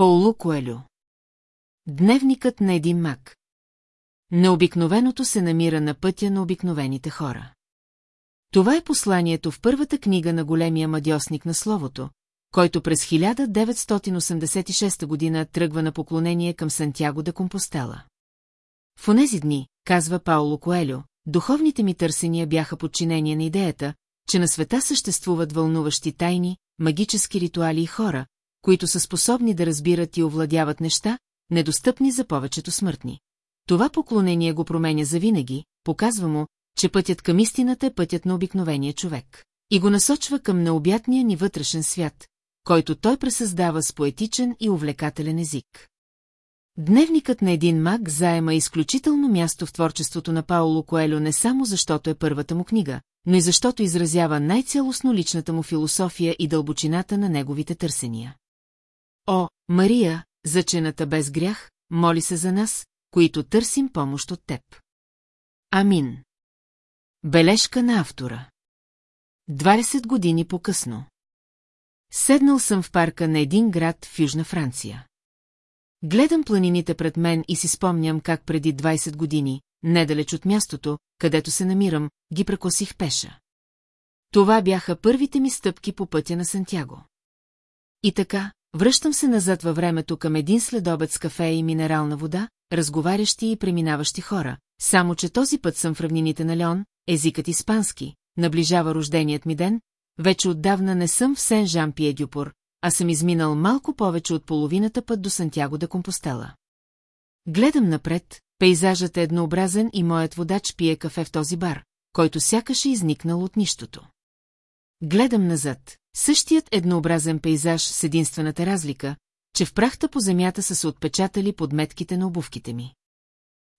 Пауло Коелю Дневникът на един мак Необикновеното се намира на пътя на обикновените хора. Това е посланието в първата книга на големия мадьосник на словото, който през 1986 година тръгва на поклонение към Сантяго де Компостела. В онези дни, казва Пауло Коелю, духовните ми търсения бяха подчинение на идеята, че на света съществуват вълнуващи тайни, магически ритуали и хора, които са способни да разбират и овладяват неща, недостъпни за повечето смъртни. Това поклонение го променя завинаги, показва му, че пътят към истината е пътят на обикновения човек. И го насочва към необятния ни вътрешен свят, който той пресъздава с поетичен и увлекателен език. Дневникът на един маг заема изключително място в творчеството на Пауло Коелю не само защото е първата му книга, но и защото изразява най-цялостно личната му философия и дълбочината на неговите търсения. О, Мария, зачената без грях, моли се за нас, които търсим помощ от теб. Амин. Бележка на автора 20 години по-късно Седнал съм в парка на един град в Южна Франция. Гледам планините пред мен и си спомням как преди 20 години, недалеч от мястото, където се намирам, ги прекосих пеша. Това бяха първите ми стъпки по пътя на Сантяго. И така, връщам се назад във времето към един следобед с кафе и минерална вода, разговарящи и преминаващи хора, само че този път съм в равнините на Леон, езикът испански, наближава рожденият ми ден, вече отдавна не съм в Сен-Жан Пиедюпор, а съм изминал малко повече от половината път до Сантяго да Компостела. Гледам напред, пейзажът е еднообразен и моят водач пие кафе в този бар, който сякаш е изникнал от нищото. Гледам назад, същият еднообразен пейзаж с единствената разлика, че в прахта по земята са се отпечатали подметките на обувките ми.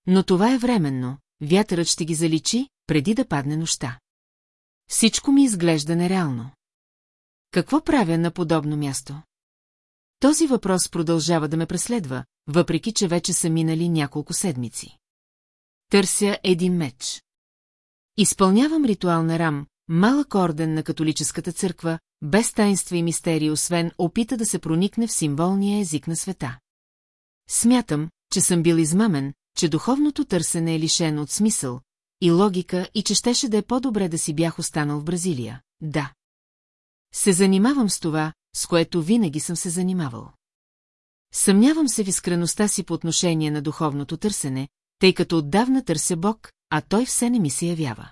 Но това е временно, вятърът ще ги заличи, преди да падне нощта. Всичко ми изглежда нереално. Какво правя на подобно място? Този въпрос продължава да ме преследва, въпреки че вече са минали няколко седмици. Търся един меч. Изпълнявам ритуал на Рам, малък орден на католическата църква, без таинства и мистерии, освен опита да се проникне в символния език на света. Смятам, че съм бил измамен, че духовното търсене е лишено от смисъл и логика и че щеше да е по-добре да си бях останал в Бразилия. Да. Се занимавам с това, с което винаги съм се занимавал. Съмнявам се в искреността си по отношение на духовното търсене, тъй като отдавна търся Бог, а той все не ми се явява.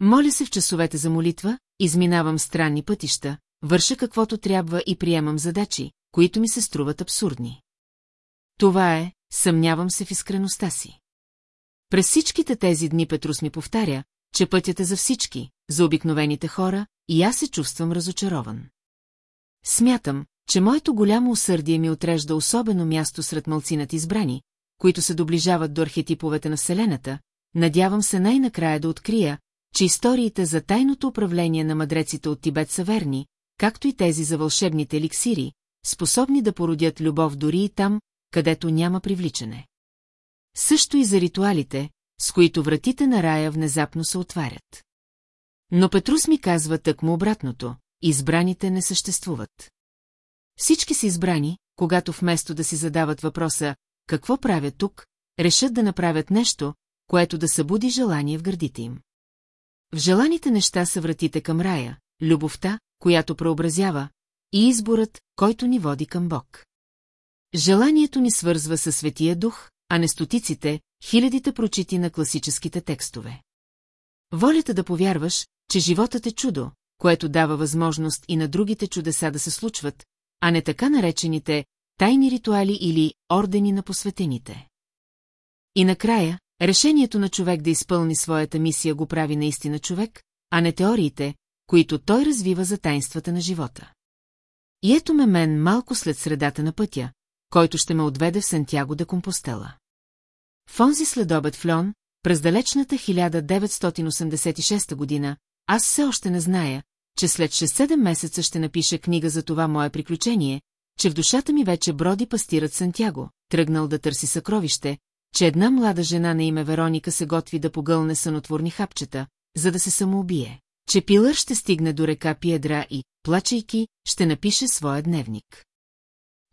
Моля се в часовете за молитва, изминавам странни пътища, върша каквото трябва и приемам задачи, които ми се струват абсурдни. Това е, съмнявам се в искреността си. През всичките тези дни Петрус ми повтаря, че пътят е за всички, за обикновените хора, и аз се чувствам разочарован. Смятам, че моето голямо усърдие ми отрежда особено място сред мълцинат избрани, които се доближават до архетиповете на Вселената, надявам се най-накрая да открия, че историите за тайното управление на мъдреците от Тибет са верни, както и тези за вълшебните еликсири, способни да породят любов дори и там, където няма привличане. Също и за ритуалите, с които вратите на рая внезапно се отварят. Но Петрус ми казва тъкмо обратното – избраните не съществуват. Всички са избрани, когато вместо да си задават въпроса «Какво правят тук?», решат да направят нещо, което да събуди желание в гърдите им. В желаните неща са вратите към рая, любовта, която преобразява, и изборът, който ни води към Бог. Желанието ни свързва със Светия Дух, а не стотиците, хилядите прочити на класическите текстове. Волята да повярваш, че животът е чудо, което дава възможност и на другите чудеса да се случват, а не така наречените тайни ритуали или ордени на посветените. И накрая, решението на човек да изпълни своята мисия го прави наистина човек, а не теориите, които той развива за тайнствата на живота. И ето ме мен малко след средата на пътя, който ще ме отведе в Сантяго де Компостела. В онзи следобед в Льон, през далечната 1986 година, аз все още не зная, че след 6-7 месеца ще напиша книга за това мое приключение, че в душата ми вече броди пастират Сантяго, тръгнал да търси съкровище, че една млада жена на име Вероника се готви да погълне сънотворни хапчета, за да се самоубие, че Пилър ще стигне до река Пиедра и, плачейки, ще напише своя дневник.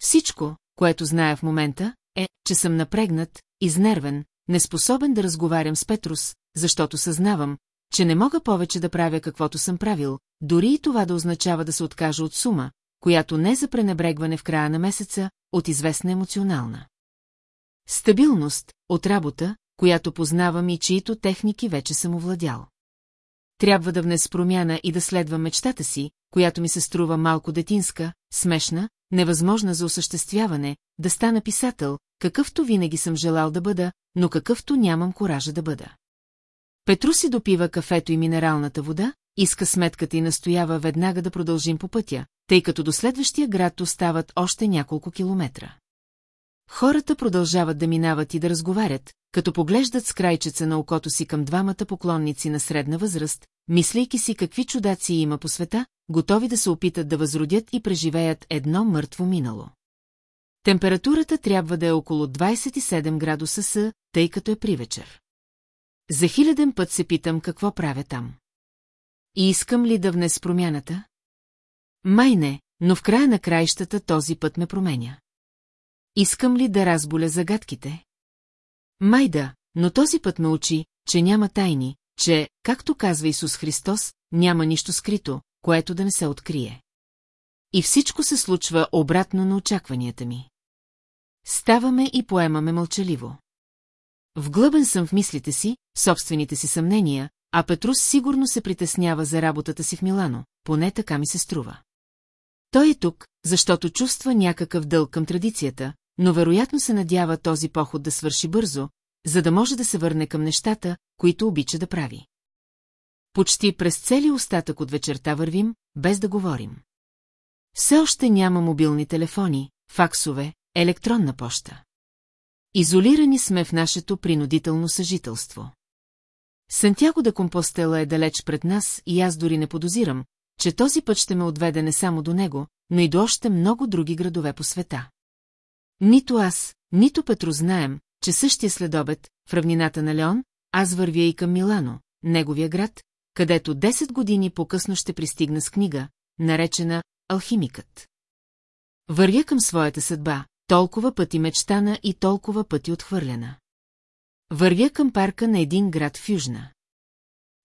Всичко, което зная в момента, е, че съм напрегнат, изнервен, неспособен да разговарям с Петрус, защото съзнавам, че не мога повече да правя каквото съм правил, дори и това да означава да се откажа от сума, която не за пренебрегване в края на месеца, от известна емоционална. Стабилност, от работа, която познавам и чието техники вече съм овладял. Трябва да внес промяна и да следвам мечтата си, която ми се струва малко детинска, смешна, невъзможна за осъществяване, да стана писател, какъвто винаги съм желал да бъда, но какъвто нямам коража да бъда. Петру си допива кафето и минералната вода, иска сметката и настоява веднага да продължим по пътя, тъй като до следващия град остават още няколко километра. Хората продължават да минават и да разговарят, като поглеждат с крайчеца на окото си към двамата поклонници на средна възраст, мислейки си какви чудаци има по света, готови да се опитат да възродят и преживеят едно мъртво минало. Температурата трябва да е около 27 градуса С, тъй като е привечер. За хиляден път се питам какво правя там. И искам ли да внес промяната? Май не, но в края на краищата този път ме променя. Искам ли да разболя загадките? Май да, но този път ме учи, че няма тайни, че, както казва Исус Христос, няма нищо скрито, което да не се открие. И всичко се случва обратно на очакванията ми. Ставаме и поемаме мълчаливо. Вглъбен съм в мислите си, собствените си съмнения, а Петрус сигурно се притеснява за работата си в Милано, поне така ми се струва. Той е тук, защото чувства някакъв дълг към традицията, но вероятно се надява този поход да свърши бързо, за да може да се върне към нещата, които обича да прави. Почти през цели остатък от вечерта вървим, без да говорим. Все още няма мобилни телефони, факсове, електронна поща. Изолирани сме в нашето принудително съжителство. Сантяго да Компостела е далеч пред нас и аз дори не подозирам, че този път ще ме отведе не само до него, но и до още много други градове по света. Нито аз, нито Петро знаем, че същия следобед, в равнината на Леон, аз вървя и към Милано, неговия град, където 10 години по-късно ще пристигна с книга, наречена «Алхимикът». Вървя към своята съдба, толкова пъти мечтана и толкова пъти отхвърлена. Вървя към парка на един град в Южна.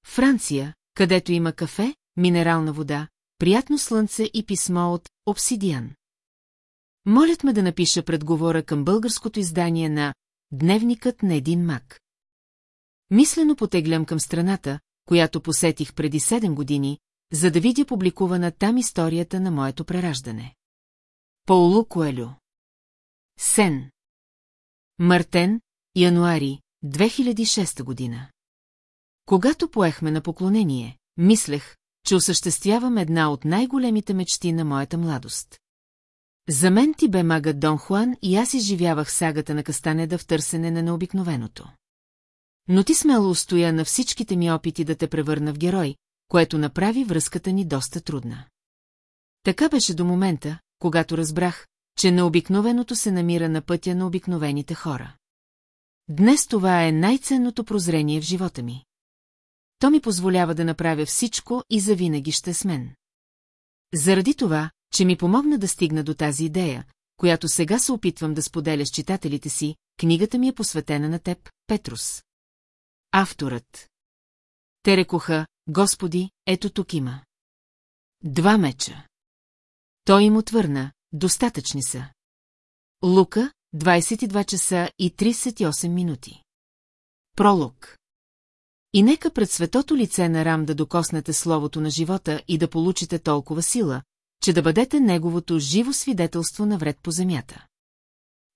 Франция, където има кафе, минерална вода, приятно слънце и писмо от Обсидиан. Молят ме да напиша предговора към българското издание на Дневникът на един мак. Мислено потеглям към страната, която посетих преди 7 години, за да видя публикувана там историята на моето прераждане. Паулу Коелю Сен Мартен, януари, 2006 година. Когато поехме на поклонение, мислех, че осъществявам една от най-големите мечти на моята младост. За мен ти бе магът Дон Хуан и аз изживявах сагата на Кастанеда в търсене на необикновеното. Но ти смело устоя на всичките ми опити да те превърна в герой, което направи връзката ни доста трудна. Така беше до момента, когато разбрах, че необикновеното се намира на пътя на обикновените хора. Днес това е най-ценното прозрение в живота ми. То ми позволява да направя всичко и завинаги ще с мен. Заради това, че ми помогна да стигна до тази идея, която сега се опитвам да споделя с читателите си, книгата ми е посветена на теб, Петрус. Авторът. Те рекоха, Господи, ето тук има. Два меча. Той им отвърна, достатъчни са. Лука, 22 часа и 38 минути. Пролог. И нека пред светото лице на Рам да докоснете словото на живота и да получите толкова сила, че да бъдете неговото живо свидетелство на вред по земята.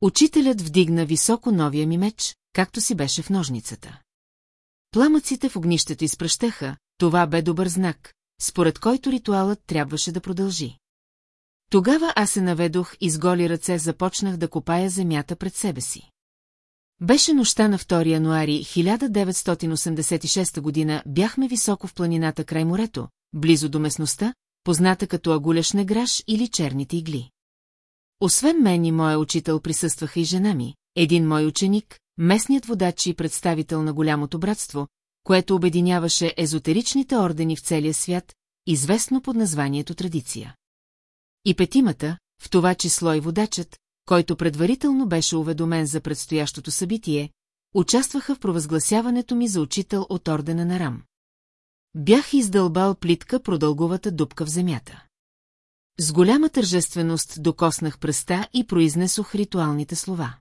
Учителят вдигна високо новия ми меч, както си беше в ножницата. Пламъците в огнището изпръщаха, това бе добър знак, според който ритуалът трябваше да продължи. Тогава аз се наведох и с голи ръце започнах да копая земята пред себе си. Беше нощта на 2 януари 1986 година, бяхме високо в планината край морето, близо до местността, позната като агуляш неграш или черните игли. Освен мен и моя учител присъстваха и жена ми, един мой ученик, местният водач и представител на голямото братство, което обединяваше езотеричните ордени в целия свят, известно под названието традиция. И петимата, в това число и водачът, който предварително беше уведомен за предстоящото събитие, участваха в провъзгласяването ми за учител от ордена на Рам. Бях издълбал плитка продълговата дупка в земята. С голяма тържественост докоснах пръста и произнесох ритуалните слова.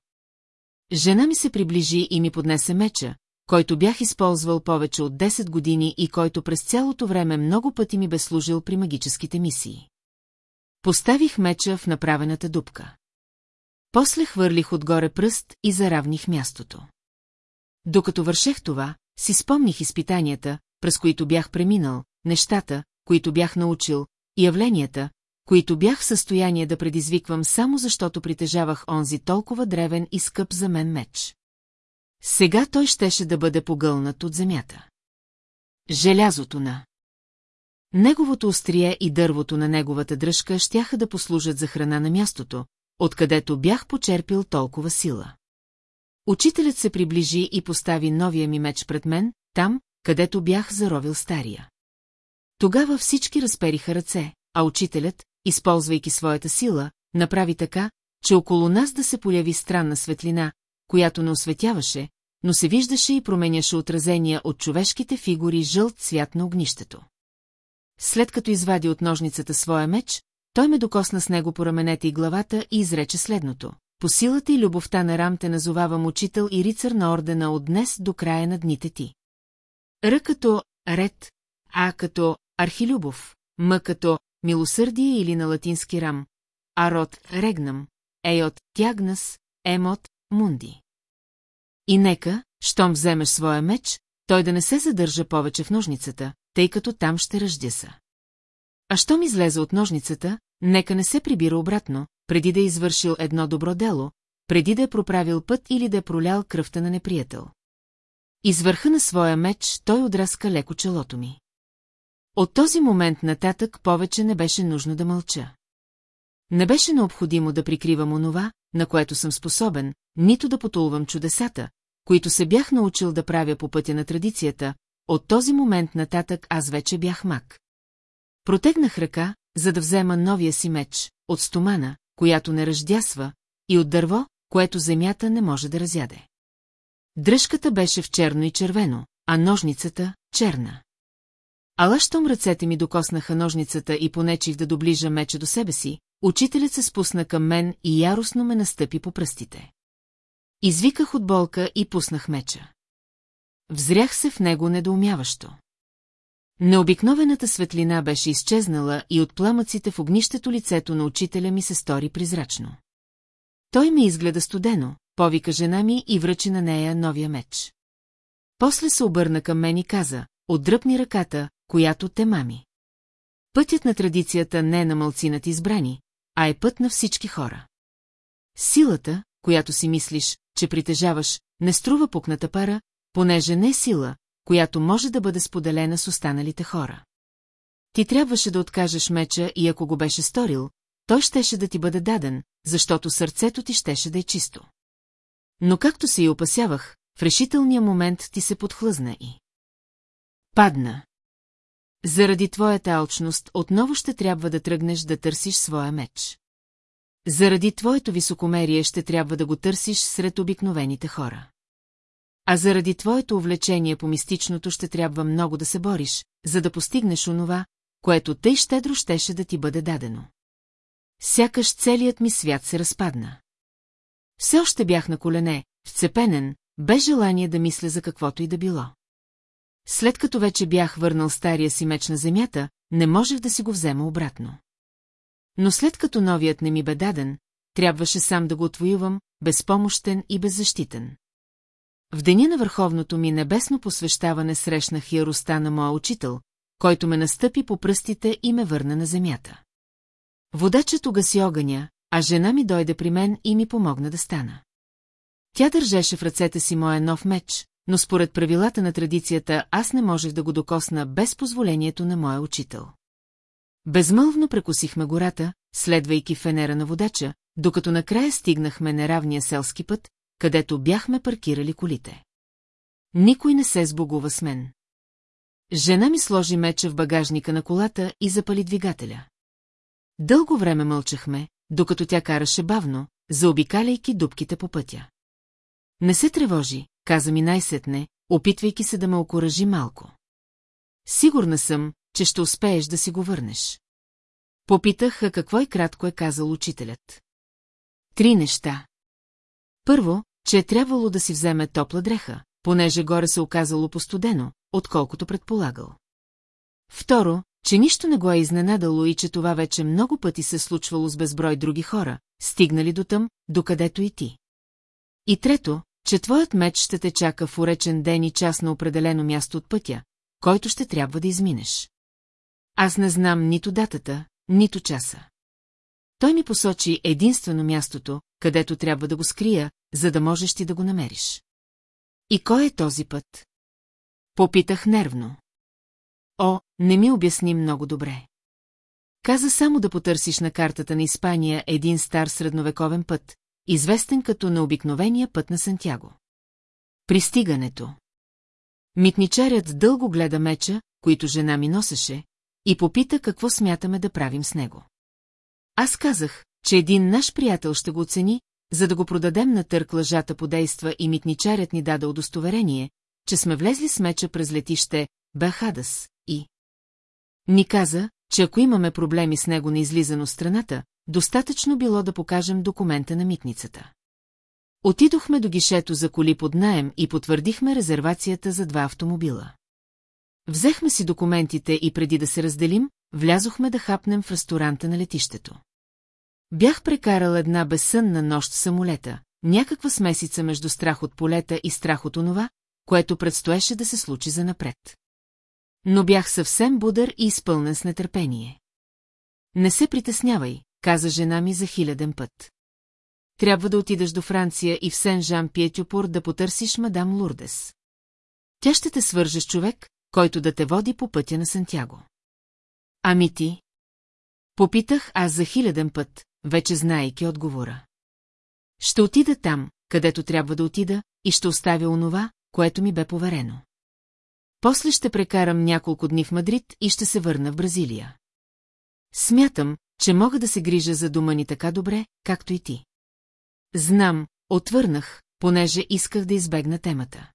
Жена ми се приближи и ми поднесе меча, който бях използвал повече от 10 години и който през цялото време много пъти ми бе служил при магическите мисии. Поставих меча в направената дупка. После хвърлих отгоре пръст и заравних мястото. Докато вършех това, си спомних изпитанията, през които бях преминал, нещата, които бях научил, явленията, които бях в състояние да предизвиквам само защото притежавах онзи толкова древен и скъп за мен меч. Сега той щеше да бъде погълнат от земята. Желязото на Неговото острие и дървото на неговата дръжка щяха да послужат за храна на мястото, откъдето бях почерпил толкова сила. Учителят се приближи и постави новия ми меч пред мен, там, където бях заровил стария. Тогава всички разпериха ръце, а учителят, използвайки своята сила, направи така, че около нас да се появи странна светлина, която не осветяваше, но се виждаше и променяше отразения от човешките фигури жълт цвят на огнището. След като извади от ножницата своя меч, той ме докосна с него по раменете и главата и изрече следното. По силата и любовта на Рам те назовавам учител и рицар на ордена от днес до края на дните ти. Р като ред, А като архилюбов, М като милосърдие или на латински рам, а род регнам, Ей от тягнас, Ем от мунди. И нека, щом вземеш своя меч, той да не се задържа повече в ножницата, тъй като там ще ръждя са. А щом излезе от ножницата, нека не се прибира обратно, преди да е извършил едно добро дело, преди да е проправил път или да е пролял кръвта на неприятел. Извърха на своя меч той отраска леко челото ми. От този момент нататък повече не беше нужно да мълча. Не беше необходимо да прикривам онова, на което съм способен, нито да потулвам чудесата, които се бях научил да правя по пътя на традицията, от този момент нататък аз вече бях мак. Протегнах ръка, за да взема новия си меч, от стомана, която не ръждясва, и от дърво, което земята не може да разяде. Дръжката беше в черно и червено, а ножницата – черна. Ала щом ръцете ми докоснаха ножницата и понечих да доближа меча до себе си, учителят се спусна към мен и яростно ме настъпи по пръстите. Извиках от болка и пуснах меча. Взрях се в него недоумяващо. Необикновената светлина беше изчезнала и от пламъците в огнището лицето на учителя ми се стори призрачно. Той ми изгледа студено, повика жена ми и връчи на нея новия меч. После се обърна към мен и каза, отдръпни ръката, която те мами. Пътят на традицията не е на мълцинат избрани, а е път на всички хора. Силата, която си мислиш, че притежаваш, не струва пукната пара, понеже не е сила, която може да бъде споделена с останалите хора. Ти трябваше да откажеш меча и ако го беше сторил, той щеше да ти бъде даден, защото сърцето ти щеше да е чисто. Но както се и опасявах, в решителния момент ти се подхлъзна и... Падна. Заради твоята алчност отново ще трябва да тръгнеш да търсиш своя меч. Заради твоето високомерие ще трябва да го търсиш сред обикновените хора. А заради твоето увлечение по мистичното ще трябва много да се бориш, за да постигнеш онова, което тъй щедро щеше да ти бъде дадено. Сякаш целият ми свят се разпадна. Все още бях на колене, вцепенен, без желание да мисля за каквото и да било. След като вече бях върнал стария си меч на земята, не можех да си го взема обратно. Но след като новият не ми бе даден, трябваше сам да го отвоювам, безпомощен и беззащитен. В деня на върховното ми небесно посвещаване срещнах яроста на моя учител, който ме настъпи по пръстите и ме върна на земята. Водачът угаси огъня, а жена ми дойде при мен и ми помогна да стана. Тя държеше в ръцете си моя нов меч, но според правилата на традицията аз не можех да го докосна без позволението на моя учител. Безмълвно прекусихме гората, следвайки фенера на водача, докато накрая стигнахме неравния селски път, където бяхме паркирали колите. Никой не се сбогува с мен. Жена ми сложи меча в багажника на колата и запали двигателя. Дълго време мълчахме, докато тя караше бавно, заобикаляйки дубките по пътя. Не се тревожи, каза ми най-сетне, опитвайки се да ме окоръжи малко. Сигурна съм, че ще успееш да си го върнеш. Попитах, а какво и кратко е казал учителят. Три неща. Първо, че е трябвало да си вземе топла дреха, понеже горе се оказало постудено, отколкото предполагал. Второ, че нищо не го е изненадало и че това вече много пъти се случвало с безброй други хора, стигнали до там, докъдето и ти. И трето, че твоят меч ще те чака в уречен ден и час на определено място от пътя, който ще трябва да изминеш. Аз не знам нито датата, нито часа. Той ми посочи единствено мястото, където трябва да го скрия, за да можеш ти да го намериш. И кой е този път? Попитах нервно. О, не ми обясни много добре. Каза само да потърсиш на картата на Испания един стар средновековен път, известен като необикновения път на Сантяго. Пристигането. Митничарят дълго гледа меча, който жена ми носеше, и попита какво смятаме да правим с него. Аз казах, че един наш приятел ще го оцени, за да го продадем на търк лъжата подейства и митничарят ни даде удостоверение, че сме влезли с меча през летище Бахадас и... Ни каза, че ако имаме проблеми с него на излизано страната, достатъчно било да покажем документа на митницата. Отидохме до гишето за коли под наем и потвърдихме резервацията за два автомобила. Взехме си документите и преди да се разделим, влязохме да хапнем в ресторанта на летището. Бях прекарал една безсънна нощ в самолета, някаква смесица между страх от полета и страх от онова, което предстоеше да се случи за напред. Но бях съвсем будър и изпълнен с нетърпение. Не се притеснявай, каза жена ми за хиляден път. Трябва да отидеш до Франция и в Сен-Жан Пиетюпор да потърсиш мадам Лурдес. Тя ще те свърже с човек, който да те води по пътя на Сантяго. Ами ти? Попитах аз за хиляден път, вече знаейки отговора. Ще отида там, където трябва да отида, и ще оставя онова, което ми бе поверено. После ще прекарам няколко дни в Мадрид и ще се върна в Бразилия. Смятам, че мога да се грижа за дома ни така добре, както и ти. Знам, отвърнах, понеже исках да избегна темата.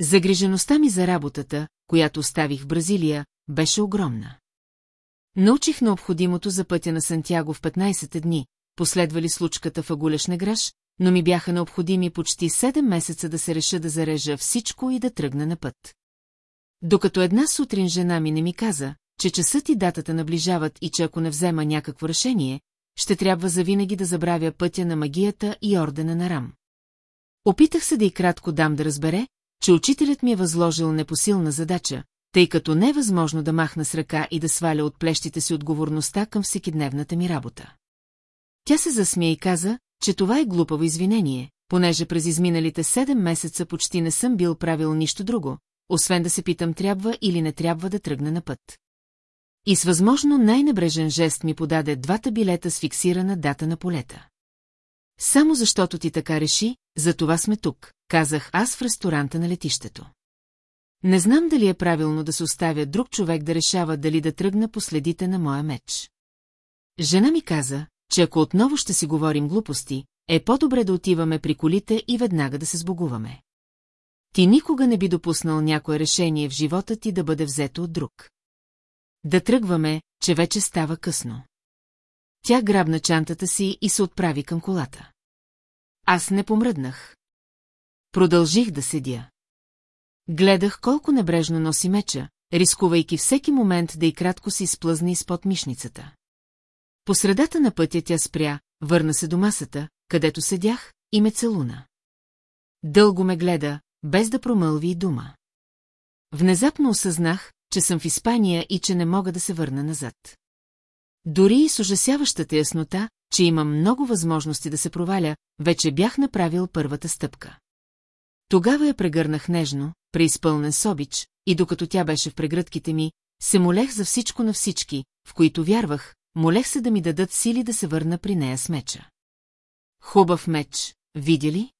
Загрижеността ми за работата, която оставих в Бразилия, беше огромна. Научих необходимото за пътя на Сантяго в 15 дни, последвали случката в Агулеш Неграш, но ми бяха необходими почти 7 месеца да се реша да зарежа всичко и да тръгна на път. Докато една сутрин жена ми не ми каза, че часът и датата наближават и че ако не взема някакво решение, ще трябва завинаги да забравя пътя на магията и ордена на Рам. Опитах се да и кратко дам да разбере, че учителят ми е възложил непосилна задача, тъй като не е възможно да махна с ръка и да сваля от плещите си отговорността към всекидневната ми работа. Тя се засмя и каза, че това е глупаво извинение, понеже през изминалите седем месеца почти не съм бил правил нищо друго, освен да се питам трябва или не трябва да тръгна на път. И с възможно най-небрежен жест ми подаде двата билета с фиксирана дата на полета. Само защото ти така реши, за това сме тук, казах аз в ресторанта на летището. Не знам дали е правилно да се оставя друг човек да решава дали да тръгна по следите на моя меч. Жена ми каза, че ако отново ще си говорим глупости, е по-добре да отиваме при колите и веднага да се сбогуваме. Ти никога не би допуснал някое решение в живота ти да бъде взето от друг. Да тръгваме, че вече става късно. Тя грабна чантата си и се отправи към колата. Аз не помръднах. Продължих да седя. Гледах колко небрежно носи меча, рискувайки всеки момент да и кратко си изплъзне изпод мишницата. По средата на пътя тя спря, върна се до масата, където седях, и ме целуна. Дълго ме гледа, без да промълви и дума. Внезапно осъзнах, че съм в Испания и че не мога да се върна назад. Дори и с ужасяващата яснота, че имам много възможности да се проваля, вече бях направил първата стъпка. Тогава я прегърнах нежно, преизпълнен с обич, и докато тя беше в прегръдките ми, се молех за всичко на всички, в които вярвах, молех се да ми дадат сили да се върна при нея с меча. Хубав меч, видя ли?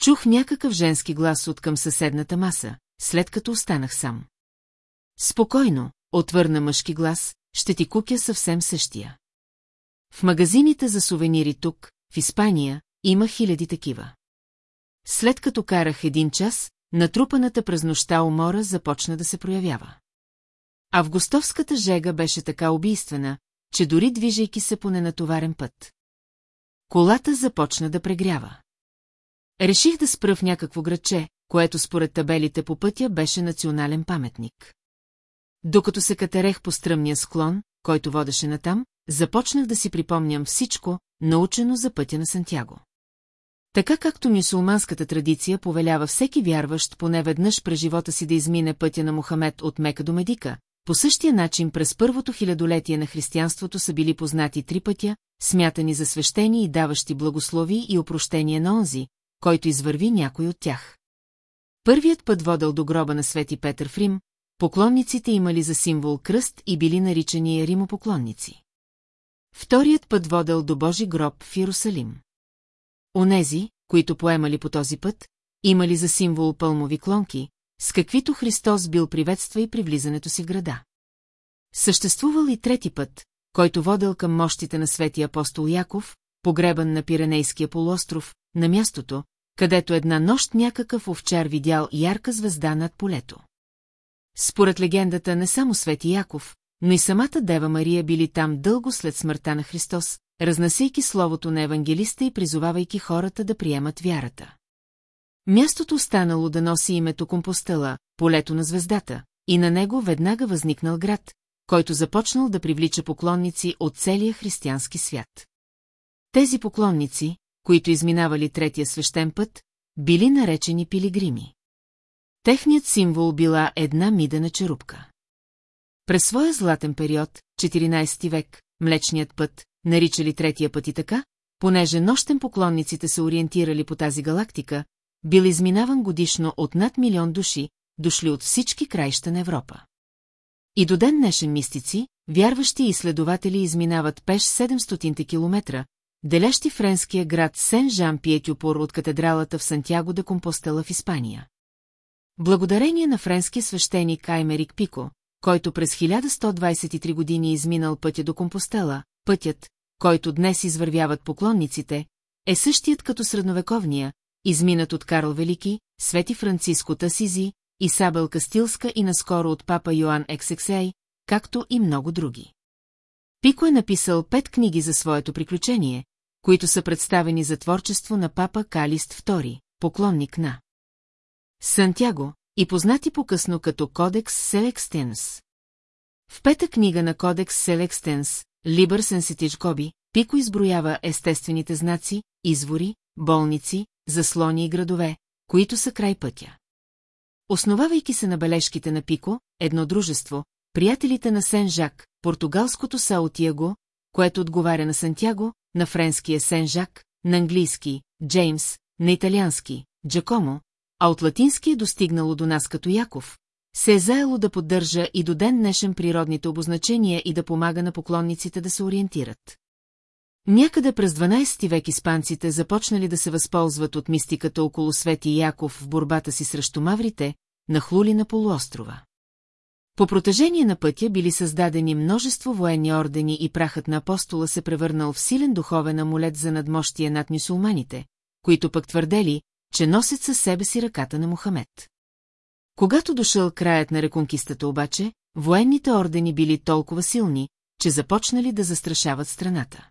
Чух някакъв женски глас от към съседната маса, след като останах сам. Спокойно, отвърна мъжки глас, ще ти купя съвсем същия. В магазините за сувенири тук, в Испания, има хиляди такива. След като карах един час, натрупаната през нощта умора започна да се проявява. Августовската жега беше така убийствена, че дори движейки се по ненатоварен път. Колата започна да прегрява. Реших да спра в някакво градче, което според табелите по пътя беше национален паметник. Докато се катерех по стръмния склон, който водеше натам, започнах да си припомням всичко, научено за пътя на Сантяго. Така както мюсулманската традиция повелява всеки вярващ поне веднъж през живота си да измине пътя на Мохамед от Мека до Медика, по същия начин през първото хилядолетие на християнството са били познати три пътя, смятани за свещени и даващи благослови и опрощение на онзи, който извърви някой от тях. Първият път водел до гроба на Свети Петър в Рим, поклонниците имали за символ кръст и били наричани римопоклонници. Вторият път водел до Божи гроб в Иерусалим. Онези, които поемали по този път, имали за символ пълмови клонки, с каквито Христос бил приветства и при влизането си в града. Съществувал и трети път, който водел към мощите на светия апостол Яков, погребан на Пиренейския полуостров, на мястото, където една нощ някакъв овчар видял ярка звезда над полето. Според легендата не само Свети Яков, но и самата Дева Мария били там дълго след смъртта на Христос, разнасейки словото на евангелиста и призовавайки хората да приемат вярата. Мястото останало да носи името Компостела, полето на звездата, и на него веднага възникнал град, който започнал да привлича поклонници от целия християнски свят. Тези поклонници, които изминавали третия свещен път, били наречени пилигрими. Техният символ била една мидена черупка. През своя златен период, 14 век, Млечният път, наричали третия път и така, понеже нощен поклонниците се ориентирали по тази галактика, бил изминаван годишно от над милион души, дошли от всички краища на Европа. И до ден днешен мистици, вярващи и изследователи изминават пеш 700 километра, делящи френския град Сен-Жан-Пиетюпор от катедралата в Сантяго де Компостела в Испания. Благодарение на френския свещеник Аймерик Пико, който през 1123 години изминал пътя до Компостела, пътят, който днес извървяват поклонниците, е същият като средновековния, изминат от Карл Велики, Свети Франциско Тасизи, Исабел Кастилска и наскоро от папа Йоан Ексексей, както и много други. Пико е написал пет книги за своето приключение, които са представени за творчество на папа Калист II, поклонник на Сантяго, и познати по-късно като Кодекс Селекстенс. В пета книга на Кодекс Селекстенс, Либър Сенситич Коби, Пико изброява естествените знаци, извори, болници, заслони и градове, които са край пътя. Основавайки се на бележките на Пико, едно дружество, приятелите на Сен-Жак, португалското Саутиаго, което отговаря на Сантяго, на френския Сен-Жак, на английски Джеймс, на италиански Джакомо, а от латински е достигнало до нас като Яков, се е заело да поддържа и до ден днешен природните обозначения и да помага на поклонниците да се ориентират. Някъде през 12 век испанците започнали да се възползват от мистиката около Свети Яков в борбата си срещу маврите, нахлули на полуострова. По протежение на пътя били създадени множество военни ордени и прахът на апостола се превърнал в силен духовен амулет за надмощие над мюсулманите, които пък твърдели, че носят със себе си ръката на Мохамед. Когато дошъл краят на реконкистата обаче, военните ордени били толкова силни, че започнали да застрашават страната.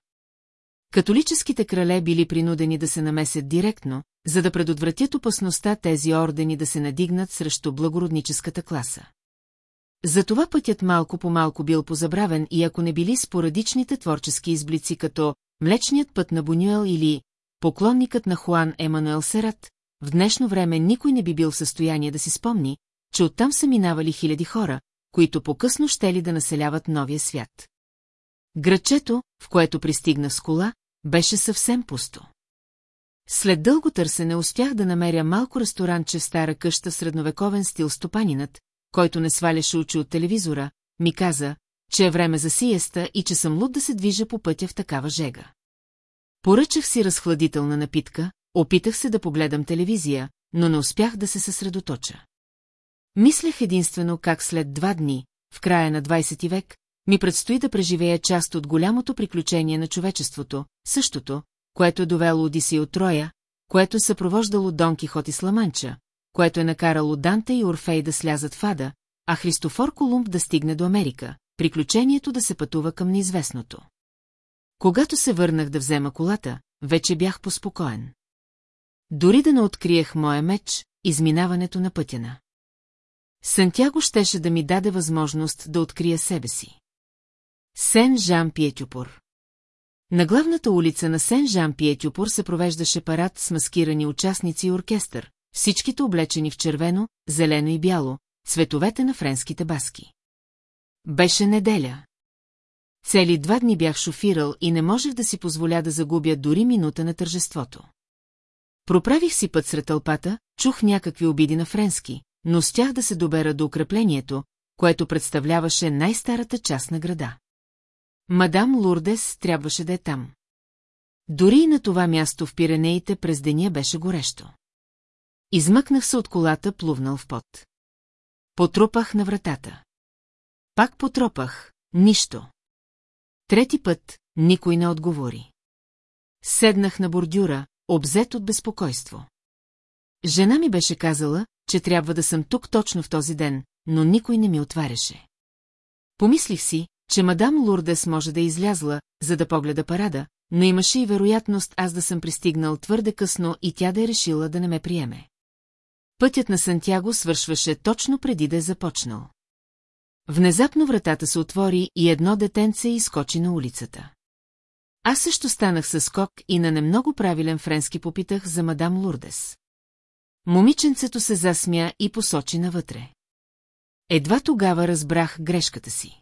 Католическите крале били принудени да се намесят директно, за да предотвратят опасността тези ордени да се надигнат срещу благородническата класа. Затова пътят малко по малко бил позабравен и ако не били спорадичните творчески изблици като Млечният път на Бунюел или Поклонникът на Хуан Емануел Серат, в днешно време никой не би бил в състояние да си спомни, че оттам са минавали хиляди хора, които по-късно щели да населяват новия свят. Градчето, в което пристигна с кола, беше съвсем пусто. След дълго търсене успях да намеря малко ресторанче в стара къща в средновековен стил стопанинът, който не сваляше очи от телевизора, ми каза, че е време за сиеста и че съм луд да се движа по пътя в такава жега. Поръчах си разхладителна напитка, опитах се да погледам телевизия, но не успях да се съсредоточа. Мислех единствено как след два дни, в края на 20 век, ми предстои да преживея част от голямото приключение на човечеството, същото, което е довело Одисия от Троя, което е съпровождало Дон Кихот и Сламанча, което е накарало Данте и Орфей да слязат в Ада, а Христофор Колумб да стигне до Америка, приключението да се пътува към неизвестното. Когато се върнах да взема колата, вече бях поспокоен. Дори да не откриех моя меч, изминаването на пътяна. Сантяго щеше да ми даде възможност да открия себе си. Сен-Жан Пиетюпор На главната улица на Сен-Жан Пиетюпор се провеждаше парад с маскирани участници и оркестър, всичките облечени в червено, зелено и бяло, цветовете на френските баски. Беше неделя. Цели два дни бях шофирал и не можех да си позволя да загубя дори минута на тържеството. Проправих си път сред тълпата, чух някакви обиди на френски, но стях да се добера до укреплението, което представляваше най-старата част на града. Мадам Лурдес трябваше да е там. Дори и на това място в Пиренеите през деня беше горещо. Измъкнах се от колата, плувнал в пот. Потропах на вратата. Пак потропах, нищо. Трети път никой не отговори. Седнах на бордюра, обзет от безпокойство. Жена ми беше казала, че трябва да съм тук точно в този ден, но никой не ми отваряше. Помислих си, че мадам Лурдес може да е излязла, за да погледа парада, но имаше и вероятност аз да съм пристигнал твърде късно и тя да е решила да не ме приеме. Пътят на Сантяго свършваше точно преди да е започнал. Внезапно вратата се отвори и едно детенце изкочи на улицата. Аз също станах със скок и на немного правилен френски попитах за мадам Лурдес. Момиченцето се засмя и посочи навътре. Едва тогава разбрах грешката си.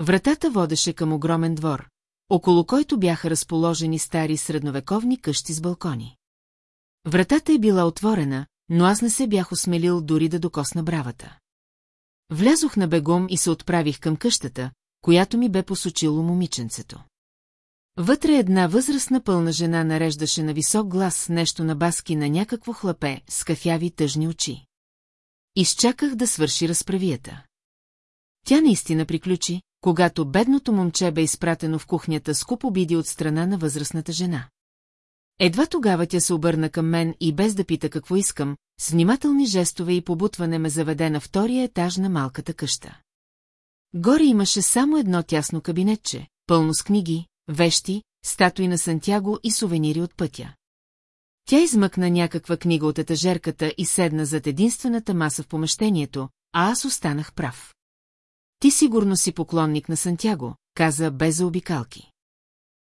Вратата водеше към огромен двор, около който бяха разположени стари средновековни къщи с балкони. Вратата е била отворена, но аз не се бях осмелил дори да докосна бравата. Влязох на бегом и се отправих към къщата, която ми бе посочило момиченцето. Вътре една възрастна пълна жена нареждаше на висок глас нещо на баски на някакво хлапе с кафяви тъжни очи. Изчаках да свърши разправията. Тя наистина приключи, когато бедното момче бе изпратено в кухнята с куп обиди от страна на възрастната жена. Едва тогава тя се обърна към мен и без да пита какво искам, с внимателни жестове и побутване ме заведе на втория етаж на малката къща. Горе имаше само едно тясно кабинетче, пълно с книги, вещи, статуи на Сантяго и сувенири от пътя. Тя измъкна някаква книга от етажерката и седна зад единствената маса в помещението, а аз останах прав. Ти сигурно си поклонник на Сантяго, каза без заобикалки.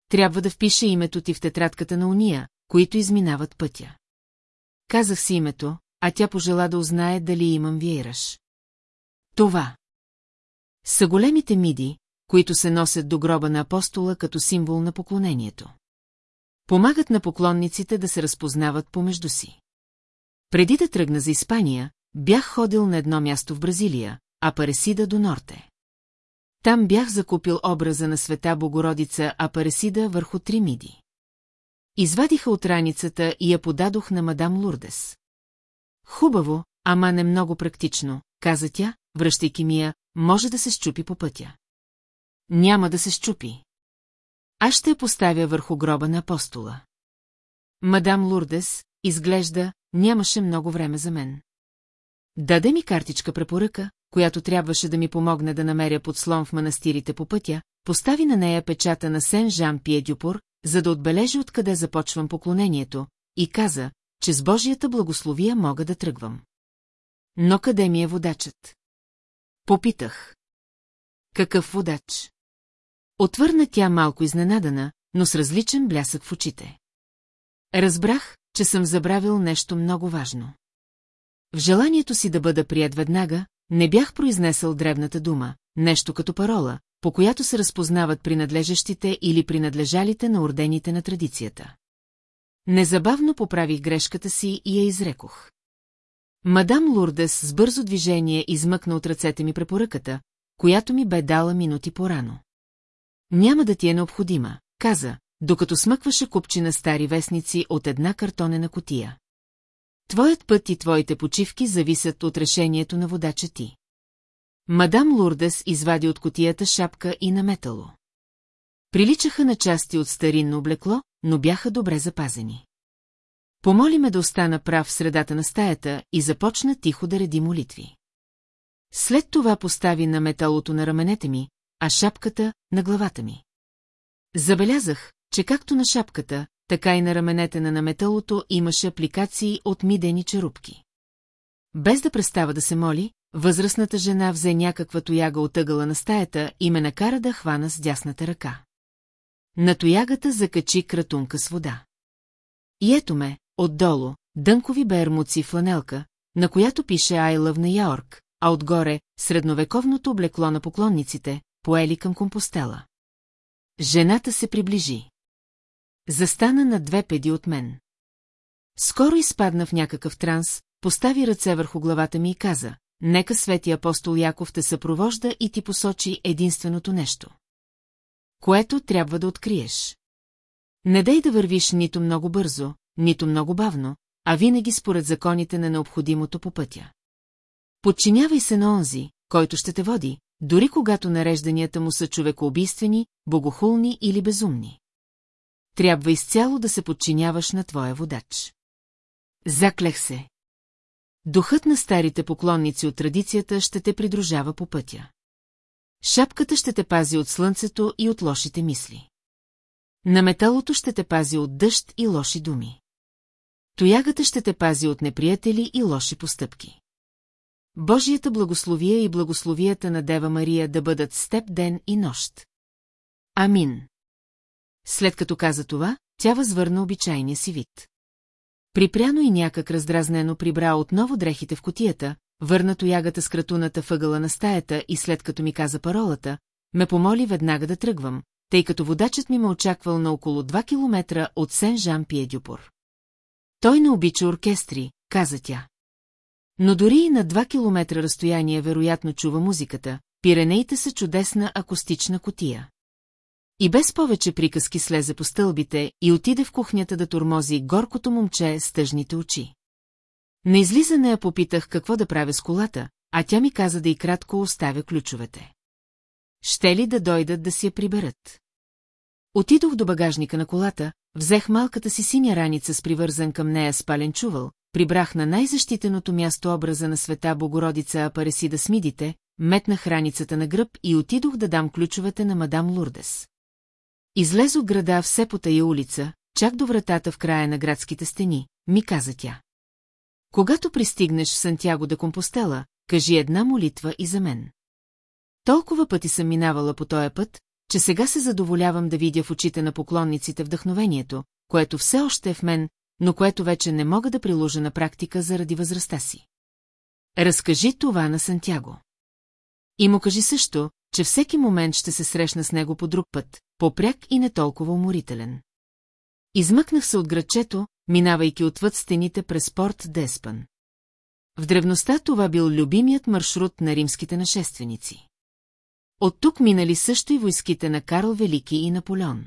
Трябва да впиша името ти в тетрадката на уния, които изминават пътя. Казах си името, а тя пожела да узнае дали имам веераш. Това. Са големите миди, които се носят до гроба на апостола като символ на поклонението. Помагат на поклонниците да се разпознават помежду си. Преди да тръгна за Испания, бях ходил на едно място в Бразилия, а Паресида до Норте. Там бях закупил образа на света Богородица Апаресида върху три миди. Извадиха от раницата и я подадох на мадам Лурдес. Хубаво, ама не много практично, каза тя, връщайки ми я, може да се щупи по пътя. Няма да се щупи. Аз ще я поставя върху гроба на апостола. Мадам Лурдес, изглежда, нямаше много време за мен. Даде ми картичка препоръка, която трябваше да ми помогне да намеря подслон в манастирите по пътя, постави на нея печата на Сен-Жан Пиедюпор, за да отбележи откъде започвам поклонението, и каза, че с Божията благословия мога да тръгвам. Но къде ми е водачът? Попитах. Какъв водач? Отвърна тя малко изненадана, но с различен блясък в очите. Разбрах, че съм забравил нещо много важно. В желанието си да бъда прият веднага, не бях произнесъл древната дума, нещо като парола, по която се разпознават принадлежащите или принадлежалите на ордените на традицията. Незабавно поправих грешката си и я изрекох. Мадам Лурдес с бързо движение измъкна от ръцете ми препоръката, която ми бе дала минути по-рано. Няма да ти е необходима, каза, докато смъкваше купчина стари вестници от една картонена котия. Твоят път и твоите почивки зависят от решението на водача ти. Мадам Лурдес извади от котията шапка и наметало. Приличаха на части от старинно облекло, но бяха добре запазени. Помоли ме да остана прав в средата на стаята и започна тихо да реди молитви. След това постави на металото на раменете ми, а шапката – на главата ми. Забелязах, че както на шапката, така и на раменете на наметалото имаше апликации от мидени черупки. Без да престава да се моли, възрастната жена взе някаква тояга от ъгъла на стаята и ме накара да хвана с дясната ръка. На тоягата закачи кратунка с вода. И ето ме, отдолу, дънкови бермуци фланелка, на която пише I love New York, а отгоре средновековното облекло на поклонниците, поели към компостела. Жената се приближи. Застана на две педи от мен. Скоро изпадна в някакъв транс, постави ръце върху главата ми и каза, нека свети апостол Яков те съпровожда и ти посочи единственото нещо. Което трябва да откриеш. Не дай да вървиш нито много бързо, нито много бавно, а винаги според законите на необходимото по пътя. Подчинявай се на онзи, който ще те води, дори когато нарежданията му са човекоубийствени, богохулни или безумни. Трябва изцяло да се подчиняваш на твоя водач. Заклех се. Духът на старите поклонници от традицията ще те придружава по пътя. Шапката ще те пази от слънцето и от лошите мисли. На металото ще те пази от дъжд и лоши думи. Тоягата ще те пази от неприятели и лоши постъпки. Божията благословия и благословията на Дева Мария да бъдат с теб ден и нощ. Амин. След като каза това, тя възвърна обичайния си вид. Припряно и някак раздразнено прибра отново дрехите в котията, върна тоягата с кратуната въгъла на стаята и след като ми каза паролата, ме помоли веднага да тръгвам, тъй като водачът ми ме очаквал на около 2 километра от Сен-Жан-Пиедюпор. Той не обича оркестри, каза тя. Но дори и на 2 километра разстояние вероятно чува музиката, Пиренеите са чудесна акустична котия. И без повече приказки слезе по стълбите и отиде в кухнята да турмози горкото момче с тъжните очи. На излизане я попитах какво да правя с колата, а тя ми каза да и кратко оставя ключовете. Ще ли да дойдат да си я приберат? Отидох до багажника на колата, взех малката си синя раница с привързан към нея спален чувал, прибрах на най-защитеното място образа на света Богородица Апаресида с мидите, метнах раницата на гръб и отидох да дам ключовете на мадам Лурдес. Излезох града все по тая улица, чак до вратата в края на градските стени, ми каза тя. Когато пристигнеш в Сантяго да Компостела, кажи една молитва и за мен. Толкова пъти съм минавала по този път, че сега се задоволявам да видя в очите на поклонниците вдъхновението, което все още е в мен, но което вече не мога да приложа на практика заради възрастта си. Разкажи това на Сантяго. И му кажи също, че всеки момент ще се срещна с него по друг път, попряк и не толкова уморителен. Измъкнах се от градчето, минавайки отвъд стените през порт Деспан. В древността това бил любимият маршрут на римските нашественици. От тук минали също и войските на Карл Велики и Наполеон.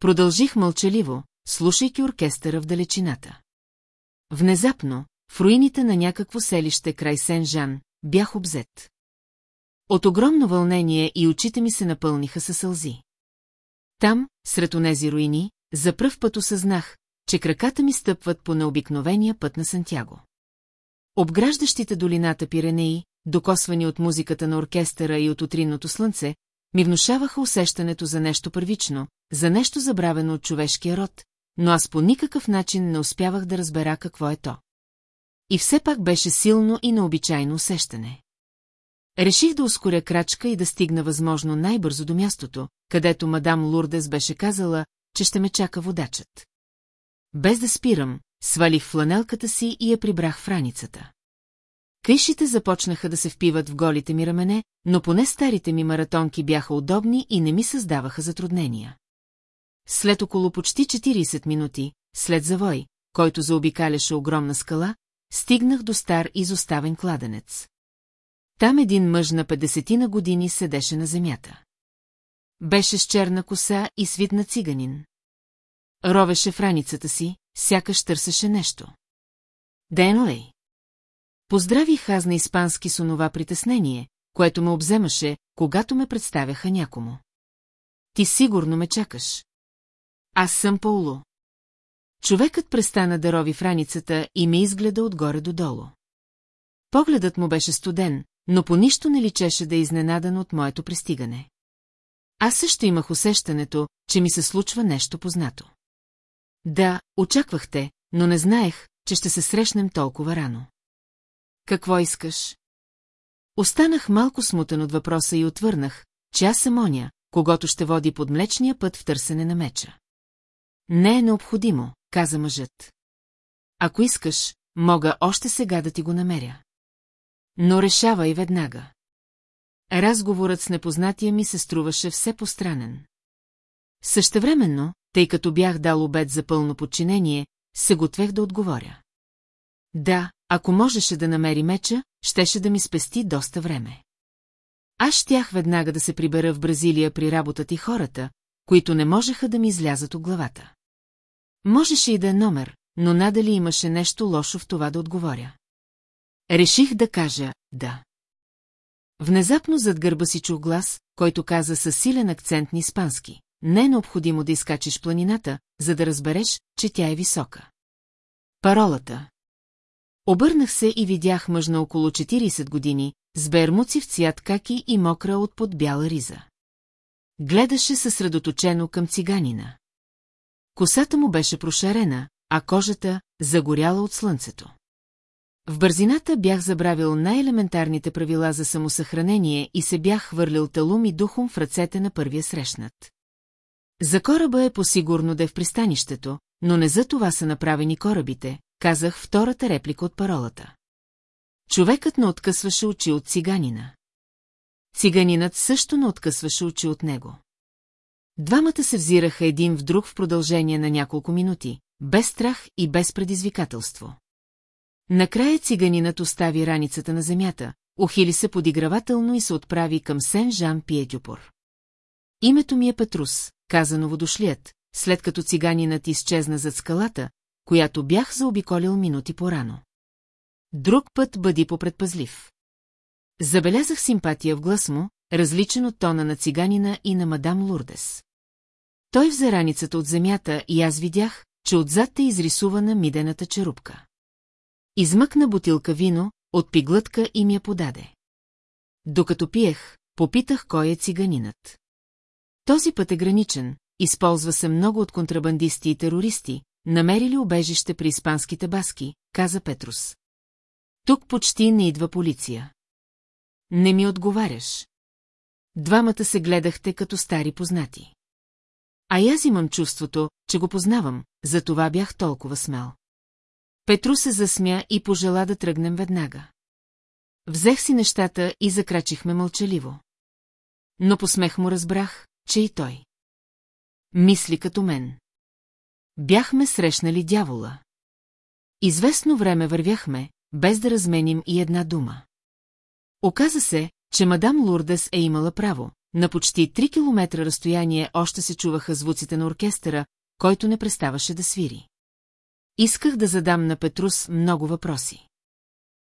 Продължих мълчаливо, слушайки оркестъра в далечината. Внезапно, в руините на някакво селище край Сен-Жан, бях обзет. От огромно вълнение и очите ми се напълниха със сълзи. Там, сред онези руини, за пръв път осъзнах, че краката ми стъпват по необикновения път на Сантяго. Обграждащите долината Пиренеи, докосвани от музиката на оркестъра и от утринното слънце, ми внушаваха усещането за нещо първично, за нещо забравено от човешкия род, но аз по никакъв начин не успявах да разбера какво е то. И все пак беше силно и необичайно усещане. Реших да ускоря крачка и да стигна възможно най-бързо до мястото, където мадам Лурдес беше казала, че ще ме чака водачът. Без да спирам, свалих фланелката си и я прибрах в раницата. Кайшите започнаха да се впиват в голите ми рамене, но поне старите ми маратонки бяха удобни и не ми създаваха затруднения. След около почти 40 минути, след завой, който заобикаляше огромна скала, стигнах до стар изоставен кладенец. Там един мъж на 50 на години седеше на земята. Беше с черна коса и свит на циганин. Ровеше в раницата си, сякаш търсеше нещо. Денлей. Поздравих аз на испански с онова притеснение, което ме обземаше, когато ме представяха някому. Ти сигурно ме чакаш. Аз съм Пауло. Човекът престана да рови в раницата и ме изгледа отгоре додолу. Погледът му беше студен, но по нищо не личеше да е изненадан от моето пристигане. Аз също имах усещането, че ми се случва нещо познато. Да, очаквахте, но не знаех, че ще се срещнем толкова рано. Какво искаш? Останах малко смутен от въпроса и отвърнах, че аз съм оня, когато ще води под млечния път в търсене на меча. Не е необходимо, каза мъжът. Ако искаш, мога още сега да ти го намеря. Но решавай веднага. Разговорът с непознатия ми се струваше все постранен. Същевременно, тъй като бях дал обед за пълно подчинение, се готвех да отговоря. Да, ако можеше да намери меча, щеше да ми спести доста време. Аз щях веднага да се прибера в Бразилия при работата и хората, които не можеха да ми излязат от главата. Можеше и да е номер, но надали имаше нещо лошо в това да отговоря. Реших да кажа «да». Внезапно зад гърба си чух глас, който каза със силен акцент на испански. Не е необходимо да изкачиш планината, за да разбереш, че тя е висока. Паролата Обърнах се и видях мъж на около 40 години, с бермуци в цвят каки и мокра от под бяла риза. Гледаше съсредоточено към циганина. Косата му беше прошарена, а кожата загоряла от слънцето. В бързината бях забравил най-елементарните правила за самосъхранение и се бях хвърлил талум и духом в ръцете на първия срещнат. За кораба е посигурно да е в пристанището, но не за това са направени корабите, казах втората реплика от паролата. Човекът не откъсваше очи от циганина. Циганинът също не откъсваше очи от него. Двамата се взираха един в друг в продължение на няколко минути, без страх и без предизвикателство. Накрая циганинът остави раницата на земята, ухили се подигравателно и се отправи към Сен-Жан Пиедюпор. Името ми е Петрус, каза новодошлият, след като циганинът изчезна зад скалата, която бях заобиколил минути по-рано. Друг път бъди попредпазлив. Забелязах симпатия в глас му, различен от тона на циганина и на мадам Лурдес. Той взе раницата от земята и аз видях, че отзад е изрисувана мидената черупка. Измъкна бутилка вино, отпи глътка и ми я подаде. Докато пиех, попитах кой е циганинът. Този път е граничен, използва се много от контрабандисти и терористи, намерили убежище при испанските баски, каза Петрус. Тук почти не идва полиция. Не ми отговаряш. Двамата се гледахте като стари познати. А аз имам чувството, че го познавам, затова бях толкова смел. Петру се засмя и пожела да тръгнем веднага. Взех си нещата и закрачихме мълчаливо. Но по смех му разбрах, че и той. Мисли като мен. Бяхме срещнали дявола. Известно време вървяхме, без да разменим и една дума. Оказа се, че мадам Лурдес е имала право. На почти 3 километра разстояние още се чуваха звуците на оркестъра, който не преставаше да свири. Исках да задам на Петрус много въпроси.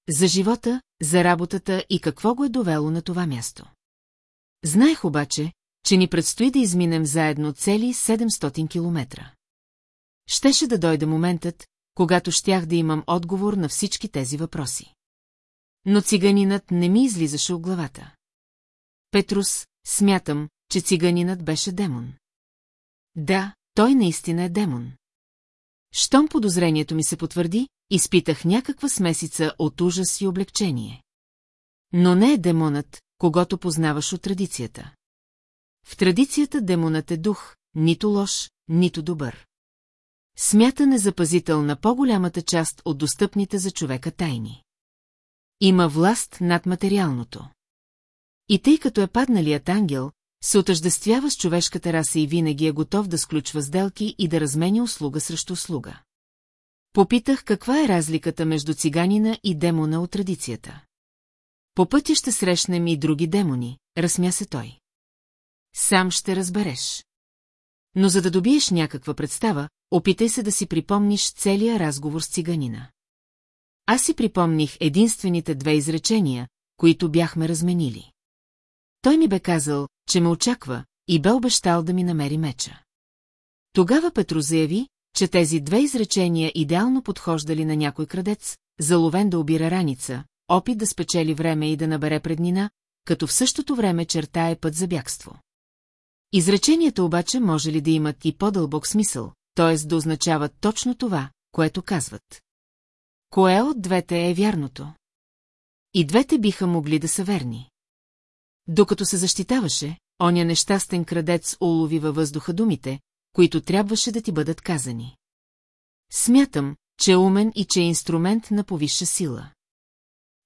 За живота, за работата и какво го е довело на това място. Знаех обаче, че ни предстои да изминем заедно цели 700 километра. Щеше да дойде моментът, когато щях да имам отговор на всички тези въпроси. Но циганинът не ми излизаше от главата. Петрус, смятам, че циганинът беше демон. Да, той наистина е демон. Щом подозрението ми се потвърди, изпитах някаква смесица от ужас и облегчение. Но не е демонът, когато познаваш от традицията. В традицията демонът е дух, нито лош, нито добър. Смятан е запазител на по-голямата част от достъпните за човека тайни. Има власт над материалното. И тъй като е падналият ангел, се отъждествява с човешката раса и винаги е готов да сключва сделки и да разменя услуга срещу услуга. Попитах каква е разликата между циганина и демона от традицията. По пътя ще срещнем и други демони, разсмя се той. Сам ще разбереш. Но за да добиеш някаква представа, опитай се да си припомниш целия разговор с циганина. Аз си припомних единствените две изречения, които бяхме разменили. Той ми бе казал, че ме очаква и бе обещал да ми намери меча. Тогава Петро заяви, че тези две изречения идеално подхождали на някой крадец, заловен да обира раница, опит да спечели време и да набере преднина, като в същото време чертае път за бягство. Изреченията обаче може ли да имат и по-дълбок смисъл, т.е. да означават точно това, което казват. Кое от двете е вярното? И двете биха могли да са верни. Докато се защитаваше, оня нещастен крадец улови във въздуха думите, които трябваше да ти бъдат казани. Смятам, че е умен и че е инструмент на повисша сила.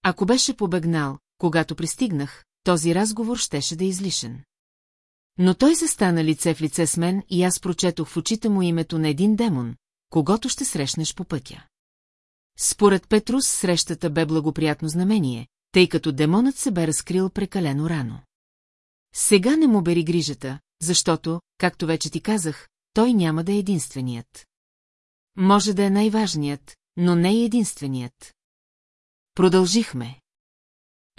Ако беше побегнал, когато пристигнах, този разговор щеше да е излишен. Но той се стана лице в лице с мен и аз прочетох в очите му името на един демон, когато ще срещнеш по пътя. Според Петрус срещата бе благоприятно знамение, тъй като демонът се бе разкрил прекалено рано. Сега не му бери грижата, защото, както вече ти казах, той няма да е единственият. Може да е най-важният, но не и единственият. Продължихме.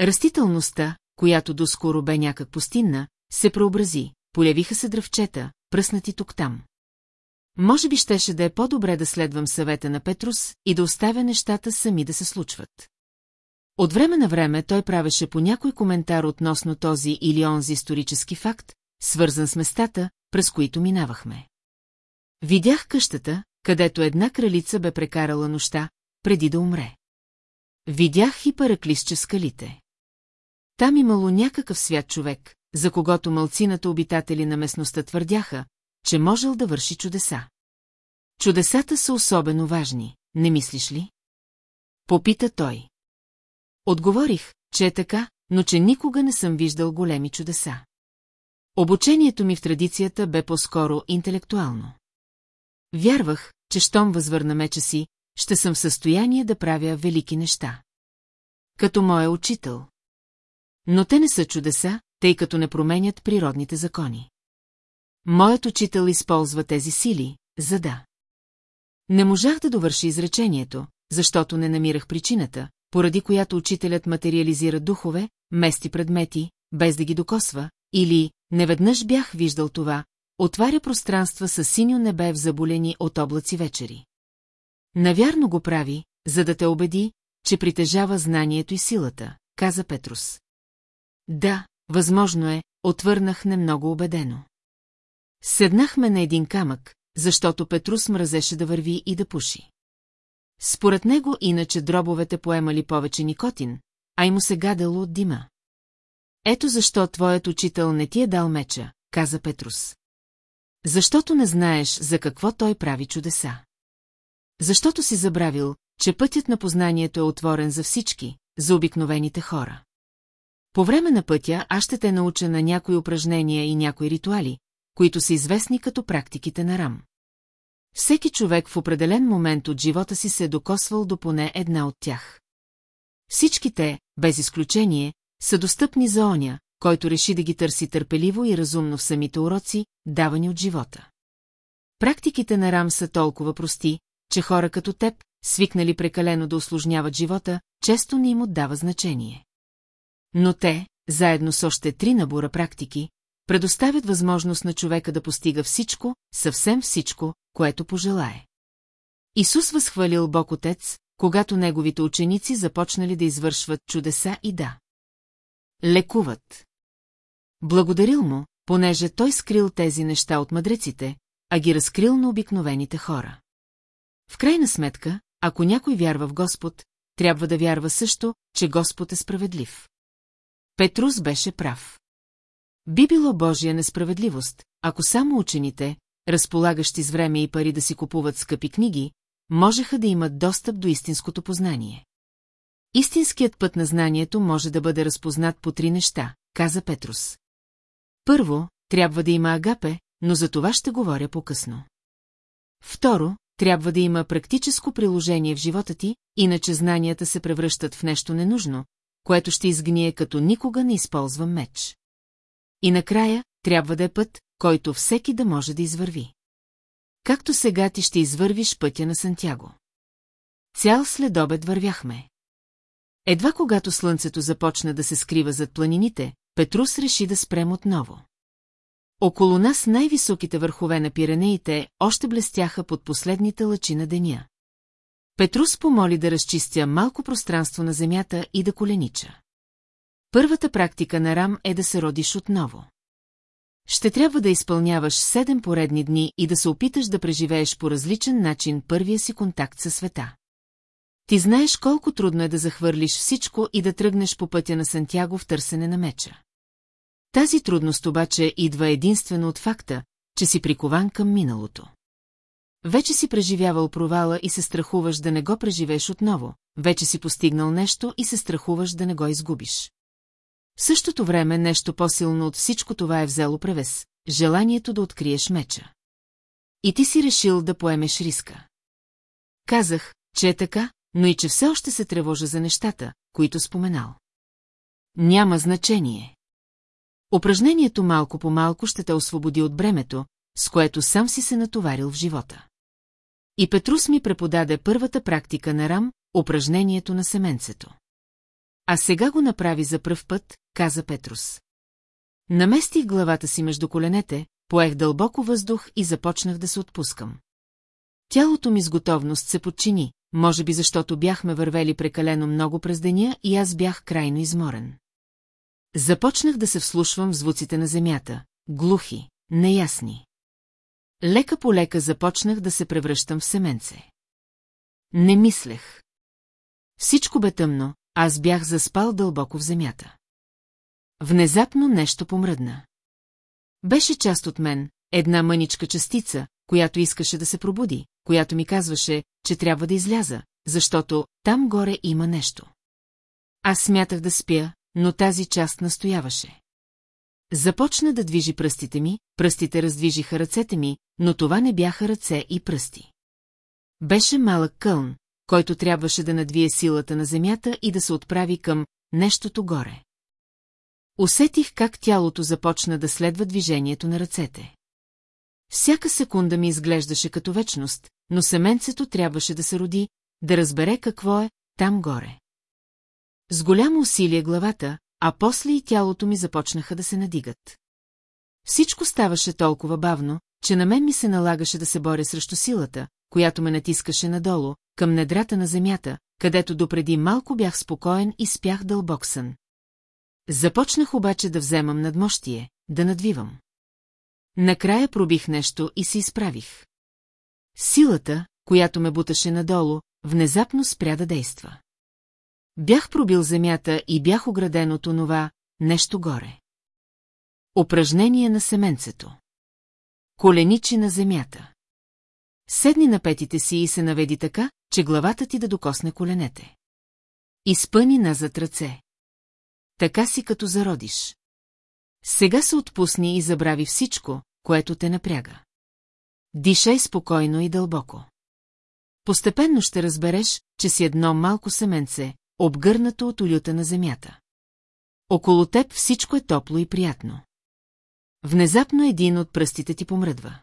Растителността, която доскоро бе някак пустинна, се преобрази, полявиха се дръвчета, пръснати тук-там. Може би щеше да е по-добре да следвам съвета на Петрус и да оставя нещата сами да се случват. От време на време той правеше по някой коментар относно този или онзи исторически факт, свързан с местата, през които минавахме. Видях къщата, където една кралица бе прекарала нощта, преди да умре. Видях и параклисче скалите. Там имало някакъв свят човек, за когото мълцината обитатели на местността твърдяха, че можел да върши чудеса. Чудесата са особено важни, не мислиш ли? Попита той. Отговорих, че е така, но че никога не съм виждал големи чудеса. Обучението ми в традицията бе по-скоро интелектуално. Вярвах, че щом възвърна меча си, ще съм в състояние да правя велики неща. Като моя учител. Но те не са чудеса, тъй като не променят природните закони. Моят учител използва тези сили, за да. Не можах да довърши изречението, защото не намирах причината, поради която учителят материализира духове, мести предмети, без да ги докосва, или, неведнъж бях виждал това, отваря пространства с синьо небе в заболени от облаци вечери. Навярно го прави, за да те убеди, че притежава знанието и силата, каза Петрус. Да, възможно е, отвърнах немного убедено. Седнахме на един камък, защото Петрус мразеше да върви и да пуши. Според него иначе дробовете поемали повече никотин, а и му се гадало от дима. Ето защо твоят учител не ти е дал меча, каза Петрус. Защото не знаеш за какво той прави чудеса. Защото си забравил, че пътят на познанието е отворен за всички, за обикновените хора. По време на пътя аз ще те науча на някои упражнения и някои ритуали, които са известни като практиките на Рам. Всеки човек в определен момент от живота си се е докосвал до поне една от тях. Всичките, без изключение, са достъпни за оня, който реши да ги търси търпеливо и разумно в самите уроци, давани от живота. Практиките на Рам са толкова прости, че хора като теб, свикнали прекалено да осложняват живота, често не им отдава значение. Но те, заедно с още три набора практики, предоставят възможност на човека да постига всичко, съвсем всичко, което пожелае. Исус възхвалил Бог Отец, когато неговите ученици започнали да извършват чудеса и да. Лекуват. Благодарил му, понеже той скрил тези неща от мъдреците, а ги разкрил на обикновените хора. В крайна сметка, ако някой вярва в Господ, трябва да вярва също, че Господ е справедлив. Петрус беше прав. Би било Божия несправедливост, ако само учените, разполагащи с време и пари да си купуват скъпи книги, можеха да имат достъп до истинското познание. Истинският път на знанието може да бъде разпознат по три неща, каза Петрус. Първо, трябва да има агапе, но за това ще говоря по-късно. Второ, трябва да има практическо приложение в живота ти, иначе знанията се превръщат в нещо ненужно, което ще изгние като никога не използвам меч. И накрая, трябва да е път, който всеки да може да извърви. Както сега ти ще извървиш пътя на Сантяго. Цял следобед вървяхме. Едва когато слънцето започна да се скрива зад планините, Петрус реши да спрем отново. Около нас най-високите върхове на пиранеите още блестяха под последните лъчи на деня. Петрус помоли да разчистя малко пространство на земята и да коленича. Първата практика на Рам е да се родиш отново. Ще трябва да изпълняваш седем поредни дни и да се опиташ да преживееш по различен начин първия си контакт със света. Ти знаеш колко трудно е да захвърлиш всичко и да тръгнеш по пътя на Сантяго в търсене на меча. Тази трудност обаче идва единствено от факта, че си прикован към миналото. Вече си преживявал провала и се страхуваш да не го преживееш отново, вече си постигнал нещо и се страхуваш да не го изгубиш. В същото време нещо по-силно от всичко това е взело превес – желанието да откриеш меча. И ти си решил да поемеш риска. Казах, че е така, но и че все още се тревожа за нещата, които споменал. Няма значение. Упражнението малко по малко ще те освободи от бремето, с което сам си се натоварил в живота. И Петрус ми преподаде първата практика на рам, упражнението на семенцето. А сега го направи за пръв път, каза Петрус. Наместих главата си между коленете, поех дълбоко въздух и започнах да се отпускам. Тялото ми с готовност се подчини, може би защото бяхме вървели прекалено много през деня и аз бях крайно изморен. Започнах да се вслушвам в звуците на земята, глухи, неясни. Лека по лека започнах да се превръщам в семенце. Не мислех. Всичко бе тъмно, аз бях заспал дълбоко в земята. Внезапно нещо помръдна. Беше част от мен, една мъничка частица, която искаше да се пробуди, която ми казваше, че трябва да изляза, защото там горе има нещо. Аз смятах да спя, но тази част настояваше. Започна да движи пръстите ми, пръстите раздвижиха ръцете ми, но това не бяха ръце и пръсти. Беше малък кълн, който трябваше да надвие силата на земята и да се отправи към нещото горе. Усетих как тялото започна да следва движението на ръцете. Всяка секунда ми изглеждаше като вечност, но семенцето трябваше да се роди, да разбере какво е там горе. С голямо усилие главата, а после и тялото ми започнаха да се надигат. Всичко ставаше толкова бавно, че на мен ми се налагаше да се боря срещу силата, която ме натискаше надолу, към недрата на земята, където допреди малко бях спокоен и спях дълбок сън. Започнах обаче да вземам надмощие, да надвивам. Накрая пробих нещо и се изправих. Силата, която ме буташе надолу, внезапно спря да действа. Бях пробил земята и бях ограден от онова нещо горе. Упражнение на семенцето. Коленичи на земята. Седни на петите си и се наведи така, че главата ти да докосне коленете. Изпъни назад ръце. Така си като зародиш. Сега се отпусни и забрави всичко, което те напряга. Дишай спокойно и дълбоко. Постепенно ще разбереш, че си едно малко семенце, обгърнато от улюта на земята. Около теб всичко е топло и приятно. Внезапно един от пръстите ти помръдва.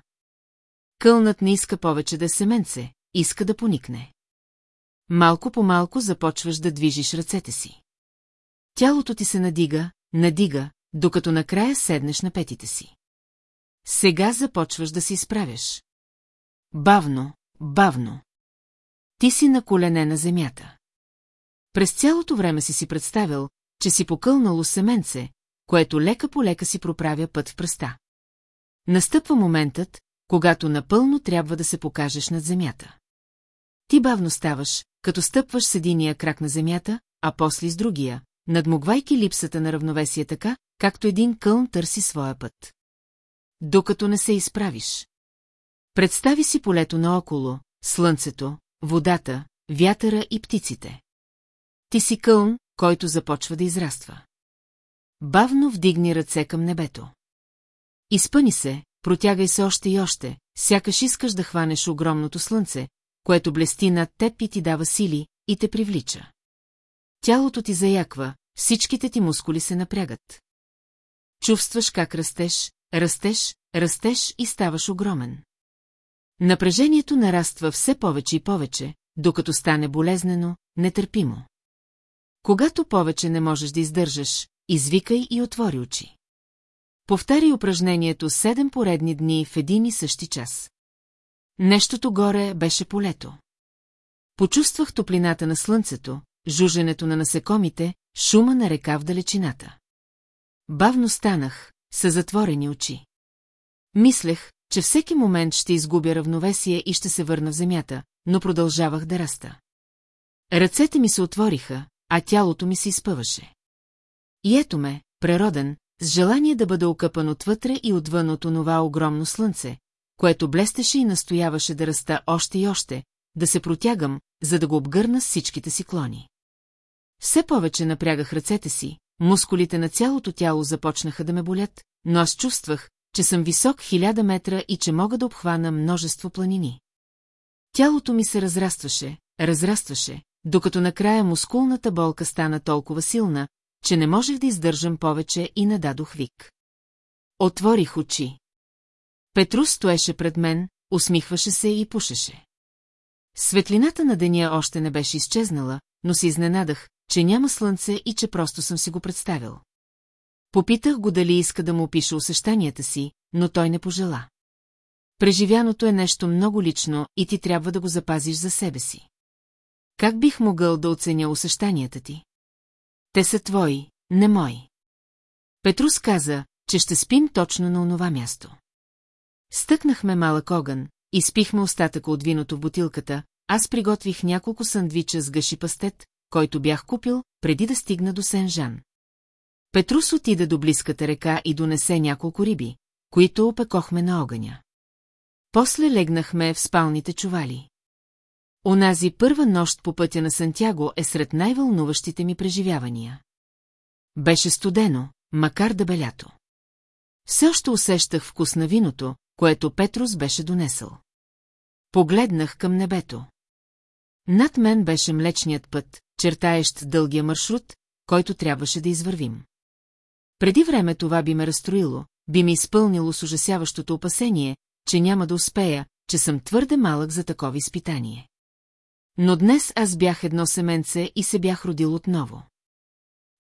Кълнат не иска повече да е семенце, иска да поникне. Малко по малко започваш да движиш ръцете си. Тялото ти се надига, надига, докато накрая седнеш на петите си. Сега започваш да се изправяш. Бавно, бавно. Ти си на колене на земята. През цялото време си си представил, че си покълнало семенце, което лека по лека си проправя път в пръста. Настъпва моментът, когато напълно трябва да се покажеш над земята. Ти бавно ставаш, като стъпваш с единия крак на земята, а после с другия, надмогвайки липсата на равновесие така, както един кълн търси своя път. Докато не се изправиш. Представи си полето наоколо, слънцето, водата, вятъра и птиците. Ти си кълн, който започва да израства. Бавно вдигни ръце към небето. Изпъни се, протягай се още и още, сякаш искаш да хванеш огромното слънце, което блести над теб и ти дава сили и те привлича. Тялото ти заяква, всичките ти мускули се напрягат. Чувстваш как растеш, растеш, растеш и ставаш огромен. Напрежението нараства все повече и повече, докато стане болезнено, нетърпимо. Когато повече не можеш да издържаш, извикай и отвори очи. Повтари упражнението седем поредни дни в един и същи час. Нещото горе беше полето. Почувствах топлината на слънцето, жуженето на насекомите, шума на река в далечината. Бавно станах, с затворени очи. Мислех, че всеки момент ще изгубя равновесие и ще се върна в земята, но продължавах да раста. Ръцете ми се отвориха, а тялото ми се изпъваше. И ето ме, природен, с желание да бъда окъпан отвътре и отвън от онова огромно слънце, което блестеше и настояваше да раста още и още, да се протягам, за да го обгърна с всичките си клони. Все повече напрягах ръцете си, мускулите на цялото тяло започнаха да ме болят, но аз чувствах, че съм висок хиляда метра и че мога да обхвана множество планини. Тялото ми се разрастваше, разрастваше, докато накрая мускулната болка стана толкова силна, че не можех да издържам повече и нададох вик. Отворих очи. Петрус стоеше пред мен, усмихваше се и пушеше. Светлината на деня още не беше изчезнала, но се изненадах, че няма слънце и че просто съм си го представил. Попитах го дали иска да му опиша усещанията си, но той не пожела. Преживяното е нещо много лично и ти трябва да го запазиш за себе си. Как бих могъл да оценя усещанията ти? Те са твои, не мои. Петрус каза, че ще спим точно на онова място. Стъкнахме малък огън, изпихме остатъка от виното в бутилката, аз приготвих няколко сандвича с гъши пастет, който бях купил, преди да стигна до Сен-Жан. Петрус отида до близката река и донесе няколко риби, които опекохме на огъня. После легнахме в спалните чували. Онази първа нощ по пътя на Сантяго е сред най-вълнуващите ми преживявания. Беше студено, макар да белято. Все още усещах вкус на виното, което Петрус беше донесъл. Погледнах към небето. Над мен беше млечният път, чертаещ дългия маршрут, който трябваше да извървим. Преди време това би ме разстроило, би ми изпълнило с ужасяващото опасение, че няма да успея, че съм твърде малък за такова изпитание. Но днес аз бях едно семенце и се бях родил отново.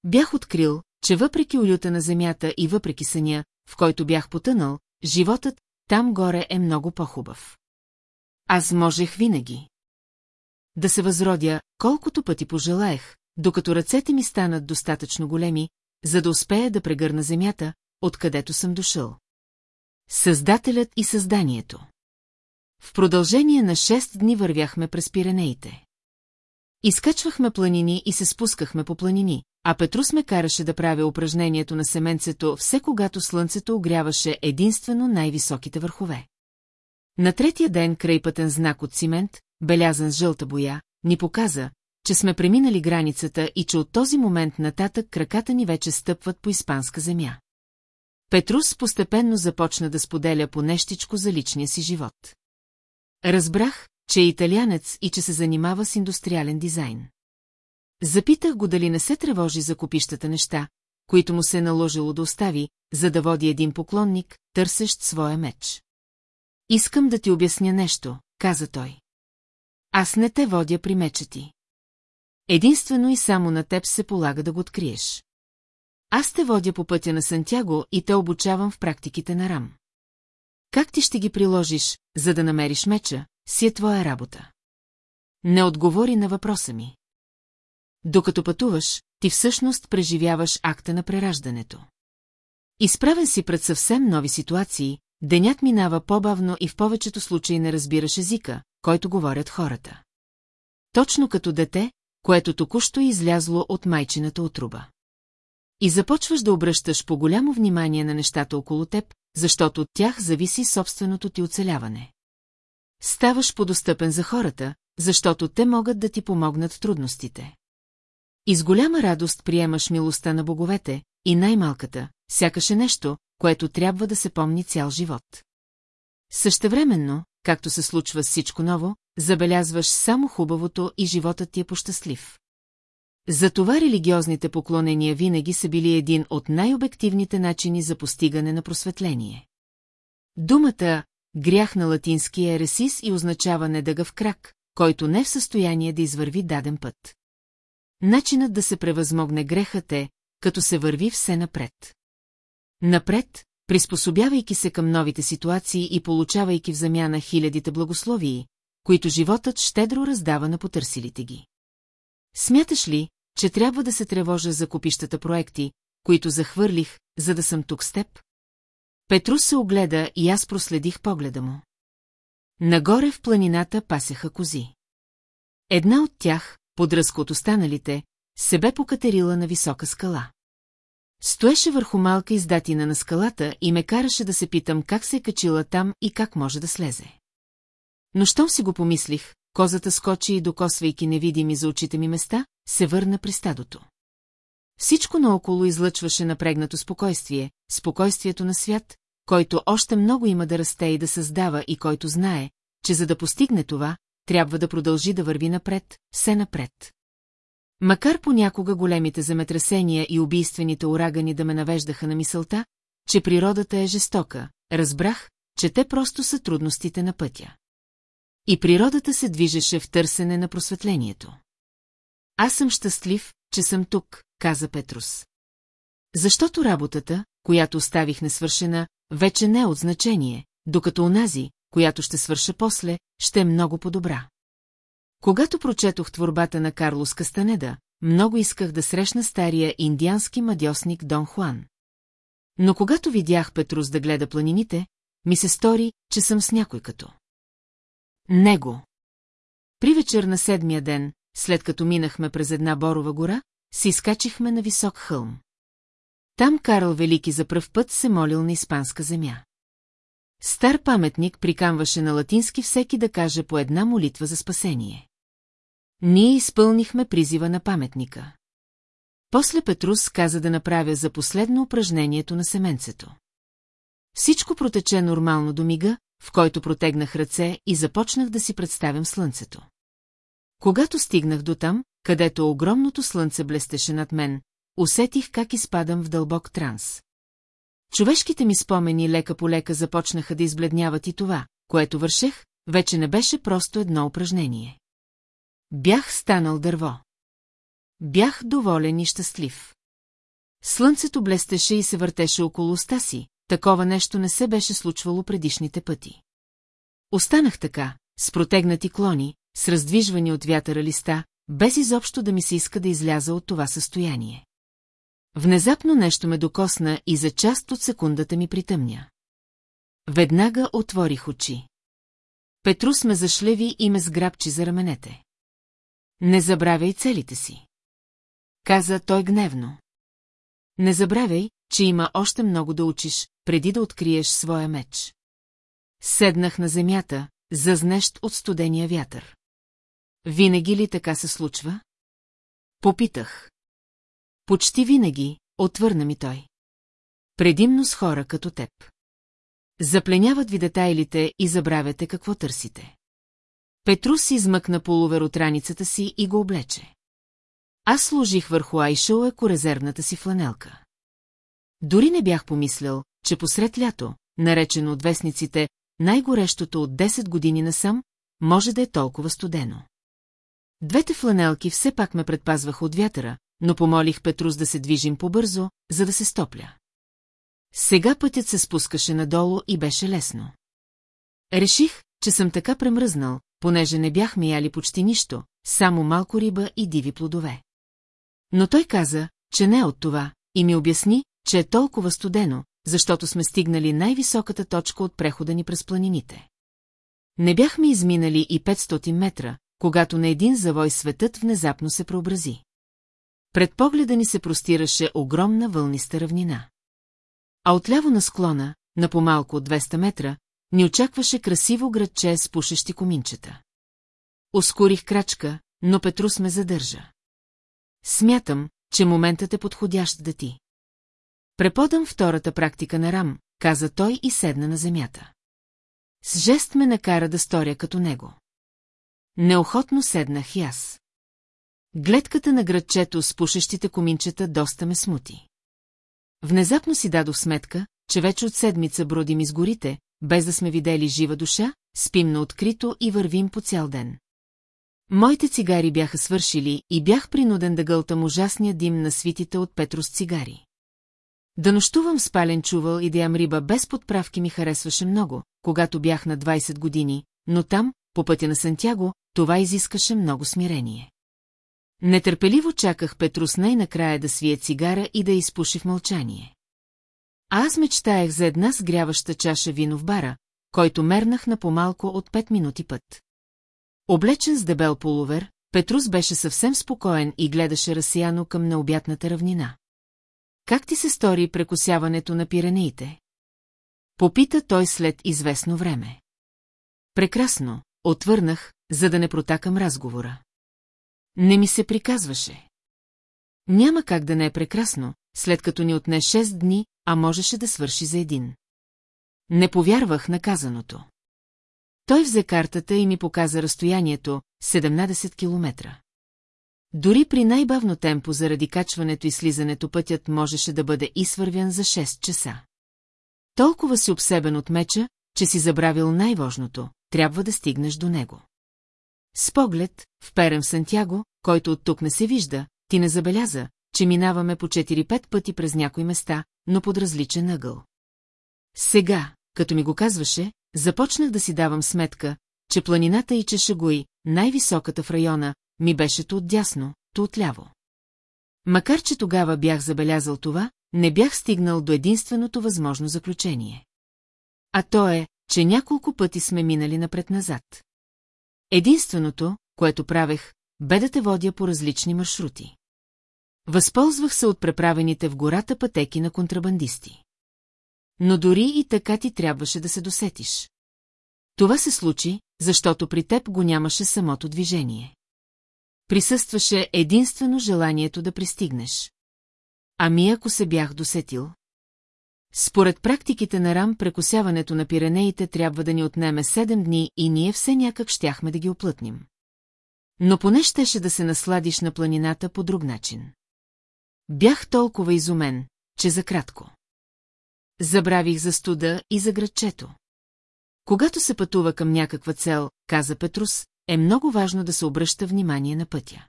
Бях открил, че въпреки улюта на земята и въпреки съня, в който бях потънал, животът там горе е много по-хубав. Аз можех винаги. Да се възродя, колкото пъти пожелаех, докато ръцете ми станат достатъчно големи, за да успея да прегърна земята, откъдето съм дошъл. Създателят и създанието. В продължение на 6 дни вървяхме през Пиренеите. Изкачвахме планини и се спускахме по планини, а Петрус ме караше да правя упражнението на семенцето все когато слънцето огряваше единствено най-високите върхове. На третия ден крайпътен знак от цимент, белязан с жълта боя, ни показа, че сме преминали границата и че от този момент нататък краката ни вече стъпват по испанска земя. Петрус постепенно започна да споделя по нещичко за личния си живот. Разбрах, че е италянец и че се занимава с индустриален дизайн. Запитах го дали не се тревожи за купищата неща, които му се е наложило да остави, за да води един поклонник, търсещ своя меч. Искам да ти обясня нещо, каза той. Аз не те водя при меча ти. Единствено и само на теб се полага да го откриеш. Аз те водя по пътя на Сантяго и те обучавам в практиките на Рам. Как ти ще ги приложиш, за да намериш меча, си е твоя работа. Не отговори на въпроса ми. Докато пътуваш, ти всъщност преживяваш акта на прераждането. Изправен си пред съвсем нови ситуации, денят минава по-бавно и в повечето случаи не разбираш езика, който говорят хората. Точно като дете, което току-що е излязло от майчината отруба. И започваш да обръщаш по голямо внимание на нещата около теб, защото от тях зависи собственото ти оцеляване. Ставаш подостъпен за хората, защото те могат да ти помогнат в трудностите. И с голяма радост приемаш милостта на боговете, и най-малката, сякаш е нещо, което трябва да се помни цял живот. Същевременно, както се случва с всичко ново, забелязваш само хубавото и животът ти е пощастлив. Затова религиозните поклонения винаги са били един от най-обективните начини за постигане на просветление. Думата «грях» на латински е ресис и означава недъгъв крак, който не е в състояние да извърви даден път. начинът да се превъзмогне грехът е, като се върви все напред. Напред, приспособявайки се към новите ситуации и получавайки в замяна хилядите благословии, които животът щедро раздава на потърсилите ги. Смяташ ли, че трябва да се тревожа за купищата проекти, които захвърлих, за да съм тук с теб? Петрус се огледа и аз проследих погледа му. Нагоре в планината пасеха кози. Една от тях, подръзка от останалите, се бе покатерила на висока скала. Стоеше върху малка издатина на скалата и ме караше да се питам как се е качила там и как може да слезе. Но щом си го помислих, козата скочи и докосвайки невидими за очите ми места, се върна при стадото. Всичко наоколо излъчваше напрегнато спокойствие, спокойствието на свят, който още много има да расте и да създава и който знае, че за да постигне това, трябва да продължи да върви напред, все напред. Макар понякога големите земетресения и убийствените урагани да ме навеждаха на мисълта, че природата е жестока, разбрах, че те просто са трудностите на пътя. И природата се движеше в търсене на просветлението. Аз съм щастлив, че съм тук, каза Петрус. Защото работата, която оставих несвършена, вече не е от значение, докато онази, която ще свърша после, ще е много по-добра. Когато прочетох творбата на Карлос Кастанеда, много исках да срещна стария индиански мадьосник Дон Хуан. Но когато видях Петрус да гледа планините, ми се стори, че съм с някой като. Него. При вечер на седмия ден, след като минахме през една борова гора, се изкачихме на висок хълм. Там Карл Велики за пръв път се молил на испанска земя. Стар паметник прикамваше на латински всеки да каже по една молитва за спасение. Ние изпълнихме призива на паметника. После Петрус каза да направя за последно упражнението на семенцето. Всичко протече нормално до мига, в който протегнах ръце и започнах да си представям слънцето. Когато стигнах до там, където огромното слънце блестеше над мен, усетих как изпадам в дълбок транс. Човешките ми спомени лека по лека започнаха да избледняват и това, което вършех, вече не беше просто едно упражнение. Бях станал дърво. Бях доволен и щастлив. Слънцето блестеше и се въртеше около уста си, такова нещо не се беше случвало предишните пъти. Останах така, с протегнати клони, с раздвижвани от вятъра листа, без изобщо да ми се иска да изляза от това състояние. Внезапно нещо ме докосна и за част от секундата ми притъмня. Веднага отворих очи. Петрус ме зашлеви и ме сграбчи за раменете. Не забравяй целите си. Каза той гневно. Не забравяй, че има още много да учиш, преди да откриеш своя меч. Седнах на земята, зазнещ от студения вятър. Винаги ли така се случва? Попитах. Почти винаги, отвърна ми той. Предимно с хора като теб. Запленяват ви детайлите и забравяте какво търсите. Петрус измъкна полувер от раницата си и го облече. Аз служих върху Айшоуеко резервната си фланелка. Дори не бях помислял, че посред лято, наречено от вестниците най-горещото от 10 години насам, може да е толкова студено. Двете фланелки все пак ме предпазваха от вятъра, но помолих Петрус да се движим побързо, за да се стопля. Сега пътят се спускаше надолу и беше лесно. Реших, че съм така премръзнал, понеже не бяхме яли почти нищо, само малко риба и диви плодове. Но той каза, че не е от това, и ми обясни, че е толкова студено, защото сме стигнали най-високата точка от прехода ни през планините. Не бяхме изминали и 500 метра, когато на един завой светът внезапно се преобрази. Пред погледа ни се простираше огромна вълниста равнина. А отляво на склона, на помалко от 200 метра, ни очакваше красиво градче с пушещи коминчета. Ускорих крачка, но Петрус ме задържа. Смятам, че моментът е подходящ да ти. Преподам втората практика на Рам, каза той и седна на земята. С жест ме накара да сторя като него. Неохотно седнах и аз. Гледката на градчето с пушещите коминчета доста ме смути. Внезапно си дадох сметка, че вече от седмица бродим из горите, без да сме видели жива душа, спим на открито и вървим по цял ден. Моите цигари бяха свършили и бях принуден да гълтам ужасния дим на свитите от Петрос цигари. Да нощувам спален чувал и да ям риба без подправки ми харесваше много, когато бях на 20 години, но там, по пътя на Сантяго, това изискаше много смирение. Нетърпеливо чаках Петрус най-накрая да свие цигара и да изпуши в мълчание. Аз мечтаях за една сгряваща чаша вино в бара, който мернах на по-малко от 5 минути път. Облечен с дебел полувер, Петрус беше съвсем спокоен и гледаше разсияно към необятната равнина. Как ти се стори прекусяването на пиренеите? Попита той след известно време. Прекрасно, отвърнах, за да не протакам разговора. Не ми се приказваше. Няма как да не е прекрасно, след като ни отне 6 дни, а можеше да свърши за един. Не повярвах на казаното. Той взе картата и ми показа разстоянието – 17 километра. Дори при най-бавно темпо заради качването и слизането пътят можеше да бъде изсвървян за 6 часа. Толкова си обсебен от меча, че си забравил най-важното – трябва да стигнеш до него. С поглед, вперен в Сантяго, който от тук не се вижда, ти не забеляза, че минаваме по 4-5 пъти през някои места, но под различен ъгъл. Сега, като ми го казваше, започнах да си давам сметка, че планината и Чешагуи, най-високата в района, ми беше то отдясно, то отляво. Макар, че тогава бях забелязал това, не бях стигнал до единственото възможно заключение. А то е, че няколко пъти сме минали напред-назад. Единственото, което правех, бе да те водя по различни маршрути. Възползвах се от преправените в гората пътеки на контрабандисти. Но дори и така ти трябваше да се досетиш. Това се случи, защото при теб го нямаше самото движение. Присъстваше единствено желанието да пристигнеш. Ами ако се бях досетил? Според практиките на Рам, прекосяването на Пиренеите трябва да ни отнеме 7 дни и ние все някак щяхме да ги оплътним. Но поне щеше да се насладиш на планината по друг начин. Бях толкова изумен, че за кратко. Забравих за студа и за градчето. Когато се пътува към някаква цел, каза Петрус, е много важно да се обръща внимание на пътя.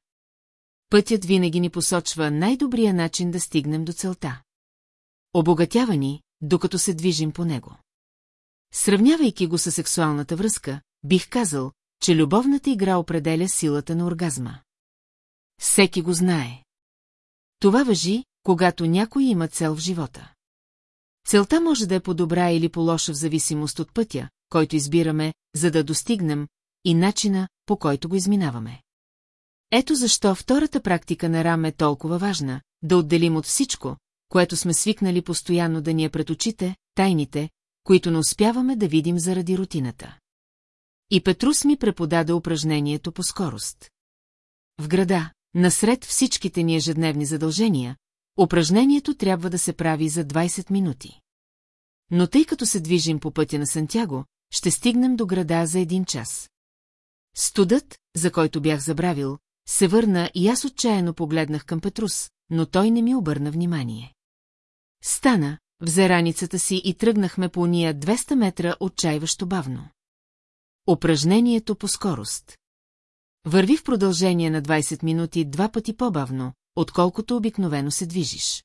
Пътят винаги ни посочва най-добрия начин да стигнем до целта. Обогатява ни, докато се движим по него. Сравнявайки го с сексуалната връзка, бих казал, че любовната игра определя силата на оргазма. Всеки го знае. Това въжи, когато някой има цел в живота. Целта може да е по-добра или по-лоша в зависимост от пътя, който избираме, за да достигнем, и начина, по който го изминаваме. Ето защо втората практика на Рам е толкова важна, да отделим от всичко, което сме свикнали постоянно да ни е пред очите, тайните, които не успяваме да видим заради рутината. И Петрус ми преподаде упражнението по скорост. В града, насред всичките ни ежедневни задължения, упражнението трябва да се прави за 20 минути. Но тъй като се движим по пътя на Сантяго, ще стигнем до града за един час. Студът, за който бях забравил, се върна и аз отчаяно погледнах към Петрус, но той не ми обърна внимание. Стана, взе раницата си и тръгнахме по уния 200 метра отчаиващо бавно. Упражнението по скорост. Върви в продължение на 20 минути два пъти по-бавно, отколкото обикновено се движиш.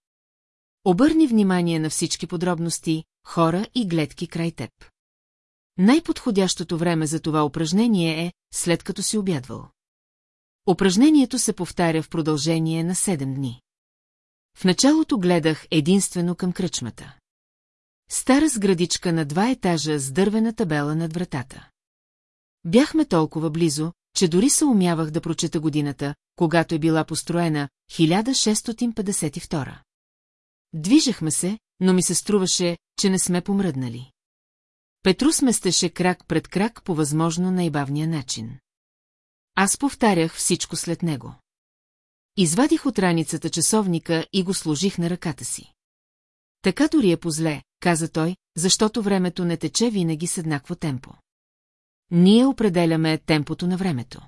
Обърни внимание на всички подробности, хора и гледки край теб. Най-подходящото време за това упражнение е, след като си обядвал. Упражнението се повтаря в продължение на 7 дни. В началото гледах единствено към кръчмата. Стара сградичка на два етажа с дървена табела над вратата. Бяхме толкова близо, че дори се умявах да прочета годината, когато е била построена 1652. Движехме се, но ми се струваше, че не сме помръднали. Петрус местеше крак пред крак по възможно най-бавния начин. Аз повтарях всичко след него. Извадих от раницата часовника и го сложих на ръката си. Така дори е позле, каза той, защото времето не тече винаги с еднакво темпо. Ние определяме темпото на времето.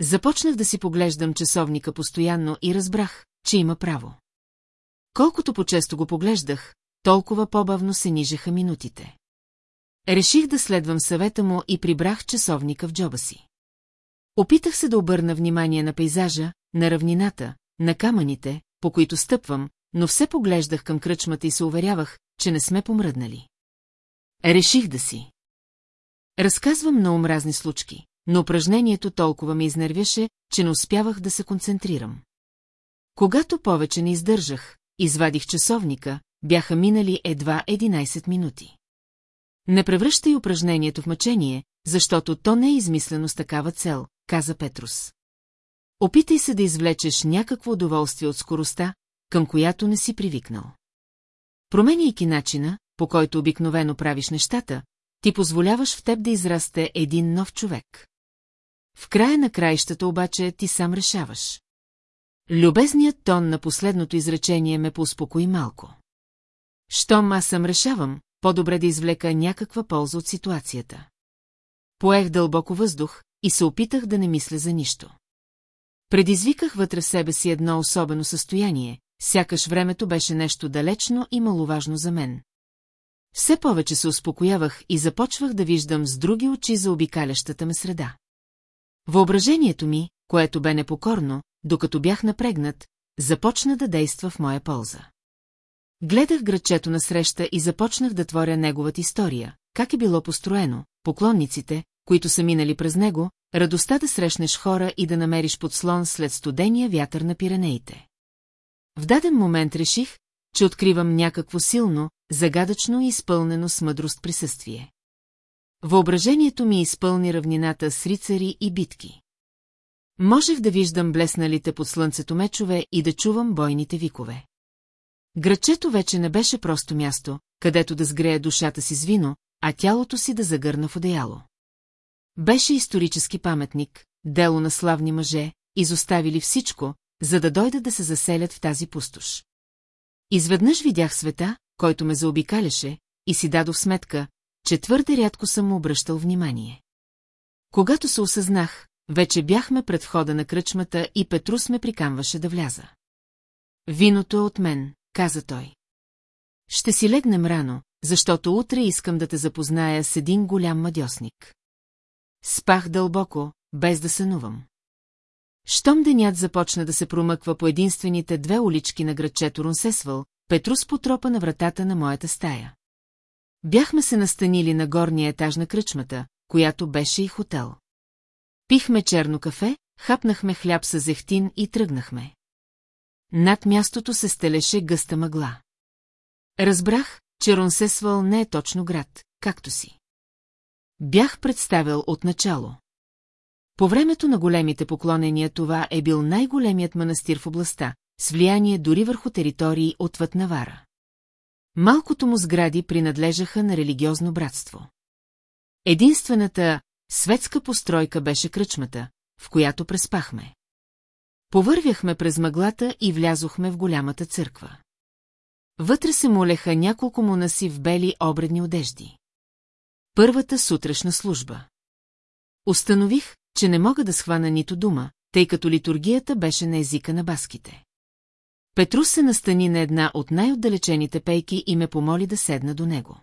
Започнах да си поглеждам часовника постоянно и разбрах, че има право. Колкото по-често го поглеждах, толкова по-бавно се нижеха минутите. Реших да следвам съвета му и прибрах часовника в джоба си. Опитах се да обърна внимание на пейзажа, на равнината, на камъните, по които стъпвам, но все поглеждах към кръчмата и се уверявах, че не сме помръднали. Реших да си. Разказвам на омразни случки, но упражнението толкова ме изнервяше, че не успявах да се концентрирам. Когато повече не издържах, извадих часовника, бяха минали едва 11 минути. Не превръщай упражнението в мъчение, защото то не е измислено с такава цел, каза Петрус. Опитай се да извлечеш някакво удоволствие от скоростта, към която не си привикнал. Променяйки начина, по който обикновено правиш нещата, ти позволяваш в теб да израсте един нов човек. В края на краищата обаче ти сам решаваш. Любезният тон на последното изречение ме поуспокои малко. Щом аз съм решавам, по-добре да извлека някаква полза от ситуацията. Поех дълбоко въздух и се опитах да не мисля за нищо. Предизвиках вътре в себе си едно особено състояние, сякаш времето беше нещо далечно и маловажно за мен. Все повече се успокоявах и започвах да виждам с други очи за обикалящата ме среда. Въображението ми, което бе непокорно, докато бях напрегнат, започна да действа в моя полза. Гледах градчето насреща и започнах да творя неговата история, как е било построено, поклонниците, които са минали през него, радостта да срещнеш хора и да намериш подслон след студения вятър на пиранеите. В даден момент реших, че откривам някакво силно, загадъчно и изпълнено с мъдрост присъствие. Въображението ми изпълни равнината с рицари и битки. Можех да виждам блесналите под слънцето мечове и да чувам бойните викове. Грачето вече не беше просто място, където да сгрея душата си с вино, а тялото си да загърна в одеяло. Беше исторически паметник, дело на славни мъже, изоставили всичко, за да дойдат да се заселят в тази пустош. Изведнъж видях света, който ме заобикаляше, и си дадох сметка, че твърде рядко съм му обръщал внимание. Когато се осъзнах, вече бяхме пред входа на кръчмата и Петрус ме прикамваше да вляза. Виното е от мен, каза той. Ще си легнем рано, защото утре искам да те запозная с един голям мадьосник. Спах дълбоко, без да сънувам. Щом денят започна да се промъква по единствените две улички на градчето Рунсесвал, Петрус потропа на вратата на моята стая. Бяхме се настанили на горния етаж на кръчмата, която беше и хотел. Пихме черно кафе, хапнахме хляб с зехтин и тръгнахме. Над мястото се стелеше гъста мъгла. Разбрах, че Ронсесвал не е точно град, както си. Бях представил от начало. По времето на големите поклонения това е бил най-големият манастир в областта, с влияние дори върху територии отвъд Навара. Малкото му сгради принадлежаха на религиозно братство. Единствената светска постройка беше кръчмата, в която преспахме. Повървяхме през мъглата и влязохме в голямата църква. Вътре се молеха няколко монаси в бели обредни одежди. Първата сутрешна служба. Установих, че не мога да схвана нито дума, тъй като литургията беше на езика на баските. Петрус се настани на една от най-отдалечените пейки и ме помоли да седна до него.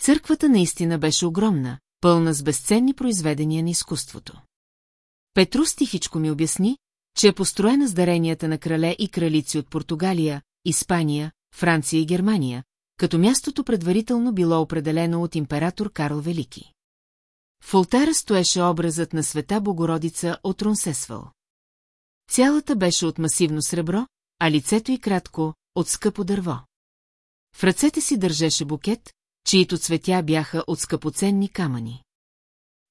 Църквата наистина беше огромна, пълна с безценни произведения на изкуството. Петрус тихичко ми обясни, че е построена с даренията на крале и кралици от Португалия, Испания, Франция и Германия, като мястото предварително било определено от император Карл Велики. В ултара стоеше образът на света Богородица от Рунсесвал. Цялата беше от масивно сребро, а лицето й кратко, от скъпо дърво. В ръцете си държеше букет, чието цветя бяха от скъпоценни камъни.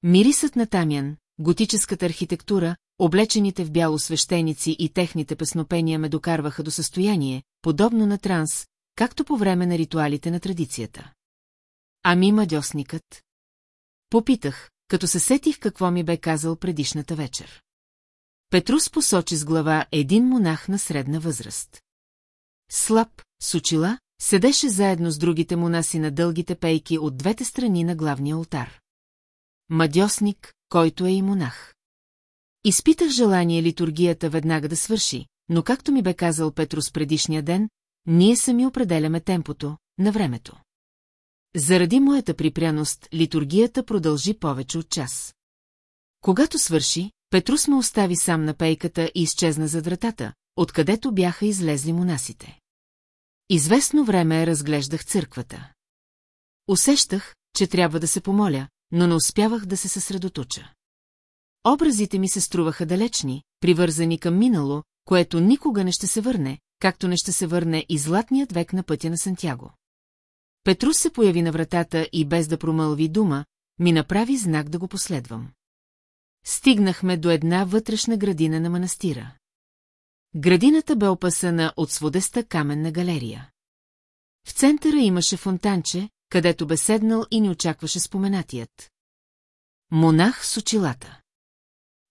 Мирисът на тамян, готическата архитектура, облечените в бяло свещеници и техните песнопения ме докарваха до състояние, подобно на транс, както по време на ритуалите на традицията. Ами мадьосникът? Попитах, като се сетих какво ми бе казал предишната вечер. Петрус посочи с глава един монах на средна възраст. Слаб, с очила, седеше заедно с другите монаси на дългите пейки от двете страни на главния алтар. Мадьосник, който е и монах. Изпитах желание литургията веднага да свърши, но както ми бе казал Петрус предишния ден, ние сами определяме темпото, на времето. Заради моята припряност, литургията продължи повече от час. Когато свърши, Петрус ме остави сам на пейката и изчезна зад вратата, откъдето бяха излезли монасите. Известно време разглеждах църквата. Усещах, че трябва да се помоля, но не успявах да се съсредоточа. Образите ми се струваха далечни, привързани към минало, което никога не ще се върне, както не ще се върне и златният век на пътя на Сантяго. Петрус се появи на вратата и без да промълви дума, ми направи знак да го последвам. Стигнахме до една вътрешна градина на манастира. Градината бе опасана от сводеста каменна галерия. В центъра имаше фонтанче, където бе седнал и ни очакваше споменатият. Монах с очилата.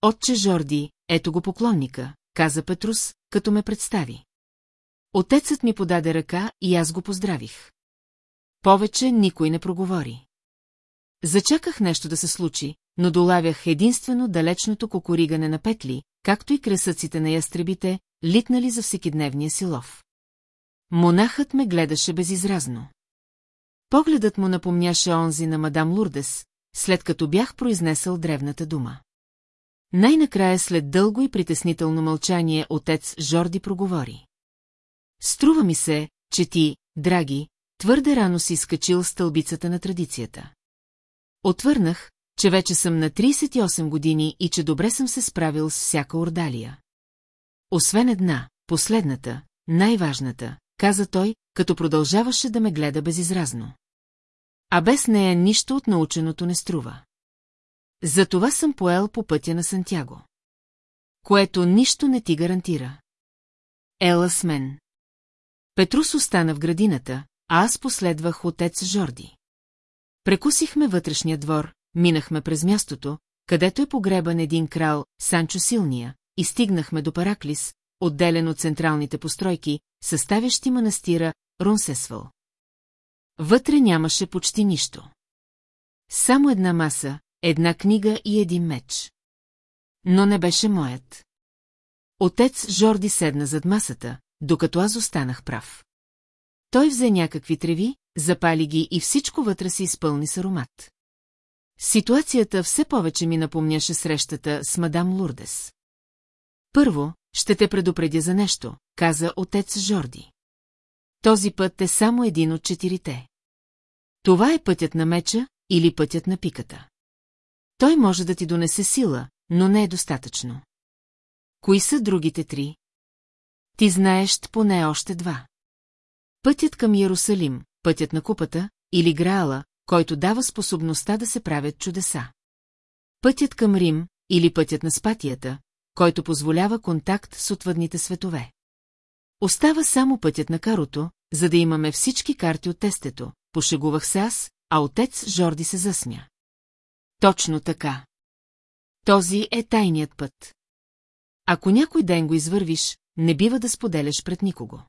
Отче Жорди, ето го поклонника, каза Петрус, като ме представи. Отецът ми подаде ръка и аз го поздравих. Повече никой не проговори. Зачаках нещо да се случи, но долавях единствено далечното кокоригане на петли, както и кресъците на ястребите, литнали за всекидневния си лов. Монахът ме гледаше безизразно. Погледът му напомняше онзи на мадам Лурдес, след като бях произнесъл древната дума. Най-накрая след дълго и притеснително мълчание отец Жорди проговори. Струва ми се, че ти, драги, твърде рано си скачил стълбицата на традицията. Отвърнах, че вече съм на 38 години и че добре съм се справил с всяка ордалия. Освен една, последната, най-важната, каза той, като продължаваше да ме гледа безизразно. А без нея нищо от наученото не струва. Затова съм поел по пътя на Сантяго. Което нищо не ти гарантира. Ела с мен. Петрус остана в градината, а аз последвах отец Жорди. Прекусихме вътрешния двор, минахме през мястото, където е погребан един крал, Санчо Силния, и стигнахме до Параклис, отделен от централните постройки, съставящи манастира Рунсесвал. Вътре нямаше почти нищо. Само една маса, една книга и един меч. Но не беше моят. Отец Жорди седна зад масата, докато аз останах прав. Той взе някакви треви, запали ги и всичко вътре се изпълни с аромат. Ситуацията все повече ми напомняше срещата с мадам Лурдес. Първо, ще те предупредя за нещо, каза отец Жорди. Този път е само един от четирите. Това е пътят на меча или пътят на пиката. Той може да ти донесе сила, но не е достатъчно. Кои са другите три? Ти знаеш поне още два. Пътят към Иерусалим, пътят на купата или Граала, който дава способността да се правят чудеса. Пътят към Рим или пътят на спатията, който позволява контакт с отвъдните светове. Остава само пътят на карото, за да имаме всички карти от тестето, пошегувах се аз, а отец Жорди се засмя. Точно така. Този е тайният път. Ако някой ден го извървиш, не бива да споделяш пред никого.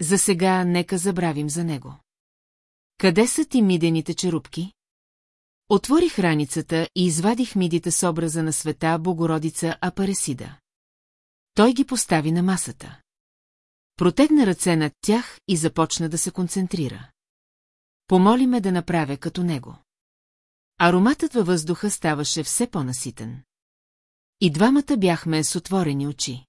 За сега нека забравим за него. Къде са ти мидените черупки? Отворих раницата и извадих мидите с образа на света Богородица Апаресида. Той ги постави на масата. Протегна ръце над тях и започна да се концентрира. Помоли ме да направя като него. Ароматът във въздуха ставаше все по-наситен. И двамата бяхме с отворени очи.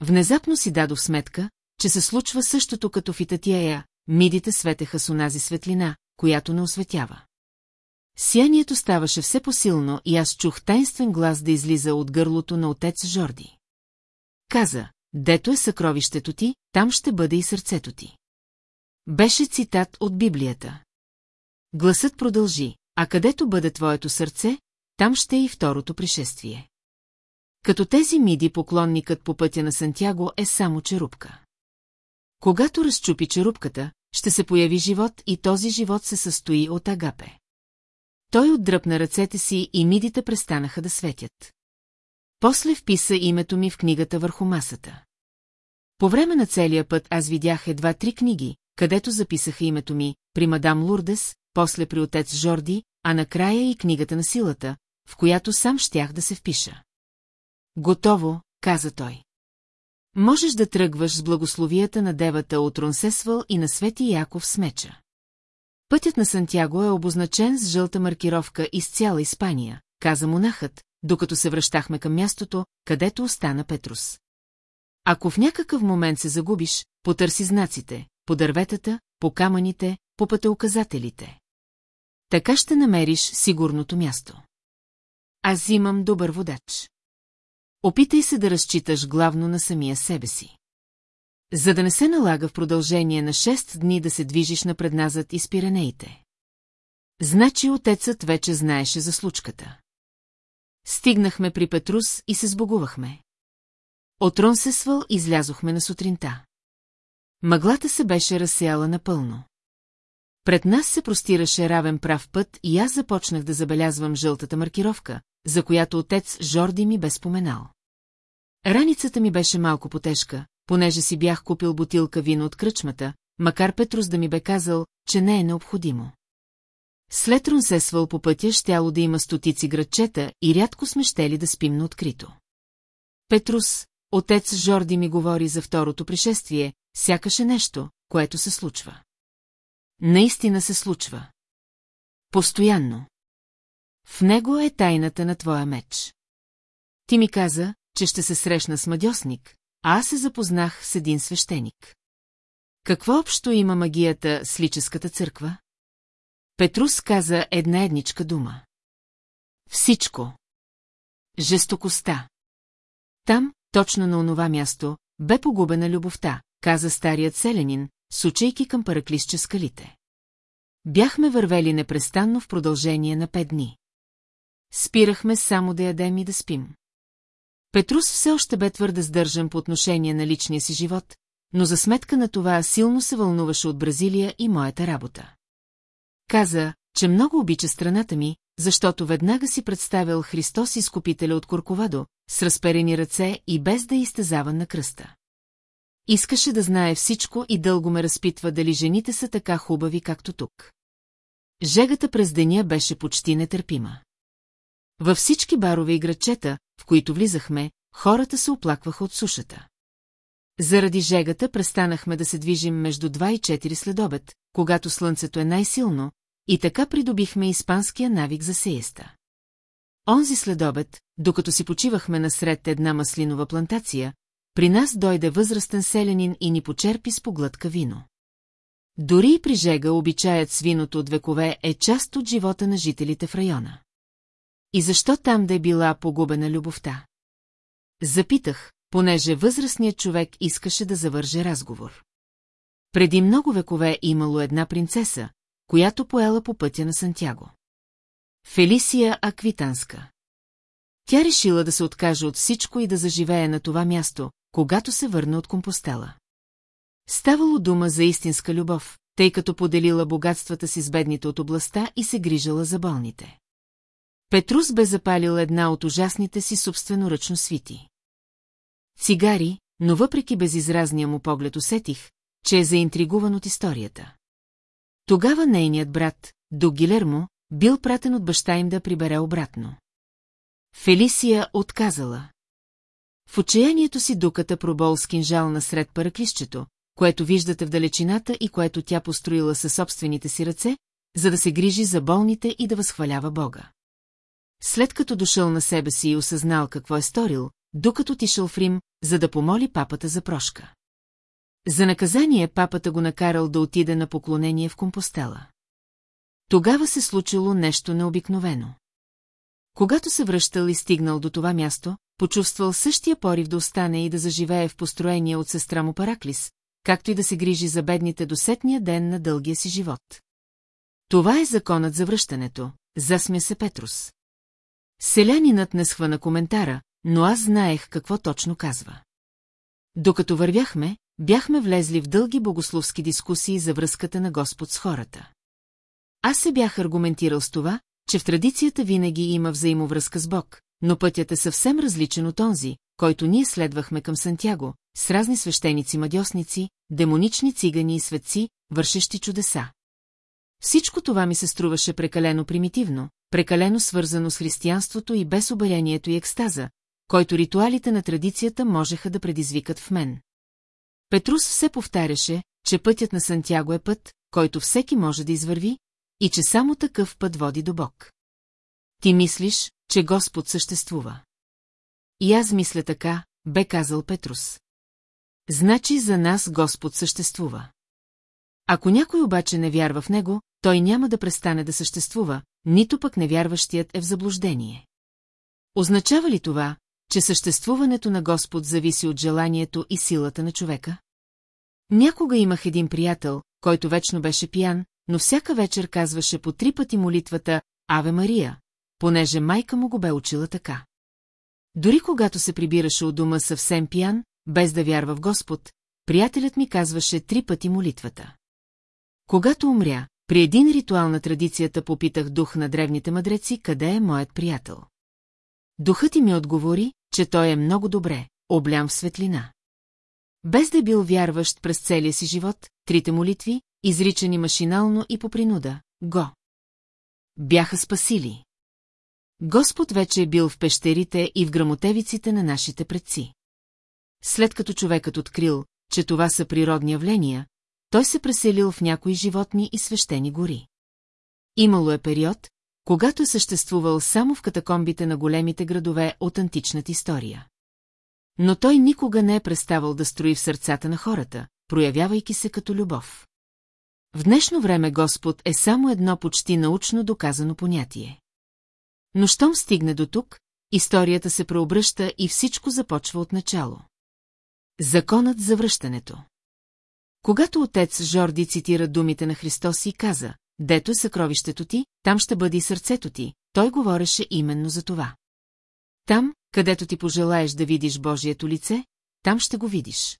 Внезапно си дадох сметка, че се случва същото като в Итатия, мидите светеха с онази светлина, която не осветява. Сиянието ставаше все посилно и аз чух тайнствен глас да излиза от гърлото на отец Жорди. Каза, дето е съкровището ти, там ще бъде и сърцето ти. Беше цитат от Библията. Гласът продължи, а където бъде твоето сърце, там ще е и второто пришествие. Като тези миди поклонникът по пътя на Сантяго е само черупка. Когато разчупи черупката, ще се появи живот и този живот се състои от агапе. Той отдръпна ръцете си и мидите престанаха да светят. После вписа името ми в книгата върху масата. По време на целия път аз видях едва три книги, където записаха името ми, при мадам Лурдес, после при отец Жорди, а накрая и книгата на силата, в която сам щях да се впиша. Готово, каза той. Можеш да тръгваш с благословията на девата от Ронсесвал и на Свети Яков с меча. Пътят на Сантяго е обозначен с жълта маркировка из цяла Испания, каза монахът, докато се връщахме към мястото, където остана Петрус. Ако в някакъв момент се загубиш, потърси знаците, по дърветата, по камъните, по пътеуказателите. Така ще намериш сигурното място. Аз имам добър водач. Опитай се да разчиташ главно на самия себе си. За да не се налага в продължение на 6 дни да се движиш напредназад из Пиренеите. Значи отецът вече знаеше за случката. Стигнахме при Петрус и се сбогувахме. От Ронсесвъл излязохме на сутринта. Мъглата се беше разсеяла напълно. Пред нас се простираше равен прав път и аз започнах да забелязвам жълтата маркировка, за която отец Жорди ми бе споменал. Раницата ми беше малко потежка, понеже си бях купил бутилка вино от кръчмата, макар Петрус да ми бе казал, че не е необходимо. След Рунсесвал по пътя щяло да има стотици градчета и рядко сме щели да спим на открито. Петрус, отец Жорди ми говори за второто пришествие, сякаше нещо, което се случва. Наистина се случва. Постоянно. В него е тайната на твоя меч. Ти ми каза, че ще се срещна с мадьосник, а аз се запознах с един свещеник. Какво общо има магията с лическата църква? Петрус каза една едничка дума. Всичко. Жестокостта. Там, точно на онова място, бе погубена любовта, каза старият селянин, сучейки към параклисче скалите. Бяхме вървели непрестанно в продължение на пет дни. Спирахме само да ядем и да спим. Петрус все още бе твърде сдържан по отношение на личния си живот, но за сметка на това силно се вълнуваше от Бразилия и моята работа. Каза, че много обича страната ми, защото веднага си представил Христос изкупителя от Корковадо, с разперени ръце и без да е изтезава на кръста. Искаше да знае всичко и дълго ме разпитва дали жените са така хубави, както тук. Жегата през деня беше почти нетърпима. Във всички барове и градчета, в които влизахме, хората се оплакваха от сушата. Заради жегата престанахме да се движим между 2 и 4 следобед, когато слънцето е най-силно, и така придобихме испанския навик за сееста. Онзи следобед, докато си почивахме насред една маслинова плантация, при нас дойде възрастен селянин и ни почерпи с поглътка вино. Дори и при жега обичаят с виното от векове е част от живота на жителите в района. И защо там да е била погубена любовта? Запитах, понеже възрастният човек искаше да завърже разговор. Преди много векове имало една принцеса, която поела по пътя на Сантяго. Фелисия Аквитанска. Тя решила да се откаже от всичко и да заживее на това място, когато се върна от Компостела. Ставало дума за истинска любов, тъй като поделила богатствата си с бедните от областта и се грижала за болните. Петрус бе запалил една от ужасните си собственоръчно свити. Цигари, но въпреки безизразния му поглед усетих, че е заинтригуван от историята. Тогава нейният брат, до Гилермо, бил пратен от баща им да прибере обратно. Фелисия отказала. В отчаянието си дуката пробол с кинжал насред параклището, което виждате в далечината и което тя построила със собствените си ръце, за да се грижи за болните и да възхвалява Бога. След като дошъл на себе си и осъзнал какво е сторил, докато отишъл в Рим, за да помоли папата за прошка. За наказание папата го накарал да отиде на поклонение в Компостела. Тогава се случило нещо необикновено. Когато се връщал и стигнал до това място, почувствал същия порив да остане и да заживее в построение от сестра му Параклис, както и да се грижи за бедните до сетния ден на дългия си живот. Това е законът за връщането, засмя се Петрус. Селянинът не схвана коментара, но аз знаех какво точно казва. Докато вървяхме, бяхме влезли в дълги богословски дискусии за връзката на Господ с хората. Аз се бях аргументирал с това, че в традицията винаги има взаимовръзка с Бог, но пътят е съвсем различен от онзи, който ние следвахме към Сантяго, с разни свещеници-мадьосници, демонични цигани и светци, вършещи чудеса. Всичко това ми се струваше прекалено примитивно, прекалено свързано с християнството и без обаянието и екстаза, който ритуалите на традицията можеха да предизвикат в мен. Петрус все повтаряше, че пътят на Сантяго е път, който всеки може да извърви, и че само такъв път води до Бог. Ти мислиш, че Господ съществува. И аз мисля така, бе казал Петрус. Значи за нас Господ съществува. Ако някой обаче не вярва в него, той няма да престане да съществува, нито пък невярващият е в заблуждение. Означава ли това, че съществуването на Господ зависи от желанието и силата на човека? Някога имах един приятел, който вечно беше пиян, но всяка вечер казваше по три пъти молитвата «Аве Мария», понеже майка му го бе учила така. Дори когато се прибираше от дома съвсем пиян, без да вярва в Господ, приятелят ми казваше три пъти молитвата. Когато умря, при един ритуал на традицията попитах дух на древните мъдреци, къде е моят приятел. Духът ти ми отговори, че той е много добре, облям в светлина. Без да е бил вярващ през целия си живот, трите молитви, изричани машинално и по принуда, го. Бяха спасили. Господ вече е бил в пещерите и в грамотевиците на нашите предци. След като човекът открил, че това са природни явления, той се преселил в някои животни и свещени гори. Имало е период, когато е съществувал само в катакомбите на големите градове от античната история. Но той никога не е преставал да строи в сърцата на хората, проявявайки се като любов. В днешно време Господ е само едно почти научно доказано понятие. Но щом стигне до тук, историята се преобръща и всичко започва от начало. Законът за връщането Когато отец Жорди цитира думите на Христос и каза, дето е съкровището ти, там ще бъде и сърцето ти, той говореше именно за това. Там, където ти пожелаеш да видиш Божието лице, там ще го видиш.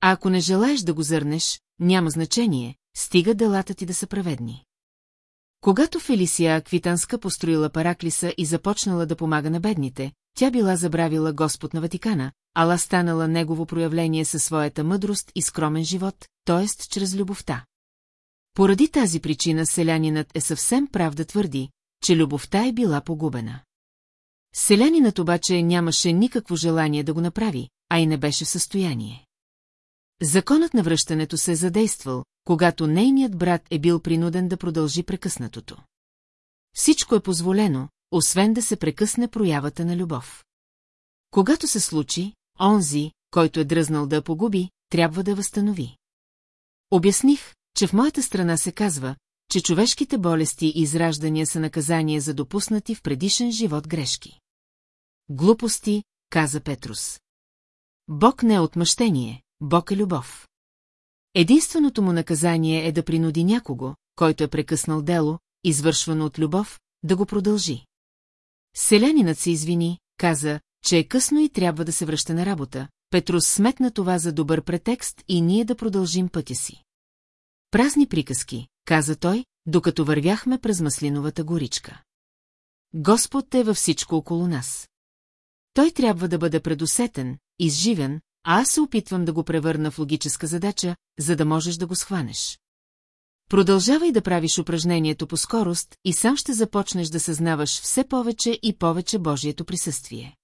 А ако не желаеш да го зърнеш, няма значение, стига делата ти да са праведни. Когато Фелисия Аквитанска построила Параклиса и започнала да помага на бедните, тя била забравила Господ на Ватикана, ала станала негово проявление със своята мъдрост и скромен живот, т.е. чрез любовта. Поради тази причина селянинът е съвсем прав да твърди, че любовта е била погубена. Селянинът обаче нямаше никакво желание да го направи, а и не беше в състояние. Законът на връщането се е задействал, когато нейният брат е бил принуден да продължи прекъснатото. Всичко е позволено, освен да се прекъсне проявата на любов. Когато се случи, онзи, който е дръзнал да погуби, трябва да възстанови. Обясних, че в моята страна се казва, че човешките болести и израждания са наказание за допуснати в предишен живот грешки. Глупости, каза Петрус. Бог не е отмъщение, Бог е любов. Единственото му наказание е да принуди някого, който е прекъснал дело, извършвано от любов, да го продължи. Селянинът се извини, каза, че е късно и трябва да се връща на работа. Петрус сметна това за добър претекст и ние да продължим пътя си. Празни приказки, каза той, докато вървяхме през маслиновата горичка. Господ е във всичко около нас. Той трябва да бъде предусетен, изживен, а аз се опитвам да го превърна в логическа задача, за да можеш да го схванеш. Продължавай да правиш упражнението по скорост и сам ще започнеш да съзнаваш все повече и повече Божието присъствие.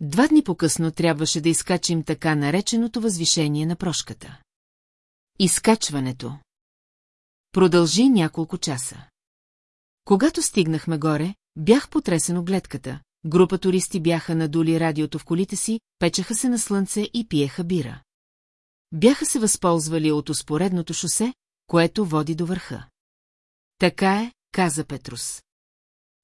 Два дни по-късно трябваше да изкачим така нареченото възвишение на прошката. Изкачването. Продължи няколко часа. Когато стигнахме горе, бях потресен от гледката. Група туристи бяха надули радиото в колите си, печеха се на слънце и пиеха бира. Бяха се възползвали от успоредното шосе, което води до върха. Така е, каза Петрус.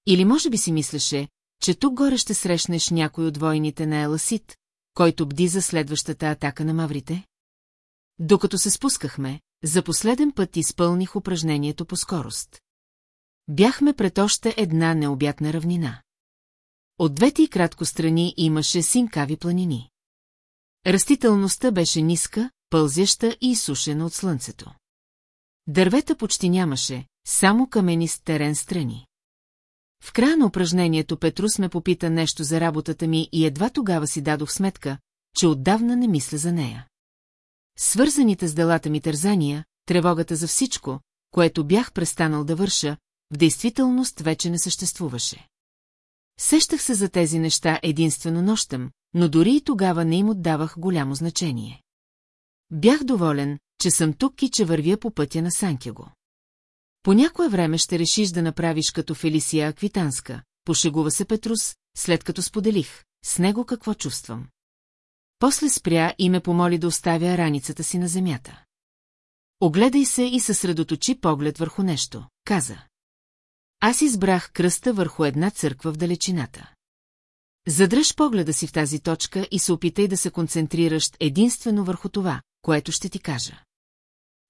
Или може би си мислеше, че тук горе ще срещнеш някой от войните на Еласит, който бди за следващата атака на маврите? Докато се спускахме, за последен път изпълних упражнението по скорост. Бяхме пред още една необятна равнина. От двете и кратко страни имаше синкави планини. Растителността беше ниска, пълзяща и изсушена от слънцето. Дървета почти нямаше, само каменист терен страни. В края на упражнението Петрус ме попита нещо за работата ми и едва тогава си дадох сметка, че отдавна не мисля за нея. Свързаните с делата ми тързания, тревогата за всичко, което бях престанал да върша, в действителност вече не съществуваше. Сещах се за тези неща единствено нощем, но дори и тогава не им отдавах голямо значение. Бях доволен, че съм тук и че вървя по пътя на Санкего. По някое време ще решиш да направиш като Фелисия Аквитанска, пошегува се Петрус, след като споделих с него какво чувствам. После спря и ме помоли да оставя раницата си на земята. Огледай се и съсредоточи поглед върху нещо, каза. Аз избрах кръста върху една църква в далечината. Задръж погледа си в тази точка и се опитай да се концентрираш единствено върху това, което ще ти кажа.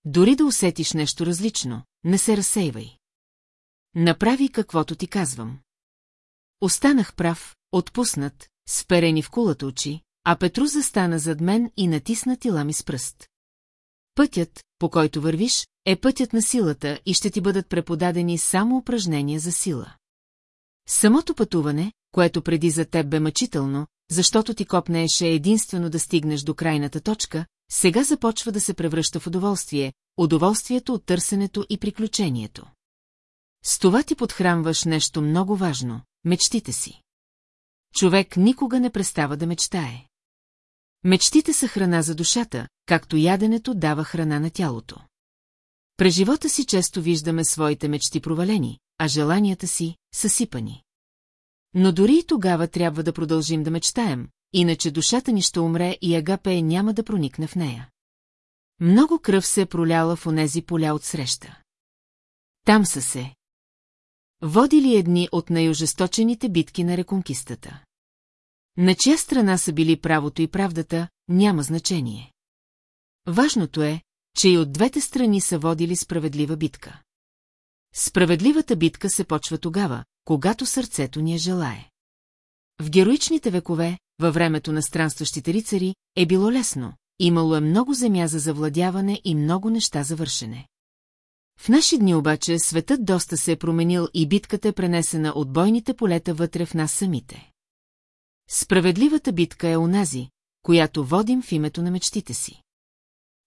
Дори да усетиш нещо различно, не се разсейвай. Направи каквото ти казвам. Останах прав, отпуснат, сперени в кулата очи, а Петрус застана зад мен и натисна тила ми с пръст. Пътят, по който вървиш, е пътят на силата и ще ти бъдат преподадени само упражнения за сила. Самото пътуване, което преди за теб бе мъчително, защото ти копнееше единствено да стигнеш до крайната точка, сега започва да се превръща в удоволствие, удоволствието от търсенето и приключението. С това ти подхранваш нещо много важно – мечтите си. Човек никога не престава да мечтае. Мечтите са храна за душата, както яденето дава храна на тялото. През живота си често виждаме своите мечти провалени, а желанията си – съсипани. Но дори и тогава трябва да продължим да мечтаем, иначе душата ни ще умре и Агапе няма да проникне в нея. Много кръв се е проляла в онези поля от среща. Там са се. Водили едни от най-ожесточените битки на реконкистата. На чия страна са били правото и правдата, няма значение. Важното е, че и от двете страни са водили справедлива битка. Справедливата битка се почва тогава, когато сърцето ни е желае. В героичните векове, във времето на странстващите рицари, е било лесно, имало е много земя за завладяване и много неща за вършене. В наши дни обаче светът доста се е променил и битката е пренесена от бойните полета вътре в нас самите. Справедливата битка е онази, която водим в името на мечтите си.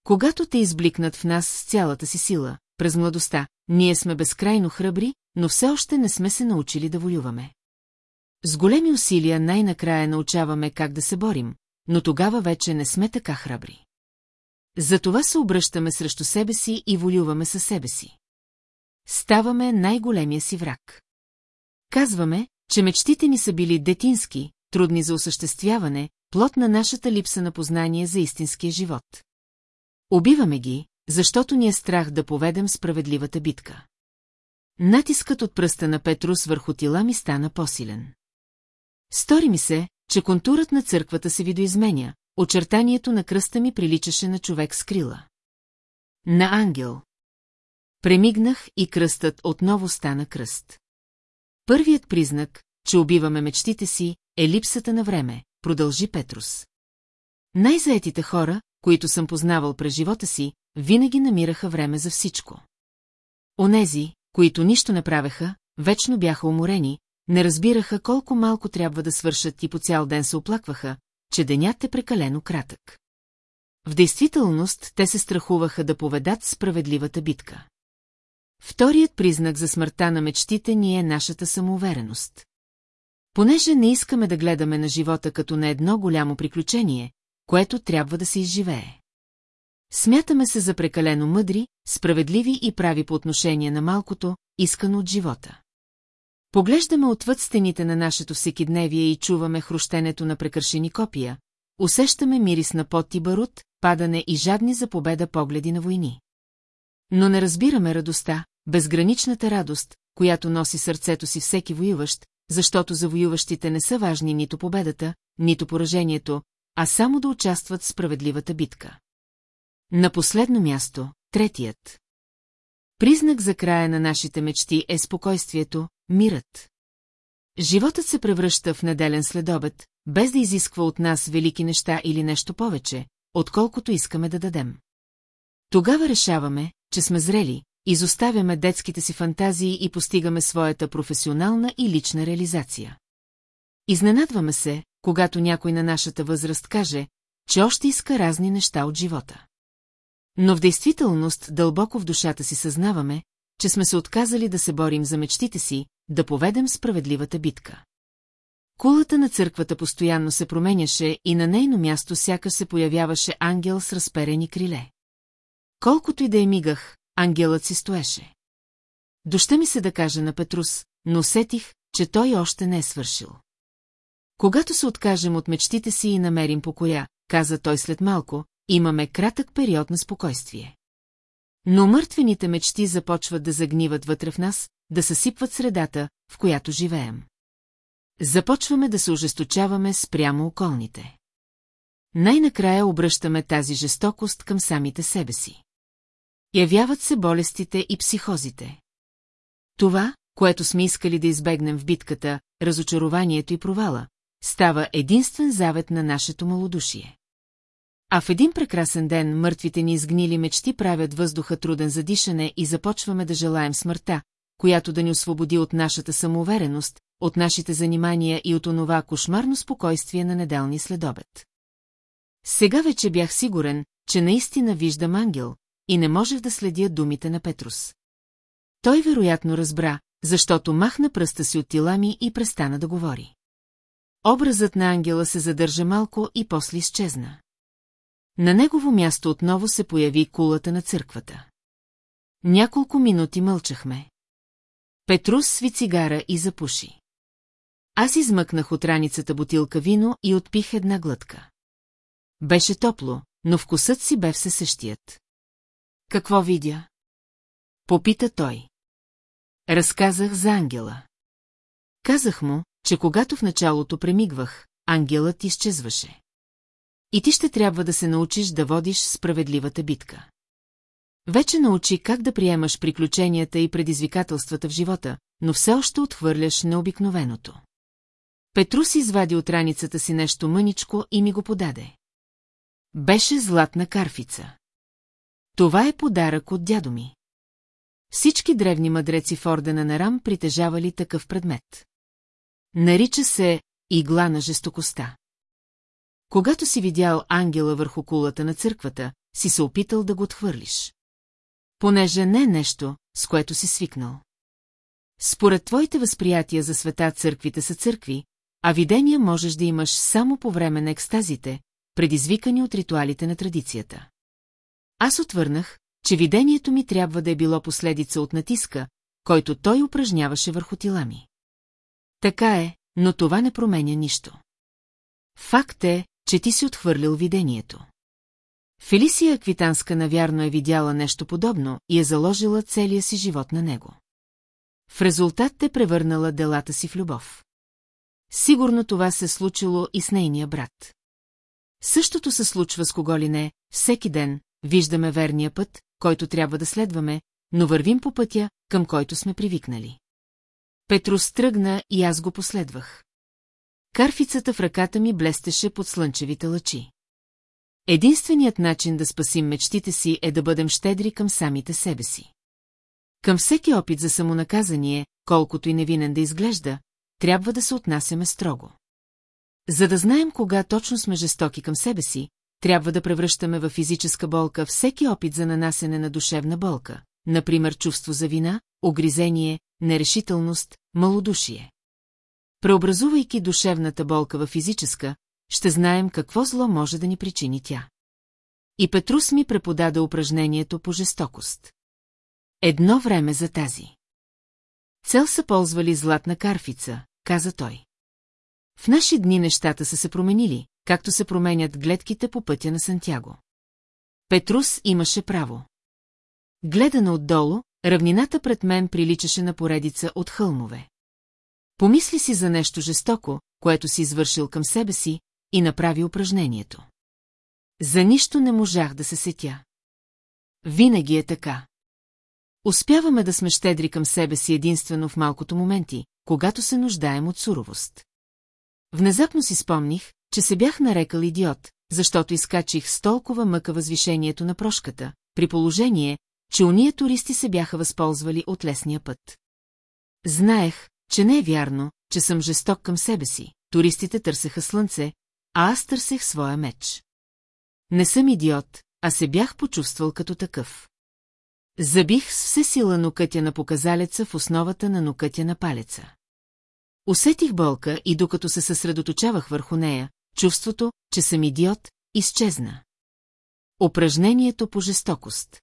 Когато те избликнат в нас с цялата си сила, през младостта, ние сме безкрайно храбри, но все още не сме се научили да воюваме. С големи усилия най-накрая научаваме как да се борим, но тогава вече не сме така храбри. Затова се обръщаме срещу себе си и волюваме със себе си. Ставаме най-големия си враг. Казваме, че мечтите ни са били детински, трудни за осъществяване, плод на нашата липса на познание за истинския живот. Убиваме ги, защото ни е страх да поведем справедливата битка. Натискът от пръста на Петрус върху тила ми стана по-силен. Стори ми се, че контурът на църквата се видоизменя, очертанието на кръста ми приличаше на човек с крила. На ангел. Премигнах и кръстът отново стана кръст. Първият признак, че убиваме мечтите си, е липсата на време, продължи Петрус. Най-заетите хора, които съм познавал през живота си, винаги намираха време за всичко. Онези, които нищо не правеха, вечно бяха уморени, не разбираха колко малко трябва да свършат и по цял ден се оплакваха, че денят е прекалено кратък. В действителност те се страхуваха да поведат справедливата битка. Вторият признак за смъртта на мечтите ни е нашата самоувереност. Понеже не искаме да гледаме на живота като на едно голямо приключение, което трябва да се изживее. Смятаме се за прекалено мъдри, справедливи и прави по отношение на малкото, искано от живота. Поглеждаме отвъд стените на нашето всекидневие и чуваме хрущенето на прекършени копия, усещаме мирис на пот и барут, падане и жадни за победа погледи на войни. Но не разбираме радостта, безграничната радост, която носи сърцето си всеки воюващ, защото за воюващите не са важни нито победата, нито поражението, а само да участват в справедливата битка. На последно място, третият. Признак за края на нашите мечти е спокойствието, мирът. Животът се превръща в неделен следобед, без да изисква от нас велики неща или нещо повече, отколкото искаме да дадем. Тогава решаваме, че сме зрели, изоставяме детските си фантазии и постигаме своята професионална и лична реализация. Изненадваме се, когато някой на нашата възраст каже, че още иска разни неща от живота. Но в действителност дълбоко в душата си съзнаваме, че сме се отказали да се борим за мечтите си, да поведем справедливата битка. Кулата на църквата постоянно се променяше и на нейно място сякаш се появяваше ангел с разперени криле. Колкото и да е мигах, ангелът си стоеше. Доща ми се да кажа на Петрус, но усетих, че той още не е свършил. Когато се откажем от мечтите си и намерим покоя, каза той след малко, имаме кратък период на спокойствие. Но мъртвените мечти започват да загниват вътре в нас, да съсипват средата, в която живеем. Започваме да се ожесточаваме спрямо околните. Най-накрая обръщаме тази жестокост към самите себе си. Явяват се болестите и психозите. Това, което сме искали да избегнем в битката, разочарованието и провала, става единствен завет на нашето малодушие. А в един прекрасен ден мъртвите ни изгнили мечти правят въздуха труден за дишане и започваме да желаем смъртта, която да ни освободи от нашата самоувереност, от нашите занимания и от онова кошмарно спокойствие на неделни следобед. Сега вече бях сигурен, че наистина виждам ангел, и не можех да следя думите на Петрус. Той вероятно разбра, защото махна пръста си от тила ми и престана да говори. Образът на ангела се задържа малко и после изчезна. На негово място отново се появи кулата на църквата. Няколко минути мълчахме. Петрус сви цигара и запуши. Аз измъкнах от раницата бутилка вино и отпих една глътка. Беше топло, но вкусът си бе все същият. Какво видя? Попита той. Разказах за ангела. Казах му, че когато в началото премигвах, ангелът изчезваше. И ти ще трябва да се научиш да водиш справедливата битка. Вече научи как да приемаш приключенията и предизвикателствата в живота, но все още отхвърляш необикновеното. Петрус извади от раницата си нещо мъничко и ми го подаде. Беше златна карфица. Това е подарък от дядо ми. Всички древни мъдреци в ордена на Рам притежавали такъв предмет. Нарича се игла на жестокостта. Когато си видял ангела върху кулата на църквата, си се опитал да го отхвърлиш. Понеже не е нещо, с което си свикнал. Според твоите възприятия за света църквите са църкви, а видения можеш да имаш само по време на екстазите, предизвикани от ритуалите на традицията. Аз отвърнах, че видението ми трябва да е било последица от натиска, който той упражняваше върху тила ми. Така е, но това не променя нищо. Факт е, че ти си отхвърлил видението. Фелисия Аквитанска навярно е видяла нещо подобно и е заложила целия си живот на него. В резултат те превърнала делата си в любов. Сигурно това се случило и с нейния брат. Същото се случва с кого ли не, всеки ден, виждаме верния път, който трябва да следваме, но вървим по пътя, към който сме привикнали. Петрус тръгна и аз го последвах. Карфицата в ръката ми блестеше под слънчевите лъчи. Единственият начин да спасим мечтите си е да бъдем щедри към самите себе си. Към всеки опит за самонаказание, колкото и невинен да изглежда, трябва да се отнасяме строго. За да знаем кога точно сме жестоки към себе си, трябва да превръщаме в физическа болка всеки опит за нанасене на душевна болка, например чувство за вина, огризение, нерешителност, малодушие. Преобразувайки душевната болка в физическа, ще знаем какво зло може да ни причини тя. И Петрус ми преподаде упражнението по жестокост. Едно време за тази. Цел са ползвали златна карфица, каза той. В наши дни нещата са се променили, както се променят гледките по пътя на Сантяго. Петрус имаше право. Гледана отдолу, равнината пред мен приличаше на поредица от хълмове. Помисли си за нещо жестоко, което си извършил към себе си, и направи упражнението. За нищо не можах да се сетя. Винаги е така. Успяваме да сме щедри към себе си единствено в малкото моменти, когато се нуждаем от суровост. Внезапно си спомних, че се бях нарекал идиот, защото изкачих с толкова мъка възвишението на прошката, при положение, че уния туристи се бяха възползвали от лесния път. Знаех, че не е вярно, че съм жесток към себе си. Туристите търсеха слънце, а аз търсех своя меч. Не съм идиот, а се бях почувствал като такъв. Забих с все сила нокътя на показалеца в основата на нокътя на палеца. Усетих болка и докато се съсредоточавах върху нея, чувството, че съм идиот, изчезна. Упражнението по жестокост.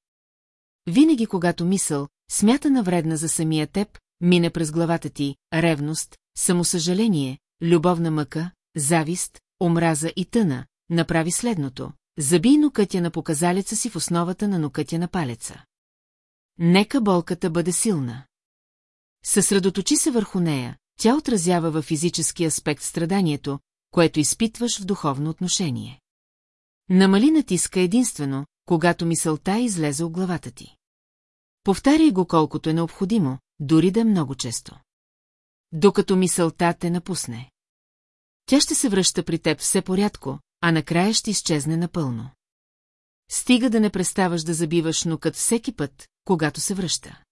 Винаги когато мисъл, смятана вредна за самия теб, мине през главата ти, ревност, самосъжаление, любовна мъка, завист, омраза и тъна, направи следното. Забий нокътя на показалеца си в основата на нокътя на палеца. Нека болката бъде силна. Съсредоточи се върху нея, тя отразява във физически аспект страданието, което изпитваш в духовно отношение. Намали натиска единствено, когато мисълта излезе от главата ти. Повтаряй го колкото е необходимо, дори да е много често. Докато мисълта те напусне. Тя ще се връща при теб все порядко, а накрая ще изчезне напълно. Стига да не преставаш да забиваш нокът всеки път, когато се връща.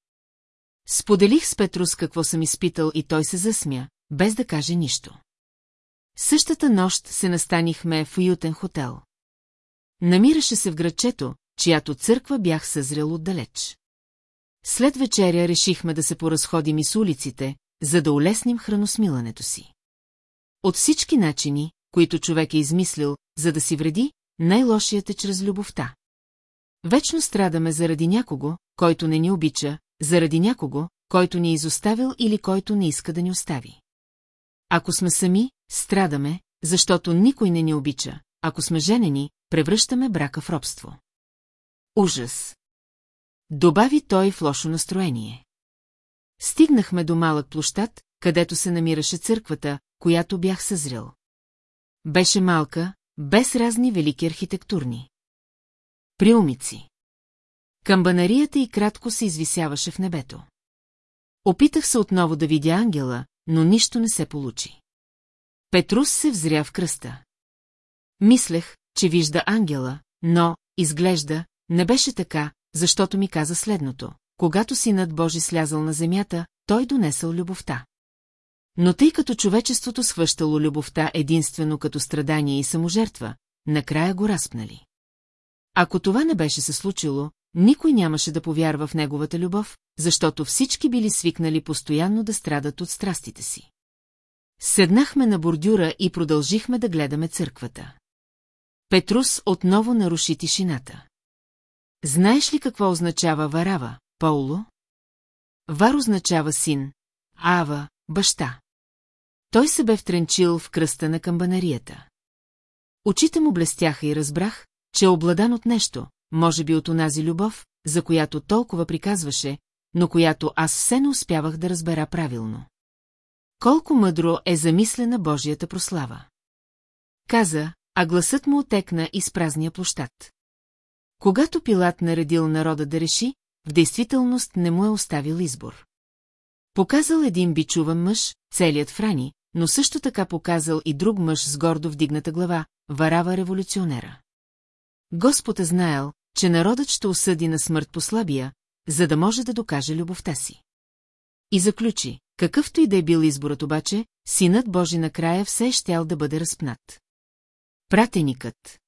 Споделих с Петрус какво съм изпитал и той се засмя, без да каже нищо. Същата нощ се настанихме в уютен хотел. Намираше се в градчето, чиято църква бях съзрел отдалеч. След вечеря решихме да се поразходим и с улиците, за да улесним храносмилането си. От всички начини, които човек е измислил, за да си вреди, най-лошият е чрез любовта. Вечно страдаме заради някого, който не ни обича, заради някого, който ни е изоставил или който не иска да ни остави. Ако сме сами, страдаме, защото никой не ни обича, ако сме женени, превръщаме брака в робство. Ужас! Добави той в лошо настроение. Стигнахме до малък площад, където се намираше църквата, която бях съзрел. Беше малка, без разни велики архитектурни. Приумици. Камбанарията и кратко се извисяваше в небето. Опитах се отново да видя ангела, но нищо не се получи. Петрус се взря в кръста. Мислех, че вижда ангела, но, изглежда, не беше така, защото ми каза следното. Когато синът Божи слязал на земята, той донесъл любовта. Но тъй като човечеството схващало любовта единствено като страдание и саможертва, накрая го разпнали. Ако това не беше се случило, никой нямаше да повярва в неговата любов, защото всички били свикнали постоянно да страдат от страстите си. Седнахме на бордюра и продължихме да гледаме църквата. Петрус отново наруши тишината. Знаеш ли какво означава варава, Пауло? Вар означава син, Ава – баща. Той се бе втренчил в кръста на камбанарията. Очите му блестяха и разбрах, че е обладан от нещо, може би от онази любов, за която толкова приказваше, но която аз все не успявах да разбера правилно. Колко мъдро е замислена Божията прослава. Каза, а гласът му отекна из празния площад. Когато Пилат наредил народа да реши, в действителност не му е оставил избор. Показал един бичуван мъж, целият Франи, но също така показал и друг мъж с гордо вдигната глава, варава революционера. Господ е знаел, че народът ще осъди на смърт по слабия, за да може да докаже любовта си. И заключи, какъвто и да е бил изборът обаче, синът Божи накрая все щял да бъде разпнат. Пратеникът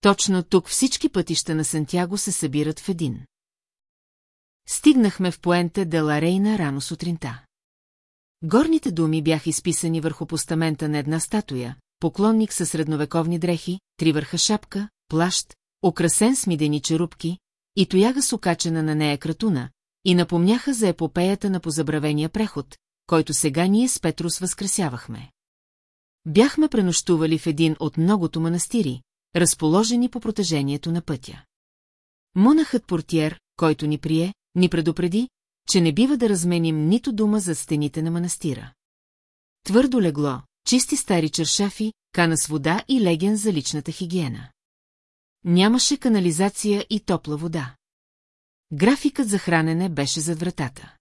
Точно тук всички пътища на Сантяго се събират в един. Стигнахме в поенте Деларейна рано сутринта. Горните думи бяха изписани върху постамента на една статуя, поклонник със средновековни дрехи, три върха шапка, плащ, украсен с мидени черупки, и тояга с окачена на нея кратуна, и напомняха за епопеята на позабравения преход, който сега ние с Петрус възкресявахме. Бяхме пренощували в един от многото манастири, разположени по протежението на пътя. Монахът портиер, който ни прие, ни предупреди, че не бива да разменим нито дума за стените на манастира. Твърдо легло, чисти стари чершафи, кана с вода и леген за личната хигиена. Нямаше канализация и топла вода. Графикът за хранене беше зад вратата.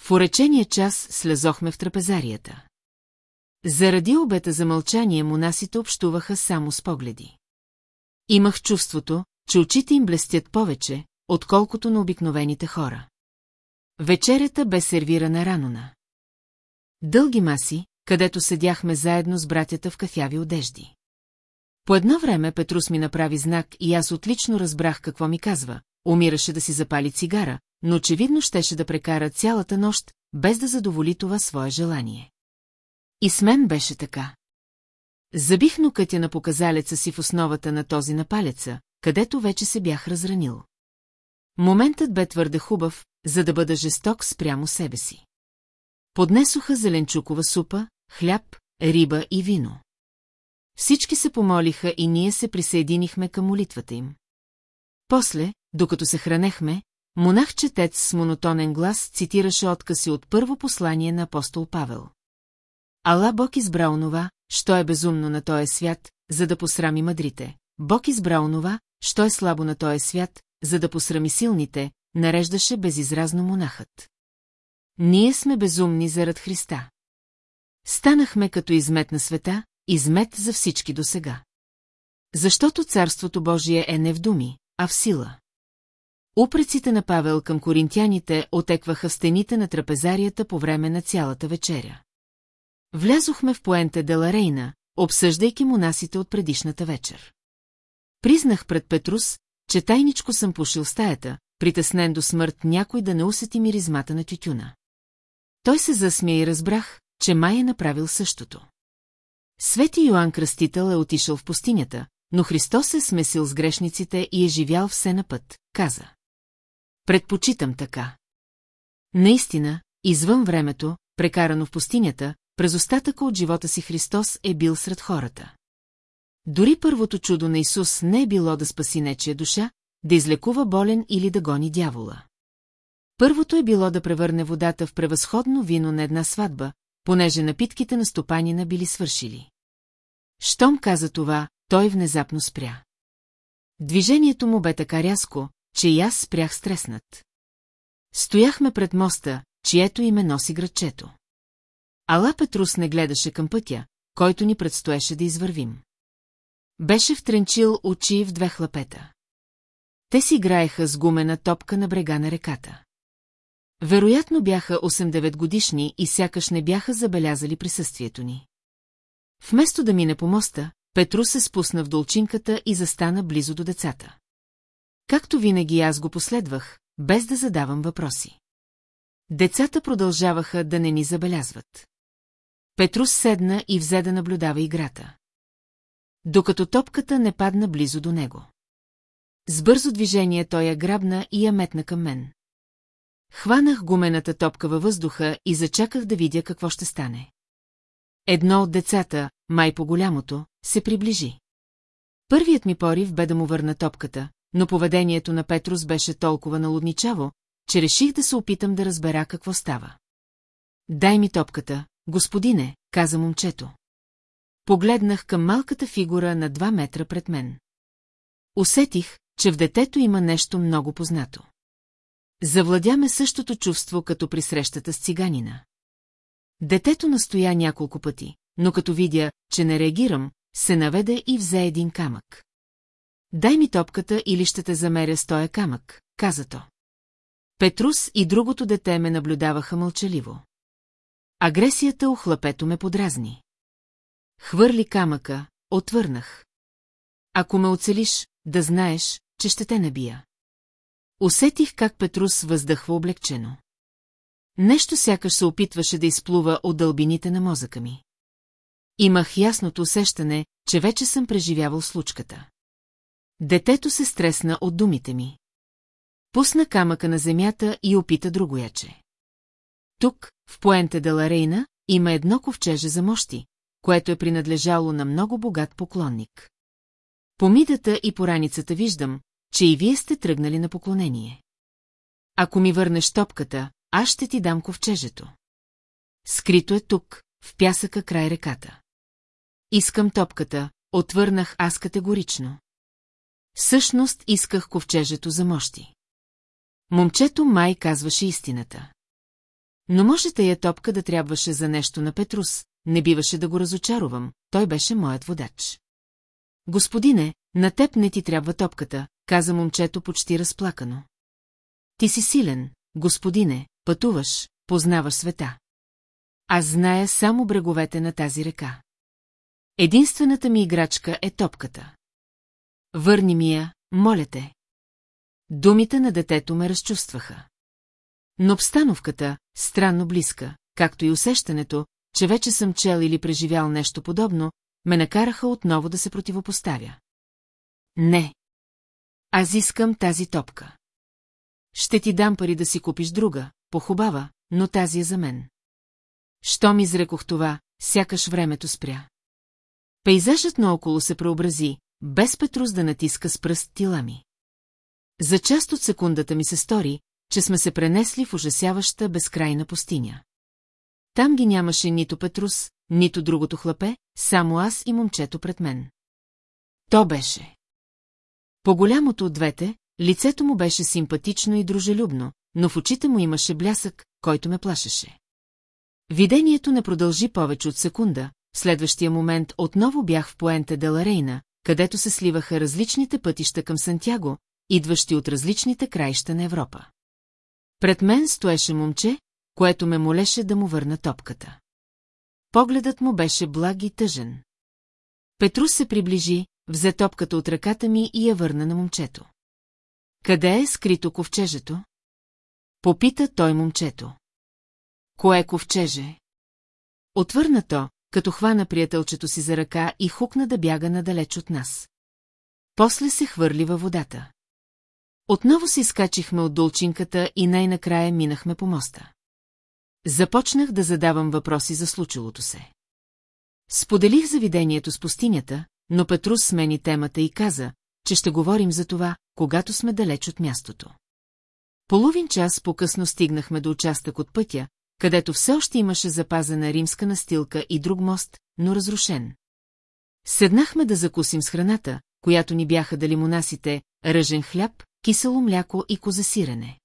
В уречения час слезохме в трапезарията. Заради обета за мълчание монасите общуваха само с погледи. Имах чувството, че очите им блестят повече, отколкото на обикновените хора. Вечерята бе сервирана рано на. Дълги маси, където седяхме заедно с братята в кафяви одежди. По едно време Петрус ми направи знак и аз отлично разбрах какво ми казва. Умираше да си запали цигара, но очевидно щеше да прекара цялата нощ, без да задоволи това свое желание. И с мен беше така. Забих нокътя на показалеца си в основата на този напалеца, където вече се бях разранил. Моментът бе твърде хубав, за да бъда жесток спрямо себе си. Поднесоха зеленчукова супа, хляб, риба и вино. Всички се помолиха и ние се присъединихме към молитвата им. После, докато се хранехме, монах-четец с монотонен глас цитираше откази от първо послание на апостол Павел. Ала Бог избра онова, що е безумно на този свят, за да посрами мъдрите. Бог избра онова, що е слабо на този свят, за да посрами силните, нареждаше безизразно монахът. Ние сме безумни зарад Христа. Станахме като измет на света, измет за всички досега. Защото Царството Божие е не в думи, а в сила. Упреците на Павел към коринтяните отекваха в стените на трапезарията по време на цялата вечеря. Влязохме в поенте Деларейна, обсъждайки монасите от предишната вечер. Признах пред Петрус, че тайничко съм пушил стаята, притеснен до смърт някой да не усети миризмата на тютюна. Той се засмя и разбрах, че май е направил същото. Свети Йоанн Кръстител е отишъл в пустинята, но Христос е смесил с грешниците и е живял все на път, каза. Предпочитам така. Наистина, извън времето, прекарано в пустинята, през остатъка от живота си Христос е бил сред хората. Дори първото чудо на Исус не е било да спаси нечия душа, да излекува болен или да гони дявола. Първото е било да превърне водата в превъзходно вино на една сватба, понеже напитките на стопанина били свършили. Щом каза това, той внезапно спря. Движението му бе така рязко, че и аз спрях стреснат. Стояхме пред моста, чието име носи градчето. Ала Петрус не гледаше към пътя, който ни предстоеше да извървим. Беше втренчил очи в две хлапета. Те си играеха с гумена топка на брега на реката. Вероятно бяха 8-9 годишни и сякаш не бяха забелязали присъствието ни. Вместо да мине по моста, Петрус се спусна в долчинката и застана близо до децата. Както винаги аз го последвах, без да задавам въпроси. Децата продължаваха да не ни забелязват. Петрус седна и взе да наблюдава играта. Докато топката не падна близо до него. С бързо движение той я грабна и я метна към мен. Хванах гумената топка във въздуха и зачаках да видя какво ще стане. Едно от децата, май по-голямото, се приближи. Първият ми порив бе да му върна топката, но поведението на Петрус беше толкова налудничаво, че реших да се опитам да разбера какво става. Дай ми топката, господине, каза момчето. Погледнах към малката фигура на два метра пред мен. Усетих, че в детето има нещо много познато. Завладяме същото чувство, като при срещата с циганина. Детето настоя няколко пъти, но като видя, че не реагирам, се наведе и взе един камък. Дай ми топката или ще те замеря с тоя камък, каза то. Петрус и другото дете ме наблюдаваха мълчаливо. Агресията у хлапето ме подразни. Хвърли камъка, отвърнах. Ако ме оцелиш, да знаеш, че ще те набия. Усетих как Петрус въздъхва облегчено. Нещо сякаш се опитваше да изплува от дълбините на мозъка ми. Имах ясното усещане, че вече съм преживявал случката. Детето се стресна от думите ми. Пусна камъка на земята и опита другояче. Тук, в Пуенте де Ларейна, има едно ковчеже за мощи, което е принадлежало на много богат поклонник. По мидата и по раницата виждам, че и вие сте тръгнали на поклонение. Ако ми върнеш топката, аз ще ти дам ковчежето. Скрито е тук, в пясъка край реката. Искам топката, отвърнах аз категорично. Всъщност исках ковчежето за мощи. Момчето май казваше истината. Но може тая топка да трябваше за нещо на Петрус, не биваше да го разочаровам, той беше моят водач. Господине, на теб не ти трябва топката, каза момчето почти разплакано. Ти си силен, господине, пътуваш, познаваш света. Аз зная само бреговете на тази река. Единствената ми играчка е топката. Върни ми я, моля те. Думите на детето ме разчувстваха. Но обстановката, странно близка, както и усещането, че вече съм чел или преживял нещо подобно, ме накараха отново да се противопоставя. Не. Аз искам тази топка. ще ти дам пари да си купиш друга, похубава, но тази е за мен. Щом изрекох това, сякаш времето спря. Пейзажът наоколо се преобрази, без Петрус да натиска с пръст тила ми. За част от секундата ми се стори, че сме се пренесли в ужасяваща безкрайна пустиня. Там ги нямаше нито Петрус, нито другото хлапе, само аз и момчето пред мен. То беше. По-голямото от двете, лицето му беше симпатично и дружелюбно, но в очите му имаше блясък, който ме плашеше. Видението не продължи повече от секунда, в следващия момент отново бях в поенте Деларейна, където се сливаха различните пътища към Сантяго, идващи от различните краища на Европа. Пред мен стоеше момче, което ме молеше да му върна топката. Погледът му беше благ и тъжен. Петрус се приближи, взе топката от ръката ми и я върна на момчето. Къде е скрито ковчежето? Попита той момчето. Кое ковчеже? Отвърна то, като хвана приятелчето си за ръка и хукна да бяга надалеч от нас. После се хвърли във водата. Отново се изкачихме от долчинката и най-накрая минахме по моста. Започнах да задавам въпроси за случилото се. Споделих завидението с пустинята, но Петрус смени темата и каза, че ще говорим за това, когато сме далеч от мястото. Половин час по-късно стигнахме до участък от пътя, където все още имаше запазена римска настилка и друг мост, но разрушен. Седнахме да закусим с храната, която ни бяха дали монасите, ръжен хляб, кисело мляко и козасирене.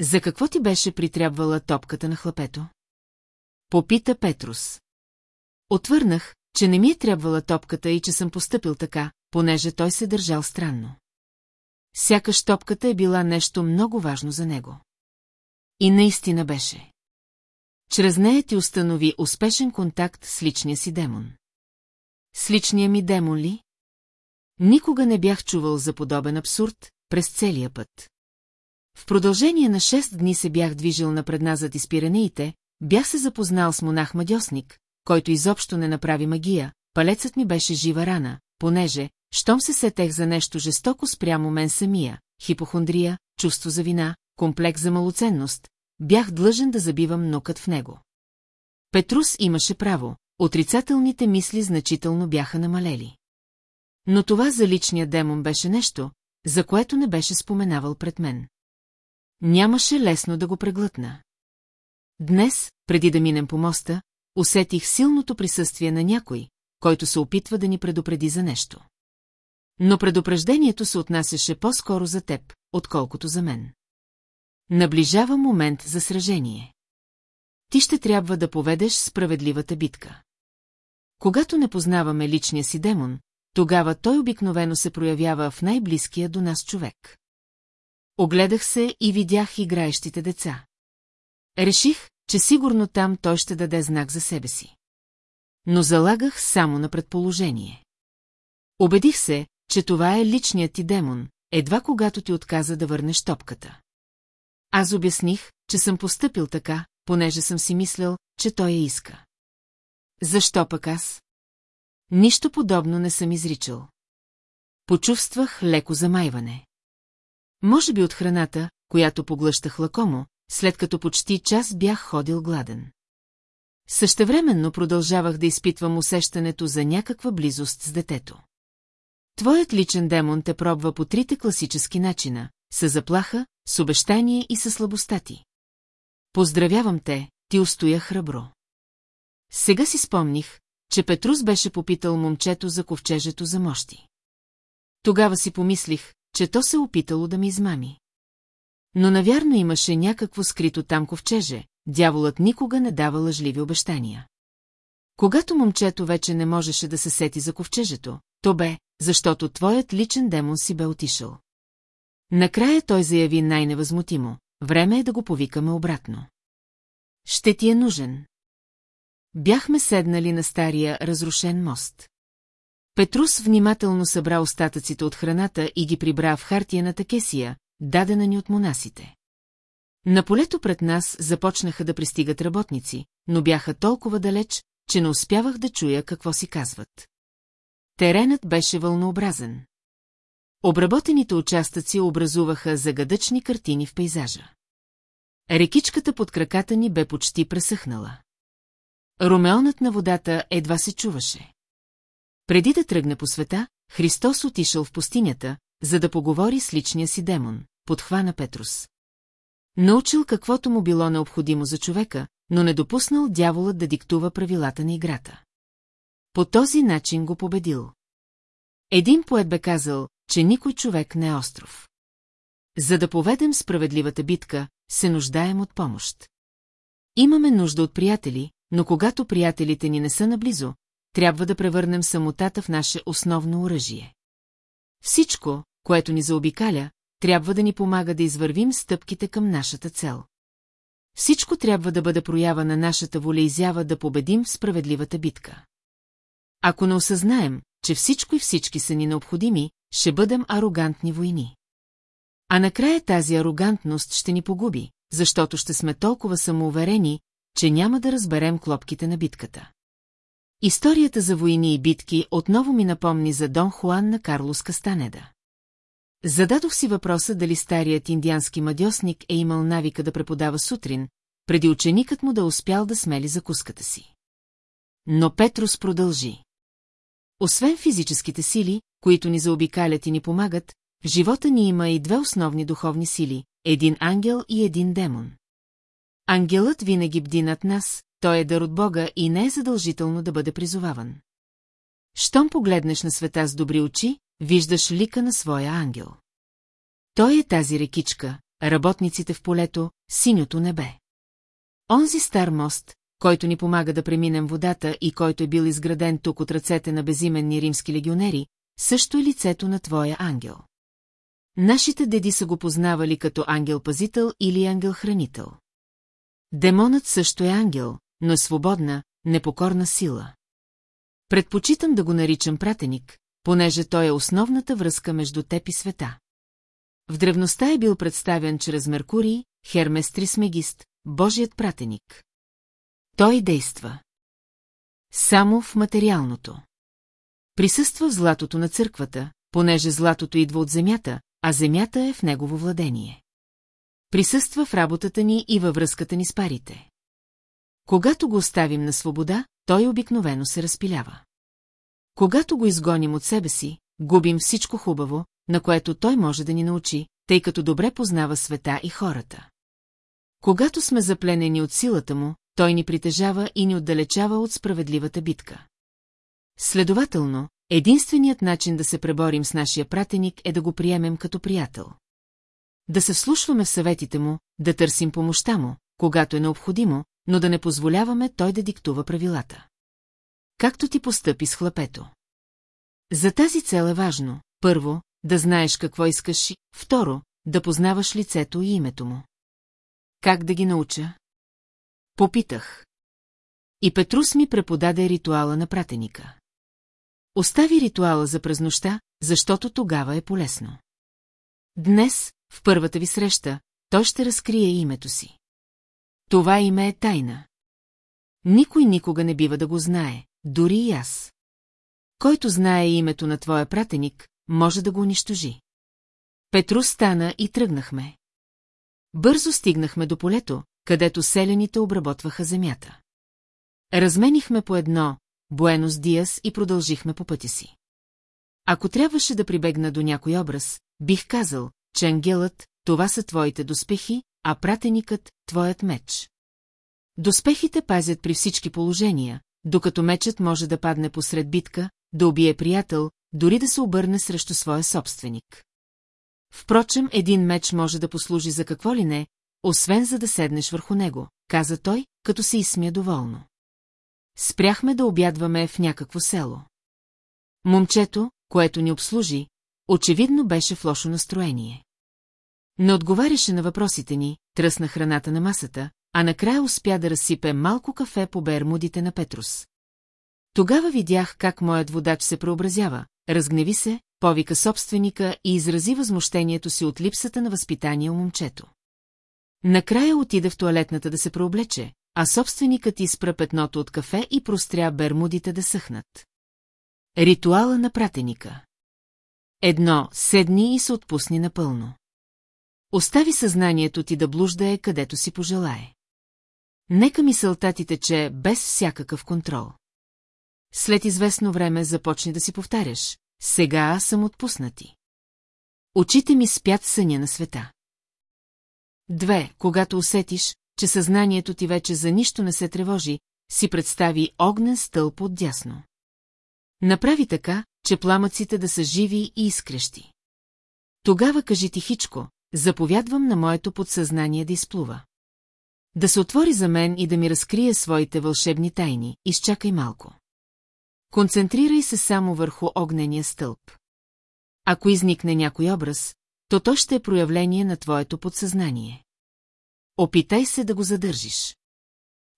За какво ти беше притрябвала топката на хлапето? Попита Петрус. Отвърнах, че не ми е трябвала топката и че съм поступил така, понеже той се държал странно. Сякаш топката е била нещо много важно за него. И наистина беше. Чрез нея ти установи успешен контакт с личния си демон. С личния ми демон ли? Никога не бях чувал за подобен абсурд през целия път. В продължение на 6 дни се бях движил напредназад из Пиренеите, бях се запознал с монах Мадьосник, който изобщо не направи магия, палецът ми беше жива рана, понеже, щом се сетех за нещо жестоко спрямо мен самия, хипохондрия, чувство за вина, комплекс за малоценност, бях длъжен да забивам нокът в него. Петрус имаше право, отрицателните мисли значително бяха намалели. Но това за личния демон беше нещо, за което не беше споменавал пред мен. Нямаше лесно да го преглътна. Днес, преди да минем по моста, усетих силното присъствие на някой, който се опитва да ни предупреди за нещо. Но предупреждението се отнасяше по-скоро за теб, отколкото за мен. Наближава момент за сражение. Ти ще трябва да поведеш справедливата битка. Когато не познаваме личния си демон, тогава той обикновено се проявява в най-близкия до нас човек. Огледах се и видях играещите деца. Реших, че сигурно там той ще даде знак за себе си. Но залагах само на предположение. Обедих се, че това е личният ти демон, едва когато ти отказа да върнеш топката. Аз обясних, че съм постъпил така, понеже съм си мислял, че той я иска. Защо пък аз? Нищо подобно не съм изричал. Почувствах леко замайване. Може би от храната, която поглъщах лакомо, след като почти час бях ходил гладен. Същевременно продължавах да изпитвам усещането за някаква близост с детето. Твоят личен демон те пробва по трите класически начина – с заплаха, с обещание и със слабостта ти. Поздравявам те, ти устоя храбро. Сега си спомних, че Петрус беше попитал момчето за ковчежето за мощи. Тогава си помислих, че то се опитало да ми измами. Но навярно имаше някакво скрито там ковчеже, дяволът никога не дава лъжливи обещания. Когато момчето вече не можеше да се сети за ковчежето, то бе, защото твоят личен демон си бе отишъл. Накрая той заяви най-невъзмутимо, време е да го повикаме обратно. Ще ти е нужен. Бяхме седнали на стария разрушен мост. Петрус внимателно събра остатъците от храната и ги прибра в хартияната кесия, дадена ни от монасите. На полето пред нас започнаха да пристигат работници, но бяха толкова далеч, че не успявах да чуя какво си казват. Теренът беше вълнообразен. Обработените участъци образуваха загадъчни картини в пейзажа. Рекичката под краката ни бе почти пресъхнала. Ромеонът на водата едва се чуваше. Преди да тръгне по света, Христос отишъл в пустинята, за да поговори с личния си демон, подхвана Петрус. Научил каквото му било необходимо за човека, но не допуснал дяволът да диктува правилата на играта. По този начин го победил. Един поет бе казал, че никой човек не е остров. За да поведем справедливата битка, се нуждаем от помощ. Имаме нужда от приятели, но когато приятелите ни не са наблизо, трябва да превърнем самотата в наше основно оръжие. Всичко, което ни заобикаля, трябва да ни помага да извървим стъпките към нашата цел. Всичко трябва да бъде проява на нашата воля изява да победим в справедливата битка. Ако не осъзнаем, че всичко и всички са ни необходими, ще бъдем арогантни войни. А накрая тази арогантност ще ни погуби, защото ще сме толкова самоуверени, че няма да разберем клопките на битката. Историята за войни и битки отново ми напомни за Дон Хуан на Карлос Кастанеда. Зададох си въпроса дали старият индиански мадьосник е имал навика да преподава сутрин, преди ученикът му да успял да смели закуската си. Но Петрус продължи. Освен физическите сили, които ни заобикалят и ни помагат, в живота ни има и две основни духовни сили – един ангел и един демон. Ангелът винаги бди над нас, той е дар от Бога и не е задължително да бъде призоваван. Щом погледнеш на света с добри очи, виждаш лика на своя ангел. Той е тази рекичка, работниците в полето, синьото небе. Онзи стар мост, който ни помага да преминем водата и който е бил изграден тук от ръцете на безименни римски легионери, също е лицето на твоя ангел. Нашите деди са го познавали като ангел-пазител или ангел-хранител. Демонът също е ангел, но е свободна, непокорна сила. Предпочитам да го наричам пратеник, понеже той е основната връзка между теб и света. В древността е бил представен чрез Меркурий, Хермес Трисмегист, Божият пратеник. Той действа. Само в материалното. Присъства в златото на църквата, понеже златото идва от земята, а земята е в негово владение. Присъства в работата ни и във връзката ни с парите. Когато го оставим на свобода, той обикновено се разпилява. Когато го изгоним от себе си, губим всичко хубаво, на което той може да ни научи, тъй като добре познава света и хората. Когато сме запленени от силата му, той ни притежава и ни отдалечава от справедливата битка. Следователно, единственият начин да се преборим с нашия пратеник е да го приемем като приятел. Да се вслушваме в съветите му, да търсим помощта му, когато е необходимо, но да не позволяваме той да диктува правилата. Както ти постъпи с хлапето. За тази цел е важно, първо, да знаеш какво искаш и, второ, да познаваш лицето и името му. Как да ги науча? Попитах. И Петрус ми преподаде ритуала на пратеника. Остави ритуала за през нощта, защото тогава е полезно. Днес, в първата ви среща, той ще разкрие името си. Това име е тайна. Никой никога не бива да го знае, дори и аз. Който знае името на твоя пратеник, може да го унищожи. Петрус стана и тръгнахме. Бързо стигнахме до полето, където селените обработваха земята. Разменихме по едно, Буенос Диас и продължихме по пътя си. Ако трябваше да прибегна до някой образ, бих казал, че ангелът, това са твоите доспехи, а пратеникът – твоят меч. Доспехите пазят при всички положения, докато мечът може да падне посред битка, да убие приятел, дори да се обърне срещу своя собственик. Впрочем, един меч може да послужи за какво ли не, освен за да седнеш върху него, каза той, като се изсмя доволно. Спряхме да обядваме в някакво село. Момчето, което ни обслужи, очевидно беше в лошо настроение. Не отговаряше на въпросите ни, тръсна храната на масата, а накрая успя да разсипе малко кафе по бермудите на Петрус. Тогава видях как моят водач се преобразява, разгневи се, повика собственика и изрази възмущението си от липсата на възпитание у момчето. Накрая отида в туалетната да се преоблече, а собственикът изпра петното от кафе и простря бермудите да съхнат. Ритуала на пратеника Едно, седни и се отпусни напълно. Остави съзнанието ти да блуждае където си пожелае. Нека мисълта ти тече без всякакъв контрол. След известно време започни да си повтаряш. Сега аз съм отпуснати. Очите ми спят съня на света. Две, когато усетиш, че съзнанието ти вече за нищо не се тревожи, си представи огнен стълб от дясно. Направи така, че пламъците да са живи и изкрещи. Тогава кажи тихичко, заповядвам на моето подсъзнание да изплува. Да се отвори за мен и да ми разкрие своите вълшебни тайни, изчакай малко. Концентрирай се само върху огнения стълб. Ако изникне някой образ, то то ще е проявление на твоето подсъзнание. Опитай се да го задържиш.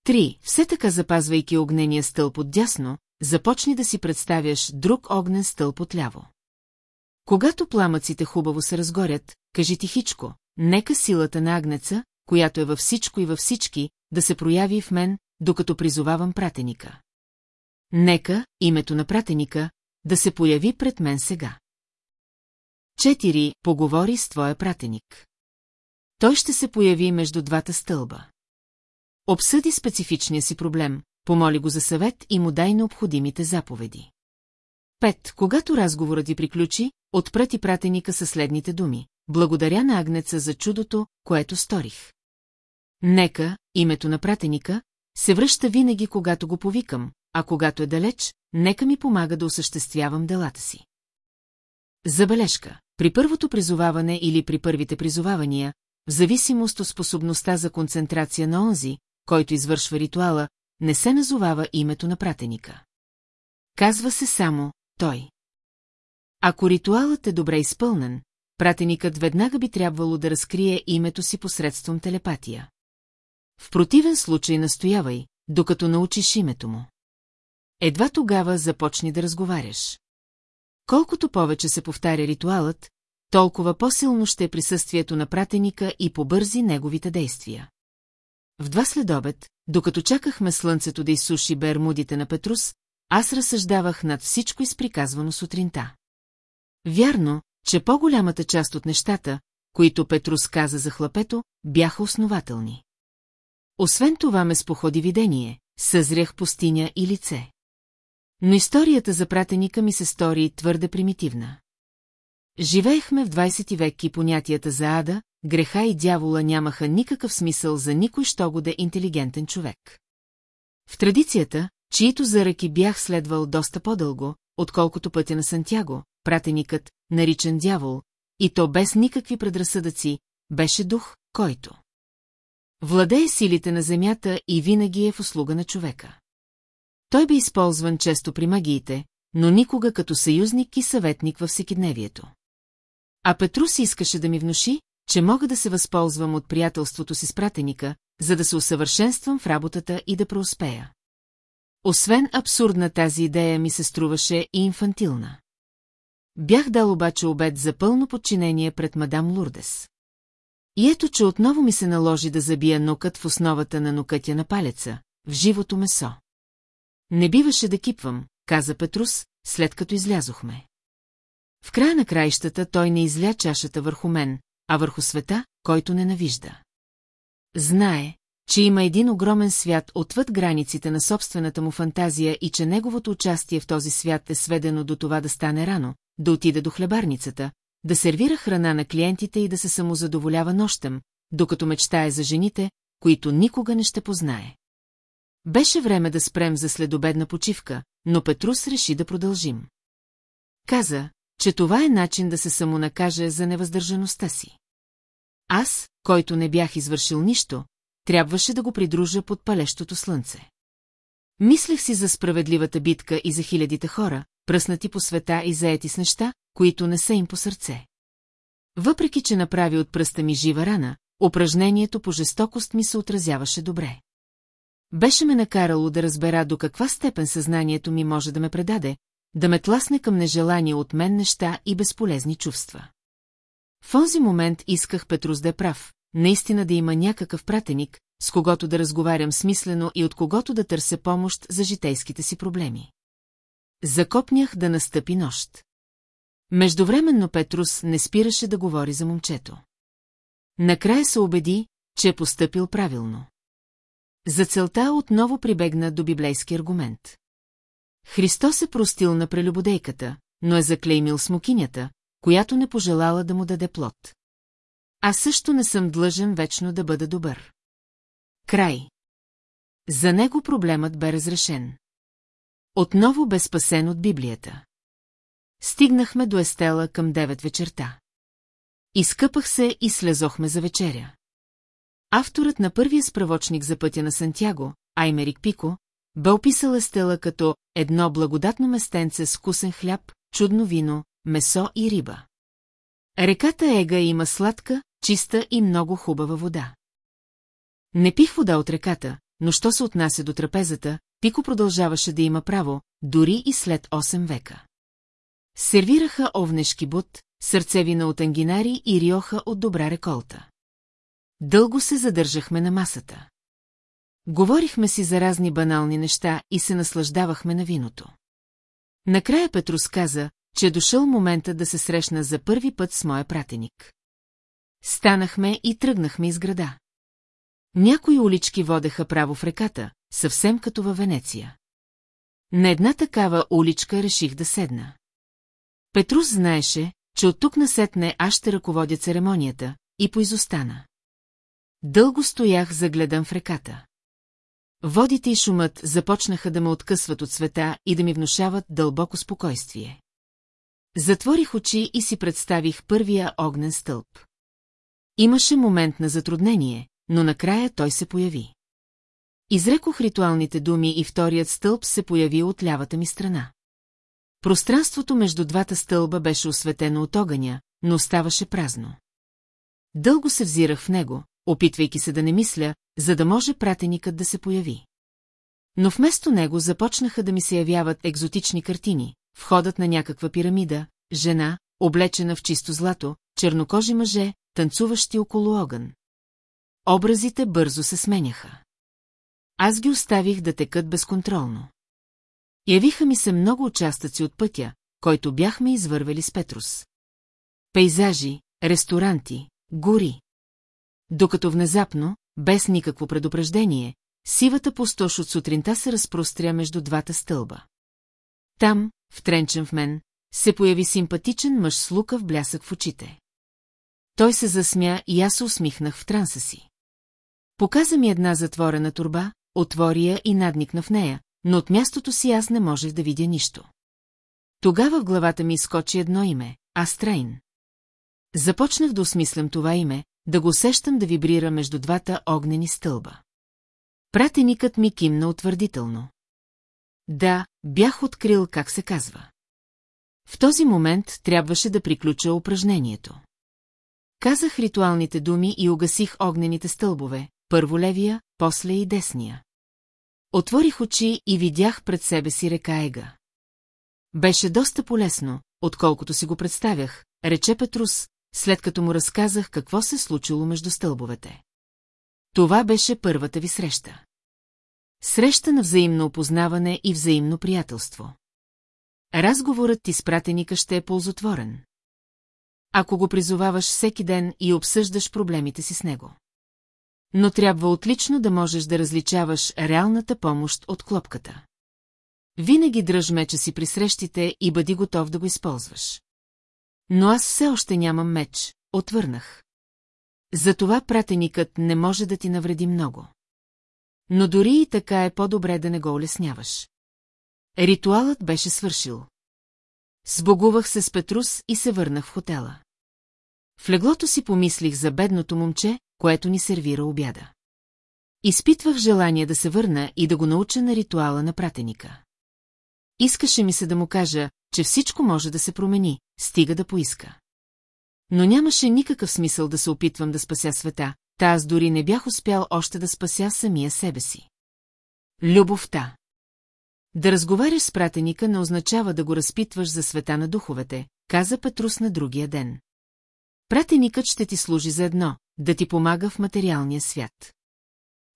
Три, все така запазвайки огнения стълб от дясно, започни да си представяш друг огнен стълб отляво. Когато пламъците хубаво се разгорят, кажи тихичко, нека силата на агнеца, която е във всичко и във всички, да се прояви в мен, докато призовавам пратеника. Нека името на пратеника да се появи пред мен сега. Четири, поговори с твоя пратеник. Той ще се появи между двата стълба. Обсъди специфичния си проблем, помоли го за съвет и му дай необходимите заповеди. Пет, когато разговорът ти приключи, отпрати пратеника със следните думи. Благодаря на Агнеца за чудото, което сторих. Нека, името на пратеника, се връща винаги, когато го повикам, а когато е далеч, нека ми помага да осъществявам делата си. Забележка. При първото призоваване или при първите призовавания, в зависимост от способността за концентрация на онзи, който извършва ритуала, не се назовава името на пратеника. Казва се само «той». Ако ритуалът е добре изпълнен, пратеникът веднага би трябвало да разкрие името си посредством телепатия. В противен случай настоявай, докато научиш името му. Едва тогава започни да разговаряш. Колкото повече се повтаря ритуалът, толкова по-силно ще е присъствието на пратеника и побързи неговите действия. В два следобед, докато чакахме слънцето да изсуши бермудите на Петрус, аз разсъждавах над всичко изприказвано сутринта. Вярно, че по-голямата част от нещата, които Петрус каза за хлапето, бяха основателни. Освен това ме споходи видение, съзрях пустиня и лице. Но историята за пратеника ми се стори твърде примитивна. Живеехме в 20 век и понятията за ада, греха и дявола нямаха никакъв смисъл за никой, що го да интелигентен човек. В традицията, чието заръки бях следвал доста по-дълго, отколкото пътя на Сантяго, пратеникът, наричан дявол, и то без никакви предразсъдъци, беше дух, който владее силите на земята и винаги е в услуга на човека. Той бе използван често при магиите, но никога като съюзник и съветник във всекидневието. А Петрус искаше да ми внуши, че мога да се възползвам от приятелството си с пратеника, за да се усъвършенствам в работата и да преуспея. Освен абсурдна тази идея ми се струваше и инфантилна. Бях дал обаче обед за пълно подчинение пред мадам Лурдес. И ето, че отново ми се наложи да забия нокът в основата на нокътя на палеца, в живото месо. Не биваше да кипвам, каза Петрус, след като излязохме. В края на краищата той не изля чашата върху мен, а върху света, който ненавижда. Знае, че има един огромен свят отвъд границите на собствената му фантазия и че неговото участие в този свят е сведено до това да стане рано, да отиде до хлебарницата, да сервира храна на клиентите и да се самозадоволява нощем, докато мечтае за жените, които никога не ще познае. Беше време да спрем за следобедна почивка, но Петрус реши да продължим. Каза, че това е начин да се самонакаже за невъздържаността си. Аз, който не бях извършил нищо, трябваше да го придружа под палещото слънце. Мислех си за справедливата битка и за хилядите хора, пръснати по света и заети с неща, които не са им по сърце. Въпреки, че направи от пръста ми жива рана, упражнението по жестокост ми се отразяваше добре. Беше ме накарало да разбера до каква степен съзнанието ми може да ме предаде, да ме тласне към нежелания от мен неща и безполезни чувства. В онзи момент исках Петрус да е прав, наистина да има някакъв пратеник, с когото да разговарям смислено и от когото да търся помощ за житейските си проблеми. Закопнях да настъпи нощ. Междувременно Петрус не спираше да говори за момчето. Накрая се убеди, че е поступил правилно. За целта отново прибегна до библейски аргумент. Христос е простил на прелюбодейката, но е заклеймил смокинята, която не пожелала да му даде плод. Аз също не съм длъжен вечно да бъда добър. Край. За него проблемът бе разрешен. Отново бе спасен от Библията. Стигнахме до Естела към 9 вечерта. Изкъпах се и слезохме за вечеря. Авторът на първия справочник за пътя на Сантяго, Аймерик Пико, бе описал Естела като едно благодатно местенце с вкусен хляб, чудно вино, месо и риба. Реката Ега има сладка, чиста и много хубава вода. Не пих вода от реката, но що се отнася до трапезата, Пико продължаваше да има право, дори и след 8 века. Сервираха овнешки бут, сърцевина от ангинари и риоха от добра реколта. Дълго се задържахме на масата. Говорихме си за разни банални неща и се наслаждавахме на виното. Накрая Петрус каза, че е дошъл момента да се срещна за първи път с моя пратеник. Станахме и тръгнахме из града. Някои улички водеха право в реката, съвсем като във Венеция. На една такава уличка реших да седна. Петрус знаеше, че от тук насетне аз ще ръководя церемонията, и поизостана. Дълго стоях загледан в реката. Водите и шумът започнаха да ме откъсват от света и да ми внушават дълбоко спокойствие. Затворих очи и си представих първия огнен стълб. Имаше момент на затруднение, но накрая той се появи. Изрекох ритуалните думи и вторият стълб се появи от лявата ми страна. Пространството между двата стълба беше осветено от огъня, но оставаше празно. Дълго се взирах в него, опитвайки се да не мисля, за да може пратеникът да се появи. Но вместо него започнаха да ми се явяват екзотични картини, входът на някаква пирамида, жена, облечена в чисто злато, чернокожи мъже, танцуващи около огън. Образите бързо се сменяха. Аз ги оставих да текат безконтролно. Явиха ми се много участъци от пътя, който бяхме извървели с Петрус. Пейзажи, ресторанти, гори. Докато внезапно, без никакво предупреждение, сивата пустош от сутринта се разпростря между двата стълба. Там, втренчен в мен, се появи симпатичен мъж с лукав блясък в очите. Той се засмя и аз се усмихнах в транса си. Показа ми една затворена турба, отвори я и надникна в нея, но от мястото си аз не можех да видя нищо. Тогава в главата ми скочи едно име – Астрейн. Започнах да осмислям това име, да го усещам да вибрира между двата огнени стълба. Пратеникът ми кимна утвърдително. Да, бях открил как се казва. В този момент трябваше да приключа упражнението. Казах ритуалните думи и угасих огнените стълбове, първо левия, после и десния. Отворих очи и видях пред себе си река Ега. Беше доста полезно, отколкото си го представях, рече Петрус, след като му разказах какво се случило между стълбовете. Това беше първата ви среща. Среща на взаимно опознаване и взаимно приятелство. Разговорът ти с пратеника ще е ползотворен. Ако го призоваваш всеки ден и обсъждаш проблемите си с него. Но трябва отлично да можеш да различаваш реалната помощ от клопката. Винаги дръж меча си при срещите и бъди готов да го използваш. Но аз все още нямам меч, отвърнах. Затова пратеникът не може да ти навреди много. Но дори и така е по-добре да не го улесняваш. Ритуалът беше свършил. Сбогувах се с Петрус и се върнах в хотела. В леглото си помислих за бедното момче, което ни сервира обяда. Изпитвах желание да се върна и да го науча на ритуала на пратеника. Искаше ми се да му кажа, че всичко може да се промени, стига да поиска. Но нямаше никакъв смисъл да се опитвам да спася света, та аз дори не бях успял още да спася самия себе си. Любовта Да разговаряш с пратеника не означава да го разпитваш за света на духовете, каза Петрус на другия ден. Пратеникът ще ти служи за едно, да ти помага в материалния свят.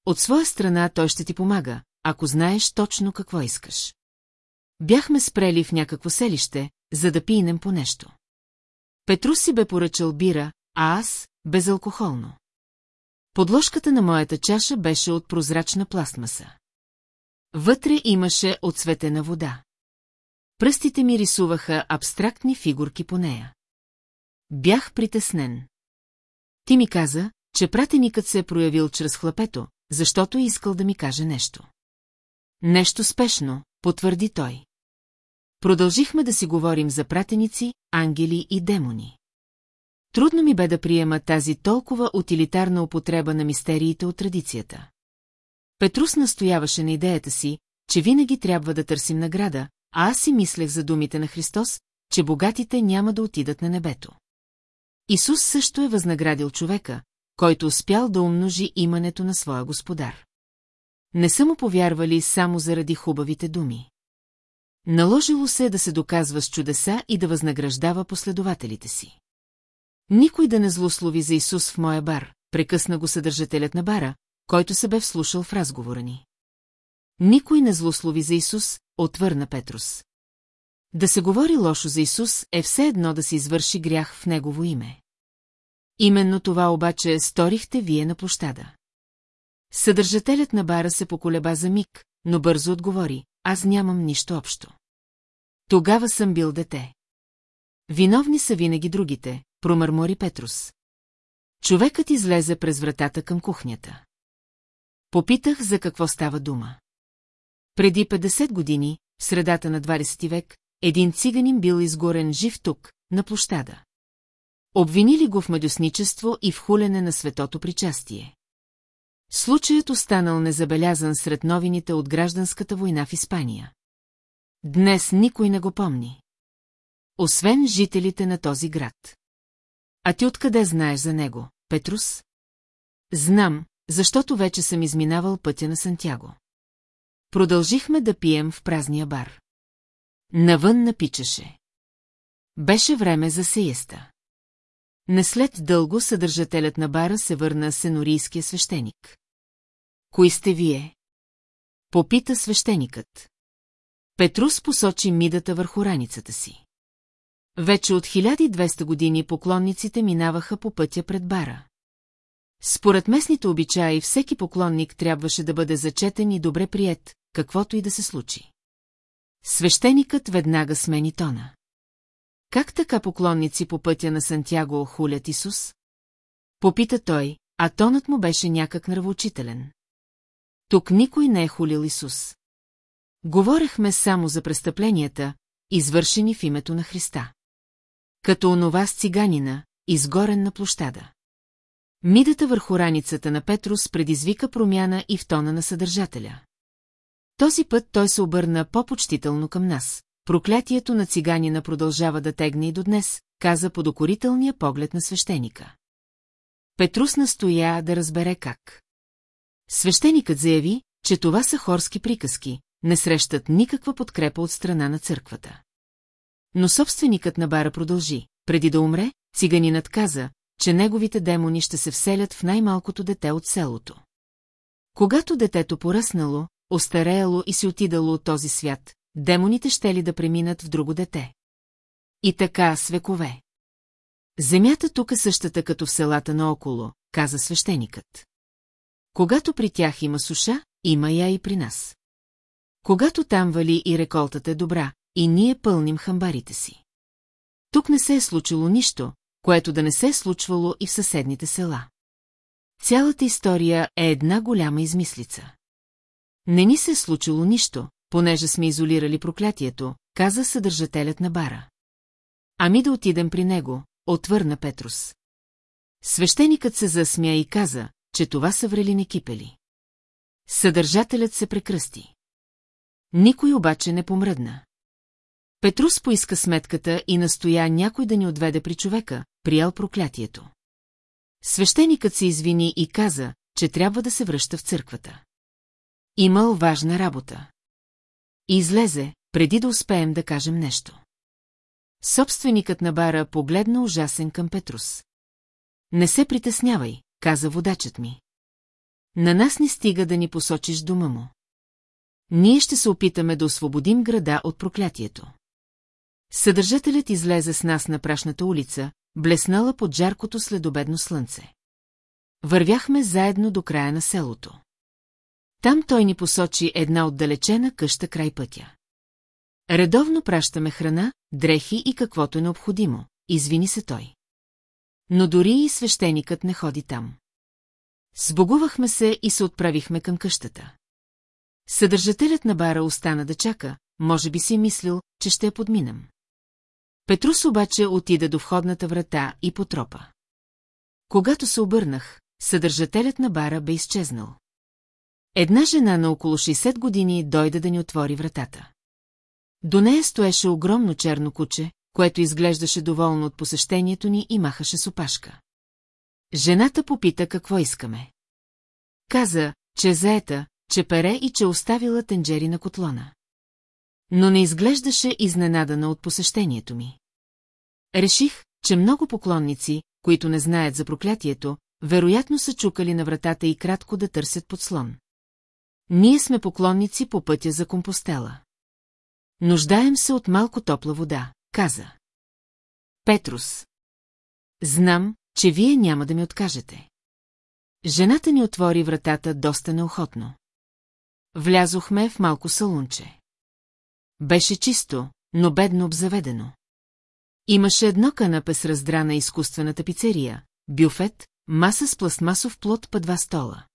От своя страна той ще ти помага, ако знаеш точно какво искаш. Бяхме спрели в някакво селище, за да пинем по нещо. Петрус си бе поръчал бира, а аз – безалкохолно. Подложката на моята чаша беше от прозрачна пластмаса. Вътре имаше отсветена вода. Пръстите ми рисуваха абстрактни фигурки по нея. Бях притеснен. Ти ми каза, че пратеникът се е проявил чрез хлапето, защото е искал да ми каже нещо. Нещо спешно, потвърди той. Продължихме да си говорим за пратеници, ангели и демони. Трудно ми бе да приема тази толкова утилитарна употреба на мистериите от традицията. Петрус настояваше на идеята си, че винаги трябва да търсим награда, а аз си мислех за думите на Христос, че богатите няма да отидат на небето. Исус също е възнаградил човека, който успял да умножи имането на своя господар. Не са му повярвали само заради хубавите думи. Наложило се да се доказва с чудеса и да възнаграждава последователите си. Никой да не злослови за Исус в моя бар, прекъсна го съдържателят на бара, който се бе вслушал в разговора ни. Никой не злослови за Исус, отвърна Петрус. Да се говори лошо за Исус е все едно да се извърши грях в Негово име. Именно това обаче сторихте вие на площада. Съдържателят на бара се поколеба за миг, но бързо отговори, аз нямам нищо общо. Тогава съм бил дете. Виновни са винаги другите, промърмори Петрус. Човекът излезе през вратата към кухнята. Попитах за какво става дума. Преди 50 години, в средата на 20 век, един циганин бил изгорен жив тук, на площада. Обвинили го в мадюсничество и в хулене на светото причастие. Случаят останал незабелязан сред новините от гражданската война в Испания. Днес никой не го помни. Освен жителите на този град. А ти откъде знаеш за него, Петрус? Знам, защото вече съм изминавал пътя на Сантяго. Продължихме да пием в празния бар. Навън напичаше. Беше време за сееста. Не след дълго съдържателят на бара се върна сенорийския свещеник. Кои сте вие? Попита свещеникът. Петрус посочи мидата върху раницата си. Вече от 1200 години поклонниците минаваха по пътя пред бара. Според местните обичаи всеки поклонник трябваше да бъде зачетен и добре прият, каквото и да се случи. Свещеникът веднага смени тона. Как така поклонници по пътя на Сантяго хулят Исус? Попита той, а тонът му беше някак нравоучителен. Тук никой не е хулил Исус. Говорехме само за престъпленията, извършени в името на Христа. Като онова с циганина, изгорен на площада. Мидата върху раницата на Петрус предизвика промяна и в тона на съдържателя. Този път той се обърна по-почтително към нас. Проклятието на циганина продължава да тегне и до днес, каза под окорителния поглед на свещеника. Петрус настоя да разбере как. Свещеникът заяви, че това са хорски приказки, не срещат никаква подкрепа от страна на църквата. Но собственикът на бара продължи. Преди да умре, циганинът каза, че неговите демони ще се вселят в най-малкото дете от селото. Когато детето поръснало, остареяло и си отидало от този свят, демоните ще ли да преминат в друго дете. И така с векове. Земята тук е същата като в селата наоколо, каза свещеникът. Когато при тях има суша, има я и при нас. Когато там вали и реколтата е добра, и ние пълним хамбарите си. Тук не се е случило нищо, което да не се е случвало и в съседните села. Цялата история е една голяма измислица. Не ни се е случило нищо, понеже сме изолирали проклятието, каза съдържателят на бара. Ами да отидем при него, отвърна Петрус. Свещеникът се засмя и каза, че това са врелини кипели. Съдържателят се прекръсти. Никой обаче не помръдна. Петрус поиска сметката и настоя някой да ни отведе при човека, приял проклятието. Свещеникът се извини и каза, че трябва да се връща в църквата. Имал важна работа. И излезе, преди да успеем да кажем нещо. Собственикът на бара погледна ужасен към Петрус. Не се притеснявай, каза водачът ми. На нас не стига да ни посочиш дома му. Ние ще се опитаме да освободим града от проклятието. Съдържателят излезе с нас на прашната улица, блеснала под жаркото следобедно слънце. Вървяхме заедно до края на селото. Там той ни посочи една отдалечена къща край пътя. Редовно пращаме храна, дрехи и каквото е необходимо, извини се той. Но дори и свещеникът не ходи там. Сбогувахме се и се отправихме към къщата. Съдържателят на бара остана да чака, може би си мислил, че ще я подминам. Петрус обаче отида до входната врата и потропа. Когато се обърнах, съдържателят на бара бе изчезнал. Една жена на около 60 години дойде да ни отвори вратата. До нея стоеше огромно черно куче, което изглеждаше доволно от посещението ни и махаше с. Жената попита какво искаме. Каза, че заета, че пере и че оставила тенджери на котлона. Но не изглеждаше изненадана от посещението ми. Реших, че много поклонници, които не знаят за проклятието, вероятно са чукали на вратата и кратко да търсят подслон. Ние сме поклонници по пътя за компостела. Нуждаем се от малко топла вода, каза. Петрус. Знам, че вие няма да ми откажете. Жената ни отвори вратата доста неохотно. Влязохме в малко салунче. Беше чисто, но бедно обзаведено. Имаше едно канапе с раздрана изкуствена тапицерия, бюфет, маса с пластмасов плод по два стола.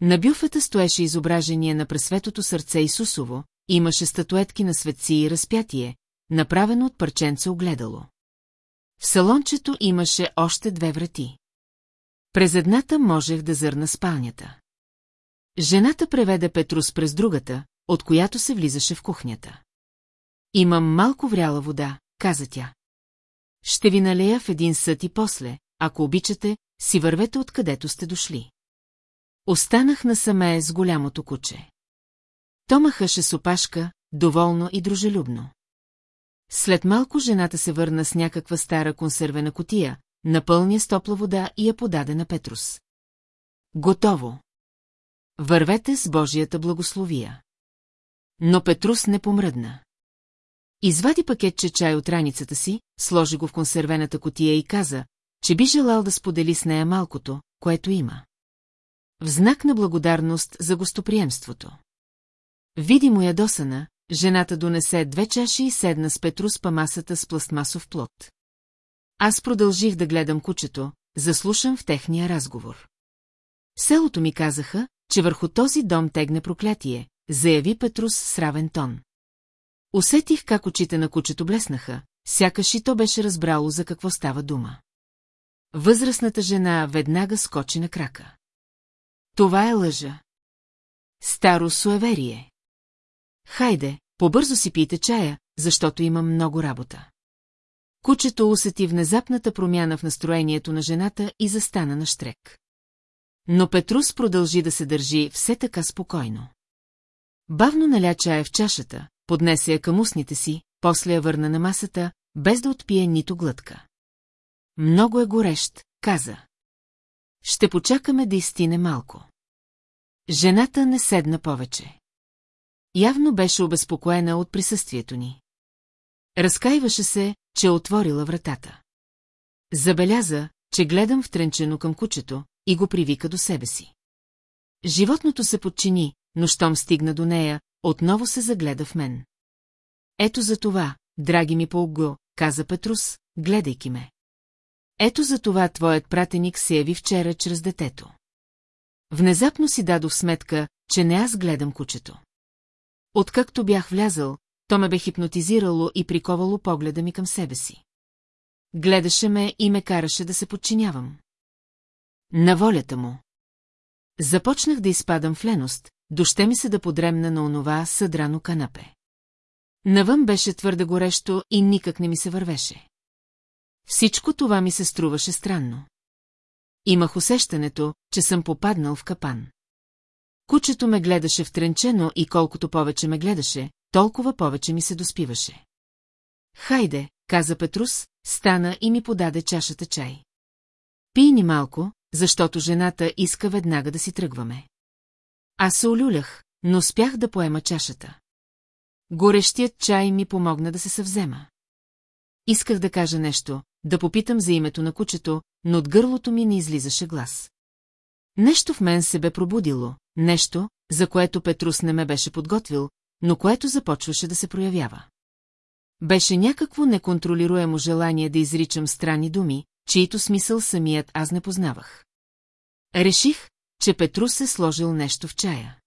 На бюфета стоеше изображение на пресветото сърце Исусово, имаше статуетки на светци и разпятие, направено от парченце огледало. В салончето имаше още две врати. През едната можех да зърна спалнята. Жената преведе Петрус през другата, от която се влизаше в кухнята. Имам малко вряла вода, каза тя. Ще ви налея в един съд и после, ако обичате, си вървете откъдето сте дошли. Останах насаме с голямото куче. То махаше с опашка, доволно и дружелюбно. След малко жената се върна с някаква стара консервена котия, напълня с топла вода и я подаде на Петрус. Готово. Вървете с Божията благословия. Но Петрус не помръдна. Извади пакетче чай от раницата си, сложи го в консервената котия и каза, че би желал да сподели с нея малкото, което има. В знак на благодарност за гостоприемството. Види му ядосана, жената донесе две чаши и седна с Петрус па масата с пластмасов плод. Аз продължих да гледам кучето, заслушам в техния разговор. Селото ми казаха, че върху този дом тегне проклятие, заяви Петрус с равен тон. Усетих как очите на кучето блеснаха, сякаш и то беше разбрало за какво става дума. Възрастната жена веднага скочи на крака. Това е лъжа. Старо суеверие. Хайде, побързо си пийте чая, защото имам много работа. Кучето усети внезапната промяна в настроението на жената и застана на штрек. Но Петрус продължи да се държи все така спокойно. Бавно наля чая в чашата, поднесе я към устните си, после я върна на масата, без да отпие нито глътка. Много е горещ, каза. Ще почакаме да изтине малко. Жената не седна повече. Явно беше обезпокоена от присъствието ни. Разкаиваше се, че е отворила вратата. Забеляза, че гледам втренчено към кучето и го привика до себе си. Животното се подчини, но щом стигна до нея, отново се загледа в мен. Ето за това, драги ми по каза Петрус, гледайки ме. Ето за това твоят пратеник се яви вчера чрез детето. Внезапно си дадох сметка, че не аз гледам кучето. Откакто бях влязъл, то ме бе хипнотизирало и приковало погледа ми към себе си. Гледаше ме и ме караше да се подчинявам. На волята му. Започнах да изпадам в леност, доще ми се да подремна на онова съдрано канапе. Навън беше твърде горещо и никак не ми се вървеше. Всичко това ми се струваше странно. Имах усещането, че съм попаднал в капан. Кучето ме гледаше втренчено и колкото повече ме гледаше, толкова повече ми се доспиваше. Хайде, каза Петрус, стана и ми подаде чашата чай. Пий ни малко, защото жената иска веднага да си тръгваме. Аз се олюлях, но спях да поема чашата. Горещият чай ми помогна да се съвзема. исках да кажа нещо, да попитам за името на кучето, но от гърлото ми не излизаше глас. Нещо в мен се бе пробудило, нещо, за което Петрус не ме беше подготвил, но което започваше да се проявява. Беше някакво неконтролируемо желание да изричам странни думи, чието смисъл самият аз не познавах. Реших, че Петрус е сложил нещо в чая.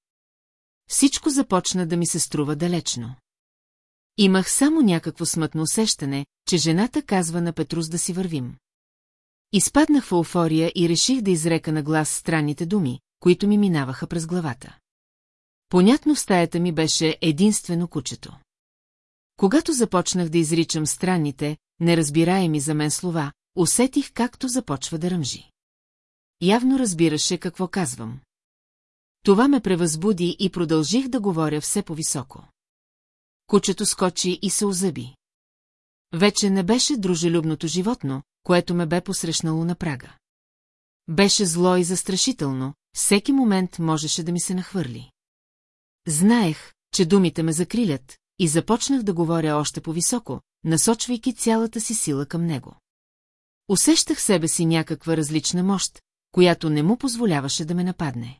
Всичко започна да ми се струва далечно. Имах само някакво смътно усещане, че жената казва на Петрус да си вървим. Изпаднах в еуфория и реших да изрека на глас странните думи, които ми минаваха през главата. Понятно в стаята ми беше единствено кучето. Когато започнах да изричам странните, неразбираеми за мен слова, усетих както започва да ръмжи. Явно разбираше какво казвам. Това ме превъзбуди и продължих да говоря все по-високо. Кучето скочи и се озъби. Вече не беше дружелюбното животно, което ме бе посрещнало на прага. Беше зло и застрашително, всеки момент можеше да ми се нахвърли. Знаех, че думите ме закрилят, и започнах да говоря още по-високо, насочвайки цялата си сила към него. Усещах себе си някаква различна мощ, която не му позволяваше да ме нападне.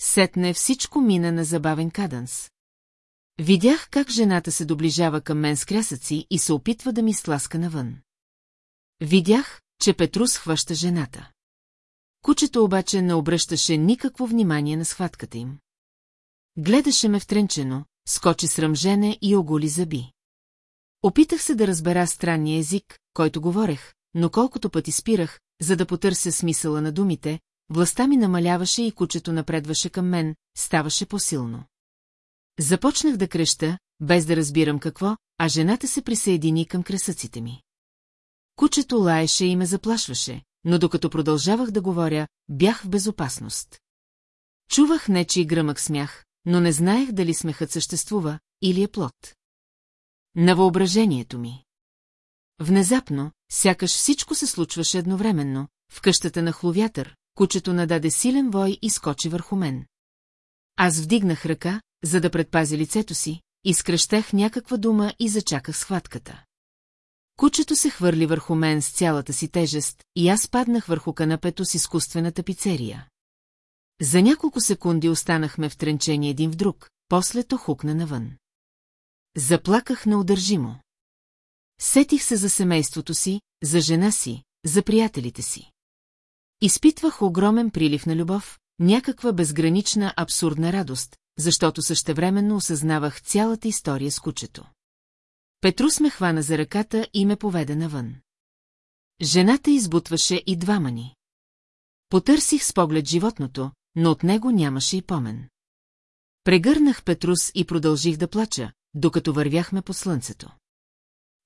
Сетне всичко мина на забавен каданс. Видях как жената се доближава към мен с крясъци и се опитва да ми сласка навън. Видях, че Петрус хваща жената. Кучето обаче не обръщаше никакво внимание на схватката им. Гледаше ме втренчено, скочи срамжене и оголи зъби. Опитах се да разбера странния език, който говорех, но колкото пъти спирах, за да потърся смисъла на думите, властта ми намаляваше и кучето напредваше към мен, ставаше по-силно. Започнах да креща, без да разбирам какво, а жената се присъедини към кресъците ми. Кучето лаеше и ме заплашваше, но докато продължавах да говоря, бях в безопасност. Чувах нечи гръмък смях, но не знаех дали смехът съществува или е плод. На въображението ми. Внезапно, сякаш всичко се случваше едновременно, в къщата на хловятър, кучето нададе силен вой и скочи върху мен. Аз вдигнах ръка, за да предпази лицето си, изкръщах някаква дума и зачаках схватката. Кучето се хвърли върху мен с цялата си тежест и аз паднах върху канапето с изкуствената пицерия. За няколко секунди останахме в тренчение един в друг, после то хукна навън. Заплаках неудържимо. Сетих се за семейството си, за жена си, за приятелите си. Изпитвах огромен прилив на любов, някаква безгранична абсурдна радост, защото същевременно осъзнавах цялата история с кучето. Петрус ме хвана за ръката и ме поведе навън. Жената избутваше и двама ни. Потърсих с поглед животното, но от него нямаше и помен. Прегърнах Петрус и продължих да плача, докато вървяхме по слънцето.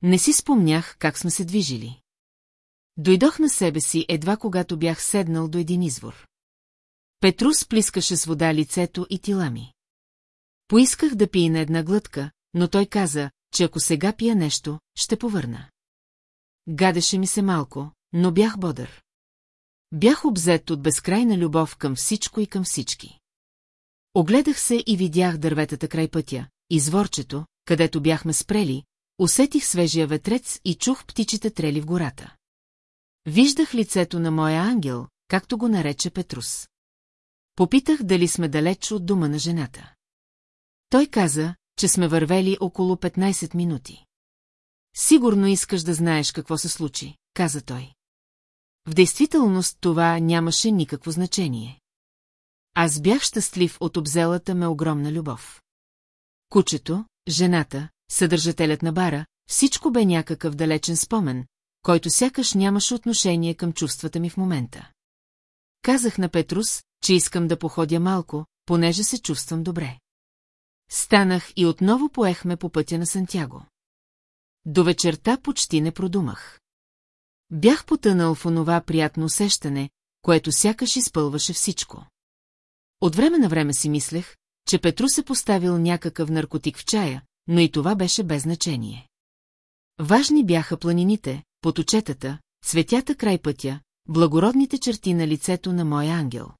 Не си спомнях как сме се движили. Дойдох на себе си едва когато бях седнал до един извор. Петрус плискаше с вода лицето и тила ми. Поисках да пие на една глътка, но той каза, че ако сега пия нещо, ще повърна. Гадеше ми се малко, но бях бодър. Бях обзет от безкрайна любов към всичко и към всички. Огледах се и видях дърветата край пътя, изворчето, където бяхме спрели, усетих свежия ветрец и чух птичите трели в гората. Виждах лицето на моя ангел, както го нарече Петрус. Попитах дали сме далеч от дома на жената. Той каза, че сме вървели около 15 минути. Сигурно искаш да знаеш какво се случи, каза той. В действителност това нямаше никакво значение. Аз бях щастлив от обзелата ме огромна любов. Кучето, жената, съдържателят на бара, всичко бе някакъв далечен спомен, който сякаш нямаше отношение към чувствата ми в момента. Казах на Петрус, че искам да походя малко, понеже се чувствам добре. Станах и отново поехме по пътя на Сантяго. До вечерта почти не продумах. Бях потънал в онова приятно усещане, което сякаш изпълваше всичко. От време на време си мислех, че Петрус е поставил някакъв наркотик в чая, но и това беше без значение. Важни бяха планините, поточетата, цветята край пътя, благородните черти на лицето на моя ангел.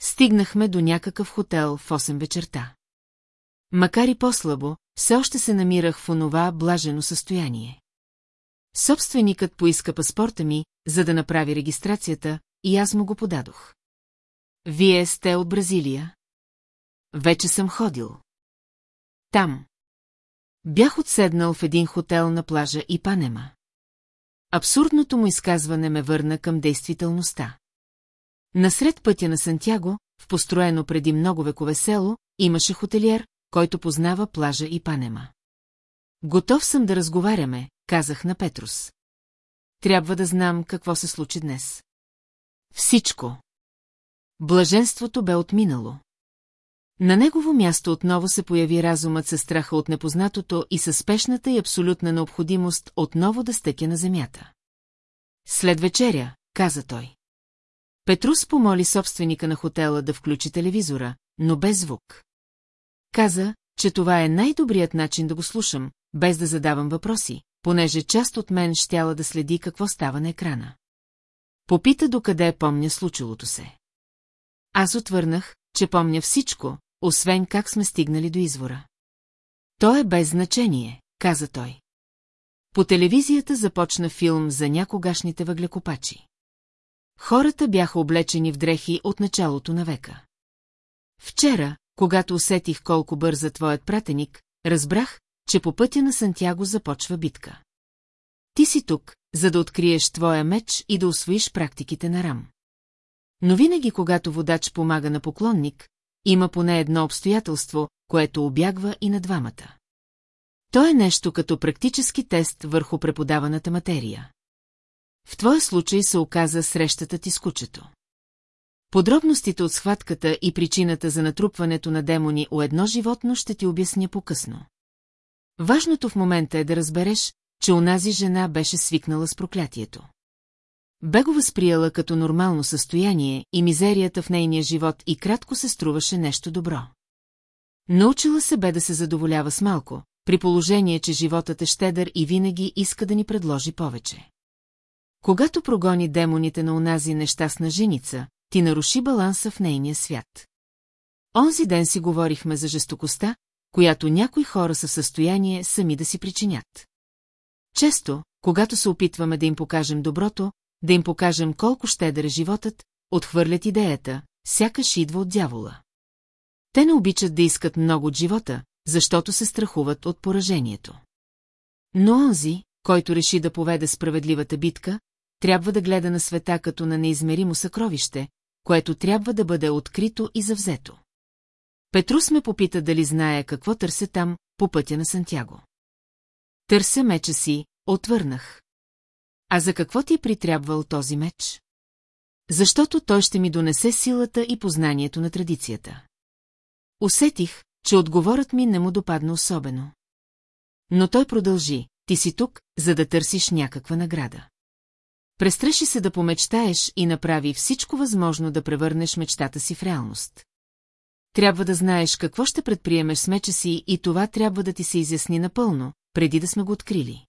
Стигнахме до някакъв хотел в 8 вечерта. Макар и по-слабо, все още се намирах в онова блажено състояние. Собственикът поиска паспорта ми, за да направи регистрацията, и аз му го подадох. Вие сте от Бразилия? Вече съм ходил. Там. Бях отседнал в един хотел на плажа и Панема. Абсурдното му изказване ме върна към действителността. Насред пътя на Сантяго, в построено преди много векове село, имаше хотелиер, който познава плажа и Панема. Готов съм да разговаряме, казах на Петрус. Трябва да знам какво се случи днес. Всичко. Блаженството бе отминало. На негово място отново се появи разумът със страха от непознатото и със спешната и абсолютна необходимост отново да стъкя на земята. След вечеря, каза той. Петрус помоли собственика на хотела да включи телевизора, но без звук. Каза, че това е най-добрият начин да го слушам, без да задавам въпроси, понеже част от мен щяла да следи какво става на екрана. Попита докъде помня случилото се. Аз отвърнах, че помня всичко, освен как сме стигнали до извора. То е без значение, каза той. По телевизията започна филм за някогашните въглекопачи. Хората бяха облечени в дрехи от началото на века. Вчера, когато усетих колко бърза твоят пратеник, разбрах, че по пътя на Сантяго започва битка. Ти си тук, за да откриеш твоя меч и да освоиш практиките на Рам. Но винаги, когато водач помага на поклонник, има поне едно обстоятелство, което обягва и на двамата. То е нещо като практически тест върху преподаваната материя. В твоя случай се оказа срещата ти с кучето. Подробностите от схватката и причината за натрупването на демони у едно животно ще ти обясня по-късно. Важното в момента е да разбереш, че онази жена беше свикнала с проклятието. Бе го възприела като нормално състояние и мизерията в нейния живот и кратко се струваше нещо добро. Научила се бе да се задоволява с малко, при положение, че животът е щедър и винаги иска да ни предложи повече. Когато прогони демоните на онази нещастна женица, ти наруши баланса в нейния свят. Онзи ден си говорихме за жестокостта, която някои хора са в състояние сами да си причинят. Често, когато се опитваме да им покажем доброто, да им покажем колко щедър е животът, отхвърлят идеята, сякаш идва от дявола. Те не обичат да искат много от живота, защото се страхуват от поражението. Но онзи, който реши да поведе справедливата битка, трябва да гледа на света като на неизмеримо съкровище, което трябва да бъде открито и завзето. Петрус ме попита дали знае какво търся там, по пътя на Сантяго. Търся меча си, отвърнах. А за какво ти е притрябвал този меч? Защото той ще ми донесе силата и познанието на традицията. Усетих, че отговорът ми не му допадна особено. Но той продължи, ти си тук, за да търсиш някаква награда. Престраши се да помечтаеш и направи всичко възможно да превърнеш мечтата си в реалност. Трябва да знаеш какво ще предприемеш с меча си и това трябва да ти се изясни напълно, преди да сме го открили.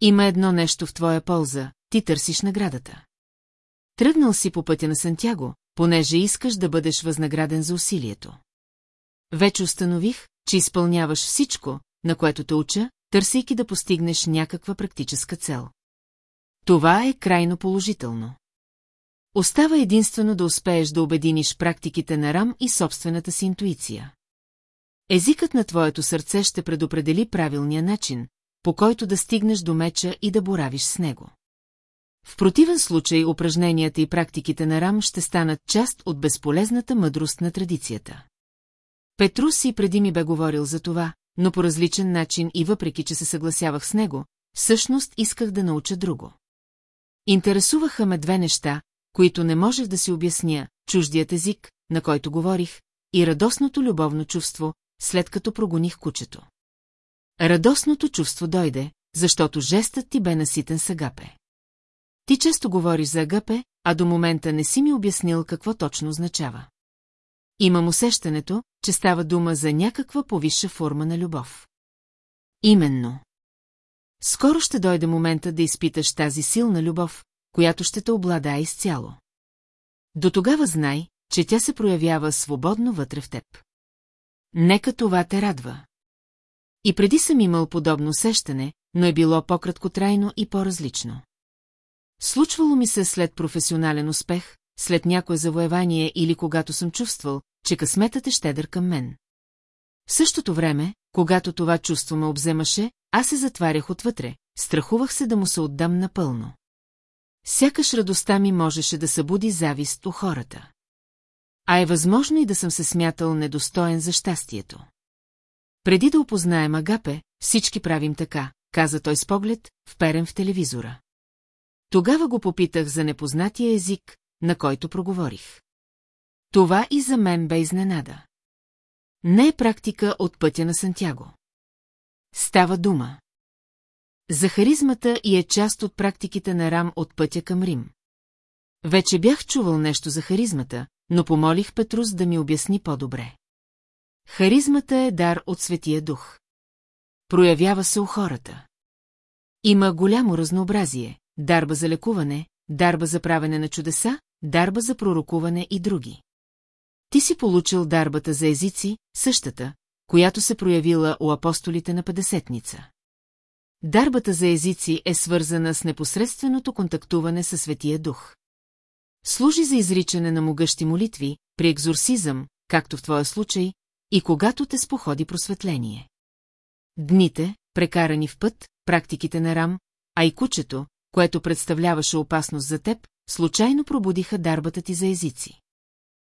Има едно нещо в твоя полза, ти търсиш наградата. Тръгнал си по пътя на Сантяго, понеже искаш да бъдеш възнаграден за усилието. Вече установих, че изпълняваш всичко, на което те уча, търсейки да постигнеш някаква практическа цел. Това е крайно положително. Остава единствено да успееш да обединиш практиките на Рам и собствената си интуиция. Езикът на твоето сърце ще предопредели правилния начин, по който да стигнеш до меча и да боравиш с него. В противен случай упражненията и практиките на Рам ще станат част от безполезната мъдрост на традицията. Петрус и преди ми бе говорил за това, но по различен начин и въпреки, че се съгласявах с него, всъщност исках да науча друго. Интересуваха ме две неща, които не можех да си обясня, чуждият език, на който говорих, и радостното любовно чувство, след като прогоних кучето. Радостното чувство дойде, защото жестът ти бе наситен с агапе. Ти често говориш за агапе, а до момента не си ми обяснил какво точно означава. Имам усещането, че става дума за някаква повисша форма на любов. Именно. Скоро ще дойде момента да изпиташ тази силна любов, която ще те обладае изцяло. До тогава знай, че тя се проявява свободно вътре в теб. Нека това те радва. И преди съм имал подобно усещане, но е било по-краткотрайно и по-различно. Случвало ми се след професионален успех, след някое завоевание или когато съм чувствал, че късметът е щедър към мен. В същото време, когато това чувство ме обземаше, аз се затварях отвътре, страхувах се да му се отдам напълно. Сякаш радостта ми можеше да събуди завист у хората. А е възможно и да съм се смятал недостоен за щастието. Преди да опознаем Агапе, всички правим така, каза той с поглед, вперен в телевизора. Тогава го попитах за непознатия език, на който проговорих. Това и за мен бе изненада. Не е практика от пътя на Сантяго. Става дума. За харизмата и е част от практиките на Рам от пътя към Рим. Вече бях чувал нещо за харизмата, но помолих Петрус да ми обясни по-добре. Харизмата е дар от Светия Дух. Проявява се у хората. Има голямо разнообразие, дарба за лекуване, дарба за правене на чудеса, дарба за пророкуване и други. Ти си получил дарбата за езици, същата, която се проявила у апостолите на Педесетница. Дарбата за езици е свързана с непосредственото контактуване със Светия Дух. Служи за изричане на могъщи молитви, при екзорсизъм, както в твоя случай, и когато те споходи просветление. Дните, прекарани в път, практиките на Рам, а и кучето, което представляваше опасност за теб, случайно пробудиха дарбата ти за езици.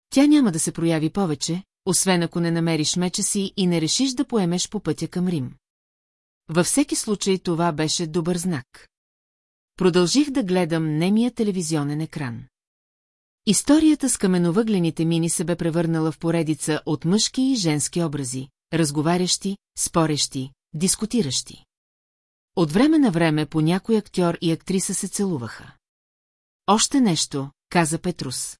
Тя няма да се прояви повече, освен ако не намериш меча си и не решиш да поемеш по пътя към Рим. Във всеки случай това беше добър знак. Продължих да гледам немия телевизионен екран. Историята с каменовъглените мини се бе превърнала в поредица от мъжки и женски образи, разговарящи, спорещи, дискутиращи. От време на време по някой актьор и актриса се целуваха. Още нещо, каза Петрус.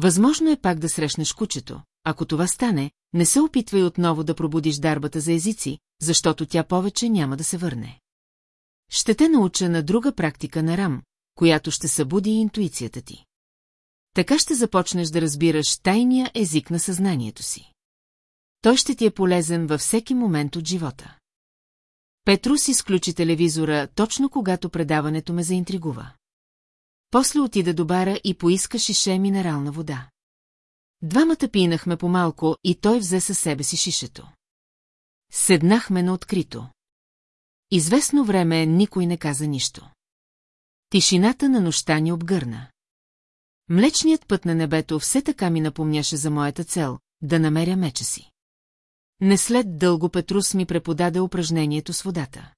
Възможно е пак да срещнеш кучето. Ако това стане, не се опитвай отново да пробудиш дарбата за езици, защото тя повече няма да се върне. Ще те науча на друга практика на Рам, която ще събуди интуицията ти. Така ще започнеш да разбираш тайния език на съзнанието си. Той ще ти е полезен във всеки момент от живота. Петрус изключи телевизора точно когато предаването ме заинтригува. После отида до бара и поиска шише минерална вода. Двамата пинахме по-малко и той взе със себе си шишето. Седнахме на открито. Известно време никой не каза нищо. Тишината на нощта ни обгърна. Млечният път на небето все така ми напомняше за моята цел – да намеря меча си. Не след дълго Петрус ми преподаде упражнението с водата.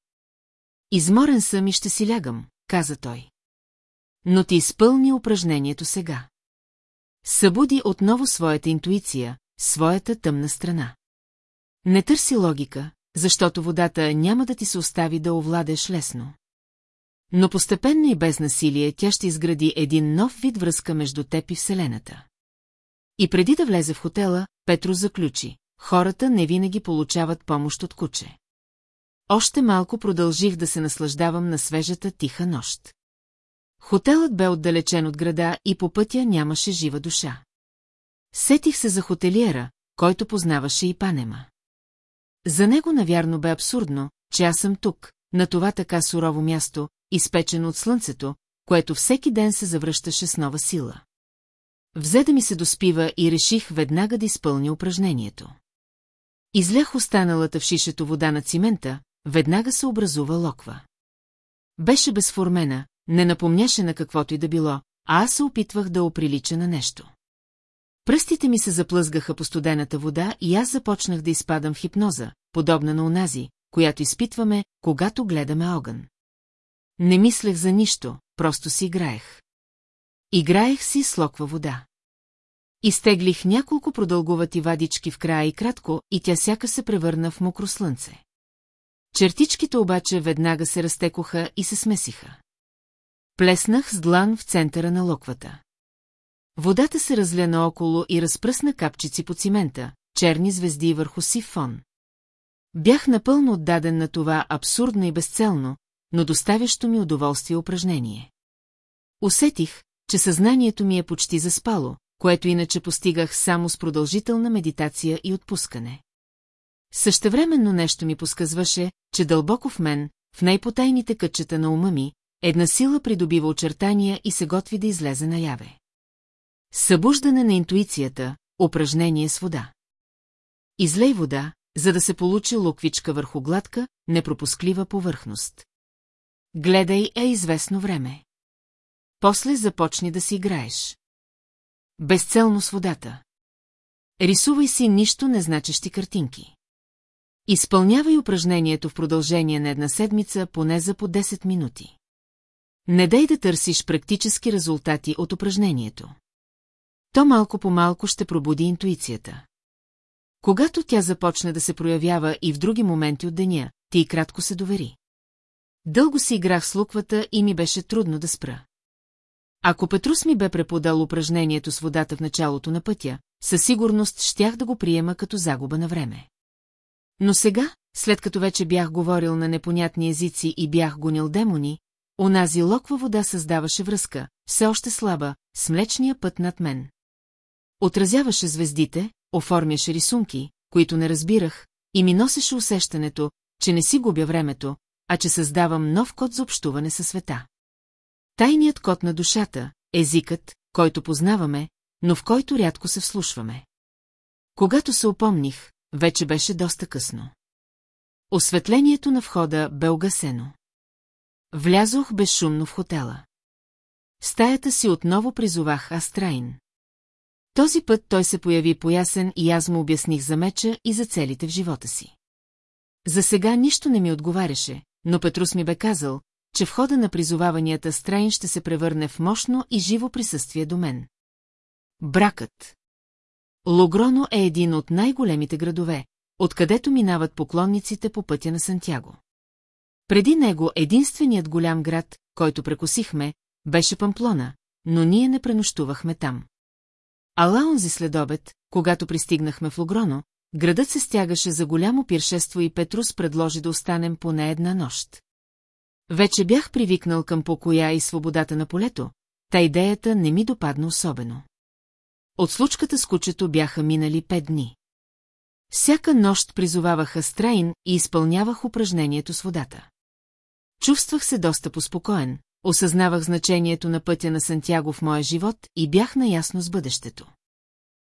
Изморен съм и ще си лягам, каза той. Но ти изпълни упражнението сега. Събуди отново своята интуиция, своята тъмна страна. Не търси логика, защото водата няма да ти се остави да овладеш лесно. Но постепенно и без насилие тя ще изгради един нов вид връзка между теб и Вселената. И преди да влезе в хотела, Петро заключи, хората не винаги получават помощ от куче. Още малко продължих да се наслаждавам на свежата тиха нощ. Хотелът бе отдалечен от града и по пътя нямаше жива душа. Сетих се за хотелиера, който познаваше и панема. За него навярно бе абсурдно, че аз съм тук, на това така сурово място, изпечено от слънцето, което всеки ден се завръщаше с нова сила. Взе да ми се доспива и реших веднага да изпълня упражнението. Излях останалата в шишето вода на цимента, веднага се образува локва. Беше безформена, не напомняше на каквото и да било, а аз се опитвах да оприлича на нещо. Пръстите ми се заплъзгаха по студената вода и аз започнах да изпадам в хипноза, подобна на онази, която изпитваме, когато гледаме огън. Не мислех за нищо, просто си играех. Играех си с локва вода. Изтеглих няколко продълговати вадички в края и кратко, и тя сяка се превърна в мокро слънце. Чертичките обаче веднага се разтекоха и се смесиха. Плеснах с длан в центъра на локвата. Водата се разля наоколо и разпръсна капчици по цимента, черни звезди върху сив фон. Бях напълно отдаден на това абсурдно и безцелно, но доставящо ми удоволствие упражнение. Усетих, че съзнанието ми е почти заспало, което иначе постигах само с продължителна медитация и отпускане. Същевременно нещо ми посказваше, че дълбоко в мен, в най-потайните кътчета на ума ми, една сила придобива очертания и се готви да излезе наяве. Събуждане на интуицията, упражнение с вода. Излей вода, за да се получи луквичка върху гладка, непропусклива повърхност. Гледай е известно време. После започни да си играеш. Безцелно с водата. Рисувай си нищо незначещи картинки. Изпълнявай упражнението в продължение на една седмица поне за по 10 минути. Не дай да търсиш практически резултати от упражнението. То малко по малко ще пробуди интуицията. Когато тя започне да се проявява и в други моменти от деня, ти и кратко се довери. Дълго си играх с луквата и ми беше трудно да спра. Ако Петрус ми бе преподал упражнението с водата в началото на пътя, със сигурност щях да го приема като загуба на време. Но сега, след като вече бях говорил на непонятни езици и бях гонил демони, онази локва вода създаваше връзка, все още слаба, с млечния път над мен. Отразяваше звездите, оформяше рисунки, които не разбирах, и ми носеше усещането, че не си губя времето, а че създавам нов код за общуване със света. Тайният код на душата, езикът, който познаваме, но в който рядко се вслушваме. Когато се опомних, вече беше доста късно. Осветлението на входа бе огасено. Влязох безшумно в хотела. Стаята си отново призовах Астрайн. Този път той се появи поясен и аз му обясних за меча и за целите в живота си. За сега нищо не ми отговаряше, но Петрус ми бе казал, че в хода на призоваванията Страйн ще се превърне в мощно и живо присъствие до мен. Бракът Логроно е един от най-големите градове, откъдето минават поклонниците по пътя на Сантяго. Преди него единственият голям град, който прекосихме, беше Памплона, но ние не пренощувахме там. Ала онзи следобед, когато пристигнахме в Логроно, градът се стягаше за голямо пиршество и Петрус предложи да останем поне една нощ. Вече бях привикнал към покоя и свободата на полето, та идеята не ми допадна особено. От случката с кучето бяха минали пет дни. Всяка нощ призоваваха Страин и изпълнявах упражнението с водата. Чувствах се доста поспокоен, осъзнавах значението на пътя на Сантяго в моя живот и бях наясно с бъдещето.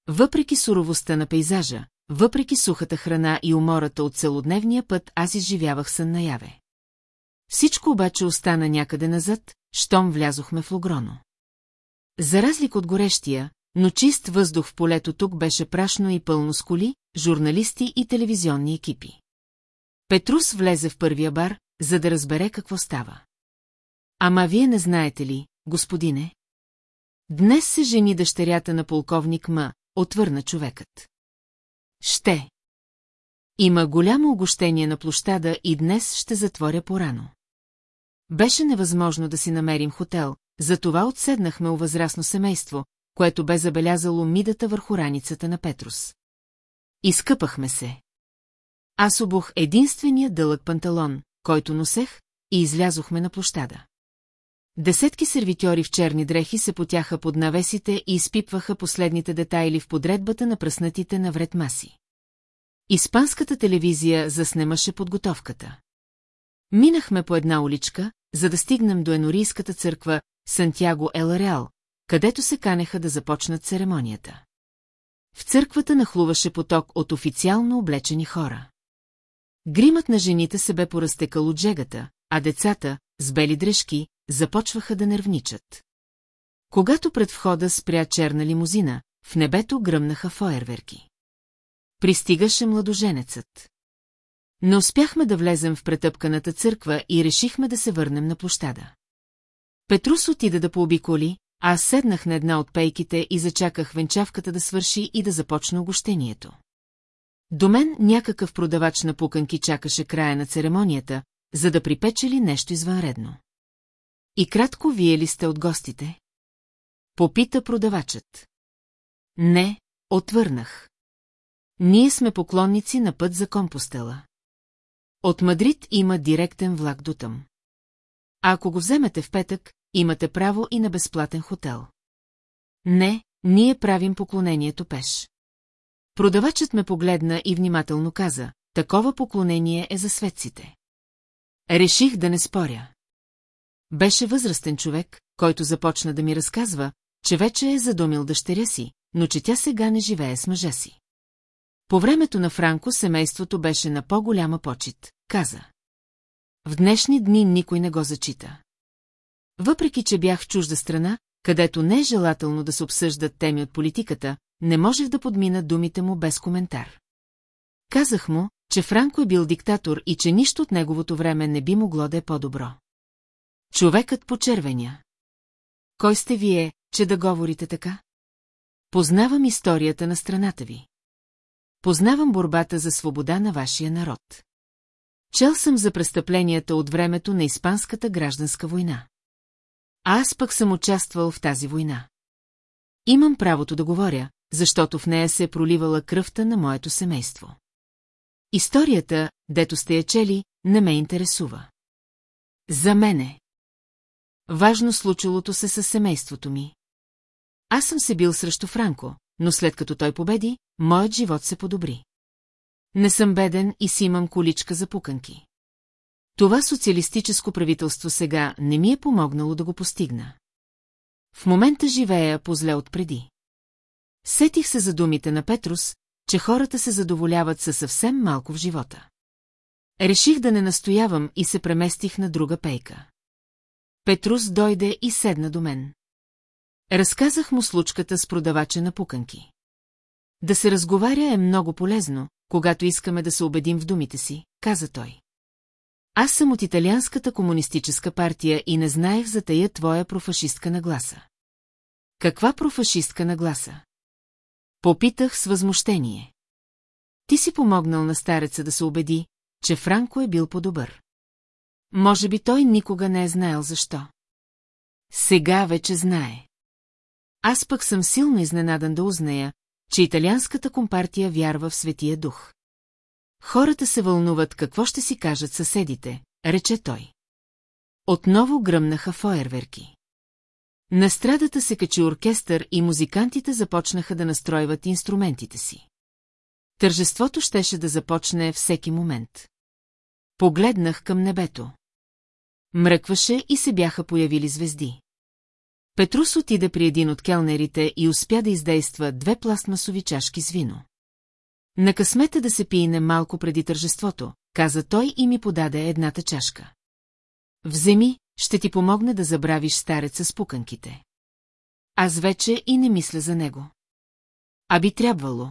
Въпреки суровостта на пейзажа, въпреки сухата храна и умората от целодневния път, аз изживявах сън наяве. Всичко обаче остана някъде назад, щом влязохме в Логроно. За разлика от горещия, но чист въздух в полето тук беше прашно и пълно с коли, журналисти и телевизионни екипи. Петрус влезе в първия бар, за да разбере какво става. Ама вие не знаете ли, господине? Днес се жени дъщерята на полковник М, отвърна човекът. Ще. Има голямо огощение на площада и днес ще затворя порано. Беше невъзможно да си намерим хотел, затова отседнахме у възрастно семейство, което бе забелязало мидата върху раницата на Петрус. Изкъпахме се. Аз обух единствения дълъг панталон, който носех, и излязохме на площада. Десетки сервитьори в черни дрехи се потяха под навесите и изпипваха последните детайли в подредбата на пръснатите навред маси. Испанската телевизия заснемаше подготовката. Минахме по една уличка, за да стигнем до енорийската църква Сантьяго Ел Реал, където се канеха да започнат церемонията. В църквата нахлуваше поток от официално облечени хора. Гримът на жените се бе поразтекал от жегата, а децата, с бели дрежки, започваха да нервничат. Когато пред входа спря черна лимузина, в небето гръмнаха фойерверки. Пристигаше младоженецът. Не успяхме да влезем в претъпканата църква и решихме да се върнем на площада. Петрус отида да пообиколи, аз седнах на една от пейките и зачаках венчавката да свърши и да започне огощението. До мен някакъв продавач на пуканки чакаше края на церемонията, за да припечели нещо извънредно. И кратко вие ли сте от гостите? Попита продавачът. Не, отвърнах. Ние сме поклонници на път за Компостела. От Мадрид има директен влак до там. А ако го вземете в петък, имате право и на безплатен хотел. Не, ние правим поклонението пеш. Продавачът ме погледна и внимателно каза, такова поклонение е за светците. Реших да не споря. Беше възрастен човек, който започна да ми разказва, че вече е задумил дъщеря си, но че тя сега не живее с мъжа си. По времето на Франко семейството беше на по-голяма почет, каза. В днешни дни никой не го зачита. Въпреки, че бях в чужда страна, където не е желателно да се обсъждат теми от политиката, не можех да подмина думите му без коментар. Казах му, че Франко е бил диктатор и че нищо от неговото време не би могло да е по-добро. Човекът почервеня. Кой сте вие, че да говорите така? Познавам историята на страната ви. Познавам борбата за свобода на вашия народ. Чел съм за престъпленията от времето на Испанската гражданска война. А аз пък съм участвал в тази война. Имам правото да говоря, защото в нея се е проливала кръвта на моето семейство. Историята, дето сте я чели, не ме интересува. За мене. Важно случилото се със семейството ми. Аз съм се бил срещу Франко, но след като той победи, моят живот се подобри. Не съм беден и си имам количка за пуканки. Това социалистическо правителство сега не ми е помогнало да го постигна. В момента живея по-зле от преди. Сетих се за думите на Петрус, че хората се задоволяват със съвсем малко в живота. Реших да не настоявам и се преместих на друга пейка. Петрус дойде и седна до мен. Разказах му случката с продавача на пуканки. Да се разговаря е много полезно, когато искаме да се убедим в думите си, каза той. Аз съм от италианската комунистическа партия и не знаех за тая твоя профашистка нагласа. Каква профашистка нагласа? Попитах с възмущение. Ти си помогнал на стареца да се убеди, че Франко е бил по-добър. Може би той никога не е знаел защо. Сега вече знае. Аз пък съм силно изненадан да узная, че италианската компартия вярва в Светия Дух. Хората се вълнуват какво ще си кажат съседите, рече той. Отново гръмнаха фойерверки. На страдата се качи оркестър и музикантите започнаха да настройват инструментите си. Тържеството щеше да започне всеки момент. Погледнах към небето. Мръкваше и се бяха появили звезди. Петрус отиде при един от келнерите и успя да издейства две пластмасови чашки с вино. На късмета да се пине малко преди тържеството, каза той и ми подаде едната чашка. Вземи, ще ти помогне да забравиш стареца с пуканките. Аз вече и не мисля за него. А би трябвало.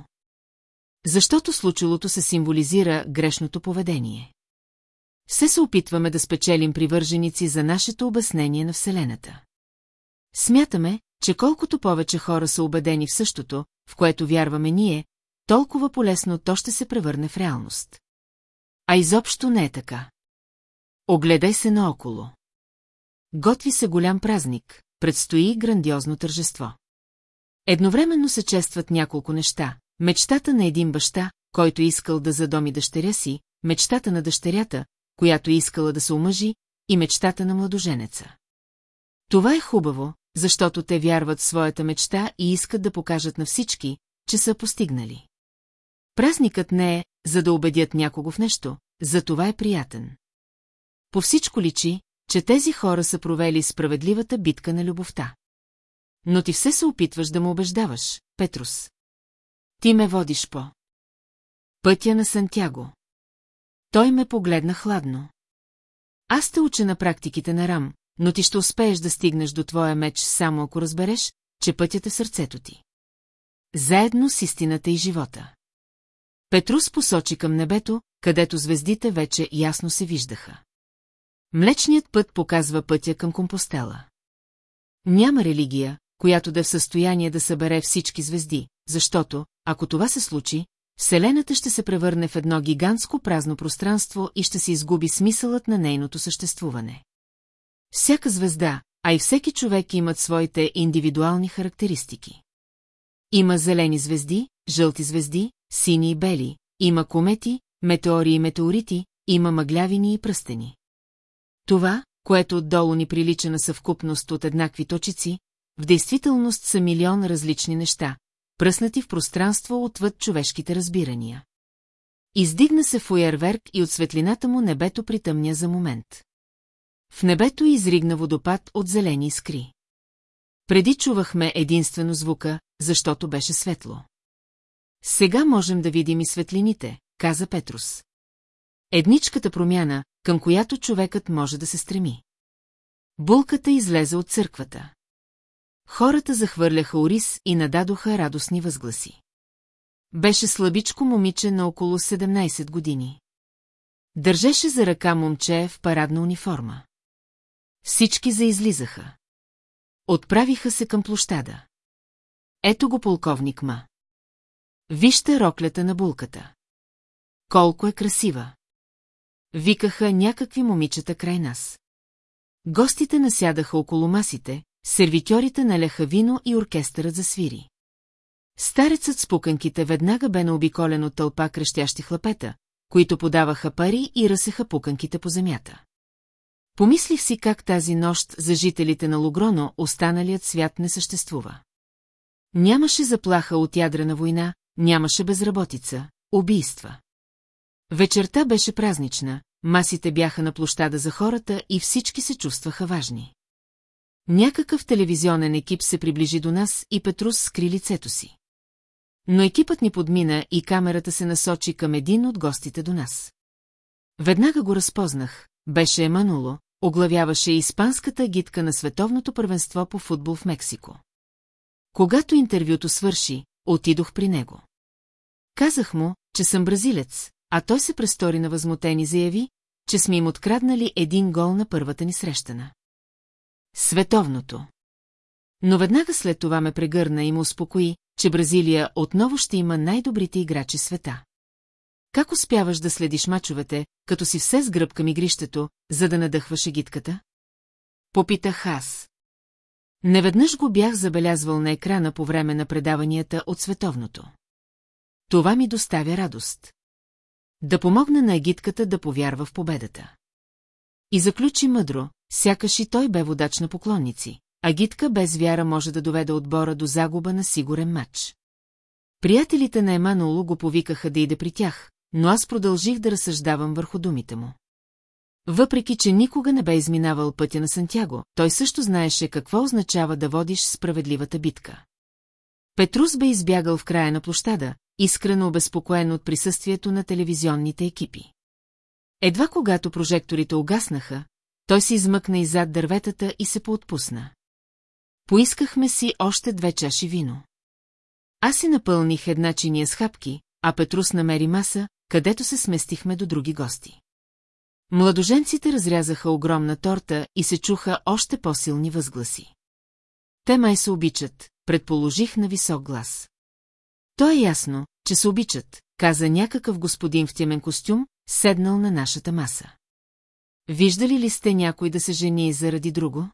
Защото случилото се символизира грешното поведение. Все се опитваме да спечелим привърженици за нашето обяснение на Вселената. Смятаме, че колкото повече хора са убедени в същото, в което вярваме ние, толкова полесно то ще се превърне в реалност. А изобщо не е така. Огледай се наоколо. Готви се голям празник, предстои грандиозно тържество. Едновременно се честват няколко неща. Мечтата на един баща, който искал да задоми дъщеря си, мечтата на дъщерята, която искала да се омъжи, и мечтата на младоженеца. Това е хубаво, защото те вярват в своята мечта и искат да покажат на всички, че са постигнали. Празникът не е, за да убедят някого в нещо, за това е приятен. По всичко личи, че тези хора са провели справедливата битка на любовта. Но ти все се опитваш да му убеждаваш, Петрус. Ти ме водиш по. Пътя на Сантяго. Той ме погледна хладно. Аз те уча на практиките на Рам, но ти ще успееш да стигнеш до твоя меч само ако разбереш, че пътят е сърцето ти. Заедно с истината и живота. Петрус посочи към небето, където звездите вече ясно се виждаха. Млечният път показва пътя към Компостела. Няма религия, която да е в състояние да събере всички звезди, защото, ако това се случи, Вселената ще се превърне в едно гигантско празно пространство и ще се изгуби смисълът на нейното съществуване. Всяка звезда, а и всеки човек имат своите индивидуални характеристики. Има зелени звезди, жълти звезди, сини и бели, има комети, метеори и метеорити, има мъглявини и пръстени. Това, което отдолу ни прилича на съвкупност от еднакви точици, в действителност са милион различни неща, пръснати в пространство отвъд човешките разбирания. Издигна се фуерверк и от светлината му небето притъмня за момент. В небето изригна водопад от зелени искри. Преди чувахме единствено звука, защото беше светло. Сега можем да видим и светлините, каза Петрус. Едничката промяна, към която човекът може да се стреми. Булката излезе от църквата. Хората захвърляха ориз и нададоха радостни възгласи. Беше слабичко момиче на около 17 години. Държеше за ръка момче в парадна униформа. Всички заизлизаха. Отправиха се към площада. Ето го полковник Ма. Вижте роклята на булката. Колко е красива. Викаха някакви момичета край нас. Гостите насядаха около масите, сервитьорите наляха вино и оркестърът засвири. Старецът с пуканките веднага бе наобиколен от тълпа крещящи хлапета, които подаваха пари и ръсеха пуканките по земята. Помислих си как тази нощ за жителите на Логроно останалият свят не съществува. Нямаше заплаха от ядрена война, нямаше безработица, убийства. Вечерта беше празнична, масите бяха на площада за хората и всички се чувстваха важни. Някакъв телевизионен екип се приближи до нас и Петрус скри лицето си. Но екипът ни подмина и камерата се насочи към един от гостите до нас. Веднага го разпознах, беше Емануло, оглавяваше испанската гидка на световното първенство по футбол в Мексико. Когато интервюто свърши, отидох при него. Казах му, че съм бразилец, а той се престори на възмутен и заяви, че сме им откраднали един гол на първата ни срещана. Световното. Но веднага след това ме прегърна и му успокои, че Бразилия отново ще има най-добрите играчи света. Как успяваш да следиш мачовете, като си все с гръб към игрището, за да надъхваше гитката? Попитах аз. Неведнъж го бях забелязвал на екрана по време на предаванията от световното. Това ми доставя радост. Да помогна на егитката да повярва в победата. И заключи мъдро, сякаш и той бе водач на поклонници. Агитка без вяра може да доведе отбора до загуба на сигурен матч. Приятелите на Еманоло го повикаха да иде при тях, но аз продължих да разсъждавам върху думите му. Въпреки, че никога не бе изминавал пътя на Сантяго, той също знаеше какво означава да водиш справедливата битка. Петрус бе избягал в края на площада, искрено обезпокоен от присъствието на телевизионните екипи. Едва когато прожекторите угаснаха, той се измъкна иззад дърветата и се поотпусна. Поискахме си още две чаши вино. Аз си напълних една чиния с хапки, а Петрус намери маса, където се сместихме до други гости. Младоженците разрязаха огромна торта и се чуха още по-силни възгласи. Те май се обичат, предположих на висок глас. То е ясно, че се обичат, каза някакъв господин в темен костюм, седнал на нашата маса. Виждали ли сте някой да се жени заради друго?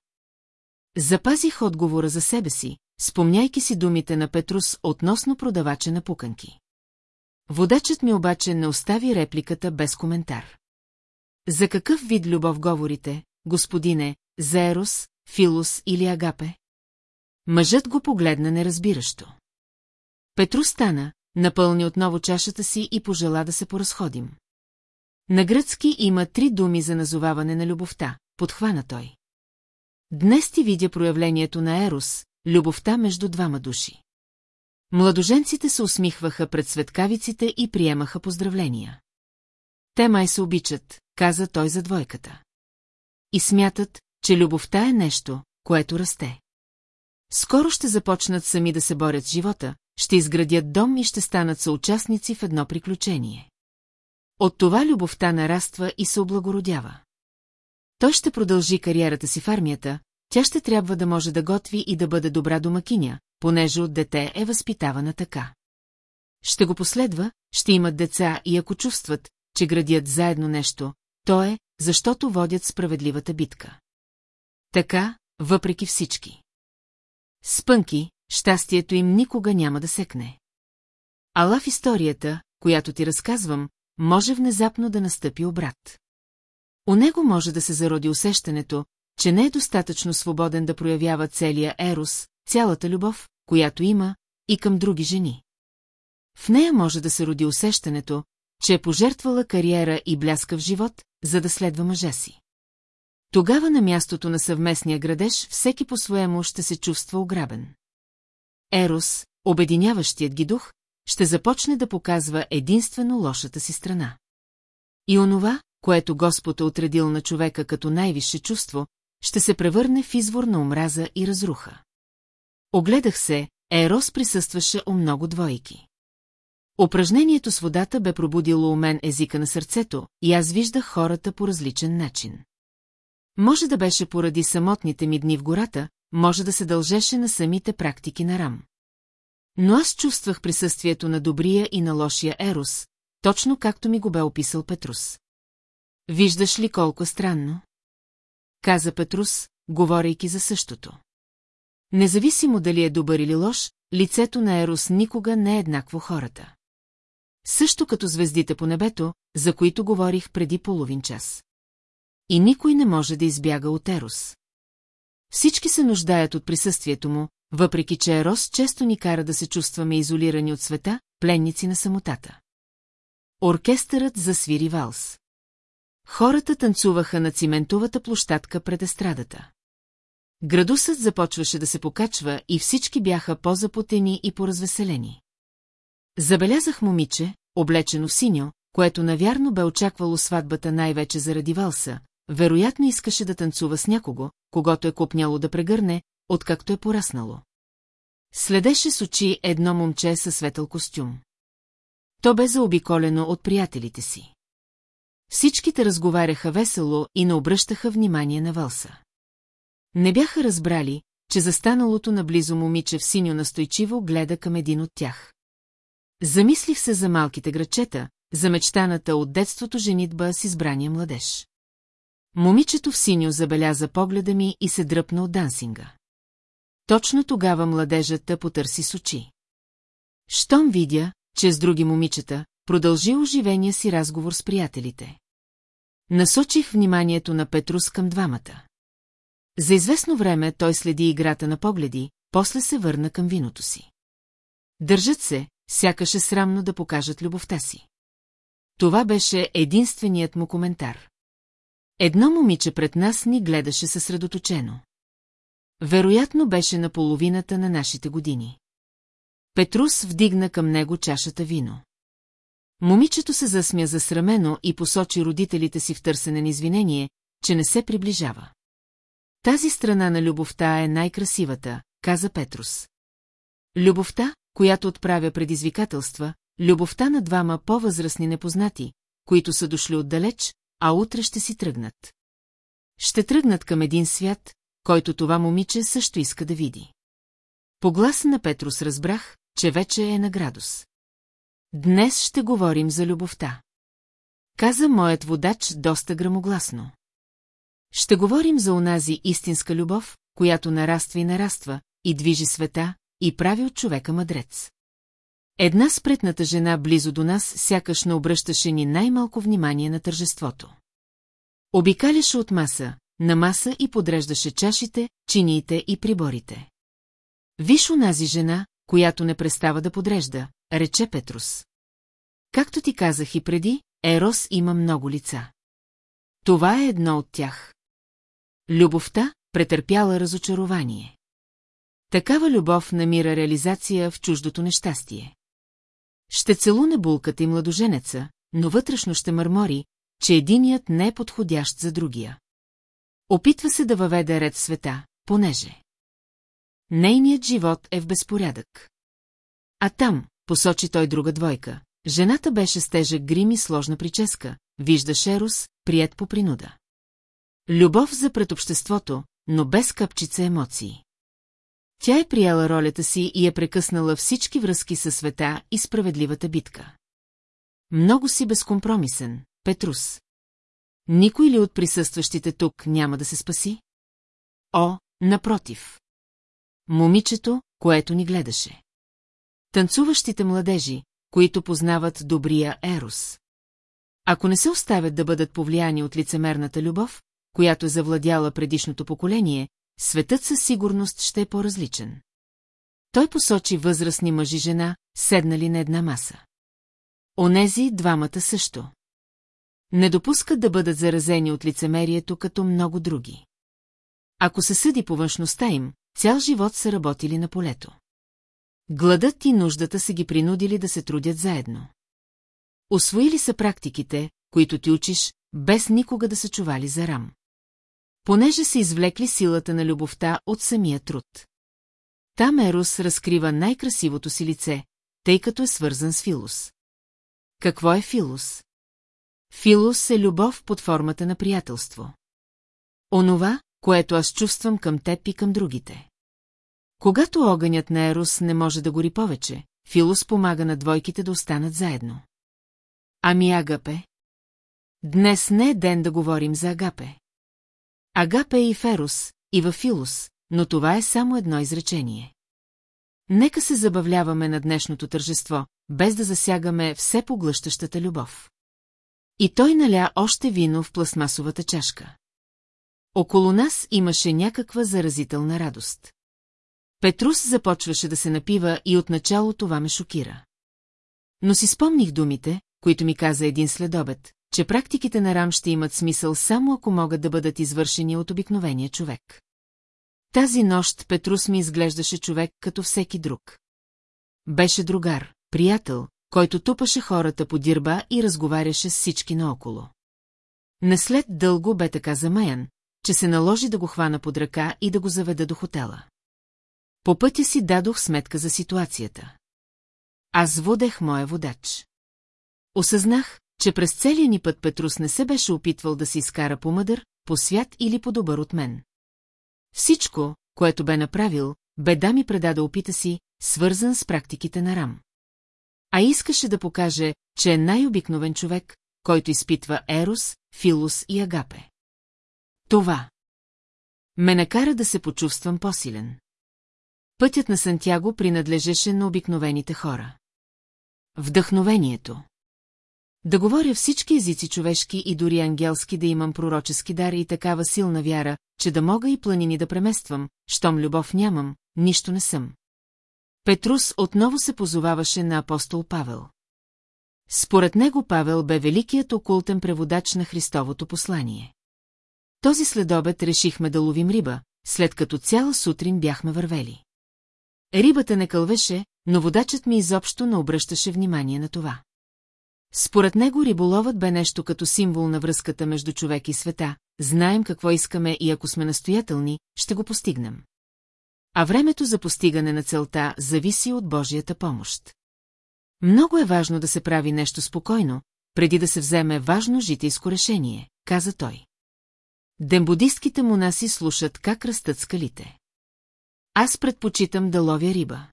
Запазих отговора за себе си, спомняйки си думите на Петрус относно продавача на пуканки. Водачът ми обаче не остави репликата без коментар. За какъв вид любов говорите, господине, за Ерос, Филус или Агапе? Мъжът го погледна неразбиращо. Петру стана, напълни отново чашата си и пожела да се поразходим. На гръцки има три думи за назоваване на любовта, подхвана той. Днес ти видя проявлението на Ерос, любовта между двама души. Младоженците се усмихваха пред светкавиците и приемаха поздравления. Те май се обичат, каза той за двойката. И смятат, че любовта е нещо, което расте. Скоро ще започнат сами да се борят с живота, ще изградят дом и ще станат съучастници в едно приключение. От това любовта нараства и се облагородява. Той ще продължи кариерата си в армията, тя ще трябва да може да готви и да бъде добра домакиня, понеже от дете е възпитавана така. Ще го последва, ще имат деца и ако чувстват, че градят заедно нещо, то е, защото водят справедливата битка. Така, въпреки всички. Спънки, щастието им никога няма да секне. Ала в историята, която ти разказвам, може внезапно да настъпи обрат. У него може да се зароди усещането, че не е достатъчно свободен да проявява целия ерос, цялата любов, която има, и към други жени. В нея може да се роди усещането, че е пожертвала кариера и бляскав живот, за да следва мъжа си. Тогава на мястото на съвместния градеж всеки по-своему ще се чувства ограбен. Ерос, обединяващият ги дух, ще започне да показва единствено лошата си страна. И онова, което Господ е отредил на човека като най-висше чувство, ще се превърне в извор на омраза и разруха. Огледах се, Ерос присъстваше у много двойки. Упражнението с водата бе пробудило у мен езика на сърцето, и аз виждах хората по различен начин. Може да беше поради самотните ми дни в гората, може да се дължеше на самите практики на Рам. Но аз чувствах присъствието на добрия и на лошия Ерос, точно както ми го бе описал Петрус. Виждаш ли колко странно? Каза Петрус, говорейки за същото. Независимо дали е добър или лош, лицето на Ерос никога не е еднакво хората. Също като звездите по небето, за които говорих преди половин час. И никой не може да избяга от Ерос. Всички се нуждаят от присъствието му, въпреки че Ерос често ни кара да се чувстваме изолирани от света, пленници на самотата. Оркестърът засвири валс. Хората танцуваха на циментовата площадка пред естрадата. Градусът започваше да се покачва и всички бяха по-запотени и по-развеселени. Забелязах момиче, облечено в синьо, което навярно бе очаквало сватбата най-вече заради валса, вероятно искаше да танцува с някого, когато е купняло да прегърне, откакто е пораснало. Следеше с очи едно момче със светъл костюм. То бе заобиколено от приятелите си. Всичките разговаряха весело и не обръщаха внимание на валса. Не бяха разбрали, че застаналото наблизо момиче в синьо настойчиво гледа към един от тях. Замислих се за малките грачета, за мечтаната от детството женитба с избрания младеж. Момичето в синьо забеляза погледа ми и се дръпна от дансинга. Точно тогава младежата потърси с очи. Щом видя, че с други момичета, продължи оживения си разговор с приятелите. Насочих вниманието на Петрус към двамата. За известно време той следи играта на погледи, после се върна към виното си. Държат се, сякаш е срамно да покажат любовта си. Това беше единственият му коментар. Едно момиче пред нас ни гледаше съсредоточено. Вероятно беше на половината на нашите години. Петрус вдигна към него чашата вино. Момичето се засмя засрамено и посочи родителите си в търсене на извинение, че не се приближава. Тази страна на любовта е най-красивата, каза Петрус. Любовта, която отправя предизвикателства, любовта на двама по-възрастни непознати, които са дошли отдалеч, а утре ще си тръгнат. Ще тръгнат към един свят, който това момиче също иска да види. По гласа на Петрус разбрах, че вече е на градус. Днес ще говорим за любовта. Каза моят водач доста грамогласно. Ще говорим за онази истинска любов, която нараства и нараства, и движи света, и прави от човека мъдрец. Една спретната жена близо до нас сякаш не обръщаше ни най-малко внимание на тържеството. Обикаляше от маса, на маса и подреждаше чашите, чиниите и приборите. Виж онази жена, която не престава да подрежда, рече Петрус. Както ти казах и преди, Ерос има много лица. Това е едно от тях. Любовта претърпяла разочарование. Такава любов намира реализация в чуждото нещастие. Ще целуне булката и младоженеца, но вътрешно ще мърмори, че единият не е подходящ за другия. Опитва се да въведе ред в света, понеже. Нейният живот е в безпорядък. А там, посочи той друга двойка, жената беше с тежък грим и сложна прическа, вижда Шерус, прият по принуда. Любов за пред обществото, но без капчица емоции. Тя е прияла ролята си и е прекъснала всички връзки със света и справедливата битка. Много си безкомпромисен, Петрус. Никой ли от присъстващите тук няма да се спаси? О, напротив. Момичето, което ни гледаше. Танцуващите младежи, които познават добрия Ерос. Ако не се оставят да бъдат повлияни от лицемерната любов, която е завладяла предишното поколение, светът със сигурност ще е по-различен. Той посочи възрастни мъжи жена, седнали на една маса. Онези двамата също. Не допускат да бъдат заразени от лицемерието като много други. Ако се съди по външността им, цял живот са работили на полето. Гладът и нуждата са ги принудили да се трудят заедно. Освоили са практиките, които ти учиш, без никога да са чували за рам. Понеже са извлекли силата на любовта от самия труд. Там Ерос разкрива най-красивото си лице, тъй като е свързан с Филус. Какво е Филус? Филус е любов под формата на приятелство. Онова, което аз чувствам към теб и към другите. Когато огънят на Ерос не може да гори повече, Филус помага на двойките да останат заедно. Ами Агапе? Днес не е ден да говорим за Агапе. Агапе и Ферус, и във Филус, но това е само едно изречение. Нека се забавляваме на днешното тържество, без да засягаме все поглъщащата любов. И той наля още вино в пластмасовата чашка. Около нас имаше някаква заразителна радост. Петрус започваше да се напива и отначало това ме шокира. Но си спомних думите, които ми каза един следобед, че практиките на Рам ще имат смисъл само ако могат да бъдат извършени от обикновения човек. Тази нощ Петрус ми изглеждаше човек като всеки друг. Беше другар, приятел, който тупаше хората по дирба и разговаряше с всички наоколо. Наслед дълго бе така замаян, че се наложи да го хвана под ръка и да го заведа до хотела. По пътя си дадох сметка за ситуацията. Аз водех моя водач. Осъзнах, че през целия ни път Петрус не се беше опитвал да се изкара по-мъдър, по-свят или по-добър от мен. Всичко, което бе направил, бе да ми предаде опита си, свързан с практиките на Рам. А искаше да покаже, че е най-обикновен човек, който изпитва Ерос, Филус и Агапе. Това ме накара да се почувствам по-силен. Пътят на Сантяго принадлежеше на обикновените хора. Вдъхновението. Да говоря всички езици човешки и дори ангелски да имам пророчески дар и такава силна вяра, че да мога и планини да премествам, щом любов нямам, нищо не съм. Петрус отново се позоваваше на апостол Павел. Според него Павел бе великият окултен преводач на Христовото послание. Този следобед решихме да ловим риба, след като цяла сутрин бяхме вървели. Рибата не кълвеше, но водачът ми изобщо не обръщаше внимание на това. Според него риболовът бе нещо като символ на връзката между човек и света, знаем какво искаме и ако сме настоятелни, ще го постигнем. А времето за постигане на целта зависи от Божията помощ. Много е важно да се прави нещо спокойно, преди да се вземе важно житейско решение, каза той. Дембудистките монаси слушат как растат скалите. Аз предпочитам да ловя риба.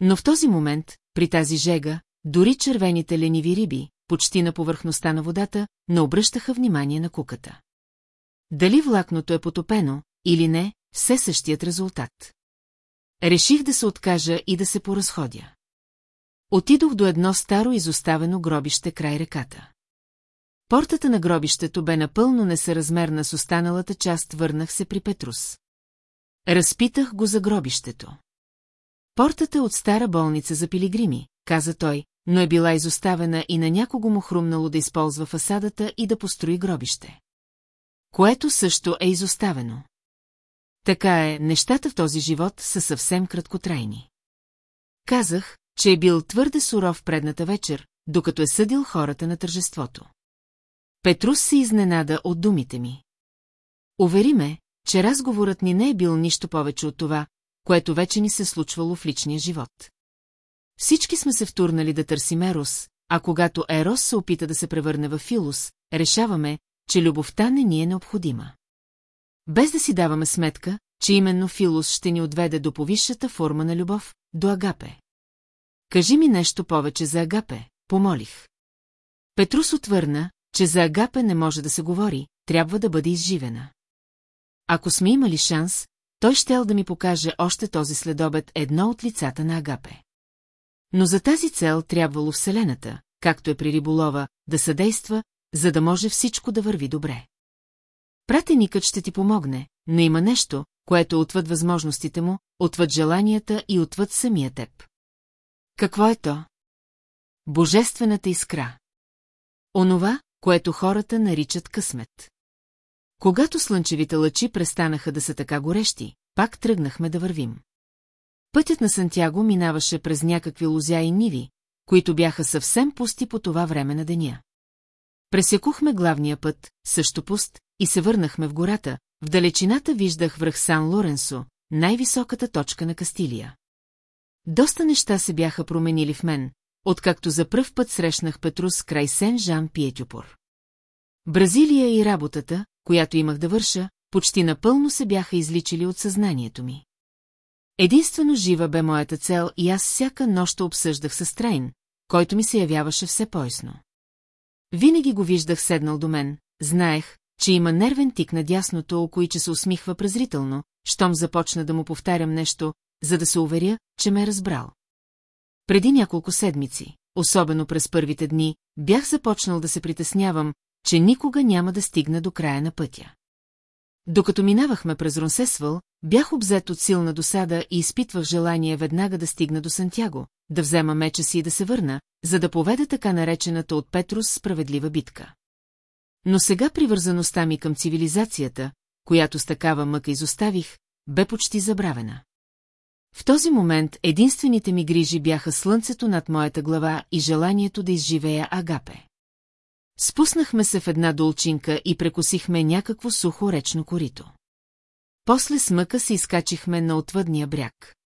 Но в този момент, при тази жега, дори червените лениви риби, почти на повърхността на водата, не обръщаха внимание на куката. Дали влакното е потопено, или не, все същият резултат. Реших да се откажа и да се поразходя. Отидох до едно старо изоставено гробище край реката. Портата на гробището бе напълно несъразмерна с останалата част, върнах се при Петрус. Разпитах го за гробището. Портата е от стара болница за пилигрими, каза той, но е била изоставена и на някого му хрумнало да използва фасадата и да построи гробище. Което също е изоставено. Така е, нещата в този живот са съвсем краткотрайни. Казах, че е бил твърде суров предната вечер, докато е съдил хората на тържеството. Петрус се изненада от думите ми. Увери ме, че разговорът ни не е бил нищо повече от това, което вече ни се случвало в личния живот. Всички сме се втурнали да търсим Ерос, а когато Ерос се опита да се превърне в Филус, решаваме, че любовта не ни е необходима. Без да си даваме сметка, че именно Филус ще ни отведе до повисшата форма на любов, до Агапе. Кажи ми нещо повече за Агапе, помолих. Петрус отвърна, че за Агапе не може да се говори, трябва да бъде изживена. Ако сме имали шанс, той щел да ми покаже още този следобед едно от лицата на Агапе. Но за тази цел трябвало Вселената, както е при риболова, да съдейства, за да може всичко да върви добре. Пратеникът ще ти помогне, но има нещо, което отвъд възможностите му, отвъд желанията и отвъд самия теб. Какво е то? божествената искра. Онова, което хората наричат късмет. Когато слънчевите лъчи престанаха да са така горещи, пак тръгнахме да вървим. Пътят на Сантяго минаваше през някакви лузя и ниви, които бяха съвсем пусти по това време на деня. Пресекухме главния път, също пуст, и се върнахме в гората, в далечината виждах връх Сан-Лоренсо, най-високата точка на Кастилия. Доста неща се бяха променили в мен, откакто за пръв път срещнах Петрус край Сен-Жан Пиетюпор. Бразилия и работата, която имах да върша, почти напълно се бяха изличили от съзнанието ми. Единствено жива бе моята цел и аз всяка нощ обсъждах с Трейн, който ми се явяваше все поясно. Винаги го виждах седнал до мен, знаех, че има нервен тик на дясното око и че се усмихва презрително, щом започна да му повтарям нещо, за да се уверя, че ме е разбрал. Преди няколко седмици, особено през първите дни, бях започнал да се притеснявам, че никога няма да стигна до края на пътя. Докато минавахме през Ронсесвъл, бях обзет от силна досада и изпитвах желание веднага да стигна до Сантяго, да взема меча си и да се върна, за да поведа така наречената от Петрус справедлива битка. Но сега привързаността ми към цивилизацията, която с такава мъка изоставих, бе почти забравена. В този момент единствените ми грижи бяха слънцето над моята глава и желанието да изживея Агапе. Спуснахме се в една долчинка и прекосихме някакво сухо речно корито. После смъка се изкачихме на отвъдния бряг.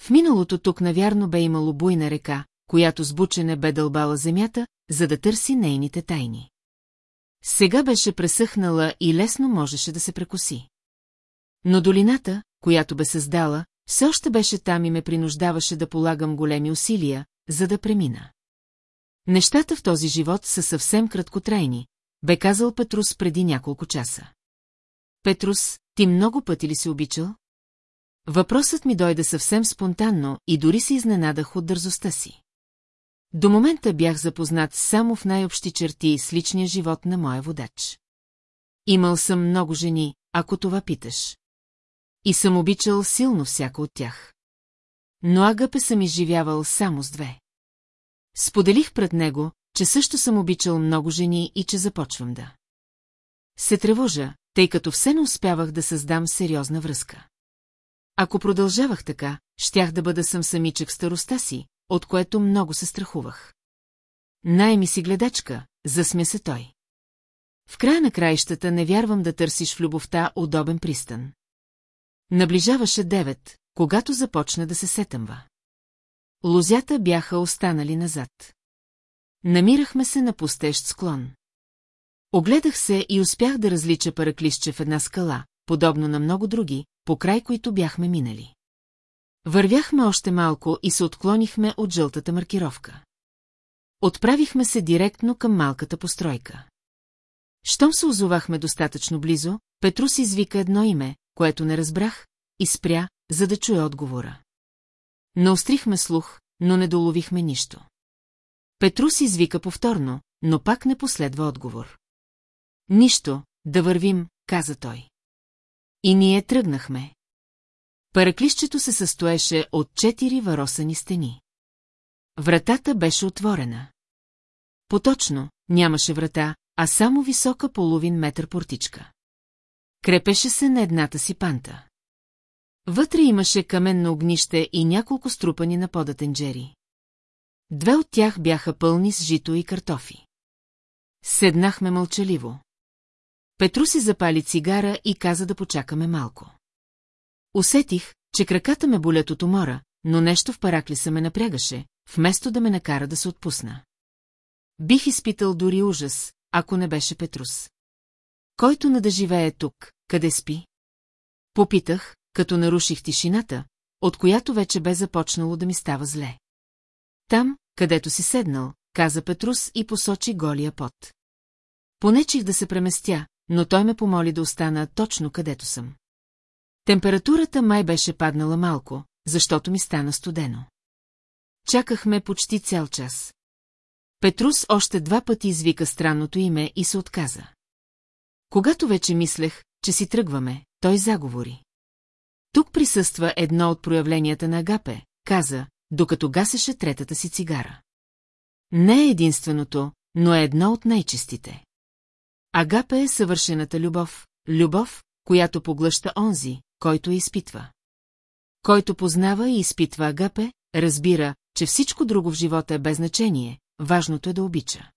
В миналото тук навярно бе имало буйна река, която с бучене бе дълбала земята, за да търси нейните тайни. Сега беше пресъхнала и лесно можеше да се прекоси. Но долината, която бе създала, все още беше там и ме принуждаваше да полагам големи усилия, за да премина. Нещата в този живот са съвсем краткотрайни, бе казал Петрус преди няколко часа. Петрус, ти много пъти ли си обичал? Въпросът ми дойде съвсем спонтанно и дори се изненадах от дързостта си. До момента бях запознат само в най-общи черти с личния живот на моя водач. Имал съм много жени, ако това питаш. И съм обичал силно всяка от тях. Но Агапе съм изживявал само с две. Споделих пред него, че също съм обичал много жени и че започвам да. Се тревожа, тъй като все не успявах да създам сериозна връзка. Ако продължавах така, щях да бъда съм самичък староста си, от което много се страхувах. Най-ми си гледачка, засмя се той. В края на краищата не вярвам да търсиш в любовта удобен пристан. Наближаваше девет, когато започна да се сетъмва. Лозята бяха останали назад. Намирахме се на пустещ склон. Огледах се и успях да различа параклищче в една скала, подобно на много други, по край които бяхме минали. Вървяхме още малко и се отклонихме от жълтата маркировка. Отправихме се директно към малката постройка. Щом се озовахме достатъчно близо, Петрус извика едно име, което не разбрах, и спря, за да чуе отговора. Наострихме слух, но не доловихме нищо. Петрус извика повторно, но пак не последва отговор. Нищо, да вървим, каза той. И ние тръгнахме. Параклището се състоеше от четири варосани стени. Вратата беше отворена. Поточно, нямаше врата, а само висока половин метър портичка. Крепеше се на едната си панта. Вътре имаше каменно огнище и няколко струпани на пода тенджери. Две от тях бяха пълни с жито и картофи. Седнахме мълчаливо. Петру си запали цигара и каза да почакаме малко. Усетих, че краката ме болят от умора, но нещо в параклиса ме напрягаше, вместо да ме накара да се отпусна. Бих изпитал дори ужас, ако не беше Петрус. Който не да живее тук, къде спи? Попитах, като наруших тишината, от която вече бе започнало да ми става зле. Там, където си седнал, каза Петрус и посочи голия пот. Понечих да се преместя, но той ме помоли да остана точно където съм. Температурата май беше паднала малко, защото ми стана студено. Чакахме почти цял час. Петрус още два пъти извика странното име и се отказа. Когато вече мислех, че си тръгваме, той заговори. Тук присъства едно от проявленията на Агапе, каза, докато гасеше третата си цигара. Не е единственото, но е едно от най-честите. Агапе е съвършената любов, любов, която поглъща онзи, който я изпитва. Който познава и изпитва Агапе, разбира, че всичко друго в живота е без значение, важното е да обича.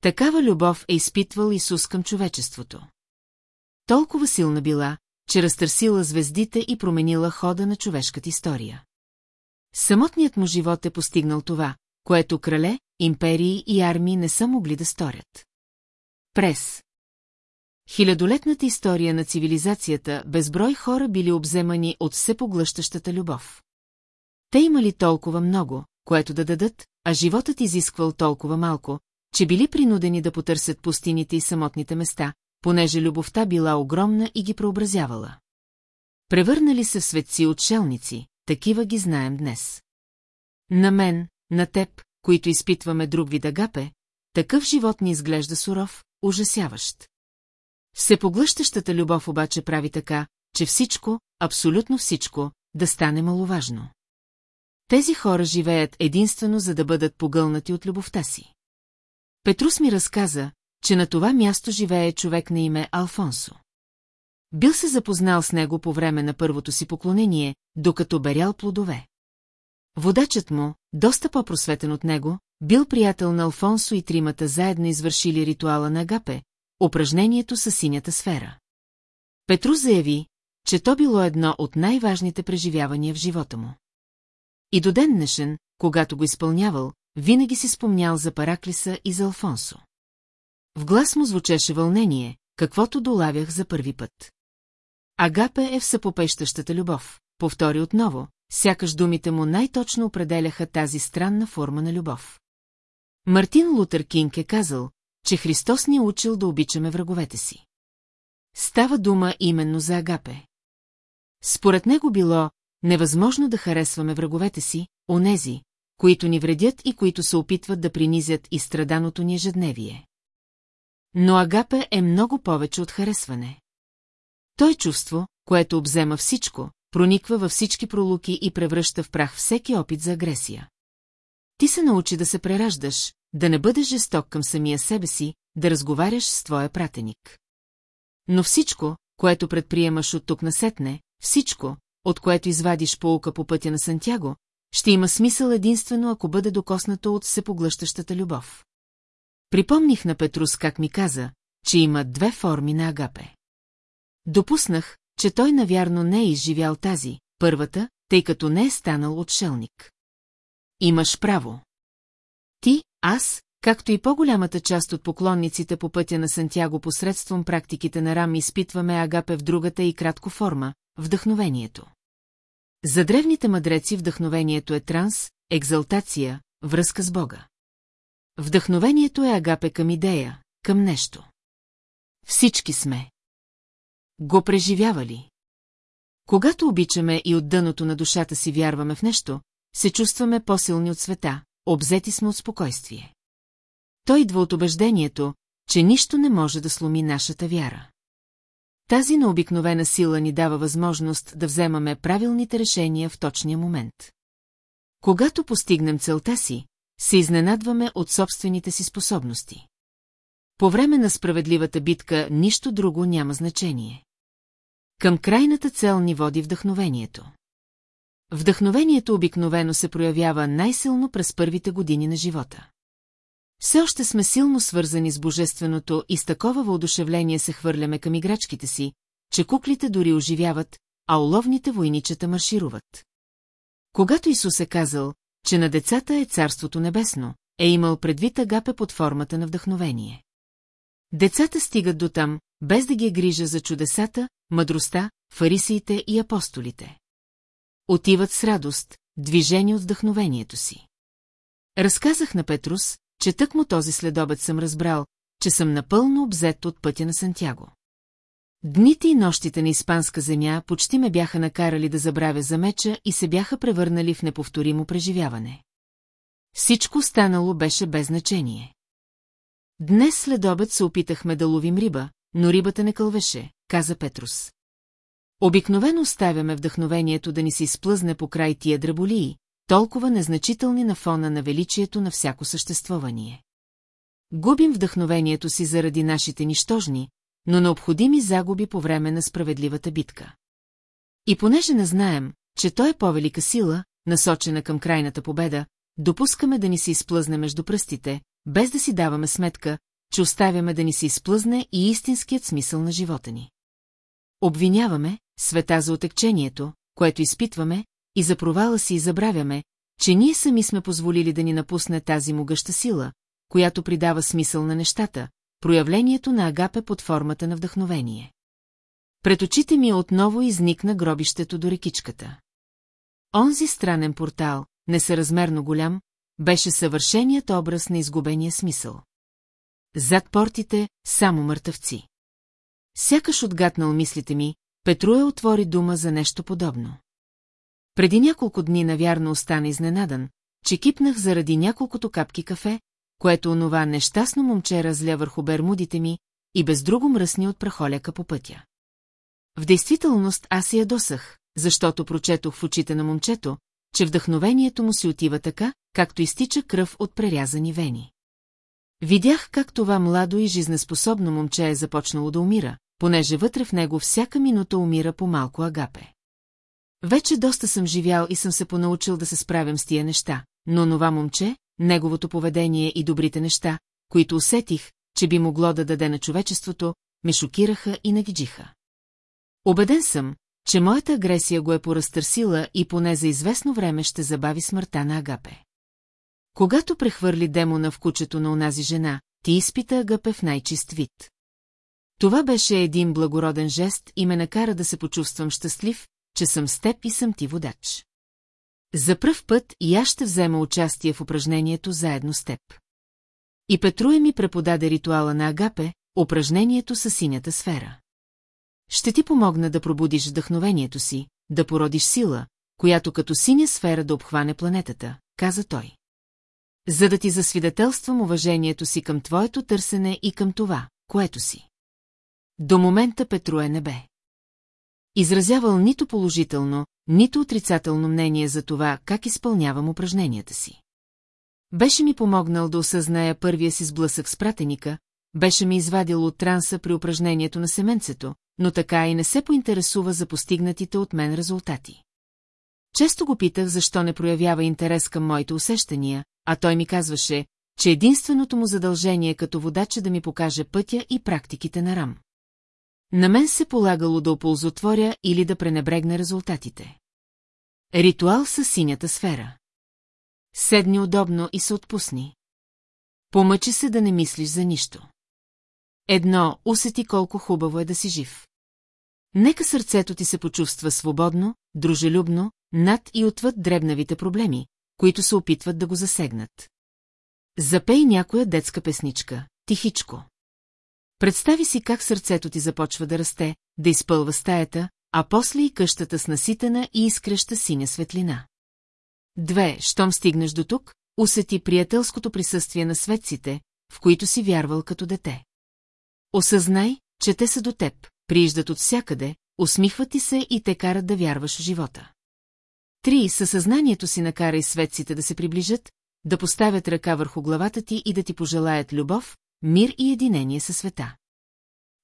Такава любов е изпитвал Исус към човечеството. Толкова силна била, че разтърсила звездите и променила хода на човешката история. Самотният му живот е постигнал това, което крале, империи и армии не са могли да сторят. Прес Хилядолетната история на цивилизацията безброй хора били обземани от всепоглъщащата любов. Те имали толкова много, което да дадат, а животът изисквал толкова малко, че били принудени да потърсят пустините и самотните места, понеже любовта била огромна и ги преобразявала. Превърнали се в светци отшелници, такива ги знаем днес. На мен, на теб, които изпитваме друг вид агапе, такъв живот ни изглежда суров, ужасяващ. Всепоглъщащата любов обаче прави така, че всичко, абсолютно всичко, да стане маловажно. Тези хора живеят единствено за да бъдат погълнати от любовта си. Петрус ми разказа, че на това място живее човек на име Алфонсо. Бил се запознал с него по време на първото си поклонение, докато берял плодове. Водачът му, доста по-просветен от него, бил приятел на Алфонсо и тримата заедно извършили ритуала на Агапе, упражнението със синята сфера. Петрус заяви, че то било едно от най-важните преживявания в живота му. И до ден днешен, когато го изпълнявал, винаги си спомнял за Параклиса и за Алфонсо. В глас му звучеше вълнение, каквото долавях за първи път. Агапе е в съпопещащата любов, повтори отново, сякаш думите му най-точно определяха тази странна форма на любов. Мартин Лутер Кинг е казал, че Христос ни е учил да обичаме враговете си. Става дума именно за Агапе. Според него било невъзможно да харесваме враговете си, онези, които ни вредят и които се опитват да принизят и страданото ни ежедневие. Но Агапе е много повече от харесване. Той чувство, което обзема всичко, прониква във всички пролуки и превръща в прах всеки опит за агресия. Ти се научи да се прераждаш, да не бъдеш жесток към самия себе си, да разговаряш с твоя пратеник. Но всичко, което предприемаш от тук насетне, всичко, от което извадиш полука по пътя на Сантяго, ще има смисъл единствено, ако бъде докоснато от всепоглъщащата любов. Припомних на Петрус как ми каза, че има две форми на агапе. Допуснах, че той навярно не е изживял тази, първата, тъй като не е станал отшелник. Имаш право. Ти, аз, както и по-голямата част от поклонниците по пътя на Сантяго посредством практиките на Рам изпитваме агапе в другата и кратко форма – вдъхновението. За древните мъдреци вдъхновението е транс, екзалтация, връзка с Бога. Вдъхновението е агапе към идея, към нещо. Всички сме. Го преживявали. Когато обичаме и от дъното на душата си вярваме в нещо, се чувстваме по-силни от света, обзети сме от спокойствие. Той идва от убеждението, че нищо не може да сломи нашата вяра. Тази необикновена сила ни дава възможност да вземаме правилните решения в точния момент. Когато постигнем целта си, се изненадваме от собствените си способности. По време на справедливата битка нищо друго няма значение. Към крайната цел ни води вдъхновението. Вдъхновението обикновено се проявява най-силно през първите години на живота. Все още сме силно свързани с божественото и с такова въодушевление се хвърляме към играчките си, че куклите дори оживяват, а уловните войничета маршируват. Когато Исус е казал, че на децата е Царството Небесно, е имал предвид агапе под формата на вдъхновение. Децата стигат до там, без да ги е грижа за чудесата, мъдростта, фарисиите и апостолите. Отиват с радост, движени от вдъхновението си. Разказах на Петрус, че тък му този следобед съм разбрал, че съм напълно обзет от пътя на Сантяго. Дните и нощите на испанска земя почти ме бяха накарали да забравя за меча и се бяха превърнали в неповторимо преживяване. Всичко станало беше без значение. Днес след обед се опитахме да ловим риба, но рибата не кълвеше, каза Петрус. Обикновено оставяме вдъхновението да ни се изплъзне по край тия драболии, толкова незначителни на фона на величието на всяко съществувание. Губим вдъхновението си заради нашите нищожни, но необходими загуби по време на справедливата битка. И понеже не знаем, че той е по-велика сила, насочена към крайната победа, допускаме да ни се изплъзне между пръстите, без да си даваме сметка, че оставяме да ни се изплъзне и истинският смисъл на живота ни. Обвиняваме света за отекчението, което изпитваме, и за провала си и забравяме, че ние сами сме позволили да ни напусне тази могъща сила, която придава смисъл на нещата, проявлението на Агапе под формата на вдъхновение. Пред очите ми отново изникна гробището до рекичката. Онзи странен портал, несъразмерно голям, беше съвършеният образ на изгубения смисъл. Зад портите само мъртъвци. Сякаш отгатнал мислите ми, Петруе отвори дума за нещо подобно. Преди няколко дни навярно остана изненадан, че кипнах заради няколкото капки кафе, което онова нещастно момче разля върху бермудите ми и без друго мръсни от прахоляка по пътя. В действителност аз се ядосах, защото прочетох в очите на момчето, че вдъхновението му си отива така, както изтича кръв от прерязани вени. Видях как това младо и жизнеспособно момче е започнало да умира, понеже вътре в него всяка минута умира по малко агапе. Вече доста съм живял и съм се понаучил да се справям с тия неща, но това момче, неговото поведение и добрите неща, които усетих, че би могло да даде на човечеството, ме шокираха и навиджиха. Обеден съм, че моята агресия го е поразтърсила и поне за известно време ще забави смъртта на Агапе. Когато прехвърли демона в кучето на онази жена, ти изпита Агапе в най-чист вид. Това беше един благороден жест и ме накара да се почувствам щастлив, че съм с теб и съм ти водач. За пръв път и аз ще взема участие в упражнението заедно с теб. И Петруе ми преподаде ритуала на Агапе, упражнението със синята сфера. Ще ти помогна да пробудиш вдъхновението си, да породиш сила, която като синя сфера да обхване планетата, каза той. За да ти засвидетелствам уважението си към твоето търсене и към това, което си. До момента Петруе не бе. Изразявал нито положително, нито отрицателно мнение за това, как изпълнявам упражненията си. Беше ми помогнал да осъзная първия си сблъсък с пратеника, беше ми извадил от транса при упражнението на семенцето, но така и не се поинтересува за постигнатите от мен резултати. Често го питах, защо не проявява интерес към моите усещания, а той ми казваше, че единственото му задължение като водач е да ми покаже пътя и практиките на Рам. На мен се полагало да оползотворя или да пренебрегна резултатите. Ритуал със синята сфера. Седни удобно и се отпусни. Помъчи се да не мислиш за нищо. Едно, усети колко хубаво е да си жив. Нека сърцето ти се почувства свободно, дружелюбно, над и отвъд дребнавите проблеми, които се опитват да го засегнат. Запей някоя детска песничка, тихичко. Представи си как сърцето ти започва да расте, да изпълва стаята, а после и къщата с наситена и изкреща синя светлина. Две, щом стигнеш до тук, усети приятелското присъствие на светците, в които си вярвал като дете. Осъзнай, че те са до теб, прииждат от всякъде, усмихват ти се и те карат да вярваш в живота. Три, със съзнанието си накарай светците да се приближат, да поставят ръка върху главата ти и да ти пожелаят любов, мир и единение със света.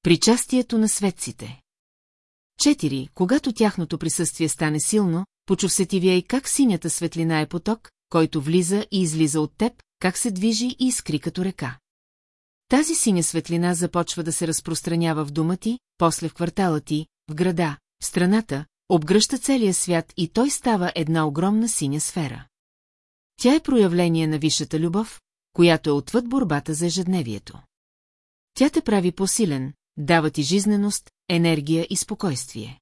Причастието на светците. Четири, когато тяхното присъствие стане силно, почув се ти и как синята светлина е поток, който влиза и излиза от теб, как се движи и изкри като река. Тази синя светлина започва да се разпространява в дома ти, после в квартала ти, в града, в страната, обгръща целия свят и той става една огромна синя сфера. Тя е проявление на висшата любов, която е отвъд борбата за ежедневието. Тя те прави по-силен, дава ти жизненост, енергия и спокойствие.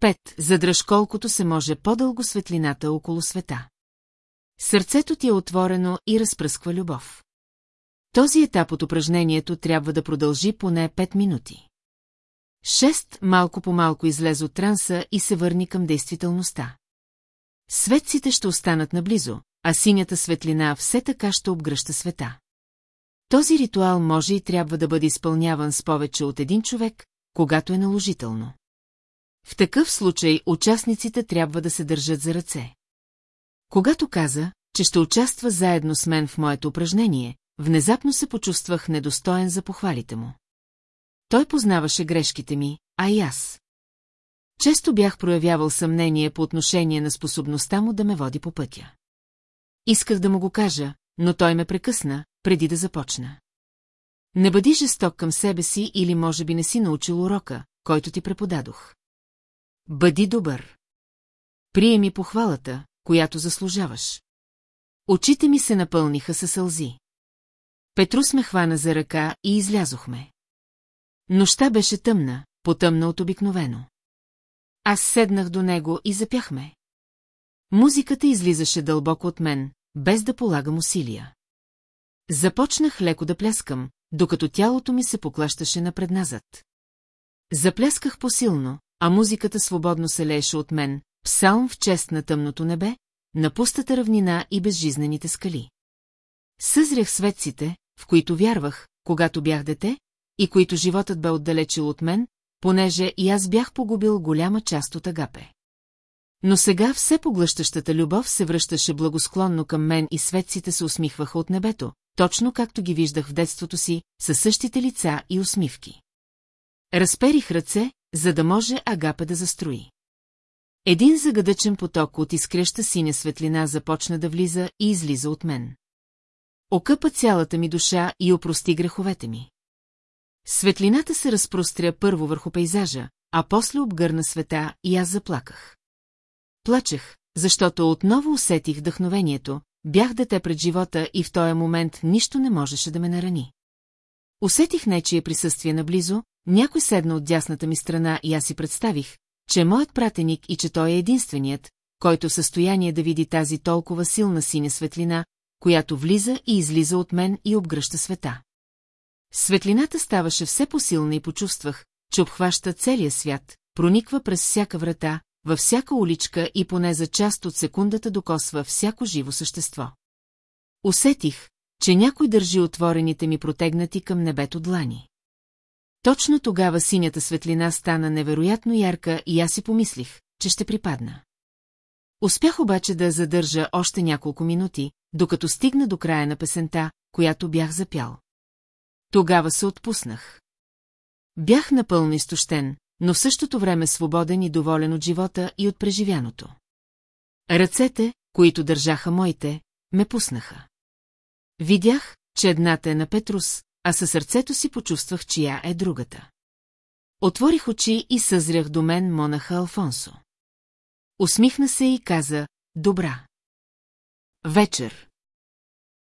Пет, задръж колкото се може по-дълго светлината около света. Сърцето ти е отворено и разпръсква любов. Този етап от упражнението трябва да продължи поне 5 минути. Шест малко по малко излезе от транса и се върни към действителността. Светците ще останат наблизо, а синята светлина все така ще обгръща света. Този ритуал може и трябва да бъде изпълняван с повече от един човек, когато е наложително. В такъв случай участниците трябва да се държат за ръце. Когато каза, че ще участва заедно с мен в моето упражнение, внезапно се почувствах недостоен за похвалите му. Той познаваше грешките ми, а и аз. Често бях проявявал съмнение по отношение на способността му да ме води по пътя. Исках да му го кажа, но той ме прекъсна, преди да започна. Не бъди жесток към себе си или може би не си научил урока, който ти преподадох. Бъди добър. Приеми похвалата, която заслужаваш. Очите ми се напълниха със сълзи. Петрус ме хвана за ръка и излязохме. Нощта беше тъмна, потъмна от обикновено. Аз седнах до него и запяхме. Музиката излизаше дълбоко от мен, без да полагам усилия. Започнах леко да пляскам, докато тялото ми се поклащаше напредназад. Заплясках посилно, а музиката свободно се лееше от мен, псалм в чест на тъмното небе, на пустата равнина и безжизнените скали. Съзрях светците, в които вярвах, когато бях дете, и които животът бе отдалечил от мен, понеже и аз бях погубил голяма част от Агапе. Но сега все поглъщащата любов се връщаше благосклонно към мен и светците се усмихваха от небето, точно както ги виждах в детството си, със същите лица и усмивки. Разперих ръце, за да може Агапе да застрои. Един загадъчен поток от изкреща синя светлина започна да влиза и излиза от мен. Окъпа цялата ми душа и опрости греховете ми. Светлината се разпростря първо върху пейзажа, а после обгърна света и аз заплаках. Плачех, защото отново усетих вдъхновението, бях дете пред живота и в този момент нищо не можеше да ме нарани. Усетих нечие присъствие наблизо, някой седна от дясната ми страна и аз си представих, че моят пратеник и че той е единственият, който в състояние да види тази толкова силна синя светлина, която влиза и излиза от мен и обгръща света. Светлината ставаше все посилна и почувствах, че обхваща целия свят, прониква през всяка врата, във всяка уличка и поне за част от секундата докосва всяко живо същество. Усетих, че някой държи отворените ми протегнати към небето длани. Точно тогава синята светлина стана невероятно ярка и аз си помислих, че ще припадна. Успях обаче да задържа още няколко минути, докато стигна до края на песента, която бях запял. Тогава се отпуснах. Бях напълно изтощен, но в същото време свободен и доволен от живота и от преживяното. Ръцете, които държаха моите, ме пуснаха. Видях, че едната е на Петрус, а със сърцето си почувствах, чия е другата. Отворих очи и съзрях до мен монаха Алфонсо. Усмихна се и каза, добра. Вечер.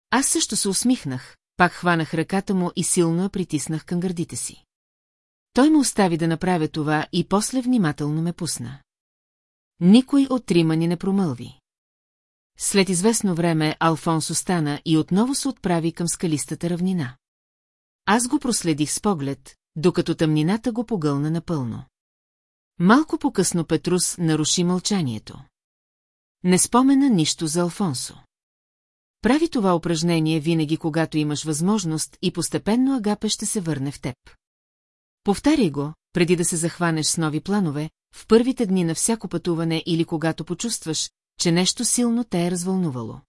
Аз също се усмихнах, пак хванах ръката му и силно я притиснах към гърдите си. Той ме остави да направя това и после внимателно ме пусна. Никой от трима ни не промълви. След известно време Алфонсо стана и отново се отправи към скалистата равнина. Аз го проследих с поглед, докато тъмнината го погълна напълно. Малко по-късно Петрус наруши мълчанието. Не спомена нищо за Алфонсо. Прави това упражнение винаги, когато имаш възможност и постепенно Агапе ще се върне в теб. Повтаряй го, преди да се захванеш с нови планове, в първите дни на всяко пътуване или когато почувстваш, че нещо силно те е развълнувало.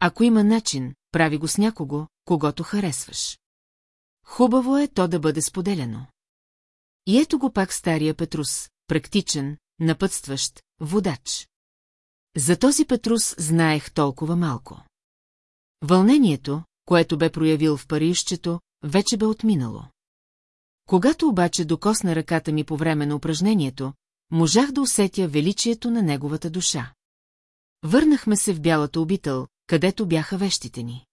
Ако има начин, прави го с някого, когато харесваш. Хубаво е то да бъде споделено. И ето го пак стария Петрус, практичен, напътстващ, водач. За този Петрус знаех толкова малко. Вълнението, което бе проявил в Парижчето, вече бе отминало. Когато обаче докосна ръката ми по време на упражнението, можах да усетя величието на неговата душа. Върнахме се в бялата обител, където бяха вещите ни.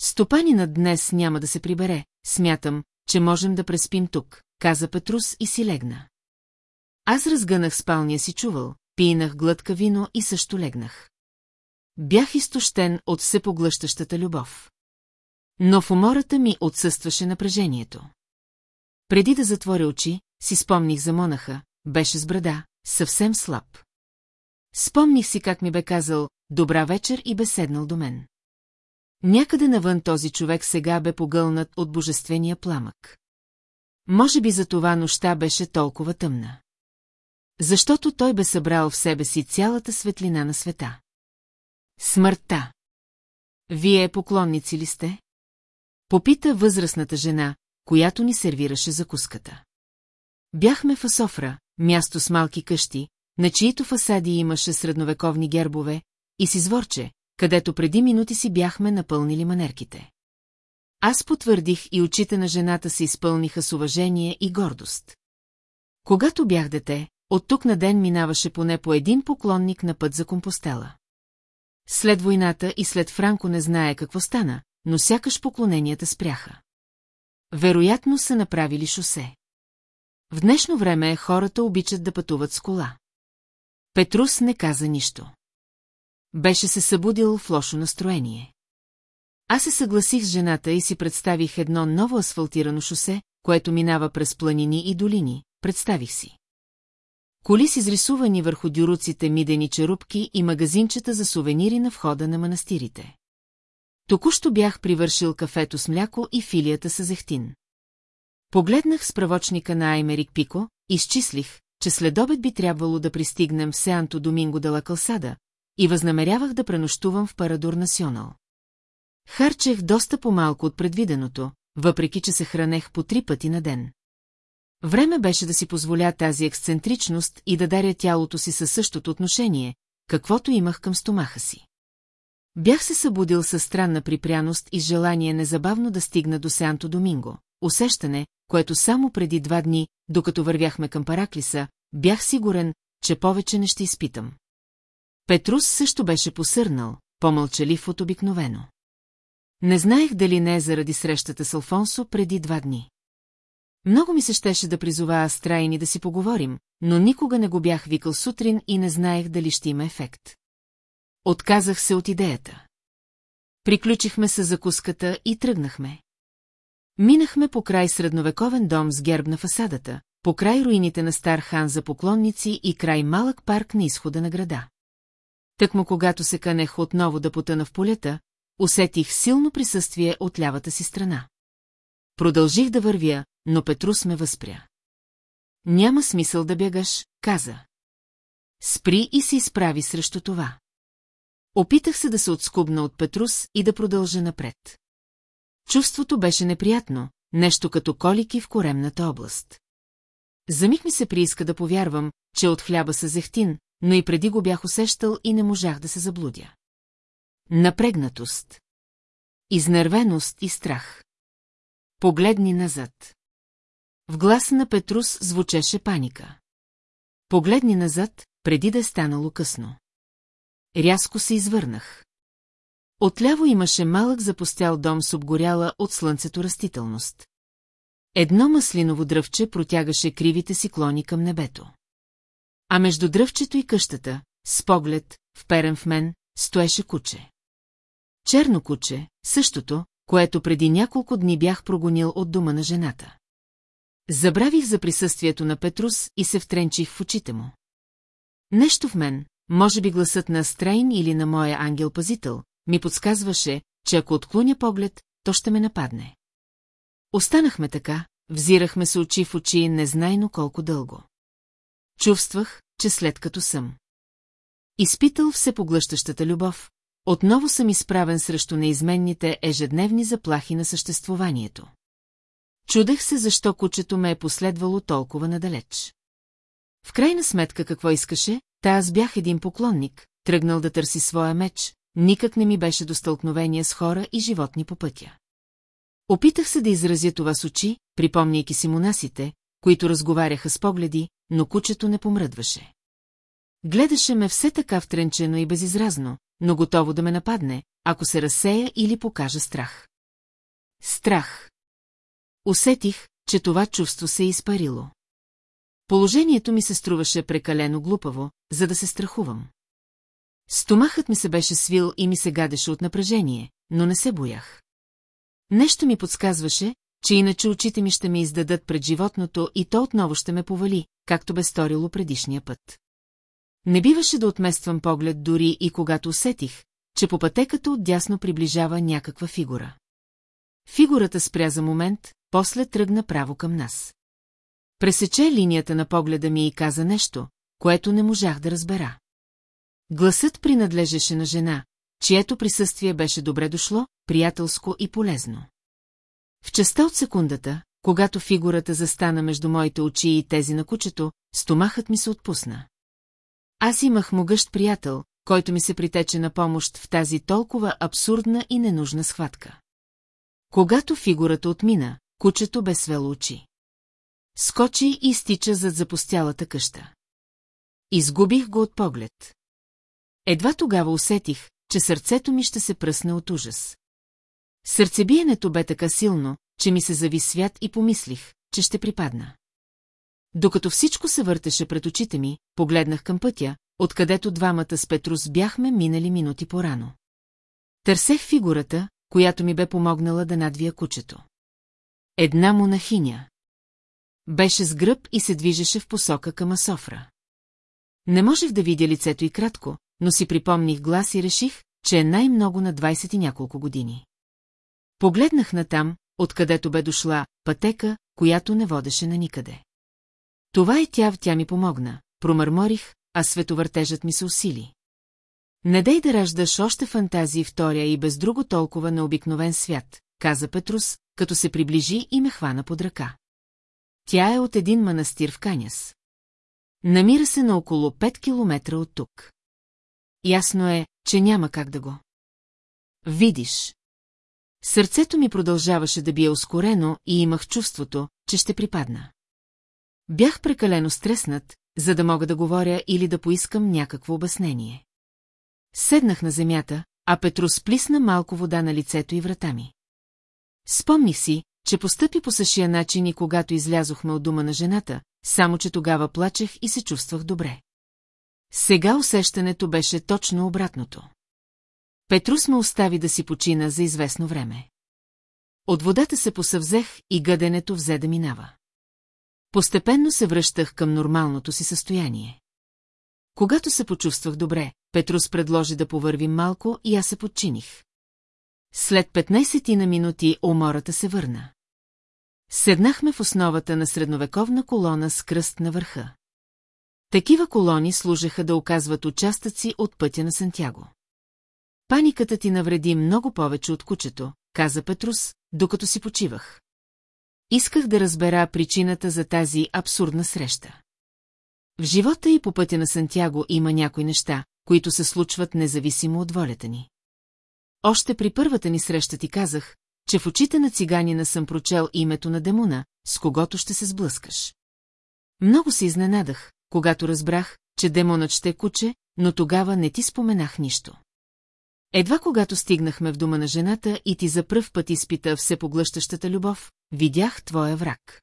Стопанинът днес няма да се прибере, смятам, че можем да преспим тук, каза Петрус и си легна. Аз разгънах спалния си чувал, пинах глътка вино и също легнах. Бях изтощен от всепоглъщащата любов. Но в умората ми отсъстваше напрежението. Преди да затворя очи, си спомних за монаха, беше с брада, съвсем слаб. Спомних си как ми бе казал «Добра вечер» и бе седнал до мен. Някъде навън този човек сега бе погълнат от божествения пламък. Може би за това нощта беше толкова тъмна. Защото той бе събрал в себе си цялата светлина на света. Смъртта. Вие поклонници ли сте? Попита възрастната жена, която ни сервираше закуската. Бяхме в Асофра, място с малки къщи, на чието фасади имаше средновековни гербове, и с изворче, където преди минути си бяхме напълнили манерките. Аз потвърдих и очите на жената се изпълниха с уважение и гордост. Когато бях дете, от тук на ден минаваше поне по един поклонник на път за компостела. След войната и след Франко не знае какво стана, но сякаш поклоненията спряха. Вероятно са направили шосе. В днешно време хората обичат да пътуват с кола. Петрус не каза нищо. Беше се събудил в лошо настроение. Аз се съгласих с жената и си представих едно ново асфалтирано шосе, което минава през планини и долини, представих си. Коли с изрисувани върху дюруците мидени черупки и магазинчета за сувенири на входа на манастирите. Току-що бях привършил кафето с мляко и филията с зехтин. Погледнах справочника на Аймерик Пико, изчислих, че след обед би трябвало да пристигнем в Сеанто Доминго де ла Калсада и възнамерявах да пренощувам в Парадор Национал. Харчех доста по-малко от предвиденото, въпреки че се хранех по три пъти на ден. Време беше да си позволя тази ексцентричност и да даря тялото си със същото отношение, каквото имах към стомаха си. Бях се събудил със странна припряност и желание незабавно да стигна до Сеанто Доминго. Усещане, което само преди два дни, докато вървяхме към Параклиса, бях сигурен, че повече не ще изпитам. Петрус също беше посърнал, по-мълчалив от обикновено. Не знаех дали не е заради срещата с Алфонсо преди два дни. Много ми се щеше да призова Астрайни да си поговорим, но никога не го бях викал сутрин и не знаех дали ще има ефект. Отказах се от идеята. Приключихме се закуската и тръгнахме. Минахме по край средновековен дом с герб на фасадата, по край руините на стар хан за поклонници и край малък парк на изхода на града. Тъкмо когато се канех отново да потъна в полета, усетих силно присъствие от лявата си страна. Продължих да вървя, но Петрус ме възпря. Няма смисъл да бягаш, каза. Спри и се изправи срещу това. Опитах се да се отскубна от Петрус и да продължа напред. Чувството беше неприятно, нещо като колики в коремната област. За миг ми се прииска да повярвам, че от хляба са зехтин, но и преди го бях усещал и не можах да се заблудя. Напрегнатост. Изнервеност и страх. Погледни назад. В гласа на Петрус звучеше паника. Погледни назад, преди да е станало късно. Рязко се извърнах. Отляво имаше малък запустял дом с обгоряла от слънцето растителност. Едно маслиново дръвче протягаше кривите си клони към небето. А между дръвчето и къщата, с поглед, вперен в мен, стоеше куче. Черно куче, същото, което преди няколко дни бях прогонил от дома на жената. Забравих за присъствието на Петрус и се втренчих в очите му. Нещо в мен, може би гласът на Стрейн или на моя ангел-пазител, ми подсказваше, че ако отклоня поглед, то ще ме нападне. Останахме така, взирахме се очи в очи незнайно колко дълго. Чувствах, че след като съм. Изпитал всепоглъщащата любов, отново съм изправен срещу неизменните ежедневни заплахи на съществуванието. Чудех се, защо кучето ме е последвало толкова надалеч. В крайна сметка какво искаше, та аз бях един поклонник, тръгнал да търси своя меч, никак не ми беше до стълкновения с хора и животни по пътя. Опитах се да изразя това с очи, припомняйки си монасите, които разговаряха с погледи, но кучето не помръдваше. Гледаше ме все така втренчено и безизразно, но готово да ме нападне, ако се разсея или покажа страх. Страх. Усетих, че това чувство се е изпарило. Положението ми се струваше прекалено глупаво, за да се страхувам. Стомахът ми се беше свил и ми се гадеше от напрежение, но не се боях. Нещо ми подсказваше, че иначе очите ми ще ме издадат пред животното и то отново ще ме повали, както бе сторило предишния път. Не биваше да отмествам поглед дори и когато усетих, че по пътеката отдясно приближава някаква фигура. Фигурата спря за момент, после тръгна право към нас. Пресече линията на погледа ми и каза нещо, което не можах да разбера. Гласът принадлежеше на жена, чието присъствие беше добре дошло, приятелско и полезно. В частта от секундата, когато фигурата застана между моите очи и тези на кучето, стомахът ми се отпусна. Аз имах могъщ приятел, който ми се притече на помощ в тази толкова абсурдна и ненужна схватка. Когато фигурата отмина, кучето бе свело очи. Скочи и изтича зад запустялата къща. Изгубих го от поглед. Едва тогава усетих, че сърцето ми ще се пръсне от ужас. Сърцебиенето бе така силно, че ми се зави свят и помислих, че ще припадна. Докато всичко се въртеше пред очите ми, погледнах към пътя, откъдето двамата с Петрус бяхме минали минути по-рано. Търсех фигурата, която ми бе помогнала да надвия кучето. Една монахиня. Беше с гръб и се движеше в посока към Асофра. Не можех да видя лицето и кратко, но си припомних глас и реших, че е най-много на 20 и няколко години. Погледнах натам, откъдето бе дошла, пътека, която не водеше на никъде. Това е тя, тя ми помогна, промърморих, а световъртежът ми се усили. Не дай да раждаш още фантазии втория и без друго толкова на обикновен свят, каза Петрус, като се приближи и ме хвана под ръка. Тя е от един манастир в Каняс. Намира се на около 5 километра от тук. Ясно е, че няма как да го. Видиш. Сърцето ми продължаваше да бие ускорено и имах чувството, че ще припадна. Бях прекалено стреснат, за да мога да говоря или да поискам някакво обяснение. Седнах на земята, а Петрус плисна малко вода на лицето и врата ми. Спомних си, че постъпи по същия начин и когато излязохме от дома на жената, само че тогава плачех и се чувствах добре. Сега усещането беше точно обратното. Петрус ме остави да си почина за известно време. От водата се посъвзех и гъденето взе да минава. Постепенно се връщах към нормалното си състояние. Когато се почувствах добре, Петрус предложи да повървим малко и аз се подчиних. След 15 на минути умората се върна. Седнахме в основата на средновековна колона с кръст на върха. Такива колони служеха да оказват участъци от пътя на Сантяго. Паниката ти навреди много повече от кучето, каза Петрус, докато си почивах. Исках да разбера причината за тази абсурдна среща. В живота и по пътя на Сантяго има някои неща, които се случват независимо от волята ни. Още при първата ни среща ти казах, че в очите на циганина съм прочел името на демона, с когото ще се сблъскаш. Много се изненадах, когато разбрах, че демонът ще е куче, но тогава не ти споменах нищо. Едва когато стигнахме в дома на жената и ти за пръв път изпита всепоглъщащата любов, видях твоя враг.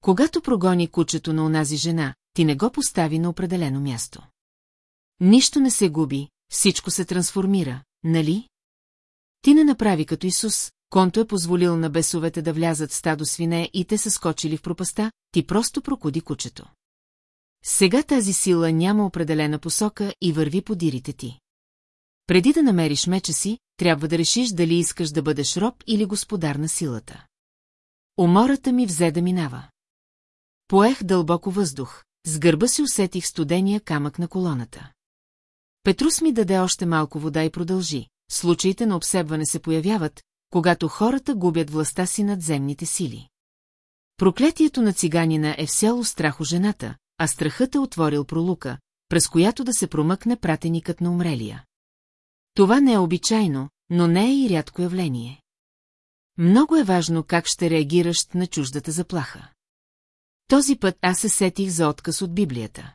Когато прогони кучето на онази жена, ти не го постави на определено място. Нищо не се губи, всичко се трансформира, нали? Ти не направи като Исус, конто е позволил на бесовете да влязат стадо свине и те са скочили в пропаста, ти просто прокуди кучето. Сега тази сила няма определена посока и върви по дирите ти. Преди да намериш меча си, трябва да решиш дали искаш да бъдеш роб или господар на силата. Умората ми взе да минава. Поех дълбоко въздух, с гърба си усетих студения камък на колоната. Петрус ми даде още малко вода и продължи. Случаите на обсебване се появяват, когато хората губят властта си над земните сили. Проклетието на циганина е всяло страх у жената, а страхът е отворил пролука, през която да се промъкне пратеникът на умрелия. Това не е обичайно, но не е и рядко явление. Много е важно как ще реагираш на чуждата заплаха. Този път аз се сетих за отказ от Библията.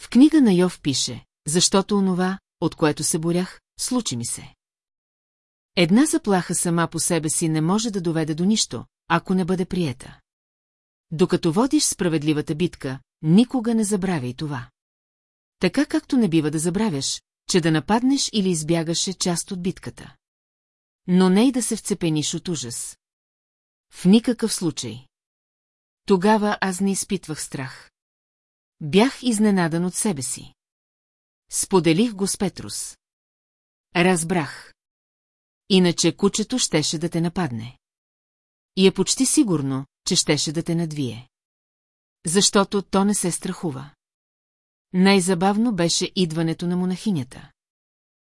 В книга на Йов пише, защото онова, от което се борях, случи ми се. Една заплаха сама по себе си не може да доведе до нищо, ако не бъде приета. Докато водиш справедливата битка, никога не забравяй това. Така както не бива да забравяш, че да нападнеш или избягаш е част от битката. Но не и да се вцепениш от ужас. В никакъв случай. Тогава аз не изпитвах страх. Бях изненадан от себе си. Споделих го с Петрус. Разбрах. Иначе кучето щеше да те нападне. И е почти сигурно, че щеше да те надвие. Защото то не се страхува. Най-забавно беше идването на монахинята.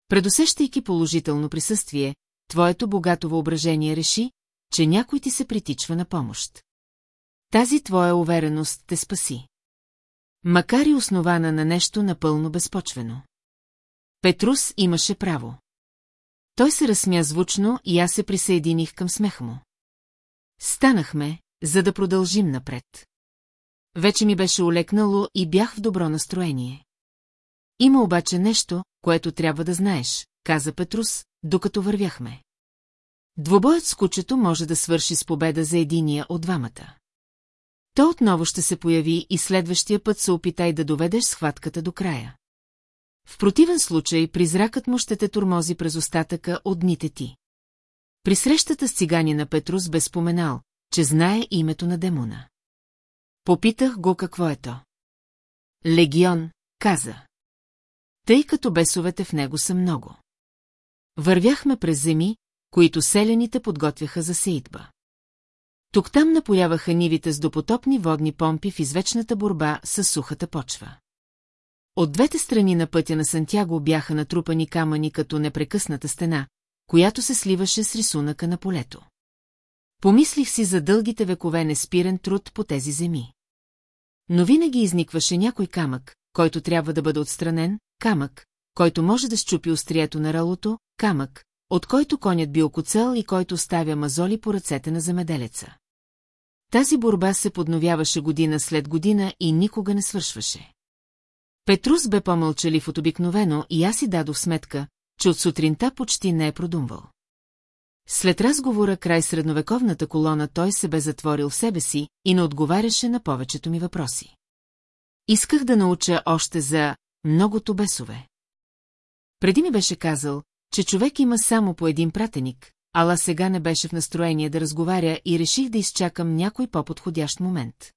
Предусещайки положително присъствие, твоето богато въображение реши, че някой ти се притичва на помощ. Тази твоя увереност те спаси. Макар и основана на нещо напълно безпочвено. Петрус имаше право. Той се разсмя звучно и аз се присъединих към смех му. Станахме, за да продължим напред. Вече ми беше олекнало и бях в добро настроение. Има обаче нещо, което трябва да знаеш, каза Петрус, докато вървяхме. Двобоят с кучето може да свърши с победа за единия от двамата. То отново ще се появи и следващия път се опитай да доведеш схватката до края. В противен случай призракът му ще те турмози през остатъка от дните ти. При срещата с циганина Петрус бе споменал, че знае името на демона. Попитах го какво е то. Легион, каза. Тъй като бесовете в него са много. Вървяхме през земи, които селените подготвяха за сеитба. Тук-там напояваха нивите с допотопни водни помпи в извечната борба с сухата почва. От двете страни на пътя на Сантяго бяха натрупани камъни като непрекъсната стена, която се сливаше с рисунъка на полето. Помислих си за дългите векове неспирен труд по тези земи. Но винаги изникваше някой камък, който трябва да бъде отстранен, камък, който може да щупи острието на ралото, камък, от който конят бил коцел и който ставя мазоли по ръцете на замеделеца. Тази борба се подновяваше година след година и никога не свършваше. Петрус бе по-мълчалив от обикновено и аз си дадох сметка, че от сутринта почти не е продумвал. След разговора край средновековната колона той се бе затворил в себе си и не отговаряше на повечето ми въпроси. Исках да науча още за многото бесове. Преди ми беше казал, че човек има само по един пратеник, ала сега не беше в настроение да разговаря и реших да изчакам някой по-подходящ момент.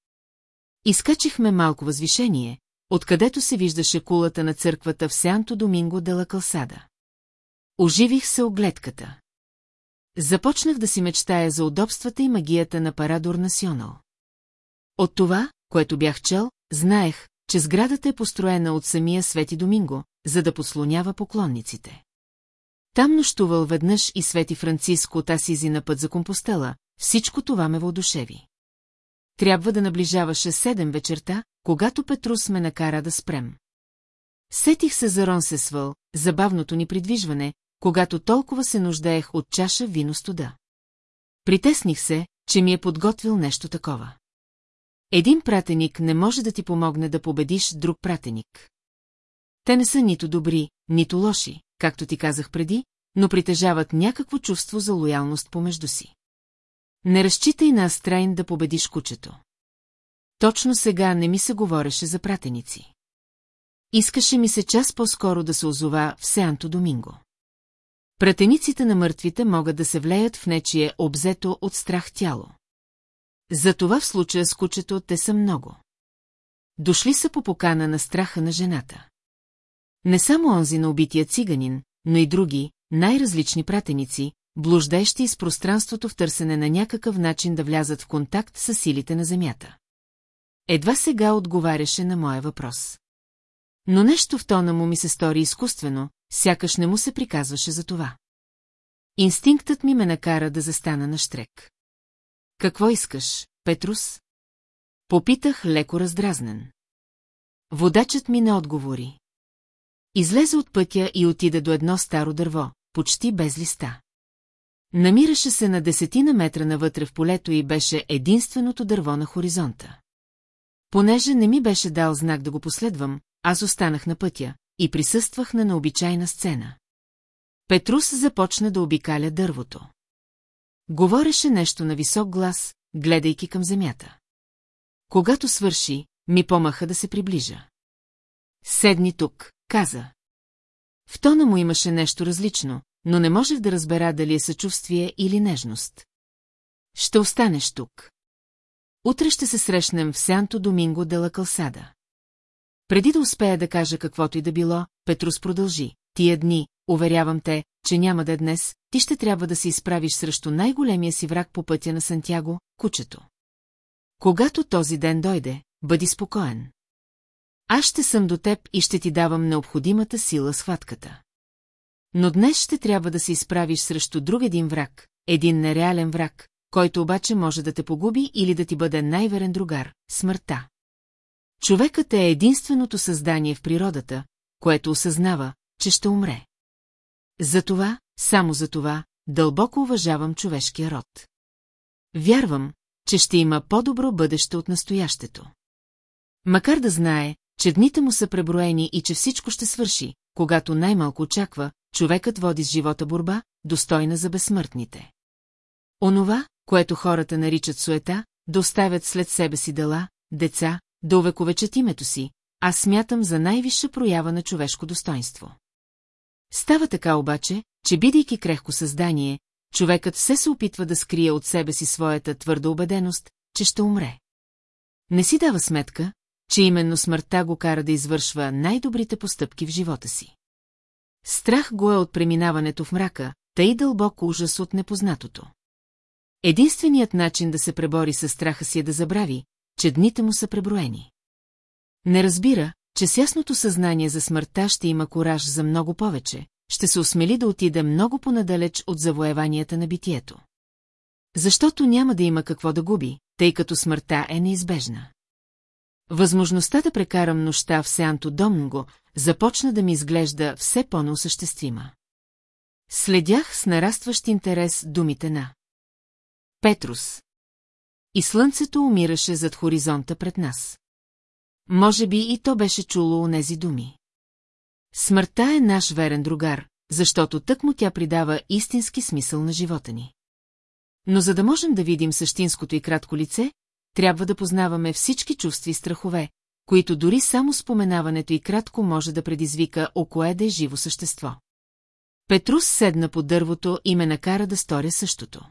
Изкачихме малко възвишение, откъдето се виждаше кулата на църквата в Сеанто Доминго де ла Калсада. Оживих се огледката. Започнах да си мечтая за удобствата и магията на Парадор Национал. От това, което бях чел, знаех, че сградата е построена от самия Свети Доминго, за да послонява поклонниците. Там нощувал веднъж и Свети Франциско от Асизи на път за Компостела, всичко това ме въодушеви. Трябва да наближаваше седем вечерта, когато Петрус ме накара да спрем. Сетих се за Ронсесвъл, забавното ни придвижване, когато толкова се нуждаех от чаша вино студа. Притесних се, че ми е подготвил нещо такова. Един пратеник не може да ти помогне да победиш друг пратеник. Те не са нито добри, нито лоши, както ти казах преди, но притежават някакво чувство за лоялност помежду си. Не разчитай на Астрайн да победиш кучето. Точно сега не ми се говореше за пратеници. Искаше ми се час по-скоро да се озова в Сеанто Доминго. Пратениците на мъртвите могат да се влеят в нечие обзето от страх тяло. Затова в случая с кучето те са много. Дошли са по покана на страха на жената. Не само онзи на убития циганин, но и други, най-различни пратеници, блуждаещи из пространството в търсене на някакъв начин да влязат в контакт с силите на Земята. Едва сега отговаряше на моя въпрос. Но нещо в тона му ми се стори изкуствено, сякаш не му се приказваше за това. Инстинктът ми ме накара да застана на штрек. Какво искаш, Петрус? Попитах леко раздразнен. Водачът ми не отговори. Излезе от пътя и отида до едно старо дърво, почти без листа. Намираше се на десетина метра навътре в полето и беше единственото дърво на хоризонта. Понеже не ми беше дал знак да го последвам, аз останах на пътя и присъствах на необичайна сцена. Петрус започна да обикаля дървото. Говореше нещо на висок глас, гледайки към земята. Когато свърши, ми помаха да се приближа. Седни тук, каза. В тона му имаше нещо различно, но не можех да разбера дали е съчувствие или нежност. Ще останеш тук. Утре ще се срещнем в Сянто Доминго де ла Калсада. Преди да успея да кажа каквото и да било, Петрус продължи. Тия дни, уверявам те, че няма да е днес, ти ще трябва да се изправиш срещу най-големия си враг по пътя на Сантяго, кучето. Когато този ден дойде, бъди спокоен. Аз ще съм до теб и ще ти давам необходимата сила с хватката. Но днес ще трябва да се изправиш срещу друг един враг, един нереален враг, който обаче може да те погуби или да ти бъде най-верен другар – смъртта. Човекът е единственото създание в природата, което осъзнава, че ще умре. Затова, само за това, дълбоко уважавам човешкия род. Вярвам, че ще има по-добро бъдеще от настоящето. Макар да знае, че дните му са преброени и че всичко ще свърши, когато най-малко очаква, човекът води с живота борба, достойна за безсмъртните. Онова, което хората наричат суета, да оставят след себе си дела, деца, да увековечат името си, аз смятам за най-висша проява на човешко достоинство. Става така обаче, че бидейки крехко създание, човекът все се опитва да скрие от себе си своята твърда убеденост, че ще умре. Не си дава сметка, че именно смъртта го кара да извършва най-добрите постъпки в живота си. Страх го е от преминаването в мрака, тъй дълбок ужас от непознатото. Единственият начин да се пребори със страха си е да забрави, че дните му са преброени. Не разбира, че с ясното съзнание за смъртта ще има кораж за много повече, ще се осмели да отиде много понадалеч от завоеванията на битието. Защото няма да има какво да губи, тъй като смъртта е неизбежна. Възможността да прекарам нощта в Сеанто Домнго започна да ми изглежда все по-неосъществима. Следях с нарастващ интерес думите на Петрус. И слънцето умираше зад хоризонта пред нас. Може би и то беше чуло онези думи. Смъртта е наш верен другар, защото тък му тя придава истински смисъл на живота ни. Но за да можем да видим същинското и кратко лице, трябва да познаваме всички чувства и страхове, които дори само споменаването и кратко може да предизвика окое да е живо същество. Петрус седна под дървото и ме накара да сторя същото.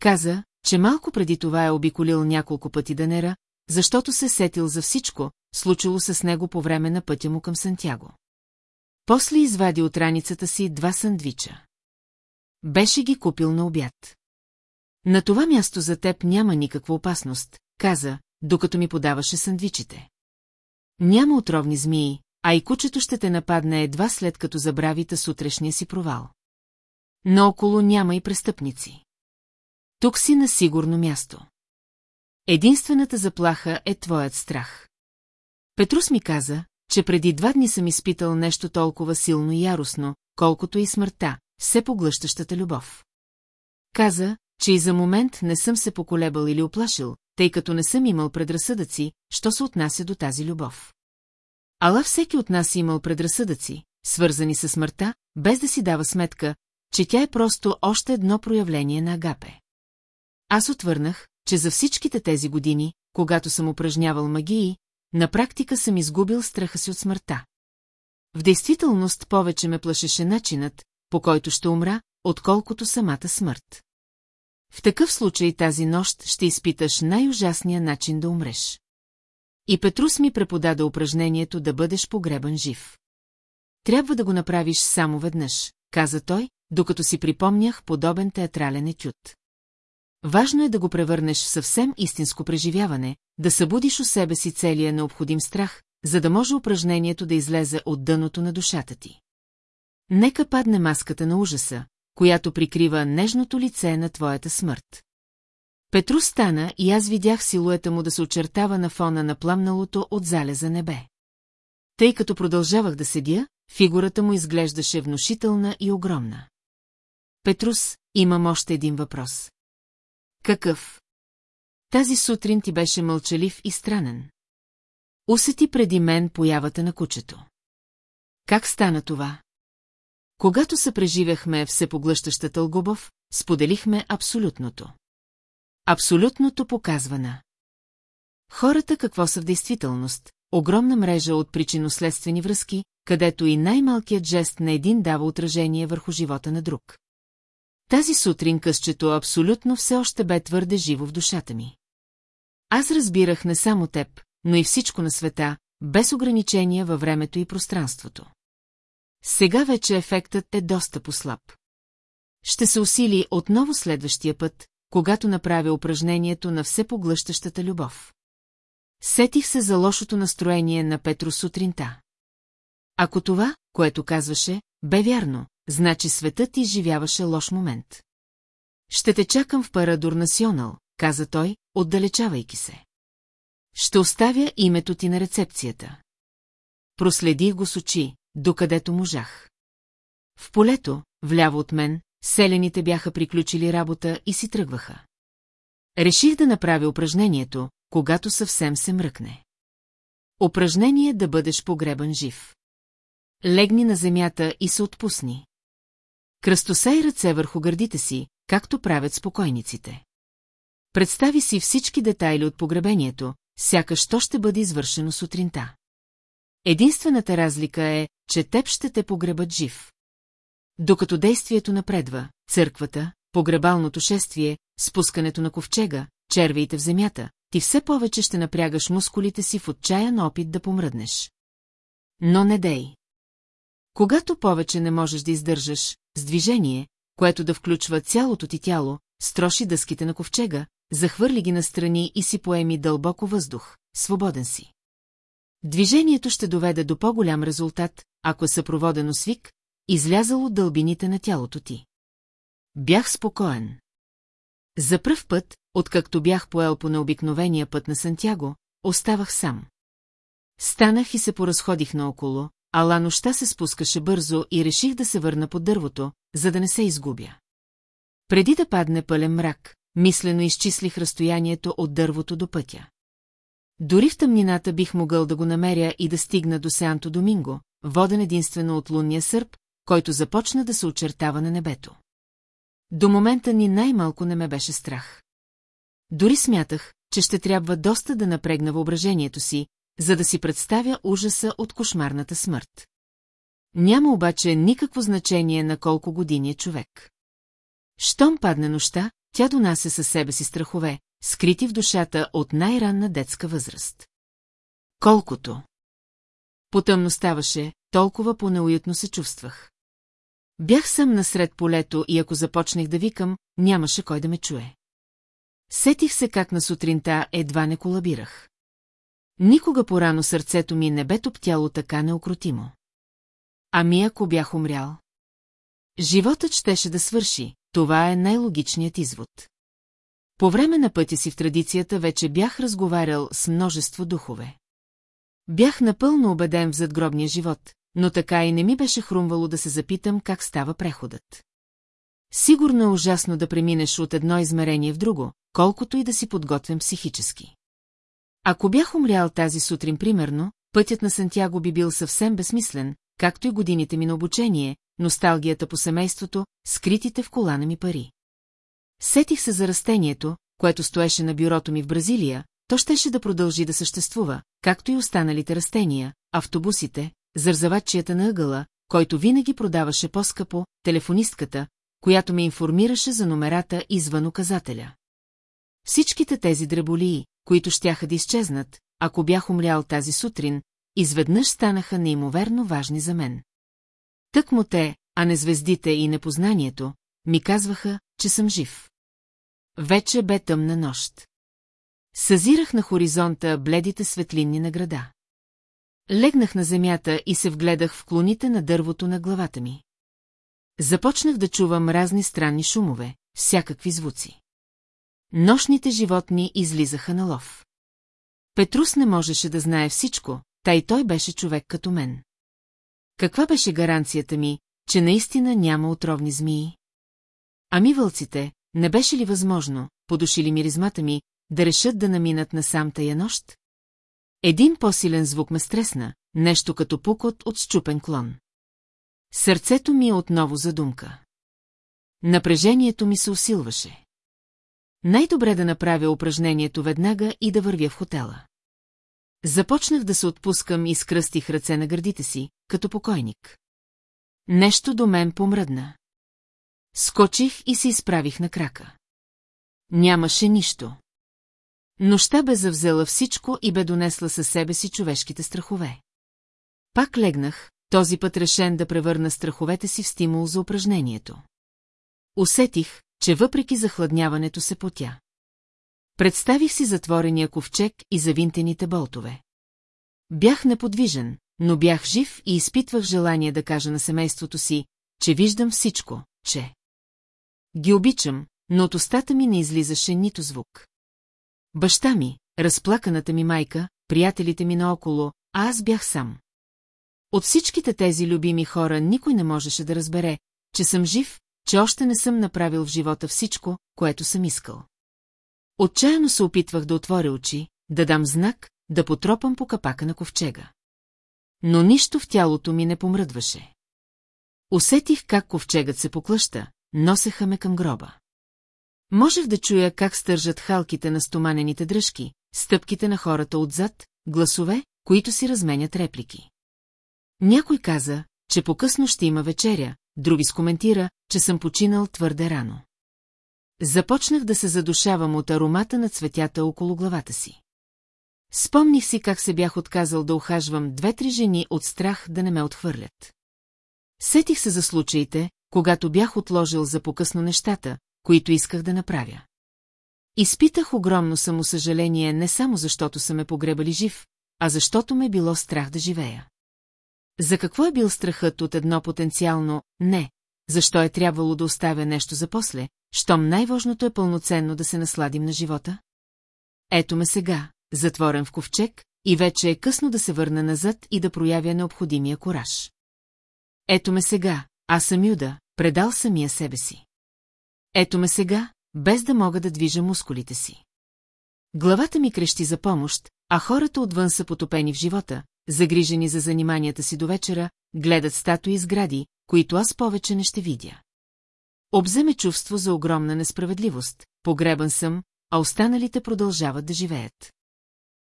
Каза, че малко преди това е обиколил няколко пъти Данера, защото се сетил за всичко, случило се с него по време на пътя му към Сантяго. После извади от раницата си два сандвича. Беше ги купил на обяд. На това място за теб няма никаква опасност, каза, докато ми подаваше сандвичите. Няма отровни змии, а и кучето ще те нападне едва след като забравите сутрешния си провал. Но около няма и престъпници. Тук си на сигурно място. Единствената заплаха е твоят страх. Петрус ми каза, че преди два дни съм изпитал нещо толкова силно и яростно, колкото и смъртта, все поглъщащата любов. Каза, че и за момент не съм се поколебал или оплашил, тъй като не съм имал предразсъдъци, що се отнася до тази любов. Ала всеки от нас е имал предразсъдъци, свързани с смъртта, без да си дава сметка, че тя е просто още едно проявление на Агапе. Аз отвърнах, че за всичките тези години, когато съм упражнявал магии, на практика съм изгубил страха си от смъртта. В действителност повече ме плашеше начинът, по който ще умра, отколкото самата смърт. В такъв случай тази нощ ще изпиташ най-ужасния начин да умреш. И Петрус ми преподаде упражнението да бъдеш погребан жив. Трябва да го направиш само веднъж, каза той, докато си припомнях подобен театрален етюд. Важно е да го превърнеш в съвсем истинско преживяване, да събудиш у себе си целия необходим страх, за да може упражнението да излезе от дъното на душата ти. Нека падне маската на ужаса, която прикрива нежното лице на твоята смърт. Петру стана и аз видях силуета му да се очертава на фона на пламналото от залеза небе. Тъй като продължавах да седя, фигурата му изглеждаше внушителна и огромна. Петрус, имам още един въпрос. Какъв? Тази сутрин ти беше мълчалив и странен. Усети преди мен появата на кучето. Как стана това? Когато се преживяхме всепоглъщащата лгубов, споделихме абсолютното. Абсолютното показвана. Хората какво са в действителност, огромна мрежа от причинно-следствени връзки, където и най-малкият жест на един дава отражение върху живота на друг. Тази сутрин късчето абсолютно все още бе твърде живо в душата ми. Аз разбирах не само теб, но и всичко на света, без ограничения във времето и пространството. Сега вече ефектът е доста послаб. Ще се усили отново следващия път, когато направя упражнението на всепоглъщащата любов. Сетих се за лошото настроение на Петро сутринта. Ако това, което казваше, бе вярно, значи светът изживяваше лош момент. Ще те чакам в Парадур Национал, каза той, отдалечавайки се. Ще оставя името ти на рецепцията. Проследих го с очи, докъдето можах. В полето, вляво от мен, селените бяха приключили работа и си тръгваха. Реших да направя упражнението, когато съвсем се мръкне. Упражнение да бъдеш погребан жив. Легни на земята и се отпусни. Кръстосай ръце върху гърдите си, както правят спокойниците. Представи си всички детайли от погребението, сякаш то ще бъде извършено сутринта. Единствената разлика е, че теб ще те погребат жив. Докато действието напредва, църквата, погребалното шествие, спускането на ковчега, червиите в земята, ти все повече ще напрягаш мускулите си в отчаян опит да помръднеш. Но не дей. Когато повече не можеш да издържаш, с движение, което да включва цялото ти тяло, строши дъските на ковчега, захвърли ги настрани и си поеми дълбоко въздух, свободен си. Движението ще доведе до по-голям резултат, ако е съпроводено свик, излязал от дълбините на тялото ти. Бях спокоен. За пръв път, откакто бях поел по необикновения път на Сантяго, оставах сам. Станах и се поразходих наоколо, ала нощта се спускаше бързо и реших да се върна под дървото, за да не се изгубя. Преди да падне пълен мрак, мислено изчислих разстоянието от дървото до пътя. Дори в тъмнината бих могъл да го намеря и да стигна до Сеанто Доминго, воден единствено от лунния сърп, който започна да се очертава на небето. До момента ни най-малко не ме беше страх. Дори смятах, че ще трябва доста да напрегна въображението си, за да си представя ужаса от кошмарната смърт. Няма обаче никакво значение на колко години е човек. Щом падне нощта, тя донася със себе си страхове, скрити в душата от най-ранна детска възраст. Колкото. Потъмно ставаше, толкова по-неуютно се чувствах. Бях сам насред полето и ако започнах да викам, нямаше кой да ме чуе. Сетих се как на сутринта едва не колабирах. Никога порано сърцето ми не бе топтяло така неокротимо. Ами ако бях умрял? Животът щеше да свърши, това е най-логичният извод. По време на пътя си в традицията вече бях разговарял с множество духове. Бях напълно убеден в задгробния живот, но така и не ми беше хрумвало да се запитам как става преходът. Сигурно е ужасно да преминеш от едно измерение в друго, колкото и да си подготвям психически. Ако бях умрял тази сутрин примерно, пътят на Сантяго би бил съвсем безсмислен, както и годините ми на обучение, носталгията по семейството, скритите в колана ми пари. Сетих се за растението, което стоеше на бюрото ми в Бразилия, то щеше да продължи да съществува, както и останалите растения, автобусите, зързавачията на ъгъла, който винаги продаваше по-скъпо, телефонистката, която ме информираше за номерата извън указателя. Всичките тези дреболии, които щяха да изчезнат, ако бях умрял тази сутрин, изведнъж станаха неимоверно важни за мен. Тък му те, а не звездите и непознанието, ми казваха, че съм жив. Вече бе тъмна нощ. Съзирах на хоризонта бледите светлинни на града. Легнах на земята и се вгледах в клоните на дървото на главата ми. Започнах да чувам разни странни шумове, всякакви звуци. Нощните животни излизаха на лов. Петрус не можеше да знае всичко, та и той беше човек като мен. Каква беше гаранцията ми, че наистина няма отровни змии? Ами вълците, не беше ли възможно, подушили миризмата ми, да решат да наминат на сам тая нощ? Един по-силен звук ме стресна, нещо като пукот от щупен клон. Сърцето ми е отново задумка. Напрежението ми се усилваше. Най-добре да направя упражнението веднага и да вървя в хотела. Започнах да се отпускам и скръстих ръце на гърдите си, като покойник. Нещо до мен помръдна. Скочих и се изправих на крака. Нямаше нищо. Нощта бе завзела всичко и бе донесла със себе си човешките страхове. Пак легнах, този път решен да превърна страховете си в стимул за упражнението. Усетих, че въпреки захладняването се потя. Представих си затворения ковчег и завинтените болтове. Бях неподвижен, но бях жив и изпитвах желание да кажа на семейството си, че виждам всичко, че... Ги обичам, но от устата ми не излизаше нито звук. Баща ми, разплаканата ми майка, приятелите ми наоколо, а аз бях сам. От всичките тези любими хора никой не можеше да разбере, че съм жив, че още не съм направил в живота всичко, което съм искал. Отчаяно се опитвах да отворя очи, да дам знак, да потропам по капака на ковчега. Но нищо в тялото ми не помръдваше. Усетих как ковчегът се поклъща, носеха ме към гроба. Можех да чуя как стържат халките на стоманените дръжки, стъпките на хората отзад, гласове, които си разменят реплики. Някой каза, че по-късно ще има вечеря, други скоментира, че съм починал твърде рано. Започнах да се задушавам от аромата на цветята около главата си. Спомних си как се бях отказал да ухажвам две-три жени от страх да не ме отхвърлят. Сетих се за случаите, когато бях отложил за покъсно нещата, които исках да направя. Изпитах огромно самосъжаление не само защото са ме погребали жив, а защото ме било страх да живея. За какво е бил страхът от едно потенциално «не», защо е трябвало да оставя нещо за после, щом най-важното е пълноценно да се насладим на живота? Ето ме сега, затворен в ковчег, и вече е късно да се върна назад и да проявя необходимия кораж. Ето ме сега, аз съм Юда, предал самия себе си. Ето ме сега, без да мога да движа мускулите си. Главата ми крещи за помощ, а хората отвън са потопени в живота, загрижени за заниманията си до вечера, гледат статуи и сгради, които аз повече не ще видя. Обземе чувство за огромна несправедливост, погребан съм, а останалите продължават да живеят.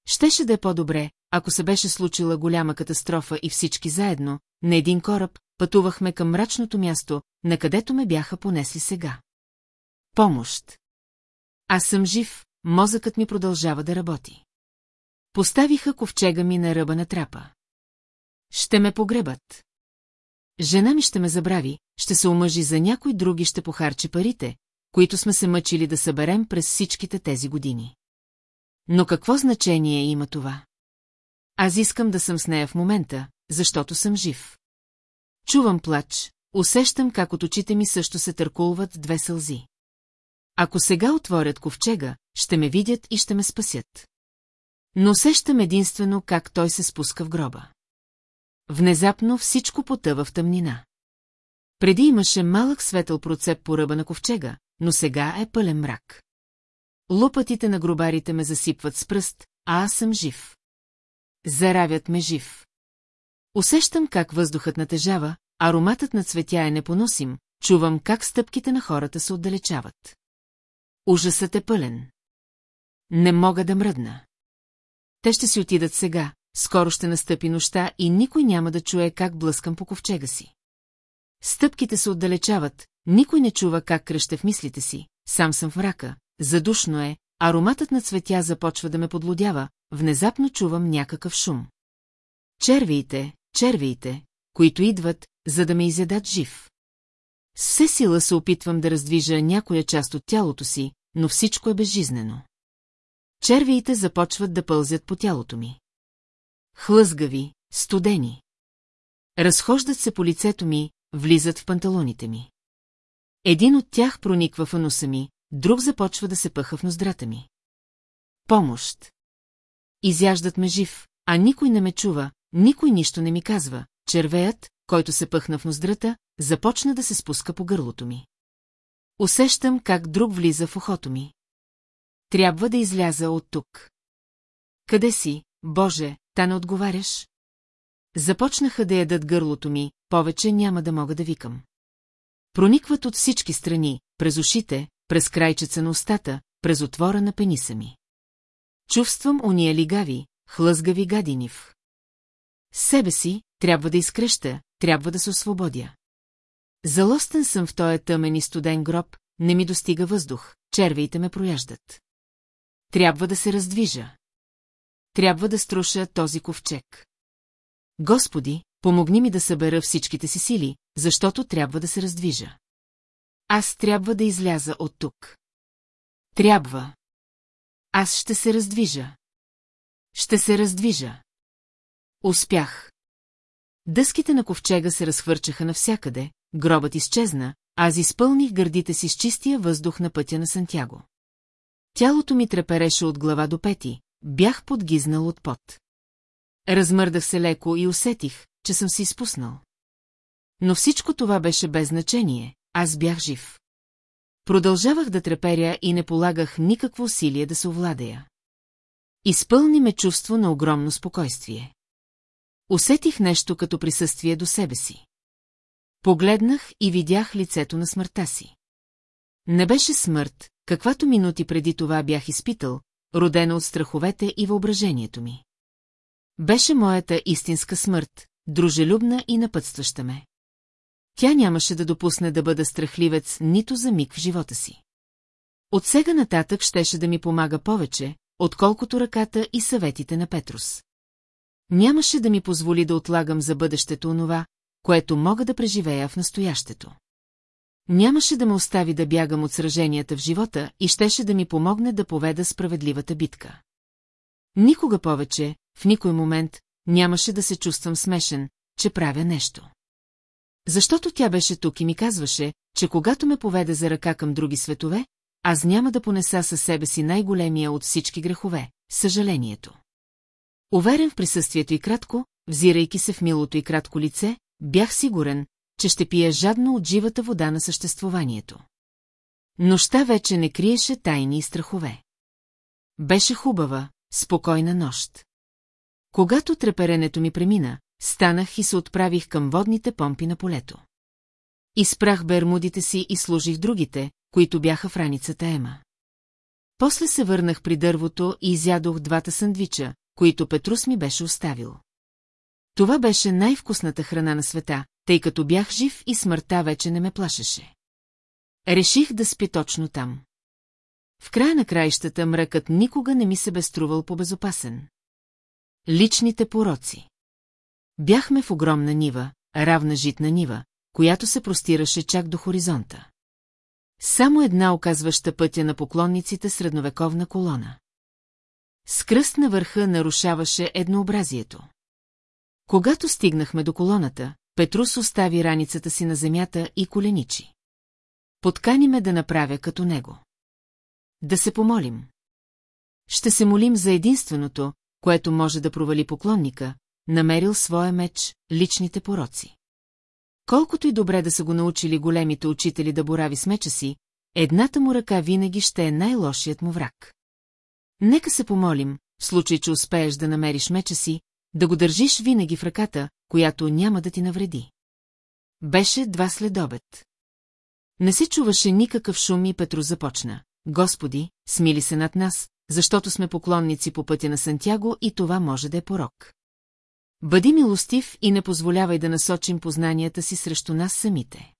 Щеше да е по-добре, ако се беше случила голяма катастрофа и всички заедно, на един кораб, пътувахме към мрачното място, на където ме бяха понесли сега. Помощ. Аз съм жив, мозъкът ми продължава да работи. Поставиха ковчега ми на ръба на трапа. Ще ме погребат. Жена ми ще ме забрави, ще се омъжи за някой други ще похарчи парите, които сме се мъчили да съберем през всичките тези години. Но какво значение има това? Аз искам да съм с нея в момента, защото съм жив. Чувам плач, усещам как от очите ми също се търкулват две сълзи. Ако сега отворят ковчега, ще ме видят и ще ме спасят. Но усещам единствено как той се спуска в гроба. Внезапно всичко потъва в тъмнина. Преди имаше малък светъл процеп по ръба на ковчега, но сега е пълен мрак. Лупатите на гробарите ме засипват с пръст, а аз съм жив. Заравят ме жив. Усещам как въздухът натежава, ароматът на цветя е непоносим, чувам как стъпките на хората се отдалечават. Ужасът е пълен. Не мога да мръдна. Те ще си отидат сега, скоро ще настъпи нощта и никой няма да чуе как блъскам по ковчега си. Стъпките се отдалечават, никой не чува как кръща в мислите си, сам съм в мрака, задушно е, ароматът на цветя започва да ме подлодява, внезапно чувам някакъв шум. Червиите, червиите, които идват, за да ме изядат жив. Все сила се опитвам да раздвижа някоя част от тялото си, но всичко е безжизнено. Червиите започват да пълзят по тялото ми. Хлъзгави, студени. Разхождат се по лицето ми, влизат в панталоните ми. Един от тях прониква в ануса ми, друг започва да се пъха в ноздрата ми. Помощ. Изяждат ме жив, а никой не ме чува, никой нищо не ми казва. Червеят, който се пъхна в ноздрата, започна да се спуска по гърлото ми. Усещам как друг влиза в ухото ми. Трябва да изляза от тук. Къде си, Боже, та не отговаряш? Започнаха да ядат гърлото ми, повече няма да мога да викам. Проникват от всички страни, през ушите, през крайчеца на устата, през отвора на пениса ми. Чувствам уния лигави, хлъзгави гадинив. Себе си трябва да изкръща, трябва да се освободя. Залостен съм в този тъмен и студен гроб, не ми достига въздух, червиите ме прояждат. Трябва да се раздвижа. Трябва да струша този ковчег. Господи, помогни ми да събера всичките си сили, защото трябва да се раздвижа. Аз трябва да изляза от тук. Трябва. Аз ще се раздвижа. Ще се раздвижа. Успях. Дъските на ковчега се разхвърчаха навсякъде, гробът изчезна, аз изпълних гърдите си с чистия въздух на пътя на Сантяго. Тялото ми трепереше от глава до пети, бях подгизнал от пот. Размърдах се леко и усетих, че съм се изпуснал. Но всичко това беше без значение, аз бях жив. Продължавах да треперя и не полагах никакво усилие да се овладея. Изпълни ме чувство на огромно спокойствие. Усетих нещо като присъствие до себе си. Погледнах и видях лицето на смъртта си. Не беше смърт, каквато минути преди това бях изпитал, родена от страховете и въображението ми. Беше моята истинска смърт, дружелюбна и напътстваща ме. Тя нямаше да допусне да бъда страхливец нито за миг в живота си. От сега нататък щеше да ми помага повече, отколкото ръката и съветите на Петрус. Нямаше да ми позволи да отлагам за бъдещето онова, което мога да преживея в настоящето. Нямаше да ме остави да бягам от сраженията в живота и щеше да ми помогне да поведа справедливата битка. Никога повече, в никой момент, нямаше да се чувствам смешен, че правя нещо. Защото тя беше тук и ми казваше, че когато ме поведе за ръка към други светове, аз няма да понеса със себе си най-големия от всички грехове – съжалението. Уверен в присъствието и кратко, взирайки се в милото и кратко лице, бях сигурен, че ще пия жадно от живата вода на съществуванието. Нощта вече не криеше тайни и страхове. Беше хубава, спокойна нощ. Когато треперенето ми премина, станах и се отправих към водните помпи на полето. Изпрах бермудите си и служих другите, които бяха в раницата Ема. После се върнах при дървото и изядох двата сандвича, които Петрус ми беше оставил. Това беше най-вкусната храна на света, тъй като бях жив и смъртта вече не ме плашеше. Реших да спи точно там. В края на краищата мръкът никога не ми се бе струвал по-безопасен. Личните пороци. Бяхме в огромна нива, равна житна нива, която се простираше чак до хоризонта. Само една оказваща пътя на поклонниците средновековна колона. С кръст на върха нарушаваше еднообразието. Когато стигнахме до колоната, Петрус остави раницата си на земята и коленичи. Подкани ме да направя като него. Да се помолим. Ще се молим за единственото, което може да провали поклонника, намерил своя меч, личните пороци. Колкото и добре да са го научили големите учители да борави с меча си, едната му ръка винаги ще е най-лошият му враг. Нека се помолим, в случай, че успееш да намериш меча си, да го държиш винаги в ръката, която няма да ти навреди. Беше два следобед. Не се чуваше никакъв шум и Петро започна. Господи, смили се над нас, защото сме поклонници по пътя на Сантяго и това може да е порок. Бъди милостив и не позволявай да насочим познанията си срещу нас самите.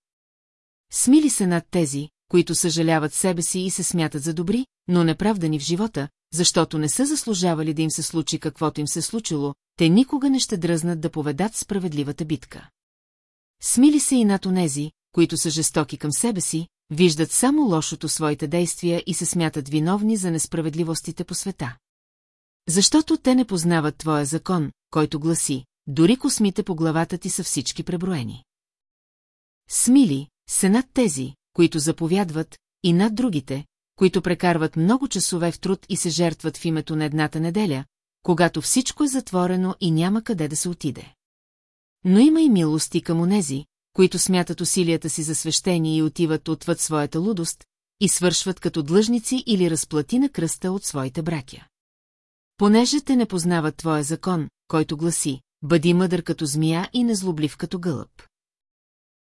Смили се над тези, които съжаляват себе си и се смятат за добри, но неправдани в живота, защото не са заслужавали да им се случи каквото им се случило, те никога не ще дръзнат да поведат справедливата битка. Смили се и над онези, които са жестоки към себе си, виждат само лошото своите действия и се смятат виновни за несправедливостите по света. Защото те не познават твоя закон, който гласи, дори космите по главата ти са всички преброени. Смили се над тези, които заповядват, и над другите, които прекарват много часове в труд и се жертват в името на едната неделя, когато всичко е затворено и няма къде да се отиде. Но има и милости към онези, които смятат усилията си за свещение и отиват отвъд своята лудост и свършват като длъжници или разплати на кръста от своите бракя. Понеже те не познават твоя закон, който гласи, бъди мъдър като змия и незлоблив като гълъб.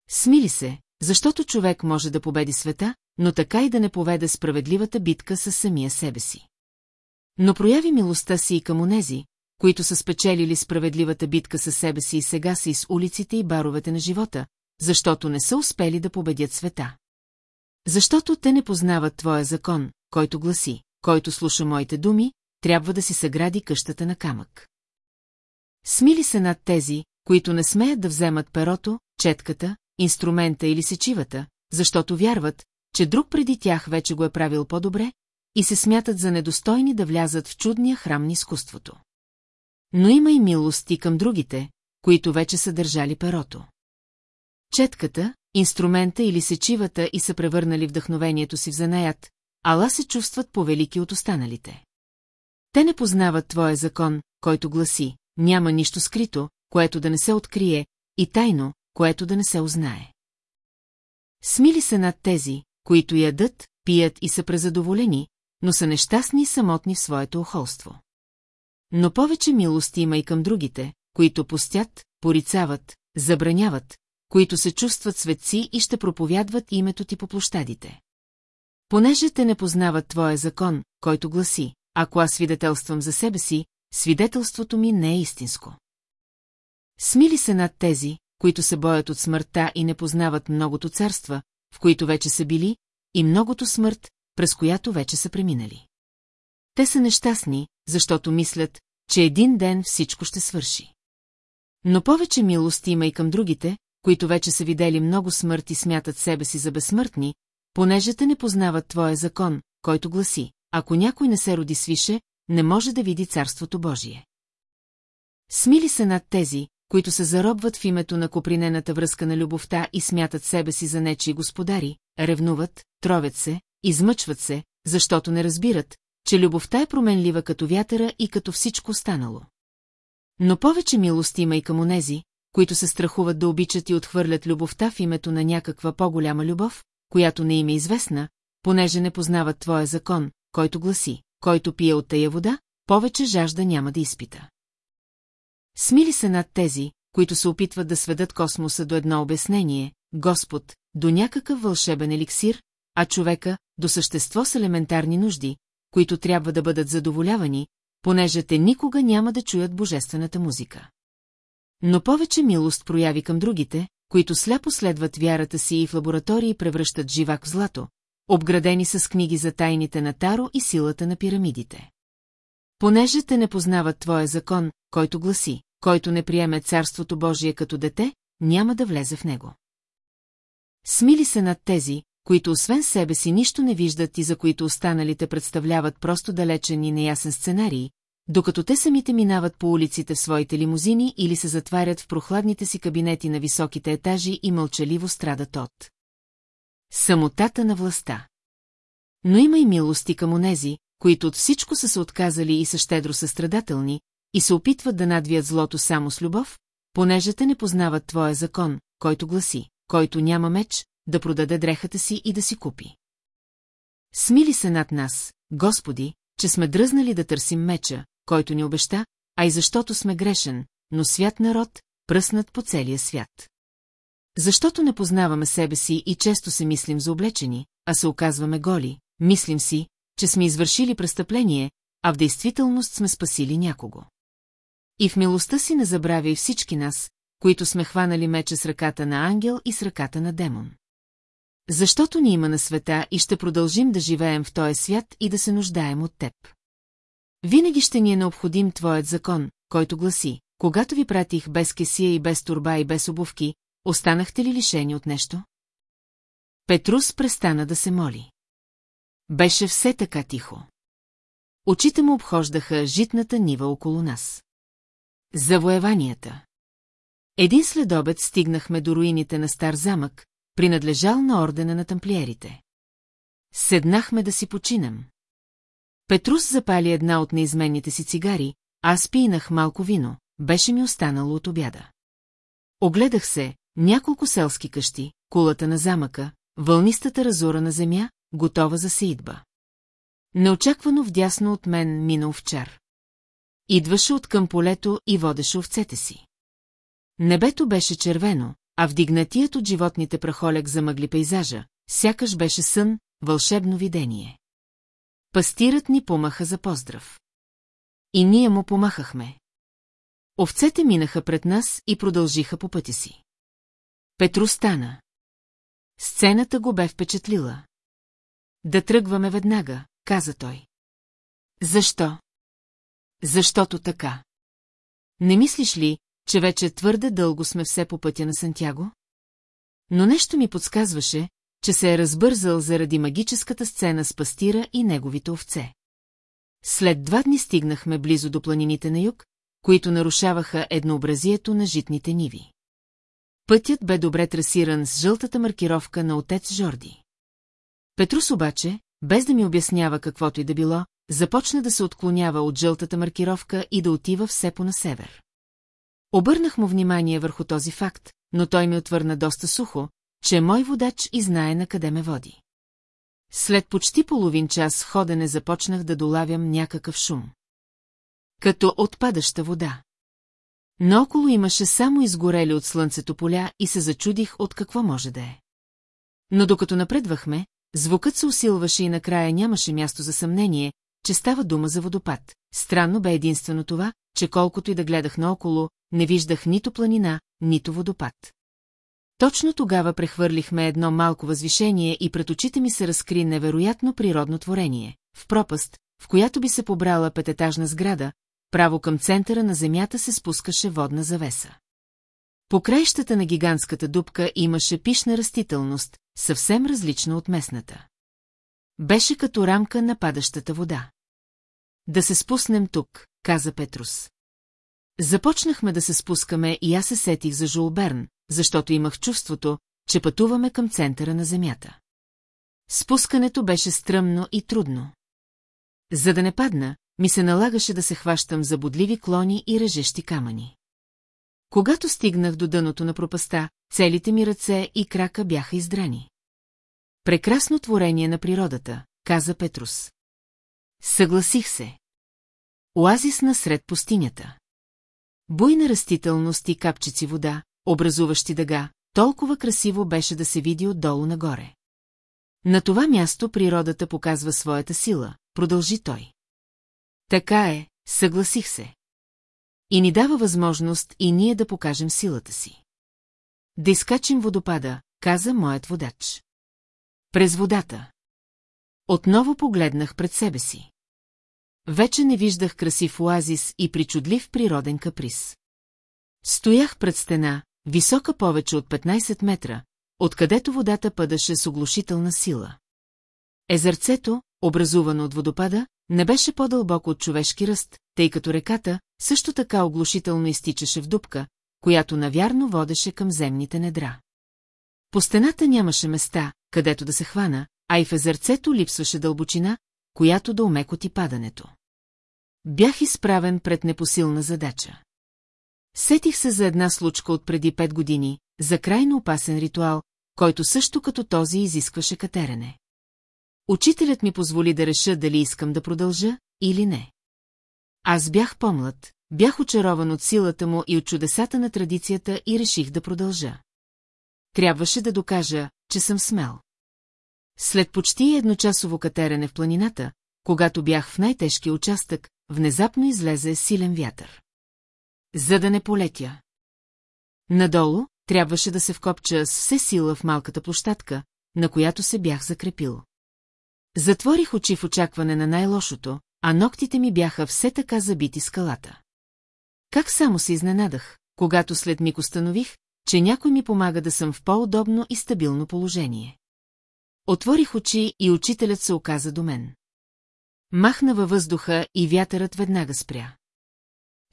Смили се, защото човек може да победи света, но така и да не поведе справедливата битка със самия себе си. Но прояви милостта си и към онези, които са спечелили справедливата битка със себе си и сега са из улиците и баровете на живота, защото не са успели да победят света. Защото те не познават твоя закон, който гласи, който слуша моите думи, трябва да си съгради къщата на камък. Смили се над тези, които не смеят да вземат перото, четката, инструмента или сечивата, защото вярват, че друг преди тях вече го е правил по-добре, и се смятат за недостойни да влязат в чудния храм на изкуството. Но има и милост и към другите, които вече са държали перото. Четката, инструмента или сечивата и са превърнали вдъхновението си в занаят, ала се чувстват повелики от останалите. Те не познават твоя закон, който гласи, няма нищо скрито, което да не се открие, и тайно, което да не се узнае. Смили се над тези, които ядат, пият и са презадоволени, но са нещастни и самотни в своето охолство. Но повече милости има и към другите, които постят, порицават, забраняват, които се чувстват светци и ще проповядват името ти по площадите. Понеже те не познават твоя закон, който гласи, ако аз свидетелствам за себе си, свидетелството ми не е истинско. Смили се над тези, които се боят от смъртта и не познават многото царства, в които вече са били, и многото смърт, през която вече са преминали. Те са нещастни, защото мислят, че един ден всичко ще свърши. Но повече милост има и към другите, които вече са видели много смърт и смятат себе си за безсмъртни, понеже те не познават твоя закон, който гласи, ако някой не се роди свише, не може да види Царството Божие. Смили се над тези, които се заробват в името на копринената връзка на любовта и смятат себе си за нечи господари, ревнуват, тровят се, измъчват се, защото не разбират, че любовта е променлива като вятъра и като всичко останало. Но повече милост има и към онези, които се страхуват да обичат и отхвърлят любовта в името на някаква по-голяма любов, която не им е известна, понеже не познават твоя закон, който гласи, който пие от тая вода, повече жажда няма да изпита. Смили се над тези, които се опитват да сведат космоса до едно обяснение, Господ, до някакъв вълшебен еликсир, а човека до същество с елементарни нужди, които трябва да бъдат задоволявани, понеже те никога няма да чуят божествената музика. Но повече милост прояви към другите, които сляпо следват вярата си и в лаборатории превръщат живак в злато, обградени с книги за тайните на Таро и силата на пирамидите. Понеже те не познават твоя закон, който гласи, който не приеме Царството Божие като дете, няма да влезе в него. Смили се над тези, които освен себе си нищо не виждат и за които останалите представляват просто далечен и неясен сценарий, докато те самите минават по улиците в своите лимузини или се затварят в прохладните си кабинети на високите етажи и мълчаливо страдат от. Самотата на властта. Но има и милости към онези, които от всичко са се отказали и са щедро състрадателни, и се опитват да надвият злото само с любов, понеже те не познават твоя закон, който гласи, който няма меч, да продаде дрехата си и да си купи. Смили се над нас, Господи, че сме дръзнали да търсим меча, който ни обеща, а и защото сме грешен, но свят народ, пръснат по целия свят. Защото не познаваме себе си и често се мислим за облечени, а се оказваме голи, мислим си, че сме извършили престъпление, а в действителност сме спасили някого. И в милостта си не забравяй всички нас, които сме хванали меча с ръката на ангел и с ръката на демон. Защото ни има на света и ще продължим да живеем в този свят и да се нуждаем от теб. Винаги ще ни е необходим твоят закон, който гласи, когато ви пратих без кесия и без турба и без обувки, останахте ли лишени от нещо? Петрус престана да се моли. Беше все така тихо. Очите му обхождаха житната нива около нас. Завоеванията. Един следобед стигнахме до руините на стар замък, принадлежал на ордена на тамплиерите. Седнахме да си починем. Петрус запали една от неизменните си цигари, аз пинах малко вино, беше ми останало от обяда. Огледах се, няколко селски къщи, кулата на замъка, вълнистата разора на земя, готова за сеидба. Неочаквано вдясно от мен мина овчар. Идваше от към полето и водеше овцете си. Небето беше червено, а вдигнатият от животните прахоляк замъгли пейзажа, сякаш беше сън, вълшебно видение. Пастирът ни помаха за поздрав. И ние му помахахме. Овцете минаха пред нас и продължиха по пътя си. Петро стана. Сцената го бе впечатлила. Да тръгваме веднага, каза той. Защо? Защото така. Не мислиш ли, че вече твърде дълго сме все по пътя на Сантяго? Но нещо ми подсказваше, че се е разбързал заради магическата сцена с пастира и неговите овце. След два дни стигнахме близо до планините на юг, които нарушаваха еднообразието на житните ниви. Пътят бе добре трасиран с жълтата маркировка на отец Жорди. Петрус обаче, без да ми обяснява каквото и да било, започна да се отклонява от жълтата маркировка и да отива все по на север. Обърнах му внимание върху този факт, но той ми отвърна доста сухо, че мой водач и знае на къде ме води. След почти половин час ходене започнах да долавям някакъв шум. Като отпадаща вода. Наоколо имаше само изгорели от слънцето поля и се зачудих от какво може да е. Но докато напредвахме, звукът се усилваше и накрая нямаше място за съмнение, че става дума за водопад. Странно бе единствено това, че колкото и да гледах наоколо, не виждах нито планина, нито водопад. Точно тогава прехвърлихме едно малко възвишение и пред очите ми се разкри невероятно природно творение. В пропаст, в която би се побрала пететажна сграда, право към центъра на земята се спускаше водна завеса. По краищата на гигантската дупка имаше пишна растителност, съвсем различна от местната. Беше като рамка на падащата вода. Да се спуснем тук, каза Петрус. Започнахме да се спускаме и аз се сетих за Жулберн, защото имах чувството, че пътуваме към центъра на земята. Спускането беше стръмно и трудно. За да не падна, ми се налагаше да се хващам за бодливи клони и режещи камъни. Когато стигнах до дъното на пропаста, целите ми ръце и крака бяха издрани. Прекрасно творение на природата, каза Петрус. Съгласих се. Оазис насред пустинята. Буйна растителност и капчици вода, образуващи дъга, толкова красиво беше да се види отдолу нагоре. На това място природата показва своята сила, продължи той. Така е, съгласих се. И ни дава възможност и ние да покажем силата си. Да изкачим водопада, каза моят водач. През водата. Отново погледнах пред себе си. Вече не виждах красив оазис и причудлив природен каприз. Стоях пред стена, висока повече от 15 метра, откъдето водата падаше с оглушителна сила. Езерцето, образувано от водопада, не беше по-дълбоко от човешки ръст, тъй като реката също така оглушително изтичаше в дупка, която навярно водеше към земните недра. По стената нямаше места, където да се хвана, а и в езерцето липсваше дълбочина, която да умекоти падането. Бях изправен пред непосилна задача. Сетих се за една случка от преди пет години, за крайно опасен ритуал, който също като този изискваше катерене. Учителят ми позволи да реша дали искам да продължа или не. Аз бях по-млад, бях очарован от силата му и от чудесата на традицията и реших да продължа. Трябваше да докажа, че съм смел. След почти едночасово катерене в планината, когато бях в най-тежкия участък, внезапно излезе силен вятър. За да не полетя. Надолу трябваше да се вкопча с все сила в малката площадка, на която се бях закрепил. Затворих очи в очакване на най-лошото, а ногтите ми бяха все така забити скалата. Как само се изненадах, когато след миг установих, че някой ми помага да съм в по-удобно и стабилно положение. Отворих очи и учителят се оказа до мен. Махна във въздуха и вятърът веднага спря.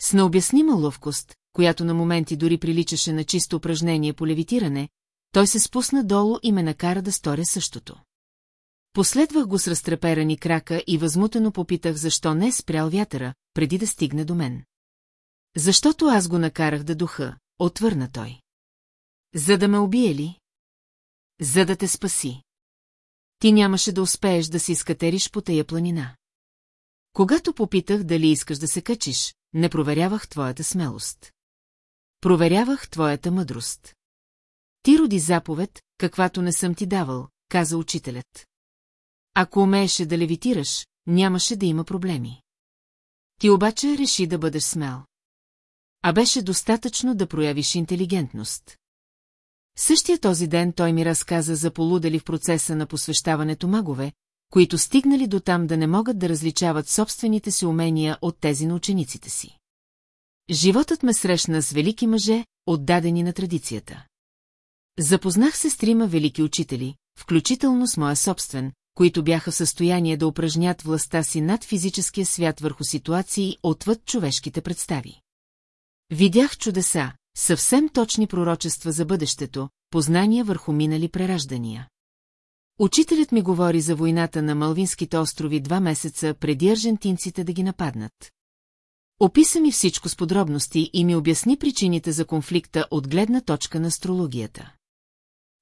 С необяснима ловкост, която на моменти дори приличаше на чисто упражнение по левитиране, той се спусна долу и ме накара да сторя същото. Последвах го с разтреперани крака и възмутено попитах защо не е спрял вятъра, преди да стигне до мен. Защото аз го накарах да духа, отвърна той. За да ме убие ли? За да те спаси. Ти нямаше да успееш да си изкатериш по тая планина. Когато попитах дали искаш да се качиш, не проверявах твоята смелост. Проверявах твоята мъдрост. Ти роди заповед, каквато не съм ти давал, каза учителят. Ако умееше да левитираш, нямаше да има проблеми. Ти обаче реши да бъдеш смел. А беше достатъчно да проявиш интелигентност. Същия този ден той ми разказа за полудели в процеса на посвещаването магове, които стигнали до там да не могат да различават собствените си умения от тези на учениците си. Животът ме срещна с велики мъже, отдадени на традицията. Запознах се с трима велики учители, включително с моя собствен, които бяха в състояние да упражнят властта си над физическия свят върху ситуации отвъд човешките представи. Видях чудеса, съвсем точни пророчества за бъдещето, познания върху минали прераждания. Учителят ми говори за войната на Малвинските острови два месеца преди аржентинците да ги нападнат. Описа ми всичко с подробности и ми обясни причините за конфликта от гледна точка на астрологията.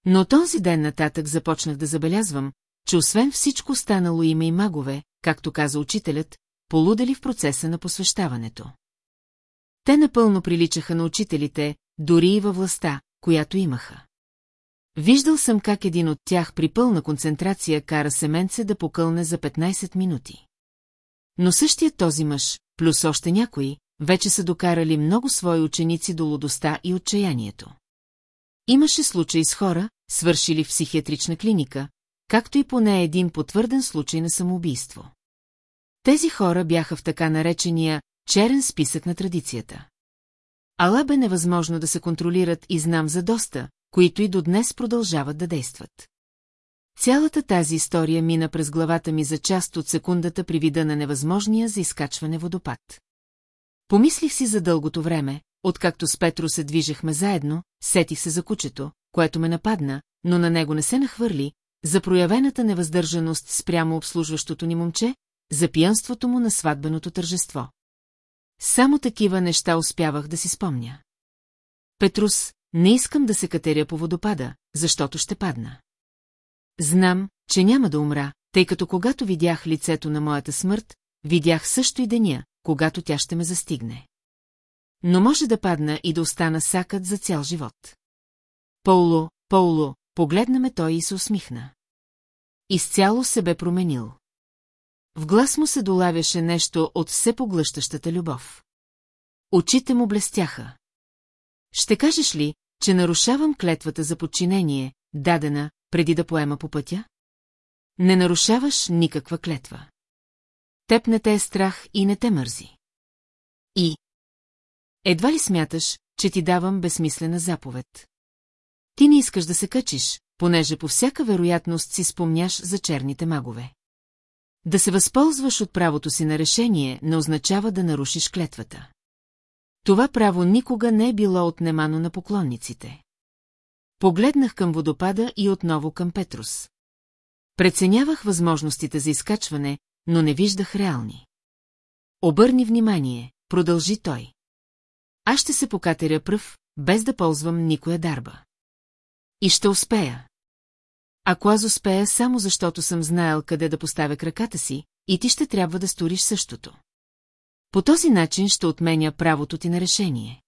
Но този ден нататък започнах да забелязвам, че освен всичко станало има и магове, както каза учителят, полудели в процеса на посвещаването. Те напълно приличаха на учителите, дори и във властта, която имаха. Виждал съм как един от тях при пълна концентрация кара семенце да покълне за 15 минути. Но същият този мъж, плюс още някои, вече са докарали много свои ученици до лудостта и отчаянието. Имаше случаи с хора, свършили в психиатрична клиника, както и поне един потвърден случай на самоубийство. Тези хора бяха в така наречения черен списък на традицията. Ала бе невъзможно да се контролират и знам за доста, които и до днес продължават да действат. Цялата тази история мина през главата ми за част от секундата при вида на невъзможния за изкачване водопад. Помислих си за дългото време, откакто с Петро се движехме заедно, сетих се за кучето, което ме нападна, но на него не се нахвърли, за проявената невъздържаност спрямо обслужващото ни момче, за пиянството му на сватбеното тържество. Само такива неща успявах да си спомня. Петрус, не искам да се катеря по водопада, защото ще падна. Знам, че няма да умра, тъй като когато видях лицето на моята смърт, видях също и деня, когато тя ще ме застигне. Но може да падна и да остана сакът за цял живот. Пауло, Пауло, погледна ме той и се усмихна. Изцяло се бе променил. В глас му се долавяше нещо от всепоглъщащата любов. Очите му блестяха. Ще кажеш ли, че нарушавам клетвата за подчинение, дадена, преди да поема по пътя? Не нарушаваш никаква клетва. Теб не те е страх и не те мързи. И... Едва ли смяташ, че ти давам безсмислена заповед? Ти не искаш да се качиш, понеже по всяка вероятност си спомняш за черните магове. Да се възползваш от правото си на решение не означава да нарушиш клетвата. Това право никога не е било отнемано на поклонниците. Погледнах към водопада и отново към Петрус. Преценявах възможностите за изкачване, но не виждах реални. Обърни внимание, продължи той. Аз ще се покатеря пръв, без да ползвам никоя дарба. И ще успея. Ако аз успея само защото съм знаел къде да поставя краката си, и ти ще трябва да сториш същото. По този начин ще отменя правото ти на решение.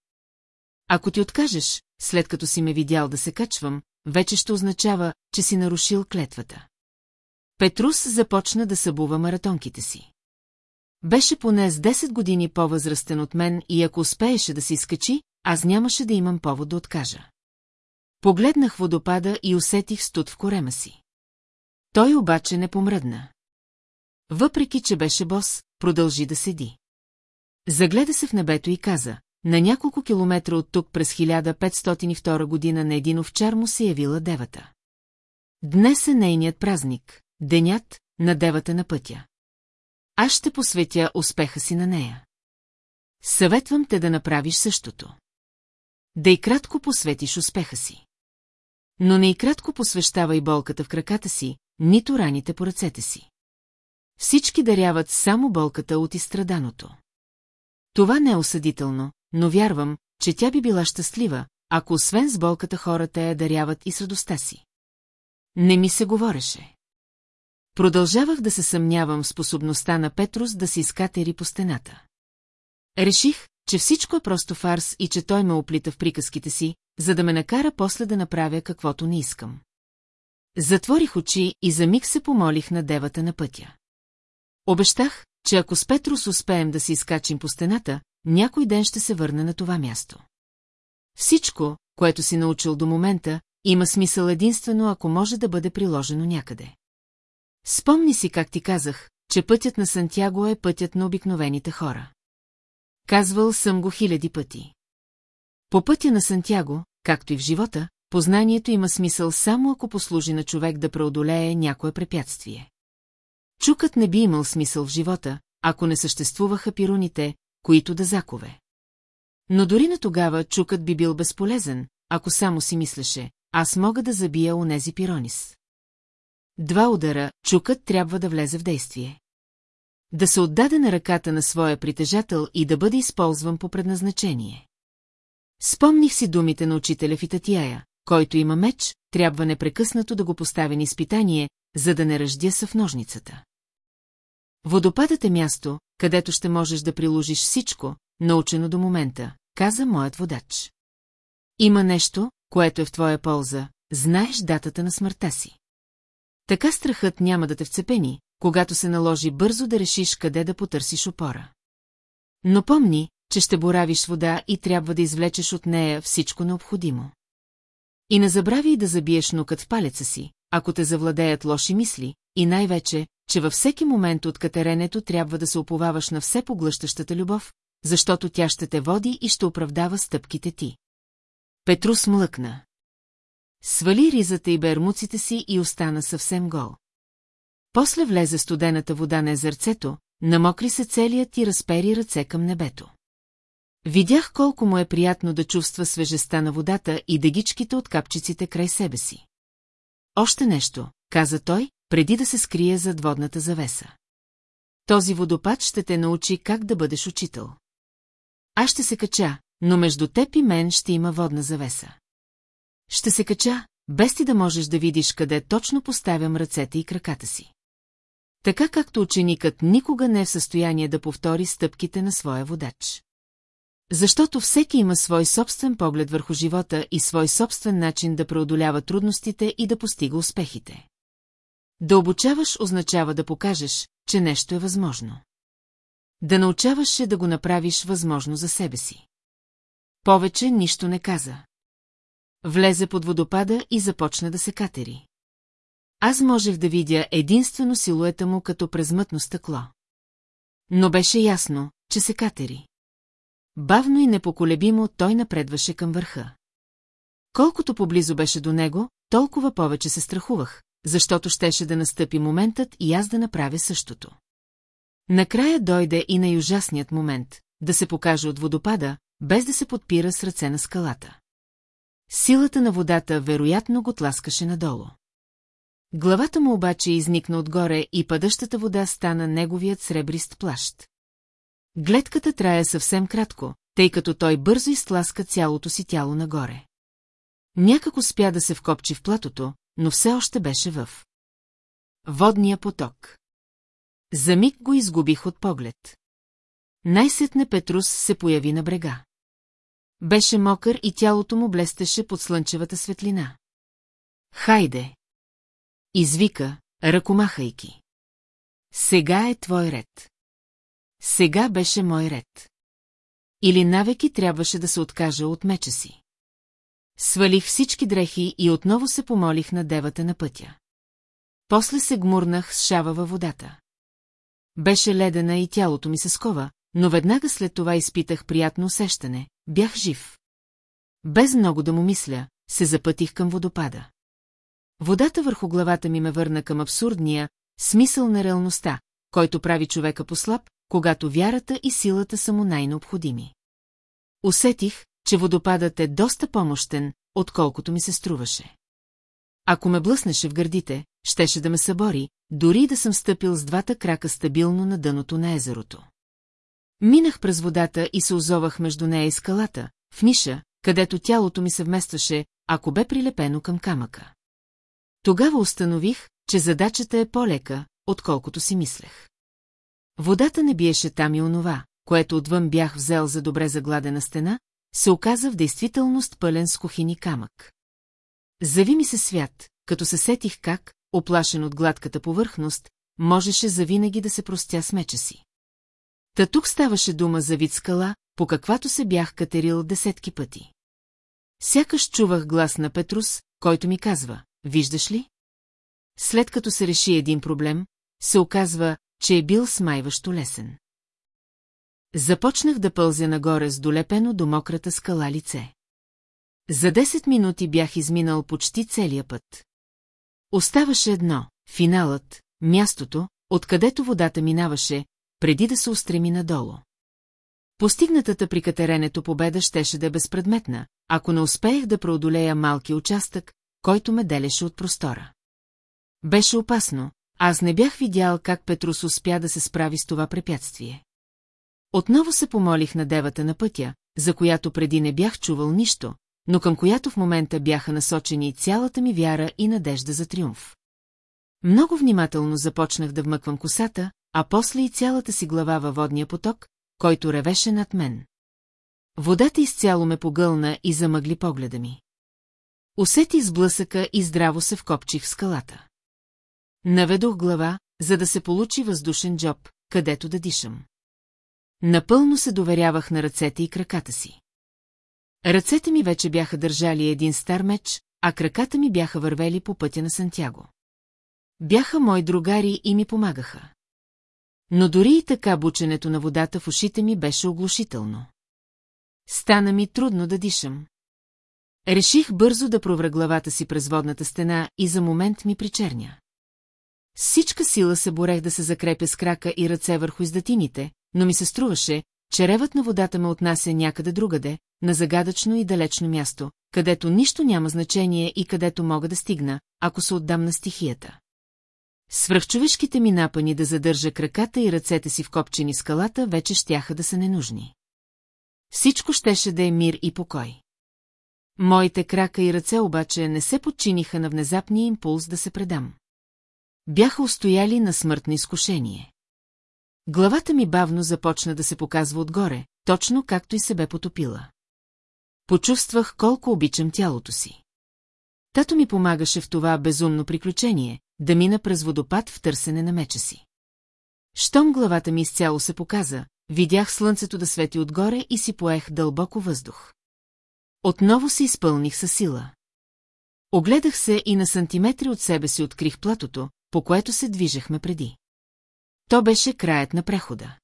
Ако ти откажеш, след като си ме видял да се качвам, вече ще означава, че си нарушил клетвата. Петрус започна да събува маратонките си. Беше поне с 10 години по-възрастен от мен и ако успееше да се изкачи, аз нямаше да имам повод да откажа. Погледнах водопада и усетих студ в корема си. Той обаче не помръдна. Въпреки, че беше бос, продължи да седи. Загледа се в небето и каза, на няколко километра от тук през 1502 година на един овчар му се явила девата. Днес е нейният празник, денят на девата на пътя. Аз ще посветя успеха си на нея. Съветвам те да направиш същото. Да и кратко посветиш успеха си. Но не и кратко посвещавай болката в краката си, нито раните по ръцете си. Всички даряват само болката от изстраданото. Това не е осъдително, но вярвам, че тя би била щастлива, ако освен с болката хората я даряват и с радостта си. Не ми се говореше. Продължавах да се съмнявам в способността на Петрус да се изкатери по стената. Реших, че всичко е просто фарс и че той ме оплита в приказките си, за да ме накара после да направя каквото не искам. Затворих очи и за миг се помолих на девата на пътя. Обещах, че ако с Петрус успеем да се изкачим по стената, някой ден ще се върне на това място. Всичко, което си научил до момента, има смисъл единствено, ако може да бъде приложено някъде. Спомни си как ти казах, че пътят на Сантяго е пътят на обикновените хора. Казвал съм го хиляди пъти. По пътя на Сантяго, както и в живота, познанието има смисъл само ако послужи на човек да преодолее някое препятствие. Чукът не би имал смисъл в живота, ако не съществуваха пируните, които да закове. Но дори на тогава чукът би бил безполезен, ако само си мислеше, аз мога да забия онези пиронис. Два удара, чукът трябва да влезе в действие. Да се отдаде на ръката на своя притежател и да бъде използван по предназначение. Спомних си думите на учителя в Итатияя, който има меч, трябва непрекъснато да го постави на изпитание, за да не ръждя в ножницата. Водопадът е място, където ще можеш да приложиш всичко, научено до момента, каза моят водач. Има нещо, което е в твоя полза, знаеш датата на смъртта си. Така страхът няма да те вцепени, когато се наложи бързо да решиш къде да потърсиш опора. Но помни, че ще боравиш вода и трябва да извлечеш от нея всичко необходимо. И не забрави да забиеш нукът в палеца си, ако те завладеят лоши мисли, и най-вече, че във всеки момент от катеренето трябва да се оповаваш на все поглъщащата любов, защото тя ще те води и ще оправдава стъпките ти. Петрус млъкна. Свали ризата и бермуците си и остана съвсем гол. После влезе студената вода на езерцето, намокри се целият и разпери ръце към небето. Видях колко му е приятно да чувства свежестта на водата и дегичките от капчиците край себе си. Още нещо, каза той, преди да се скрие зад водната завеса. Този водопад ще те научи как да бъдеш учител. Аз ще се кача, но между теб и мен ще има водна завеса. Ще се кача, без ти да можеш да видиш къде точно поставям ръцете и краката си. Така както ученикът никога не е в състояние да повтори стъпките на своя водач. Защото всеки има свой собствен поглед върху живота и свой собствен начин да преодолява трудностите и да постига успехите. Да обучаваш означава да покажеш, че нещо е възможно. Да научаваш е да го направиш възможно за себе си. Повече нищо не каза. Влезе под водопада и започна да се катери. Аз можех да видя единствено силуета му като през мътно стъкло. Но беше ясно, че се катери. Бавно и непоколебимо той напредваше към върха. Колкото поблизо беше до него, толкова повече се страхувах, защото щеше да настъпи моментът и аз да направя същото. Накрая дойде и най-ужасният момент, да се покаже от водопада, без да се подпира с ръце на скалата. Силата на водата вероятно го тласкаше надолу. Главата му обаче изникна отгоре и падащата вода стана неговият сребрист плащ. Гледката трая съвсем кратко, тъй като той бързо изтласка цялото си тяло нагоре. Някак успя да се вкопчи в платото, но все още беше в водния поток. За миг го изгубих от поглед. Най-сетне Петрус се появи на брега. Беше мокър и тялото му блестеше под слънчевата светлина. Хайде! Извика, ръкомахайки. Сега е твой ред. Сега беше мой ред. Или навеки трябваше да се откажа от меча си. Свалих всички дрехи и отново се помолих на девата на пътя. После се гмурнах с шава във водата. Беше ледена и тялото ми се скова, но веднага след това изпитах приятно усещане, бях жив. Без много да му мисля, се запътих към водопада. Водата върху главата ми ме върна към абсурдния, смисъл на реалността, който прави човека послаб, когато вярата и силата са му най-необходими. Усетих, че водопадът е доста помощен, отколкото ми се струваше. Ако ме блъснеше в гърдите, щеше да ме събори, дори да съм стъпил с двата крака стабилно на дъното на езерото. Минах през водата и се озовах между нея и скалата, в ниша, където тялото ми се вместваше, ако бе прилепено към камъка. Тогава установих, че задачата е по-лека, отколкото си мислех. Водата не биеше там и онова, което отвън бях взел за добре загладена стена, се оказа в действителност пълен с кухини камък. Зави ми се свят, като се сетих как, оплашен от гладката повърхност, можеше завинаги да се простя с меча си. Та тук ставаше дума за вид скала, по каквато се бях катерил десетки пъти. Сякаш чувах глас на Петрус, който ми казва, виждаш ли? След като се реши един проблем, се оказва, че е бил смайващо лесен. Започнах да пълзя нагоре с долепено до мократа скала лице. За 10 минути бях изминал почти целия път. Оставаше едно – финалът, мястото, откъдето водата минаваше, преди да се устреми надолу. Постигнатата при катеренето победа щеше да е безпредметна, ако не успеех да преодолея малки участък, който ме делеше от простора. Беше опасно, аз не бях видял как Петрус успя да се справи с това препятствие. Отново се помолих на девата на пътя, за която преди не бях чувал нищо, но към която в момента бяха насочени цялата ми вяра и надежда за триумф. Много внимателно започнах да вмъквам косата, а после и цялата си глава във водния поток, който ревеше над мен. Водата изцяло ме погълна и замъгли погледа ми. Усети сблъсъка и здраво се вкопчих в скалата. Наведох глава, за да се получи въздушен джоб, където да дишам. Напълно се доверявах на ръцете и краката си. Ръцете ми вече бяха държали един стар меч, а краката ми бяха вървели по пътя на Сантяго. Бяха мои другари и ми помагаха. Но дори и така бученето на водата в ушите ми беше оглушително. Стана ми трудно да дишам. Реших бързо да провра главата си през водната стена и за момент ми причерня. С всичка сила се борех да се закрепя с крака и ръце върху издатините, но ми се струваше, че ревът на водата ме отнася някъде другаде, на загадъчно и далечно място, където нищо няма значение и където мога да стигна, ако се отдам на стихията. Свръхчовешките ми напани да задържа краката и ръцете си в копчени скалата вече щяха да са ненужни. Всичко щеше да е мир и покой. Моите крака и ръце обаче не се подчиниха на внезапния импулс да се предам. Бяха устояли на смъртно изкушение. Главата ми бавно започна да се показва отгоре, точно както и се бе потопила. Почувствах колко обичам тялото си. Тато ми помагаше в това безумно приключение, да мина през водопад в търсене на меча си. Щом главата ми изцяло се показа, видях слънцето да свети отгоре и си поех дълбоко въздух. Отново се изпълних със сила. Огледах се и на сантиметри от себе си открих платото, по което се движехме преди. То беше краят на прехода.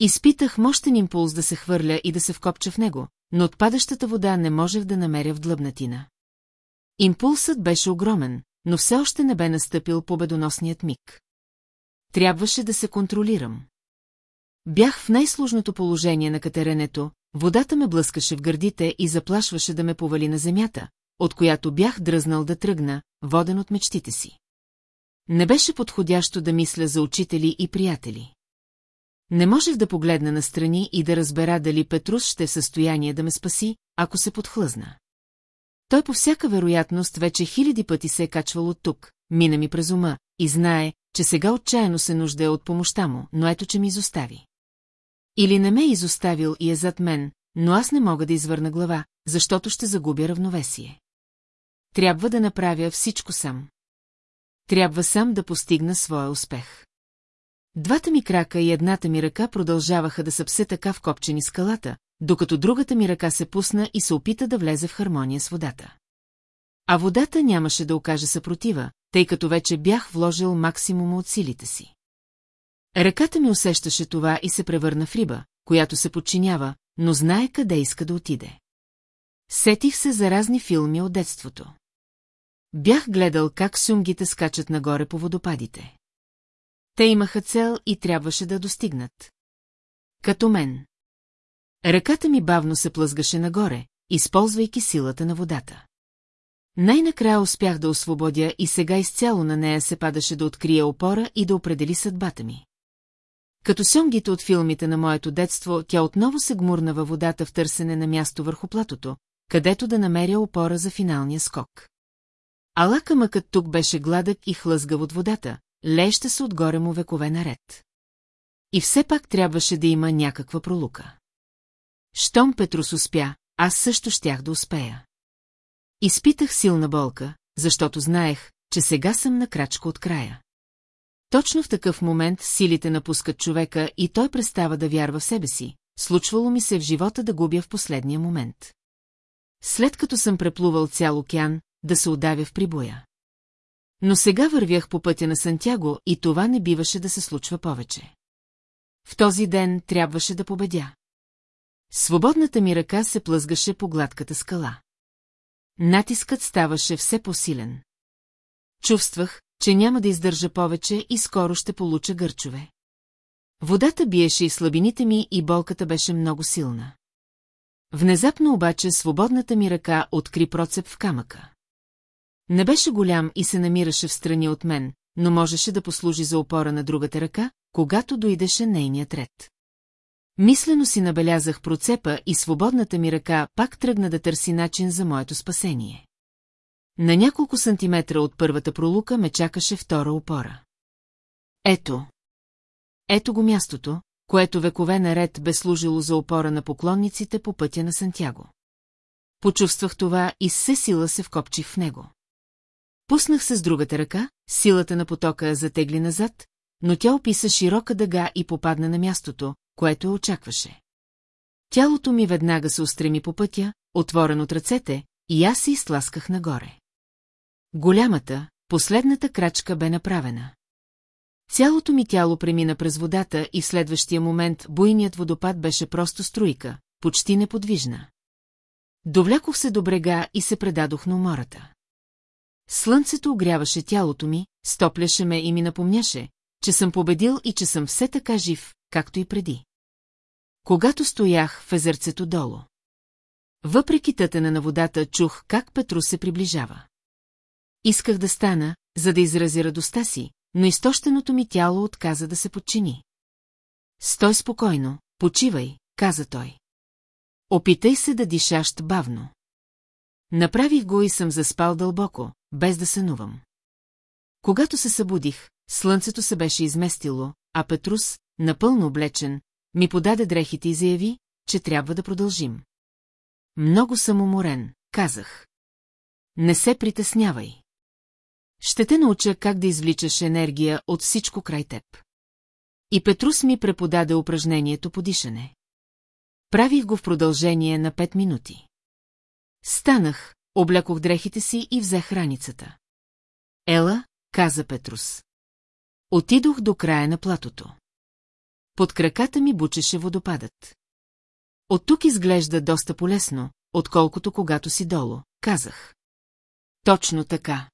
Изпитах мощен импулс да се хвърля и да се вкопча в него, но от падащата вода не можех да намеря в длъбнатина. Импулсът беше огромен, но все още не бе настъпил победоносният миг. Трябваше да се контролирам. Бях в най-сложното положение на катеренето, водата ме блъскаше в гърдите и заплашваше да ме повали на земята, от която бях дръзнал да тръгна, воден от мечтите си. Не беше подходящо да мисля за учители и приятели. Не можех да погледна настрани и да разбера дали Петрус ще е в състояние да ме спаси, ако се подхлъзна. Той по всяка вероятност вече хиляди пъти се е качвал от тук, мина ми през ума, и знае, че сега отчаяно се нуждае от помощта му, но ето, че ми изостави. Или не ме е изоставил и е зад мен, но аз не мога да извърна глава, защото ще загубя равновесие. Трябва да направя всичко сам. Трябва сам да постигна своя успех. Двата ми крака и едната ми ръка продължаваха да са все така вкопчени скалата, докато другата ми ръка се пусна и се опита да влезе в хармония с водата. А водата нямаше да окаже съпротива, тъй като вече бях вложил максимума от силите си. Ръката ми усещаше това и се превърна в риба, която се подчинява, но знае къде иска да отиде. Сетих се за разни филми от детството. Бях гледал как сюмгите скачат нагоре по водопадите. Те имаха цел и трябваше да достигнат. Като мен. Ръката ми бавно се плъзгаше нагоре, използвайки силата на водата. Най-накрая успях да освободя и сега изцяло на нея се падаше да открие опора и да определи съдбата ми. Като сьомгите от филмите на моето детство, тя отново се гмурна във водата в търсене на място върху платото, където да намеря опора за финалния скок. Ала мъкът тук беше гладък и хлъзгав от водата, леща се отгоре му векове наред. И все пак трябваше да има някаква пролука. Щом Петрус успя, аз също щях да успея. Изпитах силна болка, защото знаех, че сега съм на крачка от края. Точно в такъв момент силите напускат човека и той престава да вярва в себе си. Случвало ми се в живота да губя в последния момент. След като съм преплувал цял океан, да се удавя в прибоя. Но сега вървях по пътя на Сантяго и това не биваше да се случва повече. В този ден трябваше да победя. Свободната ми ръка се плъзгаше по гладката скала. Натискът ставаше все по-силен. Чувствах, че няма да издържа повече и скоро ще получа гърчове. Водата биеше и слабините ми и болката беше много силна. Внезапно обаче свободната ми ръка откри процеп в камъка. Не беше голям и се намираше в страни от мен, но можеше да послужи за опора на другата ръка, когато дойдеше нейният ред. Мислено си набелязах процепа и свободната ми ръка пак тръгна да търси начин за моето спасение. На няколко сантиметра от първата пролука ме чакаше втора опора. Ето. Ето го мястото, което векове наред бе служило за опора на поклонниците по пътя на Сантяго. Почувствах това и все сила се вкопчих в него. Пуснах се с другата ръка, силата на потока затегли назад, но тя описа широка дъга и попадна на мястото, което очакваше. Тялото ми веднага се устреми по пътя, отворен от ръцете, и аз се изтласках нагоре. Голямата, последната крачка бе направена. Цялото ми тяло премина през водата и в следващия момент буйният водопад беше просто струйка, почти неподвижна. Довлякох се до брега и се предадох на умората. Слънцето огряваше тялото ми, стопляше ме и ми напомняше, че съм победил и че съм все така жив, както и преди. Когато стоях в езерцето долу. Въпреки тътена на водата, чух как Петру се приближава. Исках да стана, за да изрази радостта си, но изтощеното ми тяло отказа да се подчини. Стой спокойно, почивай, каза той. Опитай се да дишаш бавно. Направих го и съм заспал дълбоко, без да сънувам. Когато се събудих, слънцето се беше изместило, а Петрус, напълно облечен, ми подаде дрехите и заяви, че трябва да продължим. Много съм уморен, казах. Не се притеснявай. Ще те науча как да извличаш енергия от всичко край теб. И Петрус ми преподаде упражнението по дишане. Правих го в продължение на пет минути. Станах, облякох дрехите си и взех раницата. Ела, каза Петрус. Отидох до края на платото. Под краката ми бучеше водопадът. От тук изглежда доста полезно, отколкото когато си долу, казах. Точно така.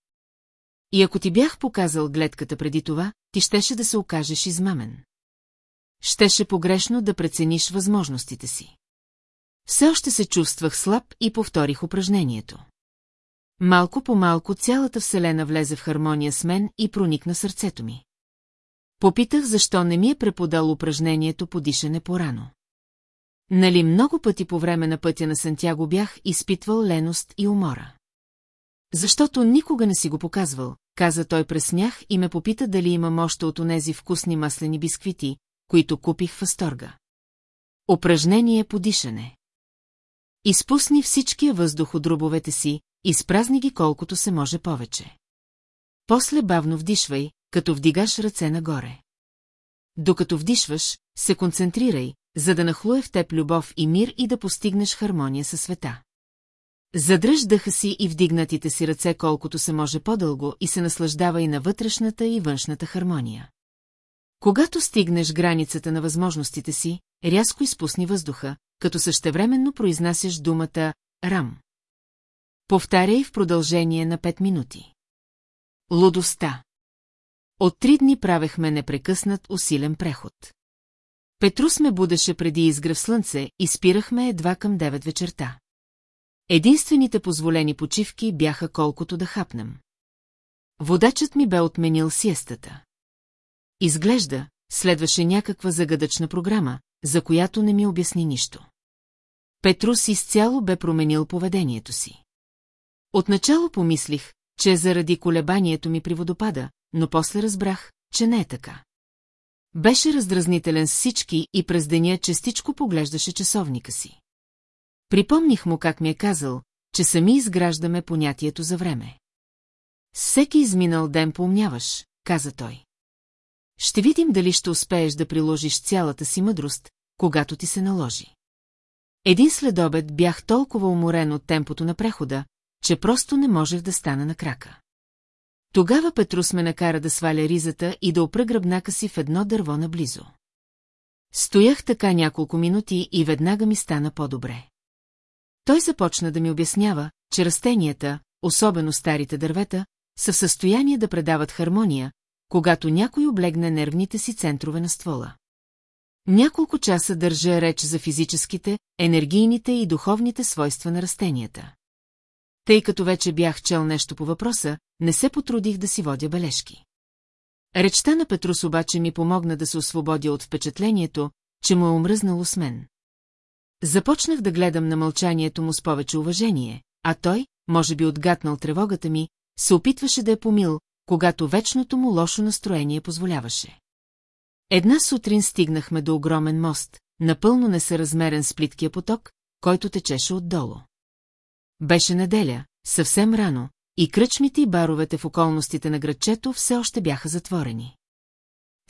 И ако ти бях показал гледката преди това, ти щеше да се окажеш измамен. Щеше погрешно да прецениш възможностите си. Все още се чувствах слаб и повторих упражнението. Малко по малко цялата вселена влезе в хармония с мен и проникна сърцето ми. Попитах, защо не ми е преподал упражнението по дишане порано. Нали много пъти по време на пътя на Сантяго бях изпитвал леност и умора. Защото никога не си го показвал, каза той през смях и ме попита дали имам още от онези вкусни маслени бисквити, които купих в Асторга. Упражнение по дишане. Изпусни всичкия въздух от дробовете си, изпразни ги колкото се може повече. После бавно вдишвай, като вдигаш ръце нагоре. Докато вдишваш, се концентрирай, за да нахлуе в теб любов и мир и да постигнеш хармония със света. Задръж дъха си и вдигнатите си ръце колкото се може по-дълго и се наслаждава и на вътрешната и външната хармония. Когато стигнеш границата на възможностите си, рязко изпусни въздуха, като същевременно произнасяш думата «рам». Повтаряй в продължение на 5 минути. Лудостта. От три дни правехме непрекъснат усилен преход. Петрус ме будеше преди изгръв слънце и спирахме едва към 9 вечерта. Единствените позволени почивки бяха колкото да хапнем. Водачът ми бе отменил сиестата. Изглежда, следваше някаква загадъчна програма, за която не ми обясни нищо. Петрус изцяло бе променил поведението си. Отначало помислих, че заради колебанието ми при водопада, но после разбрах, че не е така. Беше раздразнителен с всички и през деня частичко поглеждаше часовника си. Припомних му как ми е казал, че сами изграждаме понятието за време. Всеки изминал ден поумняваш, каза той. Ще видим дали ще успееш да приложиш цялата си мъдрост, когато ти се наложи. Един следобед бях толкова уморен от темпото на прехода, че просто не можех да стана на крака. Тогава Петрус ме накара да сваля ризата и да опра гръбнака си в едно дърво наблизо. Стоях така няколко минути и веднага ми стана по-добре. Той започна да ми обяснява, че растенията, особено старите дървета, са в състояние да предават хармония, когато някой облегне нервните си центрове на ствола. Няколко часа държа реч за физическите, енергийните и духовните свойства на растенията. Тъй като вече бях чел нещо по въпроса, не се потрудих да си водя бележки. Речта на Петрус обаче ми помогна да се освободя от впечатлението, че му е омръзнало с мен. Започнах да гледам на мълчанието му с повече уважение, а той, може би отгатнал тревогата ми, се опитваше да е помил, когато вечното му лошо настроение позволяваше. Една сутрин стигнахме до огромен мост, напълно несъразмерен с плиткия поток, който течеше отдолу. Беше неделя, съвсем рано, и кръчмите и баровете в околностите на градчето все още бяха затворени.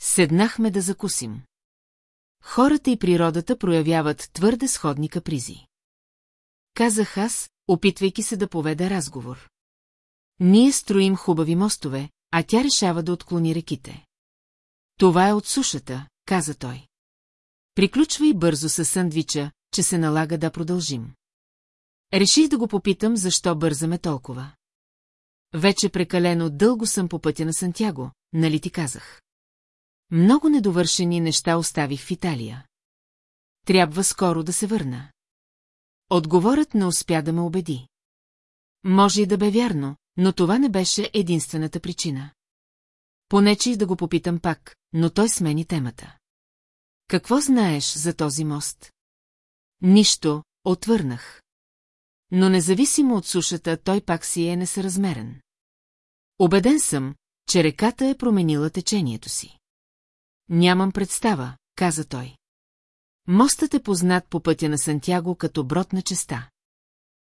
Седнахме да закусим. Хората и природата проявяват твърде сходни капризи. Казах аз, опитвайки се да поведа разговор. Ние строим хубави мостове, а тя решава да отклони реките. Това е от сушата, каза той. Приключвай бързо със съндвича, че се налага да продължим. Реших да го попитам, защо бързаме толкова. Вече прекалено дълго съм по пътя на Сантяго, нали ти казах. Много недовършени неща оставих в Италия. Трябва скоро да се върна. Отговорът не успя да ме убеди. Може и да бе вярно, но това не беше единствената причина. Понечих да го попитам пак, но той смени темата. Какво знаеш за този мост? Нищо, отвърнах. Но независимо от сушата, той пак си е несъразмерен. Обеден съм, че реката е променила течението си. Нямам представа, каза той. Мостът е познат по пътя на Сантяго като брод на честа.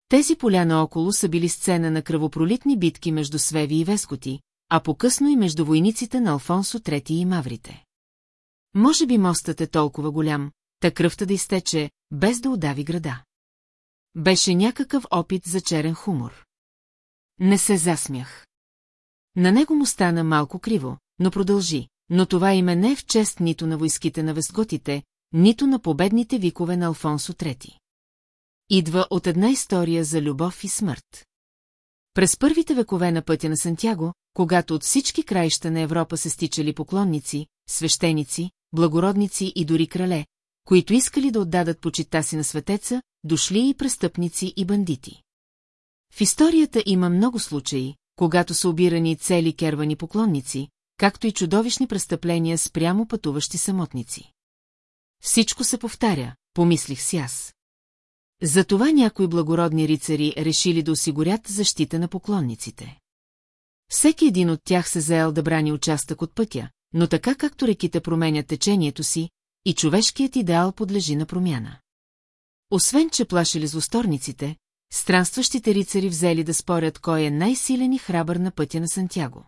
Тези поля наоколо са били сцена на кръвопролитни битки между Свеви и Вескоти, а по-късно и между войниците на Алфонсо III и Маврите. Може би мостът е толкова голям, та кръвта да изтече, без да удави града. Беше някакъв опит за черен хумор. Не се засмях. На него му стана малко криво, но продължи, но това име не е в чест нито на войските на Вестготите, нито на победните викове на Алфонсо III. Идва от една история за любов и смърт. През първите векове на пътя на Сантяго, когато от всички краища на Европа се стичали поклонници, свещеници, благородници и дори крале, които искали да отдадат почита си на светеца, дошли и престъпници и бандити. В историята има много случаи, когато са обирани цели кервани поклонници, както и чудовищни престъпления спрямо пътуващи самотници. Всичко се повтаря, помислих си аз. Затова някои благородни рицари решили да осигурят защита на поклонниците. Всеки един от тях се заел да брани участък от пътя, но така както реките променят течението си, и човешкият идеал подлежи на промяна. Освен, че плашили злосторниците, странстващите рицари взели да спорят кой е най-силен и храбър на пътя на Сантяго.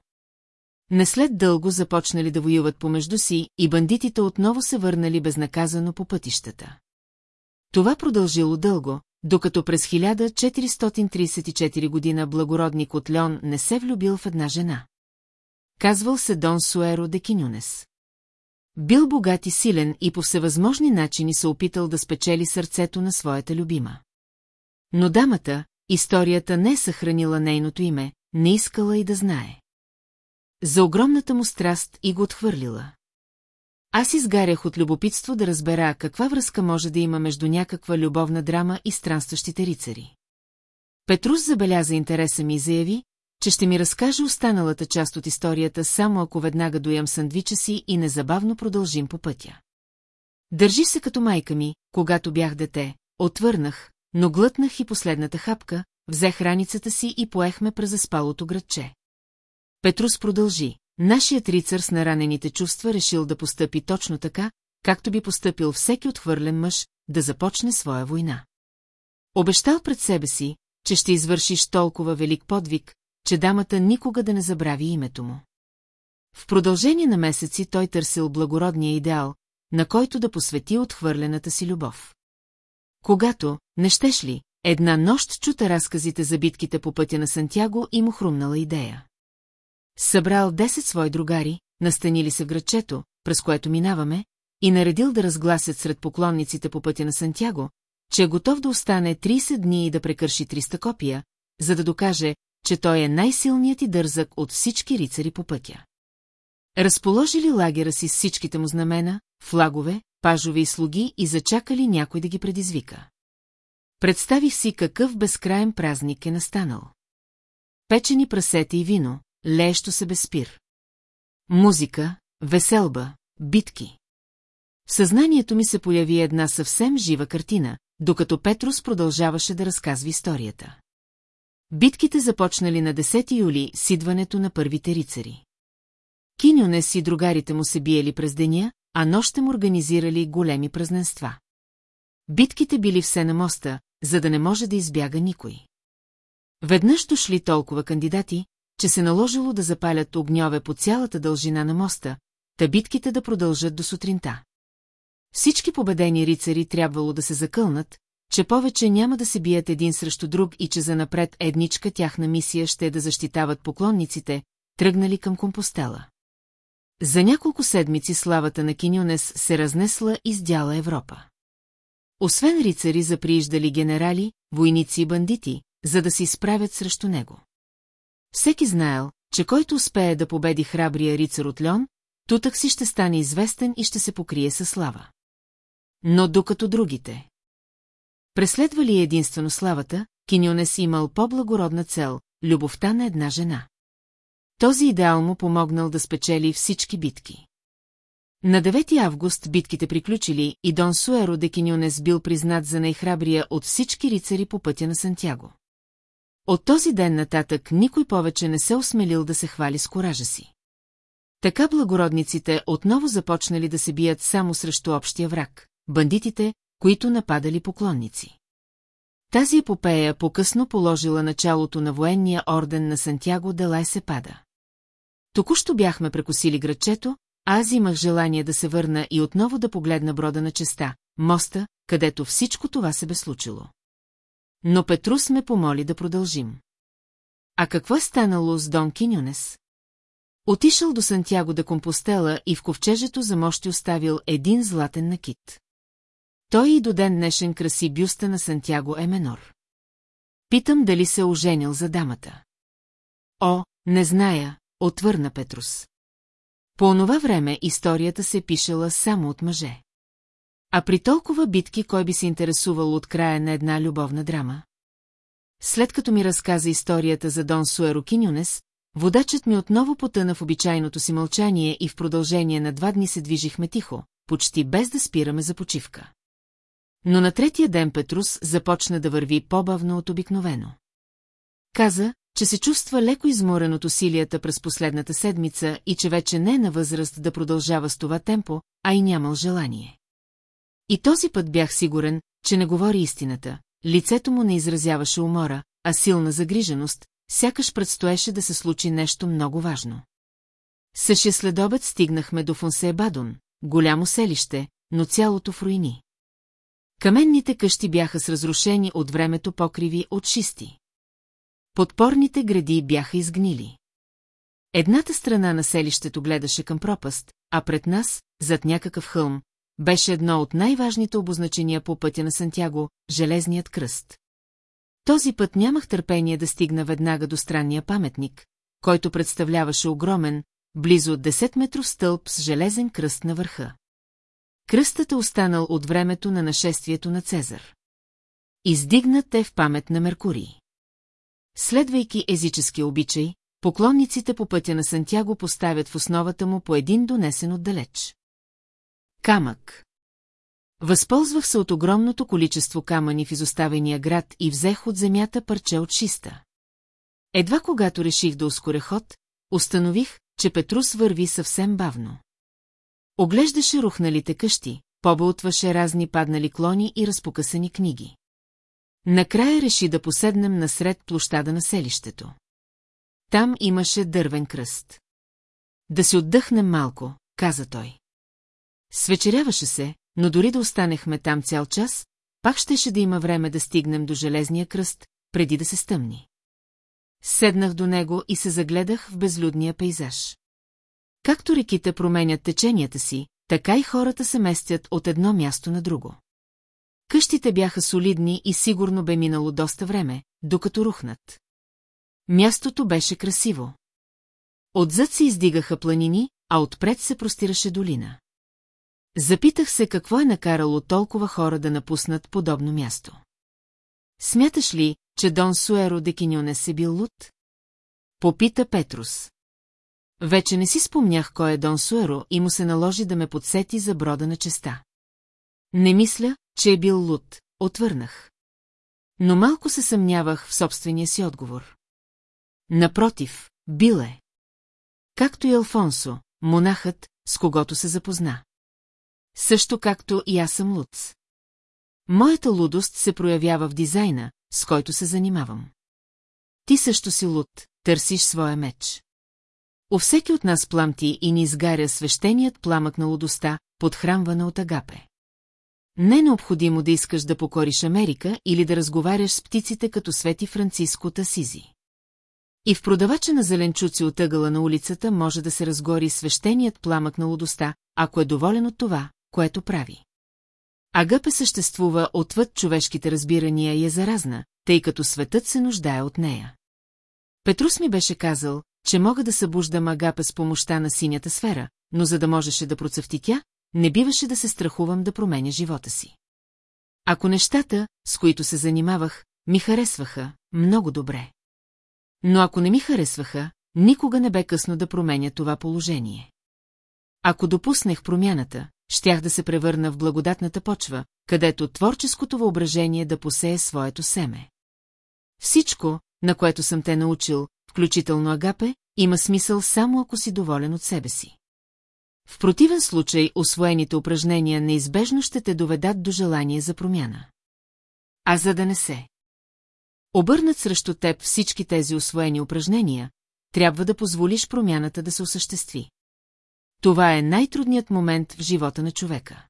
Не след дълго започнали да воюват помежду си и бандитите отново се върнали безнаказано по пътищата. Това продължило дълго, докато през 1434 година благородник от Леон не се влюбил в една жена. Казвал се Дон Суеро де Кинюнес. Бил богат и силен и по всевъзможни начини се опитал да спечели сърцето на своята любима. Но дамата, историята не е съхранила нейното име, не искала и да знае. За огромната му страст и го отхвърлила. Аз изгарях от любопитство да разбера каква връзка може да има между някаква любовна драма и странстващите рицари. Петрус забеляза интереса ми и заяви, че ще ми разкаже останалата част от историята само ако веднага доям сандвича си и незабавно продължим по пътя. Държи се като майка ми, когато бях дете, отвърнах, но глътнах и последната хапка, взех раницата си и поехме през заспалото градче. Петрус продължи. Нашият рицар с наранените чувства решил да постъпи точно така, както би постъпил всеки отхвърлен мъж, да започне своя война. Обещал пред себе си, че ще извършиш толкова велик подвиг, че дамата никога да не забрави името му. В продължение на месеци той търсил благородния идеал, на който да посвети отхвърлената си любов. Когато, не щеш ли, една нощ чута разказите за битките по пътя на Сантяго и му хрумнала идея. Събрал 10 свои другари, настанили се в градчето, през което минаваме, и наредил да разгласят сред поклонниците по пътя на Сантяго, че е готов да остане 30 дни и да прекърши 300 копия, за да докаже, че той е най-силният и дързък от всички рицари по пътя. Разположили лагера си с всичките му знамена, флагове, пажове и слуги и зачакали някой да ги предизвика. Представих си какъв безкраен празник е настанал. Печени прасета и вино, леещо се без спир. Музика, веселба, битки. В съзнанието ми се появи една съвсем жива картина, докато Петрус продължаваше да разказва историята. Битките започнали на 10 юли с идването на първите рицари. Кинюнес и другарите му се биели през деня, а нощем организирали големи празненства. Битките били все на моста, за да не може да избяга никой. Веднъж дошли толкова кандидати, че се наложило да запалят огньове по цялата дължина на моста, та битките да продължат до сутринта. Всички победени рицари трябвало да се закълнат, че повече няма да се бият един срещу друг и че занапред едничка тяхна мисия ще е да защитават поклонниците, тръгнали към Компостела. За няколко седмици славата на Кинюнес се разнесла из дяла Европа. Освен рицари заприиждали генерали, войници и бандити, за да се изправят срещу него. Всеки знаел, че който успее да победи храбрия рицар от Льон, тутък си ще стане известен и ще се покрие със слава. Но докато другите... Преследвали единствено славата, Киньонес имал по-благородна цел – любовта на една жена. Този идеал му помогнал да спечели всички битки. На 9 август битките приключили и Дон Суеро де Киньонес бил признат за най-храбрия от всички рицари по пътя на Сантяго. От този ден нататък никой повече не се осмелил да се хвали с коража си. Така благородниците отново започнали да се бият само срещу общия враг – бандитите, които нападали поклонници. Тази епопея по-късно положила началото на военния орден на Сантяго де Лай Сепада. Току-що бяхме прекосили градчето, а аз имах желание да се върна и отново да погледна брода на честа, моста, където всичко това се бе случило. Но Петрус ме помоли да продължим. А какво е станало с Дон Кинюнес? Отишъл до Сантяго да Компостела и в ковчежето за мощи оставил един златен накит. Той и до ден днешен краси бюста на Сантяго Еменор. Питам дали се е оженил за дамата. О, не зная, отвърна Петрус. По онова време историята се пишела само от мъже. А при толкова битки кой би се интересувал от края на една любовна драма? След като ми разказа историята за Дон Суеро Кинюнес, водачът ми отново потъна в обичайното си мълчание и в продължение на два дни се движихме тихо, почти без да спираме за почивка. Но на третия ден Петрус започна да върви по-бавно от обикновено. Каза, че се чувства леко изморен от усилията през последната седмица и че вече не е на възраст да продължава с това темпо, а и нямал желание. И този път бях сигурен, че не говори истината. Лицето му не изразяваше умора, а силна загриженост, сякаш предстоеше да се случи нещо много важно. Съше следобед стигнахме до Фонсе Бадон, голямо селище, но цялото в руини. Каменните къщи бяха с разрушени от времето покриви от шисти. Подпорните гради бяха изгнили. Едната страна на селището гледаше към пропаст, а пред нас, зад някакъв хълм, беше едно от най-важните обозначения по пътя на Сантяго – Железният кръст. Този път нямах търпение да стигна веднага до странния паметник, който представляваше огромен, близо 10 метров стълб с железен кръст на върха. Кръстът е останал от времето на нашествието на Цезар. Издигнат е в памет на Меркурий. Следвайки езически обичай, поклонниците по пътя на Сантяго поставят в основата му по един донесен отдалеч. Камък. Възползвах се от огромното количество камъни в изоставения град и взех от земята парче от шиста. Едва когато реших да ускоря ход, установих, че Петрус върви съвсем бавно. Оглеждаше рухналите къщи, побълтваше разни паднали клони и разпокъсани книги. Накрая реши да поседнем насред площада на селището. Там имаше дървен кръст. Да си отдъхнем малко, каза той. Свечеряваше се, но дори да останехме там цял час, пак щеше да има време да стигнем до железния кръст, преди да се стъмни. Седнах до него и се загледах в безлюдния пейзаж. Както реките променят теченията си, така и хората се местят от едно място на друго. Къщите бяха солидни и сигурно бе минало доста време, докато рухнат. Мястото беше красиво. Отзад се издигаха планини, а отпред се простираше долина. Запитах се какво е накарало толкова хора да напуснат подобно място. Смяташ ли, че Дон Суеро де Киньонес е бил луд? Попита Петрус. Вече не си спомнях кой е Дон Суеро и му се наложи да ме подсети за брода на честа. Не мисля, че е бил луд, отвърнах. Но малко се съмнявах в собствения си отговор. Напротив, бил е. Както и Алфонсо, монахът, с когото се запозна. Също както и аз съм луц. Моята лудост се проявява в дизайна, с който се занимавам. Ти също си луд, търсиш своя меч. У всеки от нас пламти и ни изгаря свещеният пламък на лудостта, подхранвана от агапе. Не е необходимо да искаш да покориш Америка или да разговаряш с птиците като Свети Франциско Тасизи. И в продавача на зеленчуци от ъгъла на улицата може да се разгори свещеният пламък на лудостта, ако е доволен от това, което прави. Агапе съществува отвъд човешките разбирания и е заразна, тъй като светът се нуждае от нея. Петрус ми беше казал, че мога да събуждам Агапе с помощта на синята сфера, но за да можеше да процъфти тя, не биваше да се страхувам да променя живота си. Ако нещата, с които се занимавах, ми харесваха, много добре. Но ако не ми харесваха, никога не бе късно да променя това положение. Ако допуснех промяната, щях да се превърна в благодатната почва, където творческото въображение да посее своето семе. Всичко, на което съм те научил, включително Агапе, има смисъл само ако си доволен от себе си. В противен случай освоените упражнения неизбежно ще те доведат до желание за промяна. А за да не се обърнат срещу теб всички тези освоени упражнения, трябва да позволиш промяната да се осъществи. Това е най-трудният момент в живота на човека.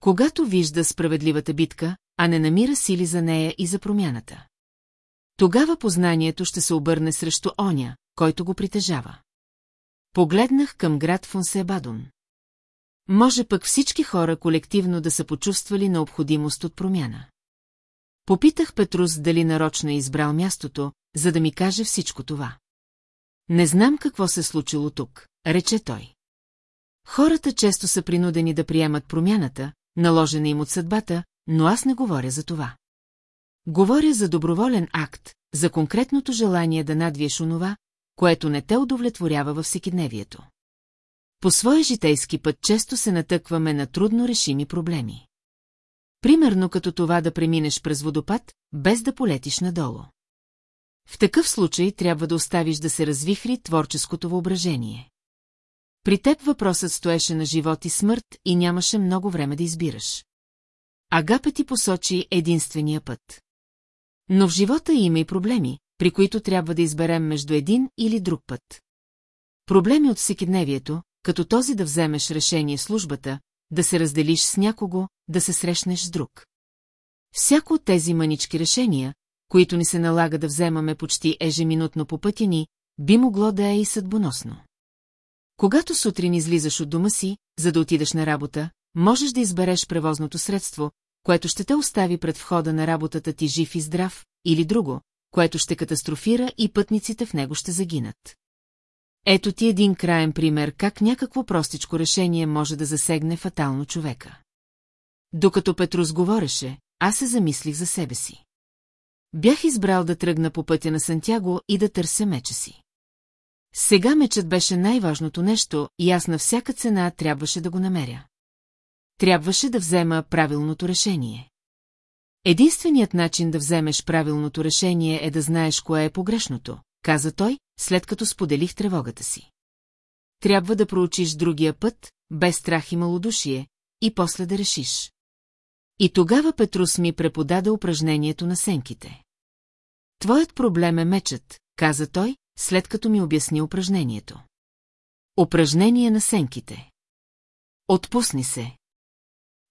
Когато вижда справедливата битка, а не намира сили за нея и за промяната. Тогава познанието ще се обърне срещу оня, който го притежава. Погледнах към град Фонсебадун. Може пък всички хора колективно да са почувствали необходимост от промяна. Попитах Петрус дали нарочно е избрал мястото, за да ми каже всичко това. Не знам какво се случило тук, рече той. Хората често са принудени да приемат промяната, наложена им от съдбата, но аз не говоря за това. Говоря за доброволен акт, за конкретното желание да надвиеш онова, което не те удовлетворява във всекидневието. По своя житейски път често се натъкваме на трудно решими проблеми. Примерно като това да преминеш през водопад, без да полетиш надолу. В такъв случай трябва да оставиш да се развихри творческото въображение. При теб въпросът стоеше на живот и смърт и нямаше много време да избираш. Агапа ти посочи единствения път. Но в живота има и проблеми, при които трябва да изберем между един или друг път. Проблеми от всекидневието, като този да вземеш решение в службата, да се разделиш с някого, да се срещнеш с друг. Всяко от тези манички решения, които ни се налага да вземаме почти ежеминутно по пътя ни, би могло да е и съдбоносно. Когато сутрин излизаш от дома си, за да отидеш на работа, можеш да избереш превозното средство, което ще те остави пред входа на работата ти жив и здрав, или друго, което ще катастрофира и пътниците в него ще загинат. Ето ти един краен пример как някакво простичко решение може да засегне фатално човека. Докато Петрус говореше, аз се замислих за себе си. Бях избрал да тръгна по пътя на Сантяго и да търся меча си. Сега мечът беше най-важното нещо и аз на всяка цена трябваше да го намеря. Трябваше да взема правилното решение. Единственият начин да вземеш правилното решение е да знаеш кое е погрешното, каза той, след като споделих тревогата си. Трябва да проучиш другия път, без страх и малодушие, и после да решиш. И тогава Петрус ми преподаде упражнението на сенките. Твоят проблем е мечът, каза той, след като ми обясни упражнението. Упражнение на сенките. Отпусни се.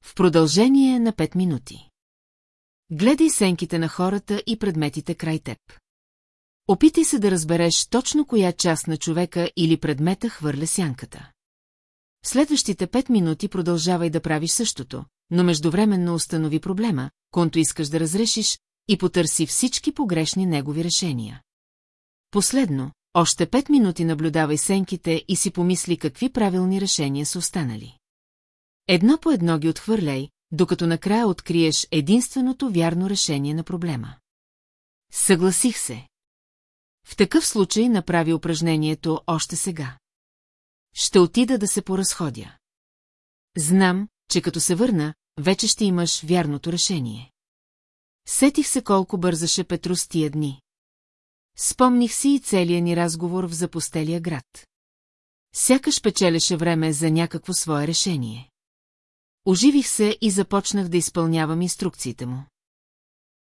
В продължение на 5 минути. Гледай сенките на хората и предметите край теб. Опитай се да разбереш точно коя част на човека или предмета хвърля сянката. В следващите пет минути продължавай да правиш същото, но междувременно установи проблема, който искаш да разрешиш, и потърси всички погрешни негови решения. Последно, още пет минути наблюдавай сенките и си помисли какви правилни решения са останали. Едно по едно ги отхвърляй, докато накрая откриеш единственото вярно решение на проблема. Съгласих се. В такъв случай направи упражнението още сега. Ще отида да се поразходя. Знам, че като се върна, вече ще имаш вярното решение. Сетих се колко бързаше Петрус тия дни. Спомних си и целия ни разговор в запустелия град. Сякаш печелеше време за някакво свое решение. Оживих се и започнах да изпълнявам инструкциите му.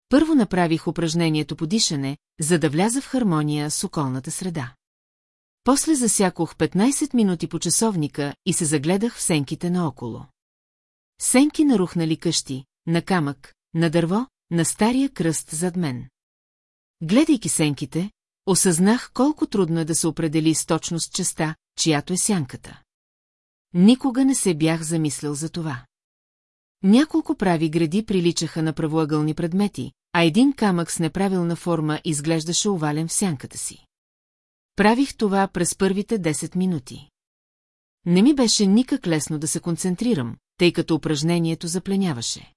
Първо направих упражнението по дишане, за да вляза в хармония с околната среда. После засякох 15 минути по часовника и се загледах в сенките наоколо. Сенки нарухнали къщи, на камък, на дърво, на стария кръст зад мен. Гледайки сенките, осъзнах колко трудно е да се определи с точност частта, чиято е сянката. Никога не се бях замислил за това. Няколко прави гради приличаха на правоъгълни предмети, а един камък с неправилна форма изглеждаше овален в сянката си. Правих това през първите 10 минути. Не ми беше никак лесно да се концентрирам, тъй като упражнението запленяваше.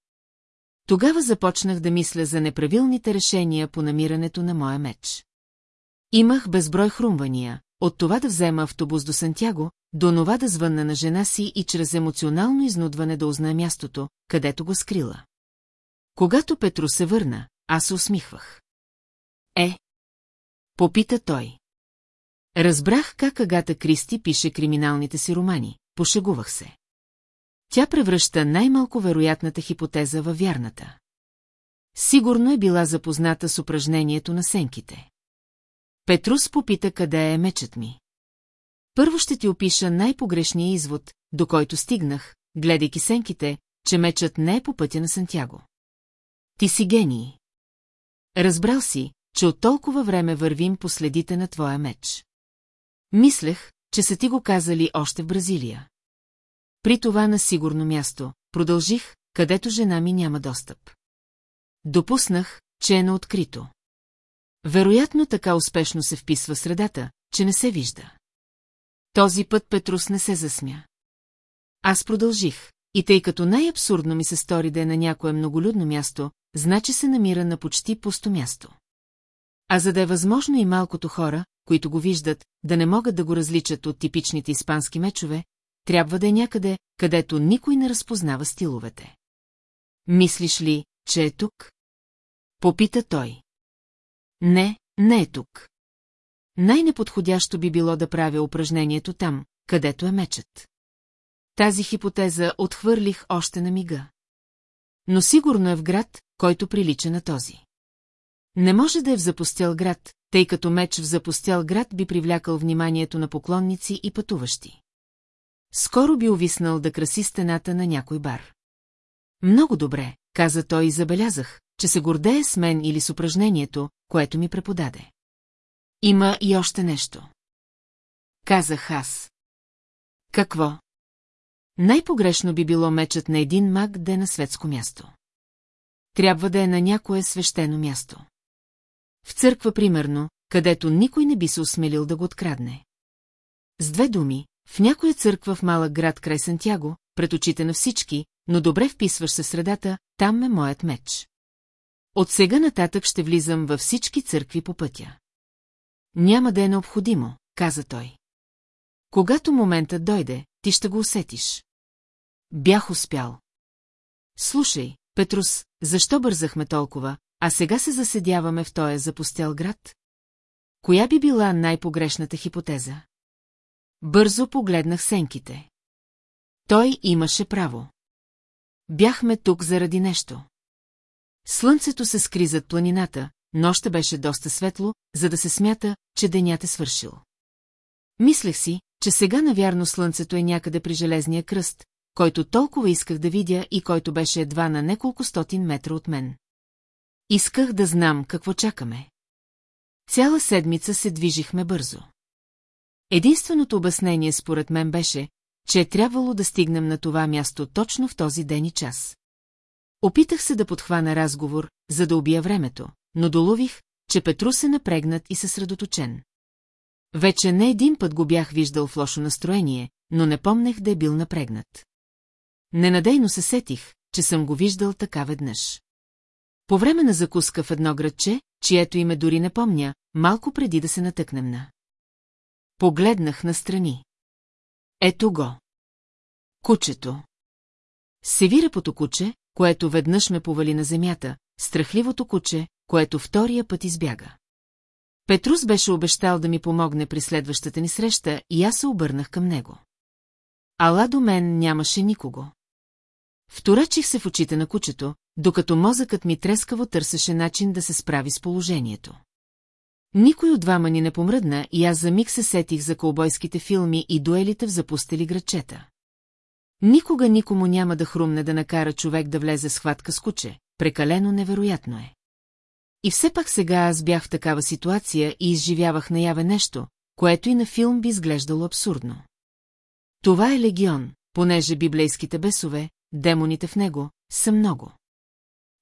Тогава започнах да мисля за неправилните решения по намирането на моя меч. Имах безброй хрумвания, от това да взема автобус до Сантяго, до това да звънна на жена си и чрез емоционално изнудване да узнае мястото, където го скрила. Когато Петро се върна, аз се усмихвах. Е? Попита той. Разбрах как Агата Кристи пише криминалните си романи, пошегувах се. Тя превръща най-малко вероятната хипотеза във вярната. Сигурно е била запозната с упражнението на сенките. Петрус попита къде е мечът ми. Първо ще ти опиша най-погрешния извод, до който стигнах, гледайки сенките, че мечът не е по пътя на Сантяго. Ти си гений. Разбрал си, че от толкова време вървим по следите на твоя меч. Мислех, че са ти го казали още в Бразилия. При това на сигурно място, продължих, където жена ми няма достъп. Допуснах, че е на открито. Вероятно така успешно се вписва средата, че не се вижда. Този път Петрус не се засмя. Аз продължих, и тъй като най-абсурдно ми се стори да е на някое многолюдно място, значи се намира на почти пусто място. А за да е възможно и малкото хора, които го виждат, да не могат да го различат от типичните испански мечове, трябва да е някъде, където никой не разпознава стиловете. Мислиш ли, че е тук? Попита той. Не, не е тук. Най-неподходящо би било да правя упражнението там, където е мечът. Тази хипотеза отхвърлих още на мига. Но сигурно е в град, който прилича на този. Не може да е в запустял град, тъй като меч в запустял град би привлякал вниманието на поклонници и пътуващи. Скоро би увиснал да краси стената на някой бар. Много добре, каза той и забелязах, че се гордее с мен или с упражнението, което ми преподаде. Има и още нещо. Казах аз. Какво? Най-погрешно би било мечът на един маг да е на светско място. Трябва да е на някое свещено място. В църква, примерно, където никой не би се осмелил да го открадне. С две думи, в някоя църква в малък град край Сантяго, пред очите на всички, но добре вписваш се средата, там е моят меч. От сега нататък ще влизам във всички църкви по пътя. Няма да е необходимо, каза той. Когато моментът дойде, ти ще го усетиш. Бях успял. Слушай, Петрус, защо бързахме толкова, а сега се заседяваме в тоя запустял град? Коя би била най-погрешната хипотеза? Бързо погледнах сенките. Той имаше право. Бяхме тук заради нещо. Слънцето се скри зад планината, но още беше доста светло, за да се смята, че денят е свършил. Мислех си, че сега навярно слънцето е някъде при железния кръст, който толкова исках да видя и който беше едва на неколко стотин метра от мен. Исках да знам какво чакаме. Цяла седмица се движихме бързо. Единственото обяснение според мен беше, че е трябвало да стигнем на това място точно в този ден и час. Опитах се да подхвана разговор, за да убия времето, но долових, че Петрус е напрегнат и съсредоточен. Вече не един път го бях виждал в лошо настроение, но не помнех да е бил напрегнат. ненадейно се сетих, че съм го виждал така веднъж. По време на закуска в едно градче, чието име дори не помня, малко преди да се натъкнем на. Погледнах настрани. Ето го. Кучето. Севирапото куче, което веднъж ме повали на земята, страхливото куче, което втория път избяга. Петрус беше обещал да ми помогне при следващата ни среща и аз се обърнах към него. Ала до мен нямаше никого. Вторачих се в очите на кучето, докато мозъкът ми трескаво търсеше начин да се справи с положението. Никой от двама ни не помръдна и аз за миг се сетих за колбойските филми и дуелите в запустели градчета. Никога никому няма да хрумне да накара човек да влезе с хватка с куче, прекалено невероятно е. И все пак сега аз бях в такава ситуация и изживявах наяве нещо, което и на филм би изглеждало абсурдно. Това е легион, понеже библейските бесове, демоните в него, са много.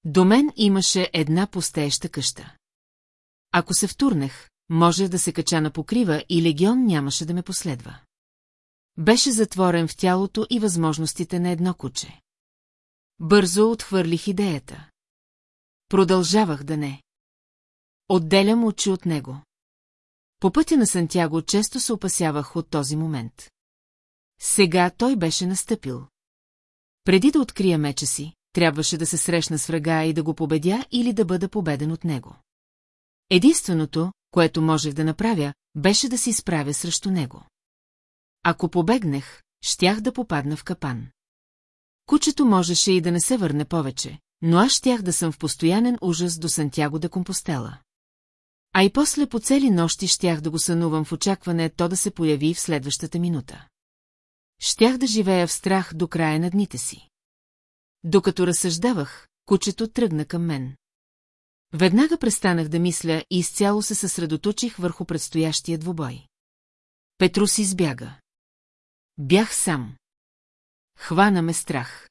До мен имаше една пустееща къща. Ако се втурнех, може да се кача на покрива и легион нямаше да ме последва. Беше затворен в тялото и възможностите на едно куче. Бързо отхвърлих идеята. Продължавах да не. Отделям очи от него. По пътя на Сантяго често се опасявах от този момент. Сега той беше настъпил. Преди да открия меча си, трябваше да се срещна с врага и да го победя или да бъда победен от него. Единственото, което можех да направя, беше да се изправя срещу него. Ако побегнех, щях да попадна в капан. Кучето можеше и да не се върне повече, но аз щях да съм в постоянен ужас до Сантяго да Компостела. А и после по цели нощи щях да го сънувам в очакване то да се появи в следващата минута. Щях да живея в страх до края на дните си. Докато разсъждавах, кучето тръгна към мен. Веднага престанах да мисля и изцяло се съсредоточих върху предстоящия двубой. Петрус избяга. Бях сам. Хвана ме страх.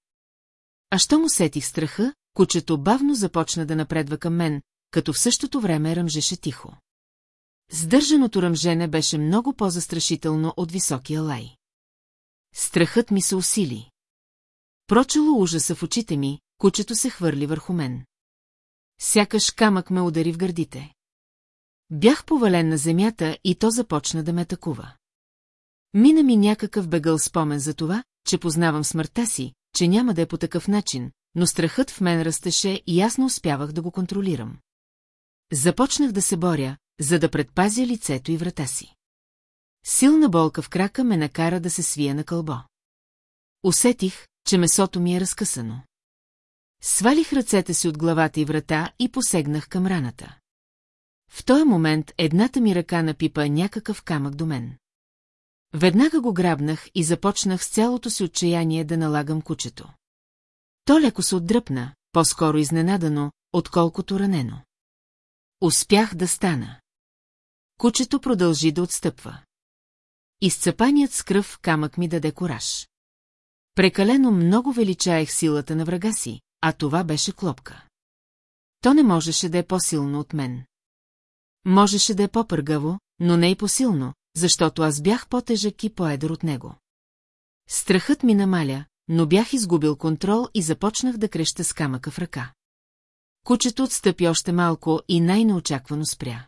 А що му сетих страха, кучето бавно започна да напредва към мен, като в същото време ръмжеше тихо. Сдържаното ръмжене беше много по-застрашително от високия лай. Страхът ми се усили. Прочело ужаса в очите ми, кучето се хвърли върху мен. Сякаш камък ме удари в гърдите. Бях повален на земята и то започна да ме атакува. Мина ми някакъв бегъл спомен за това, че познавам смъртта си, че няма да е по такъв начин, но страхът в мен растеше и ясно успявах да го контролирам. Започнах да се боря, за да предпазя лицето и врата си. Силна болка в крака ме накара да се свия на кълбо. Усетих, че месото ми е разкъсано. Свалих ръцете си от главата и врата и посегнах към раната. В този момент едната ми ръка напипа някакъв камък до мен. Веднага го грабнах и започнах с цялото си отчаяние да налагам кучето. То леко се отдръпна, по-скоро изненадано, отколкото ранено. Успях да стана. Кучето продължи да отстъпва. Изцъпаният с кръв камък ми даде кораж. Прекалено много величаех силата на врага си, а това беше клопка. То не можеше да е по-силно от мен. Можеше да е по-пъргаво, но не и по-силно, защото аз бях по-тежък и по-едър от него. Страхът ми намаля, но бях изгубил контрол и започнах да креща с камъка в ръка. Кучето отстъпи още малко и най-неочаквано спря.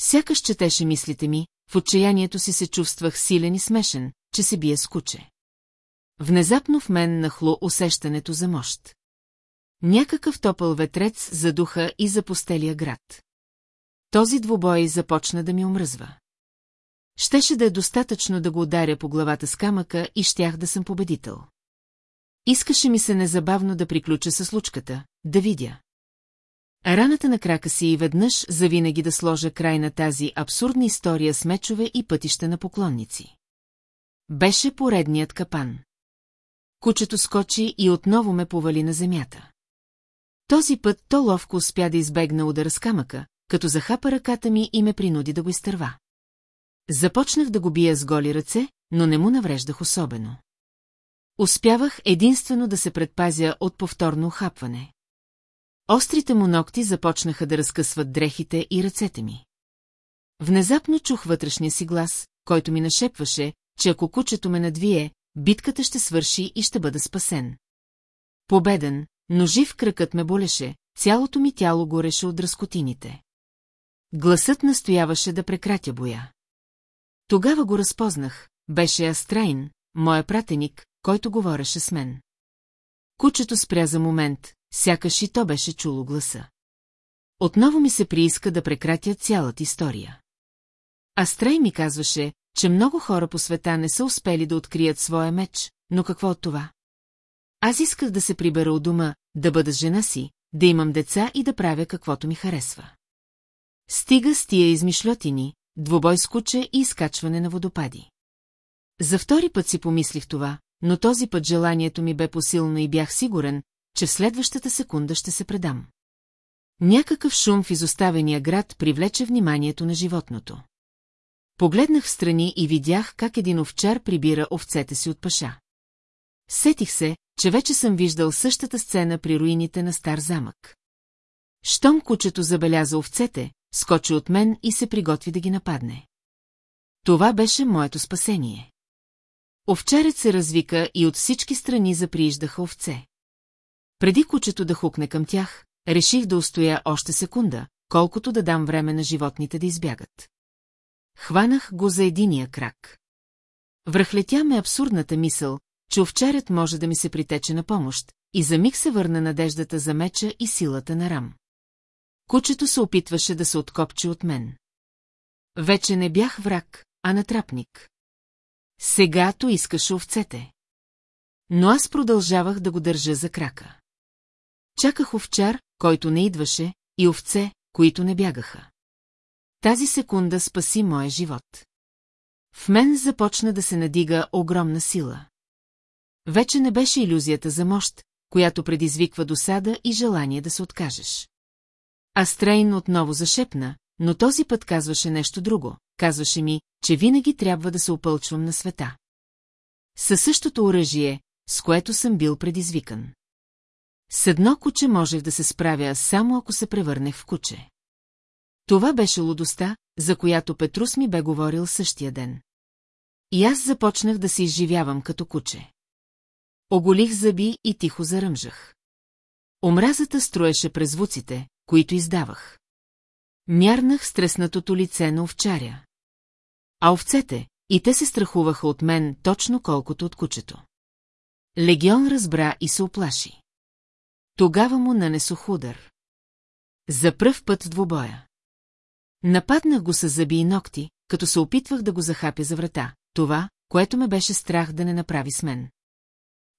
Сякаш четеше мислите ми, в отчаянието си се чувствах силен и смешен, че се бие с куче. Внезапно в мен нахло усещането за мощ. Някакъв топъл ветрец задуха и запостелия град. Този двубой започна да ми омръзва. Щеше да е достатъчно да го ударя по главата с камъка и щях да съм победител. Искаше ми се незабавно да приключа с лучката, да видя. Раната на крака си и веднъж завинаги да сложа край на тази абсурдна история с мечове и пътища на поклонници. Беше поредният капан. Кучето скочи и отново ме повали на земята. Този път то ловко успя да избегна удара с камъка, като захапа ръката ми и ме принуди да го изтърва. Започнах да го бия с голи ръце, но не му навреждах особено. Успявах единствено да се предпазя от повторно охапване. Острите му ногти започнаха да разкъсват дрехите и ръцете ми. Внезапно чух вътрешния си глас, който ми нашепваше, че ако кучето ме надвие, битката ще свърши и ще бъда спасен. Победен, но жив кръкът ме болеше, цялото ми тяло гореше от разкотините. Гласът настояваше да прекратя боя. Тогава го разпознах, беше Астрайн, моя пратеник, който говореше с мен. Кучето спря за момент, сякаш и то беше чуло гласа. Отново ми се прииска да прекратя цялата история. Астрей ми казваше, че много хора по света не са успели да открият своя меч, но какво от това? Аз исках да се прибера от дома, да бъда с жена си, да имам деца и да правя каквото ми харесва. Стига с тия измишлетини, двубой с куче и изкачване на водопади. За втори път си помислих това, но този път желанието ми бе посилно и бях сигурен, че в следващата секунда ще се предам. Някакъв шум в изоставения град привлече вниманието на животното. Погледнах в страни и видях как един овчар прибира овцете си от паша. Сетих се, че вече съм виждал същата сцена при руините на стар замък. Щом кучето забеляза овцете, скочи от мен и се приготви да ги нападне. Това беше моето спасение. Овчарят се развика и от всички страни заприиждаха овце. Преди кучето да хукне към тях, реших да устоя още секунда, колкото да дам време на животните да избягат. Хванах го за единия крак. Връхлетя ме абсурдната мисъл, че овчарят може да ми се притече на помощ, и за миг се върна надеждата за меча и силата на рам. Кучето се опитваше да се откопче от мен. Вече не бях враг, а натрапник. Сегато искаше овцете. Но аз продължавах да го държа за крака. Чаках овчар, който не идваше, и овце, които не бягаха. Тази секунда спаси моя живот. В мен започна да се надига огромна сила. Вече не беше иллюзията за мощ, която предизвиква досада и желание да се откажеш. Астрейн отново зашепна, но този път казваше нещо друго. Казваше ми, че винаги трябва да се опълчвам на света. Със същото оръжие, с което съм бил предизвикан. С едно куче можех да се справя само ако се превърнех в куче. Това беше лудостта, за която Петрус ми бе говорил същия ден. И аз започнах да се изживявам като куче. Оголих зъби и тихо заръмжах. Омразата строеше през звуците, които издавах. Мярнах стреснатото лице на овчаря. А овцете, и те се страхуваха от мен точно колкото от кучето. Легион разбра и се оплаши. Тогава му нанесох удар. За пръв път в двобоя. Нападнах го с зъби и ногти, като се опитвах да го захапя за врата, това, което ме беше страх да не направи с мен.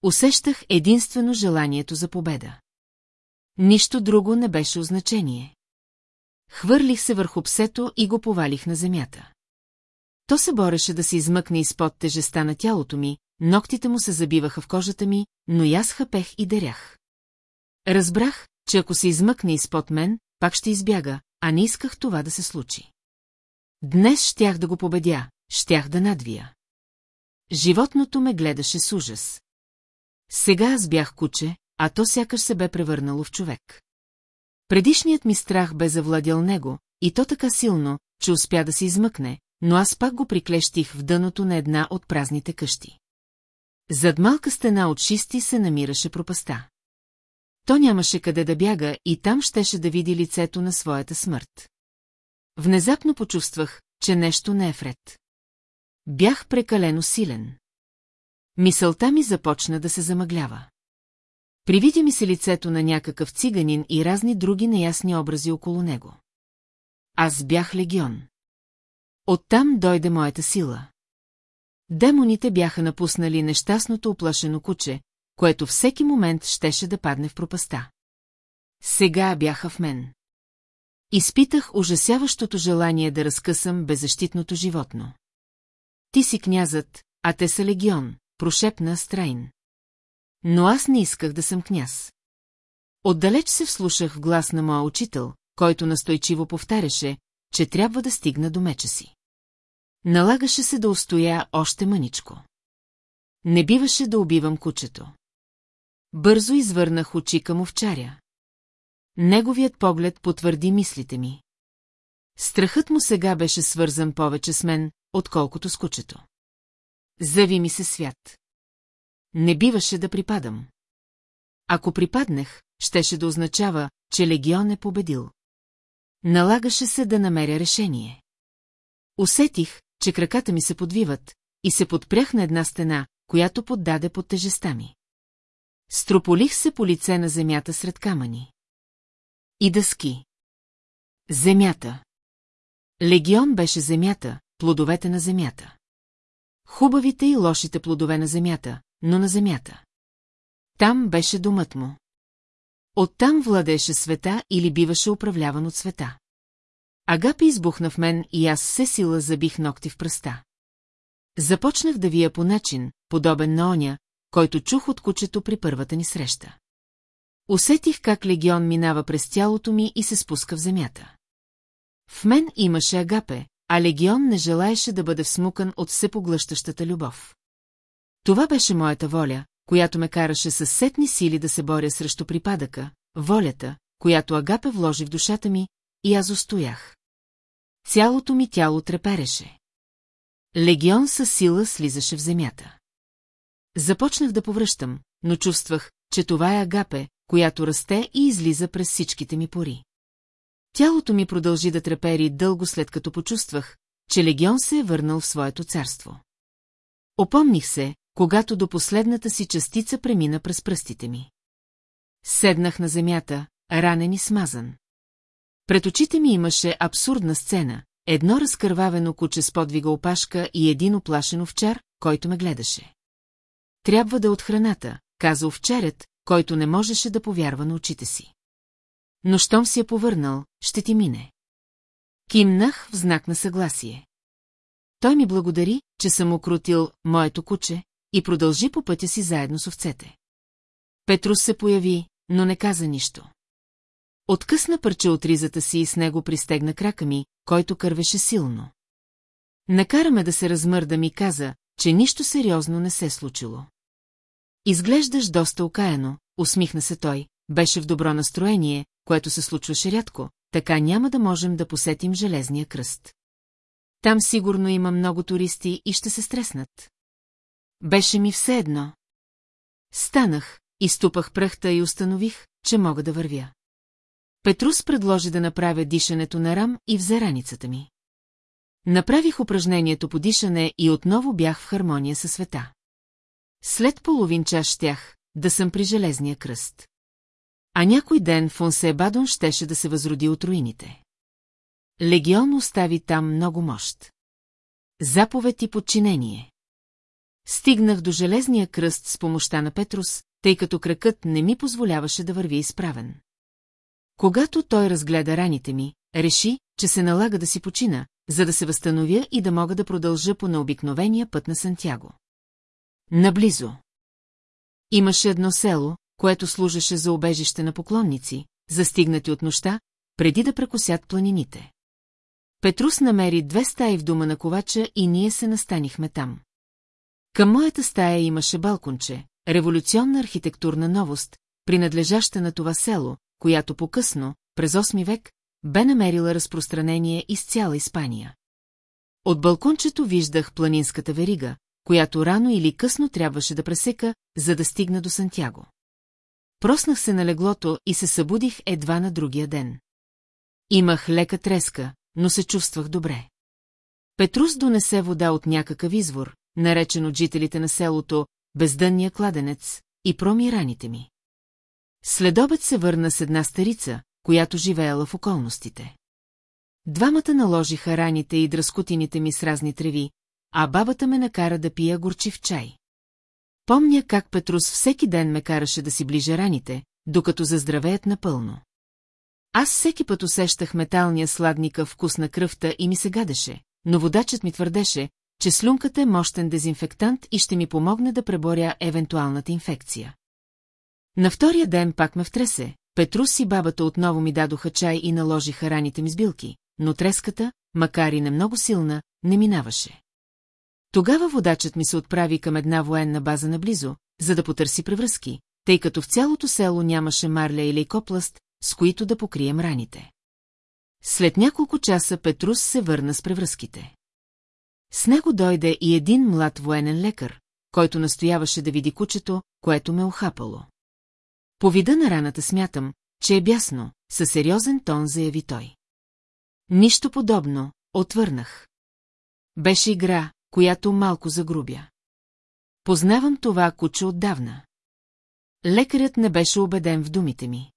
Усещах единствено желанието за победа. Нищо друго не беше означение. Хвърлих се върху псето и го повалих на земята. То се бореше да се измъкне изпод тежеста на тялото ми, ногтите му се забиваха в кожата ми, но и аз хапех и дерях. Разбрах, че ако се измъкне изпод мен, пак ще избяга, а не исках това да се случи. Днес щях да го победя, щях да надвия. Животното ме гледаше с ужас. Сега аз бях куче, а то сякаш се бе превърнало в човек. Предишният ми страх бе завладял него, и то така силно, че успя да се измъкне, но аз пак го приклещих в дъното на една от празните къщи. Зад малка стена от шисти се намираше пропаста. То нямаше къде да бяга и там щеше да види лицето на своята смърт. Внезапно почувствах, че нещо не е вред. Бях прекалено силен. Мисълта ми започна да се замъглява. Привиди ми се лицето на някакъв циганин и разни други неясни образи около него. Аз бях легион. Оттам дойде моята сила. Демоните бяха напуснали нещастното оплашено куче, което всеки момент щеше да падне в пропаста. Сега бяха в мен. Изпитах ужасяващото желание да разкъсам беззащитното животно. Ти си князът, а те са легион, прошепна Страйн. Но аз не исках да съм княз. Отдалеч се вслушах в глас на моя учител, който настойчиво повтаряше, че трябва да стигна до меча си. Налагаше се да устоя още мъничко. Не биваше да убивам кучето. Бързо извърнах очи към овчаря. Неговият поглед потвърди мислите ми. Страхът му сега беше свързан повече с мен, отколкото с кучето. Зави ми се свят. не биваше да припадам. Ако припаднах, щеше да означава, че легион е победил. Налагаше се да намеря решение. Усетих, че краката ми се подвиват, и се подпрях на една стена, която поддаде под тежеста ми. Строполих се по лице на земята сред камъни. И дъски. Земята. Легион беше земята, плодовете на земята. Хубавите и лошите плодове на земята, но на земята. Там беше домът му. Оттам владееше света или биваше управляван от света. Агапи избухна в мен и аз все сила забих ногти в пръста. Започнах да вия по начин, подобен на оня, който чух от кучето при първата ни среща. Усетих как легион минава през тялото ми и се спуска в земята. В мен имаше агапе, а легион не желаеше да бъде всмукан от всепоглъщащата любов. Това беше моята воля, която ме караше със сетни сили да се боря срещу припадъка, волята, която Агапе вложи в душата ми, и аз устоях. Цялото ми тяло трепереше. Легион със сила слизаше в земята. Започнах да повръщам, но чувствах, че това е Агапе, която расте и излиза през всичките ми пори. Тялото ми продължи да трепери дълго след като почувствах, че Легион се е върнал в своето царство. Опомних се, когато до последната си частица премина през пръстите ми. Седнах на земята, ранен и смазан. Пред очите ми имаше абсурдна сцена, едно разкървавено куче с подвига опашка и един оплашен овчар, който ме гледаше. Трябва да е от храната, каза овчарят, който не можеше да повярва на очите си. Но щом си е повърнал, ще ти мине. Кимнах в знак на съгласие. Той ми благодари, че съм окрутил моето куче и продължи по пътя си заедно с овцете. Петрус се появи, но не каза нищо. Откъсна парче от ризата си и с него пристегна крака ми, който кървеше силно. Накараме да се размърда ми каза, че нищо сериозно не се е случило. Изглеждаш доста окаяно, усмихна се той, беше в добро настроение, което се случваше рядко, така няма да можем да посетим Железния кръст. Там сигурно има много туристи и ще се стреснат. Беше ми все едно. Станах, изтупах пръхта и установих, че мога да вървя. Петрус предложи да направя дишането на рам и взе раницата ми. Направих упражнението по дишане и отново бях в хармония със света. След половин час щях да съм при Железния кръст. А някой ден Фонсебадон щеше да се възроди от руините. Легион остави там много мощ. Заповед и подчинение. Стигнах до железния кръст с помощта на Петрус, тъй като кракът не ми позволяваше да върви изправен. Когато той разгледа раните ми, реши, че се налага да си почина, за да се възстановя и да мога да продължа по необикновения път на Сантяго. Наблизо. Имаше едно село, което служеше за обежище на поклонници, застигнати от нощта, преди да прекосят планините. Петрус намери две стаи в дома на ковача и ние се настанихме там. Към моята стая имаше балконче, революционна архитектурна новост, принадлежаща на това село, която по-късно, през 8 век, бе намерила разпространение из цяла Испания. От балкончето виждах планинската верига, която рано или късно трябваше да пресека, за да стигна до Сантяго. Проснах се на леглото и се събудих едва на другия ден. Имах лека треска, но се чувствах добре. Петрус донесе вода от някакъв извор, наречен от жителите на селото бездънния кладенец, и проми раните ми. Следобед се върна с една старица, която живеела в околностите. Двамата наложиха раните и дръскотините ми с разни треви, а бабата ме накара да пия горчив чай. Помня как Петрус всеки ден ме караше да си ближа раните, докато заздравеят напълно. Аз всеки път усещах металния сладника вкус на кръвта и ми се гадеше, но водачът ми твърдеше, че слюнката е мощен дезинфектант и ще ми помогне да преборя евентуалната инфекция. На втория ден пак ме втресе, Петрус и бабата отново ми дадоха чай и наложиха раните ми с билки, но треската, макар и не много силна, не минаваше. Тогава водачът ми се отправи към една военна база наблизо, за да потърси превръзки, тъй като в цялото село нямаше марля или копласт, с които да покрием раните. След няколко часа Петрус се върна с превръзките. С него дойде и един млад военен лекар, който настояваше да види кучето, което ме охапало. По вида на раната смятам, че е бясно, със сериозен тон заяви той. Нищо подобно, отвърнах. Беше игра, която малко загрубя. Познавам това куче отдавна. Лекарят не беше убеден в думите ми.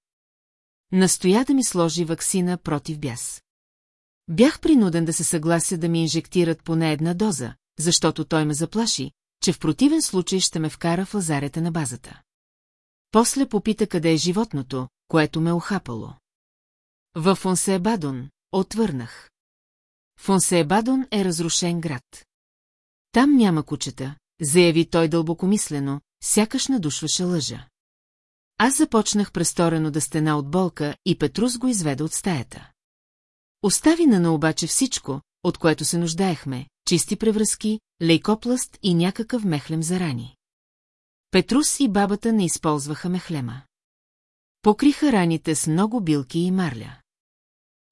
Настоя да ми сложи ваксина против бяс. Бях принуден да се съглася да ми инжектират поне една доза, защото той ме заплаши, че в противен случай ще ме вкара в лазарета на базата. После попита къде е животното, което ме охапало. В Фонсеебадон, отвърнах. Фонсеебадон е разрушен град. Там няма кучета, заяви той дълбокомислено, сякаш надушваше лъжа. Аз започнах престорено да стена от болка и Петрус го изведе от стаята. Остави на обаче всичко, от което се нуждаехме, чисти превръзки, лейкопласт и някакъв мехлем за рани. Петрус и бабата не използваха мехлема. Покриха раните с много билки и марля.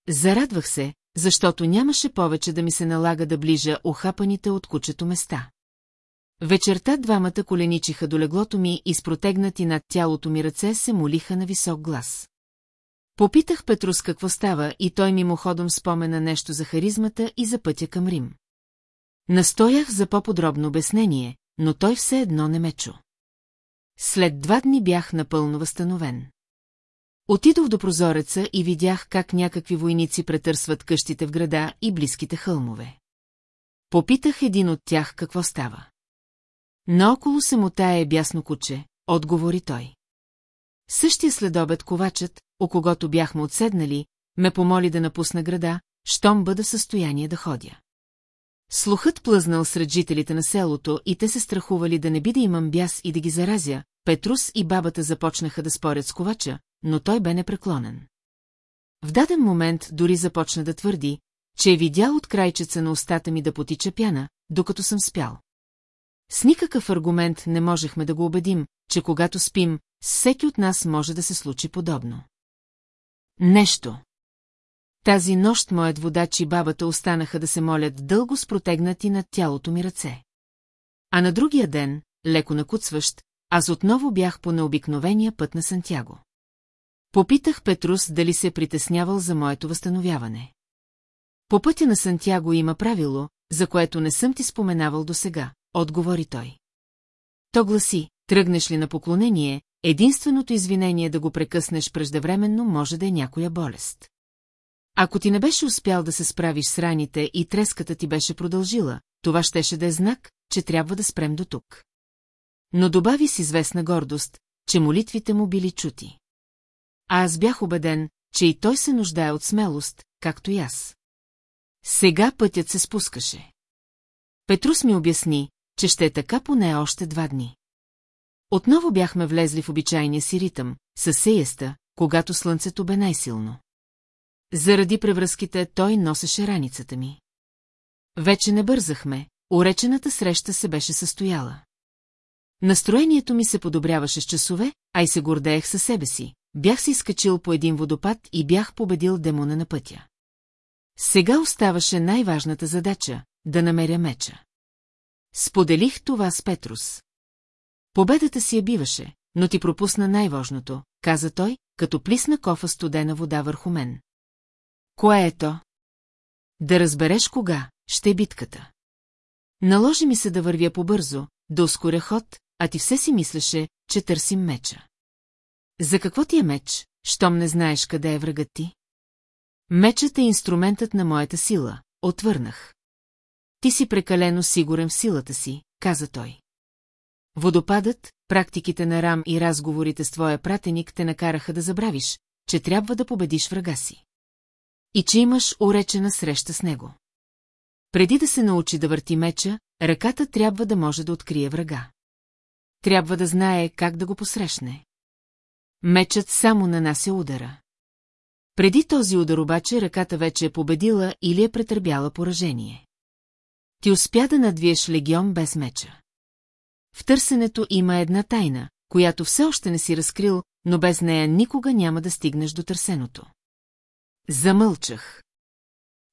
Зарадвах се, защото нямаше повече да ми се налага да ближа охапаните от кучето места. Вечерта двамата коленичиха до леглото ми и с протегнати над тялото ми ръце се молиха на висок глас. Попитах Петрус какво става и той мимоходом спомена нещо за харизмата и за пътя към Рим. Настоях за по-подробно обяснение, но той все едно не ме чу. След два дни бях напълно възстановен. Отидох до прозореца и видях как някакви войници претърсват къщите в града и близките хълмове. Попитах един от тях какво става. Наоколо се мотае бясно куче, отговори той. Същия следобед ковачът, о когото бяхме отседнали, ме помоли да напусна града, щом бъда в състояние да ходя. Слухът плъзнал сред жителите на селото и те се страхували да не би да имам бяс и да ги заразя, Петрус и бабата започнаха да спорят с ковача, но той бе непреклонен. В даден момент дори започна да твърди, че е видял от крайчеца на устата ми да потича пяна, докато съм спял. С никакъв аргумент не можехме да го убедим, че когато спим, всеки от нас може да се случи подобно. Нещо. Тази нощ моят водач и бабата останаха да се молят дълго с протегнати над тялото ми ръце. А на другия ден, леко накуцващ, аз отново бях по необикновения път на Сантяго. Попитах Петрус дали се е притеснявал за моето възстановяване. По пътя на Сантяго има правило, за което не съм ти споменавал досега, отговори той. То гласи, тръгнеш ли на поклонение, единственото извинение да го прекъснеш преждевременно може да е някоя болест. Ако ти не беше успял да се справиш с раните и треската ти беше продължила, това щеше да е знак, че трябва да спрем до тук. Но добави с известна гордост, че молитвите му били чути. А аз бях убеден, че и той се нуждае от смелост, както и аз. Сега пътят се спускаше. Петрус ми обясни, че ще е така поне още два дни. Отново бяхме влезли в обичайния си ритъм, със сееста, когато слънцето бе най-силно. Заради превръзките той носеше раницата ми. Вече не бързахме, уречената среща се беше състояла. Настроението ми се подобряваше с часове, а и се гордеех със себе си. Бях се изкачил по един водопад и бях победил демона на пътя. Сега оставаше най-важната задача – да намеря меча. Споделих това с Петрус. Победата си я биваше, но ти пропусна най-важното, каза той, като плисна кофа студена вода върху мен. Кое е то? Да разбереш кога, ще е битката. Наложи ми се да вървя побързо, да ускоря ход, а ти все си мислеше, че търсим меча. За какво ти е меч, щом не знаеш къде е врагът ти? Мечът е инструментът на моята сила, отвърнах. Ти си прекалено сигурен в силата си, каза той. Водопадът, практиките на Рам и разговорите с твоя пратеник те накараха да забравиш, че трябва да победиш врага си. И че имаш уречена среща с него. Преди да се научи да върти меча, ръката трябва да може да открие врага. Трябва да знае как да го посрещне. Мечът само нанася удара. Преди този удар обаче ръката вече е победила или е претърбяла поражение. Ти успя да надвиеш легион без меча. В търсенето има една тайна, която все още не си разкрил, но без нея никога няма да стигнеш до търсеното. Замълчах.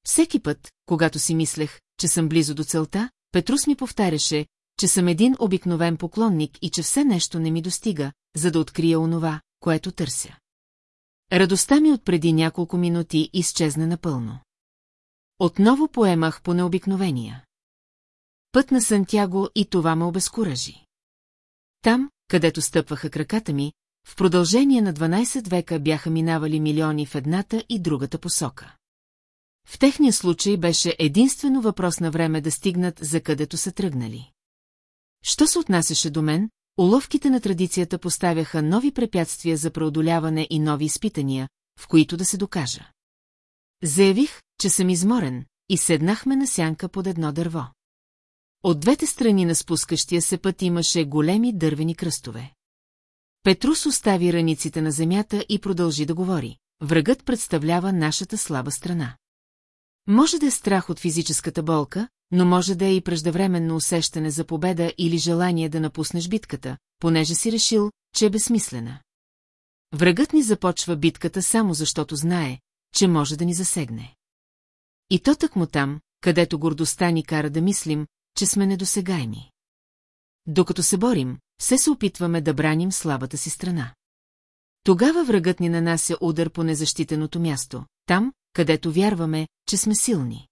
Всеки път, когато си мислех, че съм близо до целта, Петрус ми повтаряше, че съм един обикновен поклонник и че все нещо не ми достига, за да открия онова, което търся. Радостта ми от преди няколко минути изчезна напълно. Отново поемах по необикновения. Път на Сантяго и това ме обезкуражи. Там, където стъпваха краката ми, в продължение на 12 века бяха минавали милиони в едната и другата посока. В техния случай беше единствено въпрос на време да стигнат за където са тръгнали. Що се отнасяше до мен, уловките на традицията поставяха нови препятствия за преодоляване и нови изпитания, в които да се докажа. Заявих, че съм изморен, и седнахме на сянка под едно дърво. От двете страни на спускащия се път имаше големи дървени кръстове. Петрус остави раниците на земята и продължи да говори. Врагът представлява нашата слаба страна. Може да е страх от физическата болка, но може да е и преждевременно усещане за победа или желание да напуснеш битката, понеже си решил, че е безсмислена. Врагът ни започва битката само защото знае, че може да ни засегне. И то так му там, където гордостта ни кара да мислим, че сме недосегаеми. Докато се борим, все се опитваме да браним слабата си страна. Тогава врагът ни нанася удар по незащитеното място, там, където вярваме, че сме силни.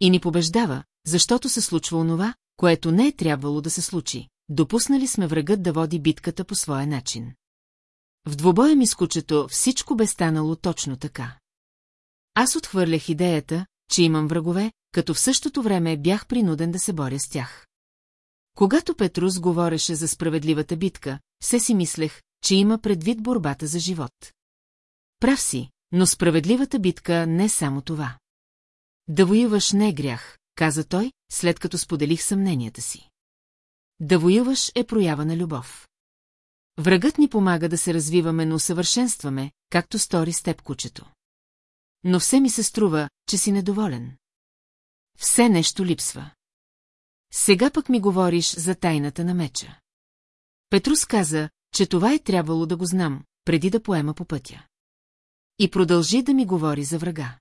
И ни побеждава, защото се случва онова, което не е трябвало да се случи. Допуснали сме врагът да води битката по своя начин. В двобоя ми с кучето всичко бе станало точно така. Аз отхвърлях идеята, че имам врагове, като в същото време бях принуден да се боря с тях. Когато Петрус говореше за справедливата битка, се си мислех, че има предвид борбата за живот. Прав си, но справедливата битка не е само това. Да воюваш не е грях, каза той, след като споделих съмненията си. Да воюваш е проява на любов. Врагът ни помага да се развиваме, но усъвършенстваме, както стори с теб кучето. Но все ми се струва, че си недоволен. Все нещо липсва. Сега пък ми говориш за тайната на меча. Петрус каза, че това е трябвало да го знам, преди да поема по пътя. И продължи да ми говори за врага.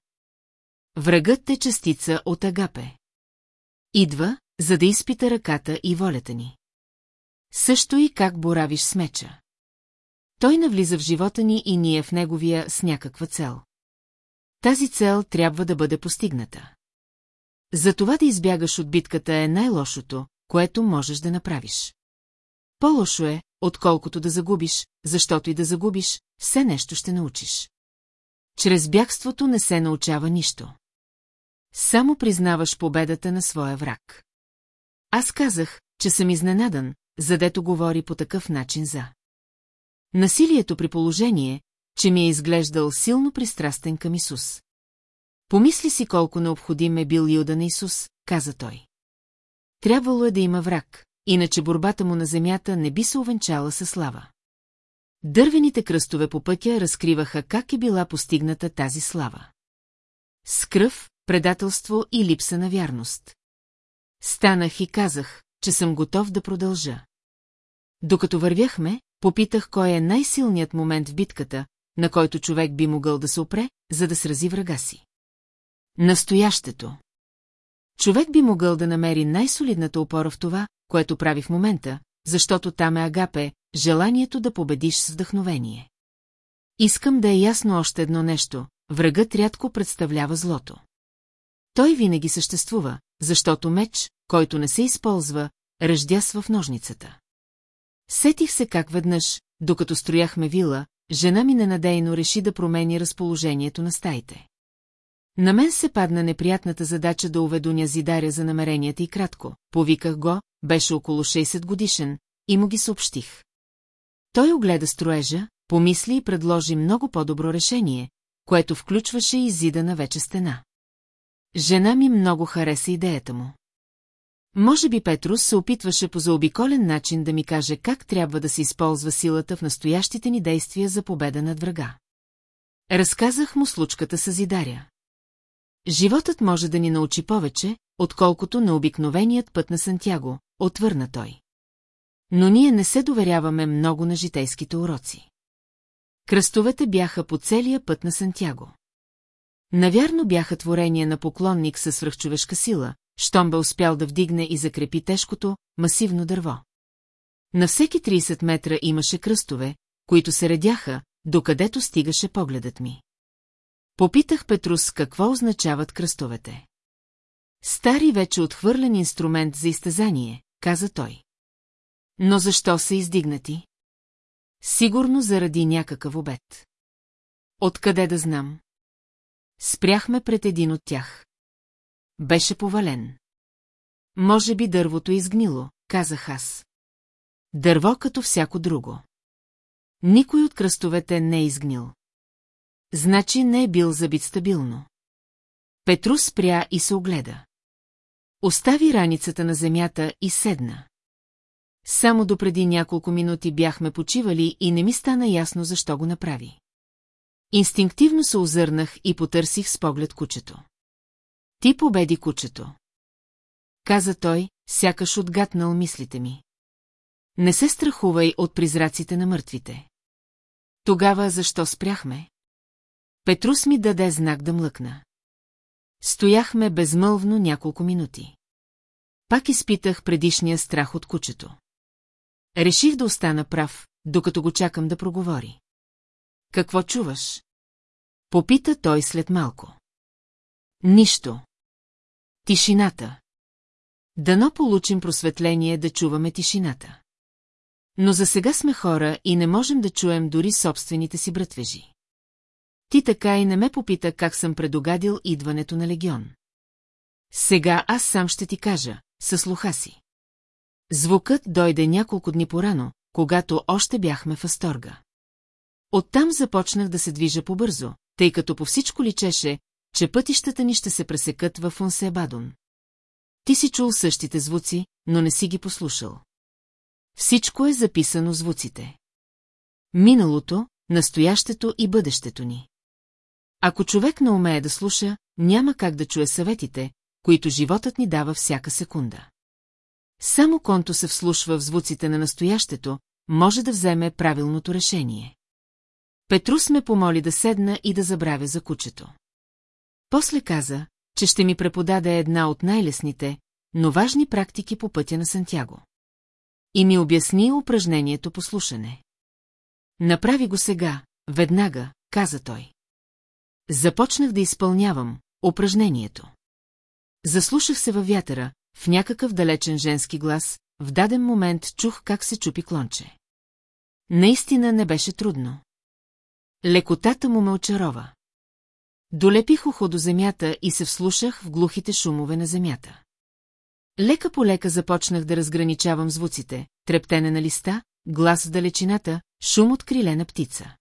Врагът е частица от Агапе. Идва, за да изпита ръката и волята ни. Също и как боравиш с меча. Той навлиза в живота ни и ние в неговия с някаква цел. Тази цел трябва да бъде постигната. За това да избягаш от битката е най-лошото, което можеш да направиш. По-лошо е, отколкото да загубиш, защото и да загубиш, все нещо ще научиш. Чрез бягството не се научава нищо. Само признаваш победата на своя враг. Аз казах, че съм изненадан, задето говори по такъв начин за. Насилието при положение, че ми е изглеждал силно пристрастен към Исус. Помисли си колко необходим е бил Юда на Исус, каза той. Трябвало е да има враг, иначе борбата му на земята не би се увенчала със слава. Дървените кръстове по пътя разкриваха как е била постигната тази слава. С кръв, предателство и липса на вярност. Станах и казах, че съм готов да продължа. Докато вървяхме, попитах кой е най-силният момент в битката, на който човек би могъл да се опре, за да срази врага си. Настоящето. Човек би могъл да намери най-солидната опора в това, което прави в момента, защото там е агапе, желанието да победиш с вдъхновение. Искам да е ясно още едно нещо, врагът рядко представлява злото. Той винаги съществува, защото меч, който не се използва, ръждясва в ножницата. Сетих се как веднъж, докато строяхме вила, жена ми ненадейно реши да промени разположението на стаите. На мен се падна неприятната задача да уведоня Зидаря за намеренията и кратко. Повиках го, беше около 60 годишен, и му ги съобщих. Той огледа строежа, помисли и предложи много по-добро решение, което включваше и зида на вече стена. Жена ми много хареса идеята му. Може би Петрус се опитваше по заобиколен начин да ми каже как трябва да се използва силата в настоящите ни действия за победа над врага. Разказах му случката с Зидаря. Животът може да ни научи повече, отколкото на обикновеният път на Сантяго, отвърна той. Но ние не се доверяваме много на житейските уроци. Кръстовете бяха по целия път на Сантяго. Навярно бяха творения на поклонник със свръхчовешка сила, щом бе успял да вдигне и закрепи тежкото, масивно дърво. На всеки 30 метра имаше кръстове, които се редяха, докъдето стигаше погледът ми. Попитах Петрус какво означават кръстовете. Стари вече отхвърлен инструмент за изтезание, каза той. Но защо са издигнати? Сигурно заради някакъв обед. Откъде да знам? Спряхме пред един от тях. Беше повален. Може би дървото е изгнило, казах аз. Дърво като всяко друго. Никой от кръстовете не е изгнил. Значи не е бил забит стабилно. Петрус спря и се огледа. Остави раницата на земята и седна. Само допреди няколко минути бяхме почивали и не ми стана ясно защо го направи. Инстинктивно се озърнах и потърсих с поглед кучето. Ти победи кучето. Каза той, сякаш отгатнал мислите ми. Не се страхувай от призраците на мъртвите. Тогава защо спряхме? Петрус ми даде знак да млъкна. Стояхме безмълвно няколко минути. Пак изпитах предишния страх от кучето. Реших да остана прав, докато го чакам да проговори. Какво чуваш? Попита той след малко. Нищо. Тишината. Дано получим просветление да чуваме тишината. Но за сега сме хора и не можем да чуем дори собствените си братвежи. Ти така и не ме попита как съм предогадил идването на легион. Сега аз сам ще ти кажа, със слуха си. Звукът дойде няколко дни порано, когато още бяхме в Асторга. Оттам започнах да се движа побързо, тъй като по всичко личеше, че пътищата ни ще се пресекат в Фонсебадон. Ти си чул същите звуци, но не си ги послушал. Всичко е записано звуците. Миналото, настоящето и бъдещето ни. Ако човек не умее да слуша, няма как да чуе съветите, които животът ни дава всяка секунда. Само конто се вслушва в звуците на настоящето, може да вземе правилното решение. Петрус ме помоли да седна и да забравя за кучето. После каза, че ще ми преподаде една от най-лесните, но важни практики по пътя на Сантяго. И ми обясни упражнението по слушане. Направи го сега, веднага, каза той. Започнах да изпълнявам упражнението. Заслушах се във вятъра, в някакъв далечен женски глас, в даден момент чух как се чупи клонче. Наистина не беше трудно. Лекотата му ме очарова. Долепих ухо до земята и се вслушах в глухите шумове на земята. Лека по лека започнах да разграничавам звуците, трептене на листа, глас в далечината, шум от крилена птица.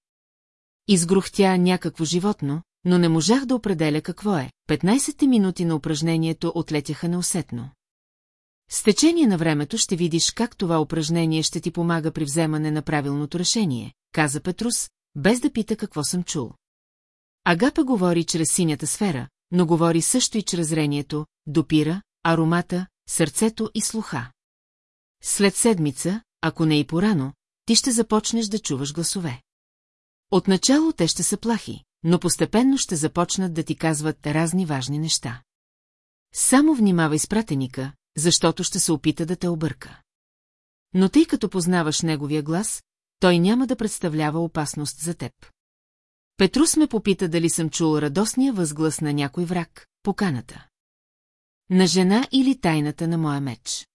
Изгрухтя някакво животно, но не можах да определя какво е. 15 минути на упражнението отлетяха неусетно. С течение на времето ще видиш как това упражнение ще ти помага при вземане на правилното решение, каза Петрус, без да пита какво съм чул. Агапа говори чрез синята сфера, но говори също и чрез зрението, допира, аромата, сърцето и слуха. След седмица, ако не и порано, ти ще започнеш да чуваш гласове. Отначало те ще са плахи, но постепенно ще започнат да ти казват разни важни неща. Само внимавай с пратеника, защото ще се опита да те обърка. Но тъй като познаваш неговия глас, той няма да представлява опасност за теб. Петрус ме попита дали съм чул радостния възглас на някой враг, поканата. На жена или тайната на моя меч.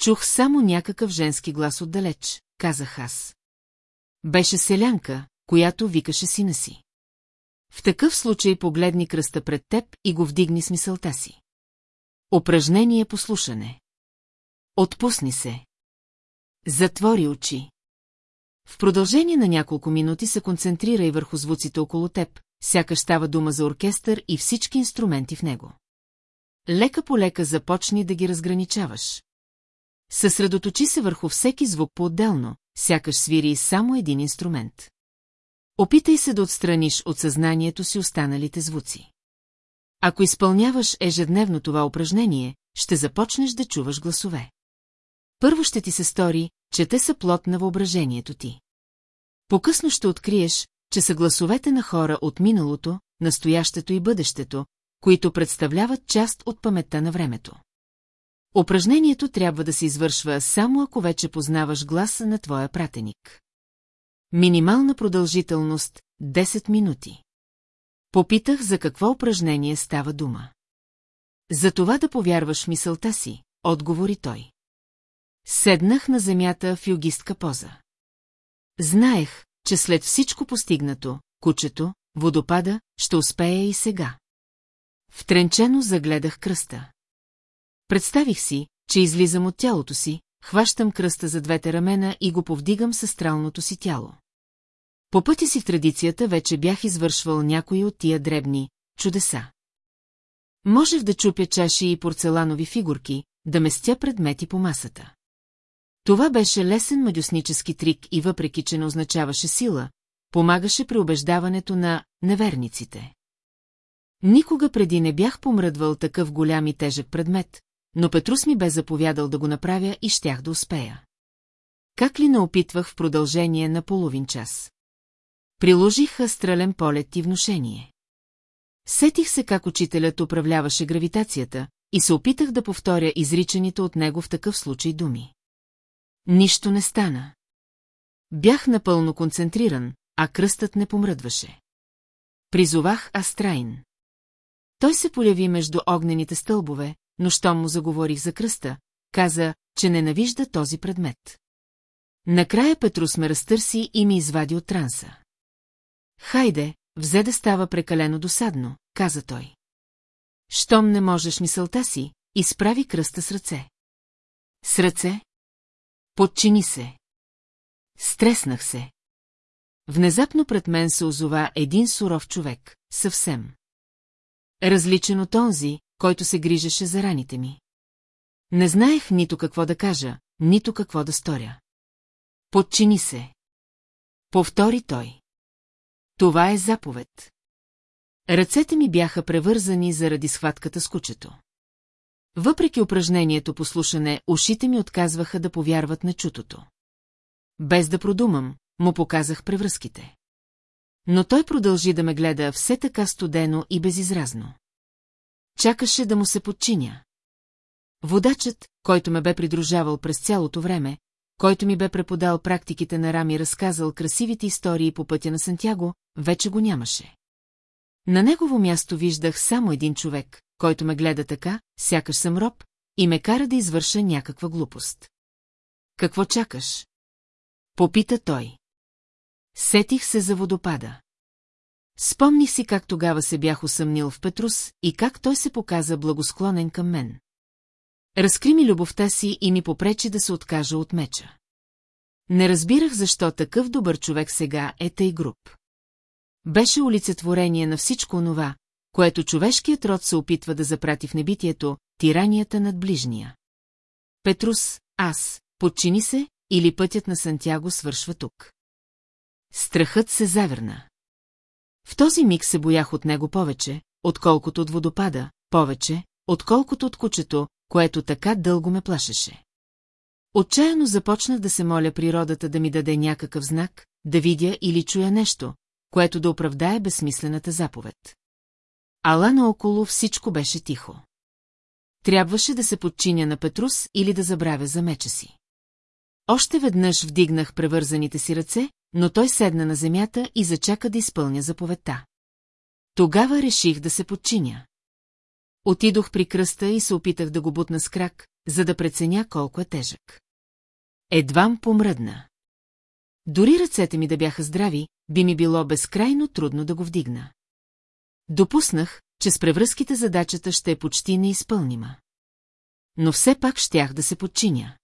Чух само някакъв женски глас отдалеч, казах аз. Беше селянка, която викаше сина си. В такъв случай погледни кръста пред теб и го вдигни с мисълта си. Упражнение по слушане. Отпусни се. Затвори очи. В продължение на няколко минути се концентрирай върху звуците около теб, сякаш става дума за оркестър и всички инструменти в него. Лека по лека започни да ги разграничаваш. Съсредоточи се върху всеки звук по-отделно, сякаш свири само един инструмент. Опитай се да отстраниш от съзнанието си останалите звуци. Ако изпълняваш ежедневно това упражнение, ще започнеш да чуваш гласове. Първо ще ти се стори, че те са плод на въображението ти. По-късно ще откриеш, че са гласовете на хора от миналото, настоящето и бъдещето, които представляват част от паметта на времето. Упражнението трябва да се извършва само ако вече познаваш гласа на твоя пратеник. Минимална продължителност – 10 минути. Попитах за какво упражнение става дума. За това да повярваш мисълта си, отговори той. Седнах на земята в югистка поза. Знаех, че след всичко постигнато, кучето, водопада, ще успея и сега. Втренчено загледах кръста. Представих си, че излизам от тялото си, хващам кръста за двете рамена и го повдигам с астралното си тяло. По пътя си в традицията вече бях извършвал някои от тия дребни чудеса. Можех да чупя чаши и порцеланови фигурки, да местя предмети по масата. Това беше лесен мадюснически трик и въпреки, че не означаваше сила, помагаше при убеждаването на неверниците. Никога преди не бях помръдвал такъв голям и тежък предмет, но Петрус ми бе заповядал да го направя и щях да успея. Как ли не опитвах в продължение на половин час? Приложих астрален полет и внушение. Сетих се как учителят управляваше гравитацията и се опитах да повторя изричаните от него в такъв случай думи. Нищо не стана. Бях напълно концентриран, а кръстът не помръдваше. Призовах Астрайн. Той се поляви между огнените стълбове, но щом му заговорих за кръста, каза, че ненавижда този предмет. Накрая Петрус ме разтърси и ми извади от транса. Хайде, взе да става прекалено досадно, каза той. Щом не можеш мисълта си, изправи кръста с ръце. С ръце? Подчини се. Стреснах се. Внезапно пред мен се озова един суров човек, съвсем. Различен от онзи, който се грижеше за раните ми. Не знаех нито какво да кажа, нито какво да сторя. Подчини се. Повтори той. Това е заповед. Ръцете ми бяха превързани заради схватката с кучето. Въпреки упражнението по слушане, ушите ми отказваха да повярват на чутото. Без да продумам, му показах превръзките. Но той продължи да ме гледа все така студено и безизразно. Чакаше да му се подчиня. Водачът, който ме бе придружавал през цялото време, който ми бе преподал практиките на Рами разказал красивите истории по пътя на Сантяго, вече го нямаше. На негово място виждах само един човек, който ме гледа така, сякаш съм роб, и ме кара да извърша някаква глупост. Какво чакаш? Попита той. Сетих се за водопада. Спомних си как тогава се бях усъмнил в Петрус и как той се показа благосклонен към мен. Разкри ми любовта си и ми попречи да се откажа от меча. Не разбирах защо такъв добър човек сега е тъй груп. Беше олицетворение на всичко онова, което човешкият род се опитва да запрати в небитието, тиранията над ближния. Петрус, аз, подчини се, или пътят на Сантяго свършва тук. Страхът се заверна. В този миг се боях от него повече, отколкото от водопада, повече, отколкото от кучето, което така дълго ме плашеше. Отчаяно започнах да се моля природата да ми даде някакъв знак, да видя или чуя нещо, което да оправдае безсмислената заповед. Ала наоколо всичко беше тихо. Трябваше да се подчиня на Петрус или да забравя за меча си. Още веднъж вдигнах превързаните си ръце, но той седна на земята и зачака да изпълня заповедта. Тогава реших да се подчиня. Отидох при кръста и се опитах да го бутна с крак, за да преценя колко е тежък. Едвам помръдна. Дори ръцете ми да бяха здрави, би ми било безкрайно трудно да го вдигна. Допуснах, че с превръзките задачата ще е почти неизпълнима. Но все пак щях да се подчиня.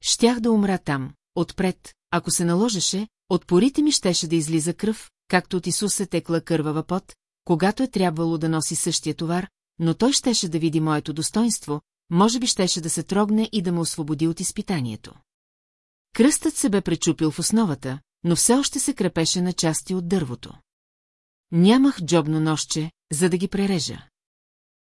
Щях да умра там, отпред, ако се наложеше, от порите ми щеше да излиза кръв, както от Исус е текла кървава пот, когато е трябвало да носи същия товар, но той щеше да види моето достоинство, може би щеше да се трогне и да ме освободи от изпитанието. Кръстът се бе пречупил в основата, но все още се крепеше на части от дървото. Нямах джобно нощче, за да ги прережа.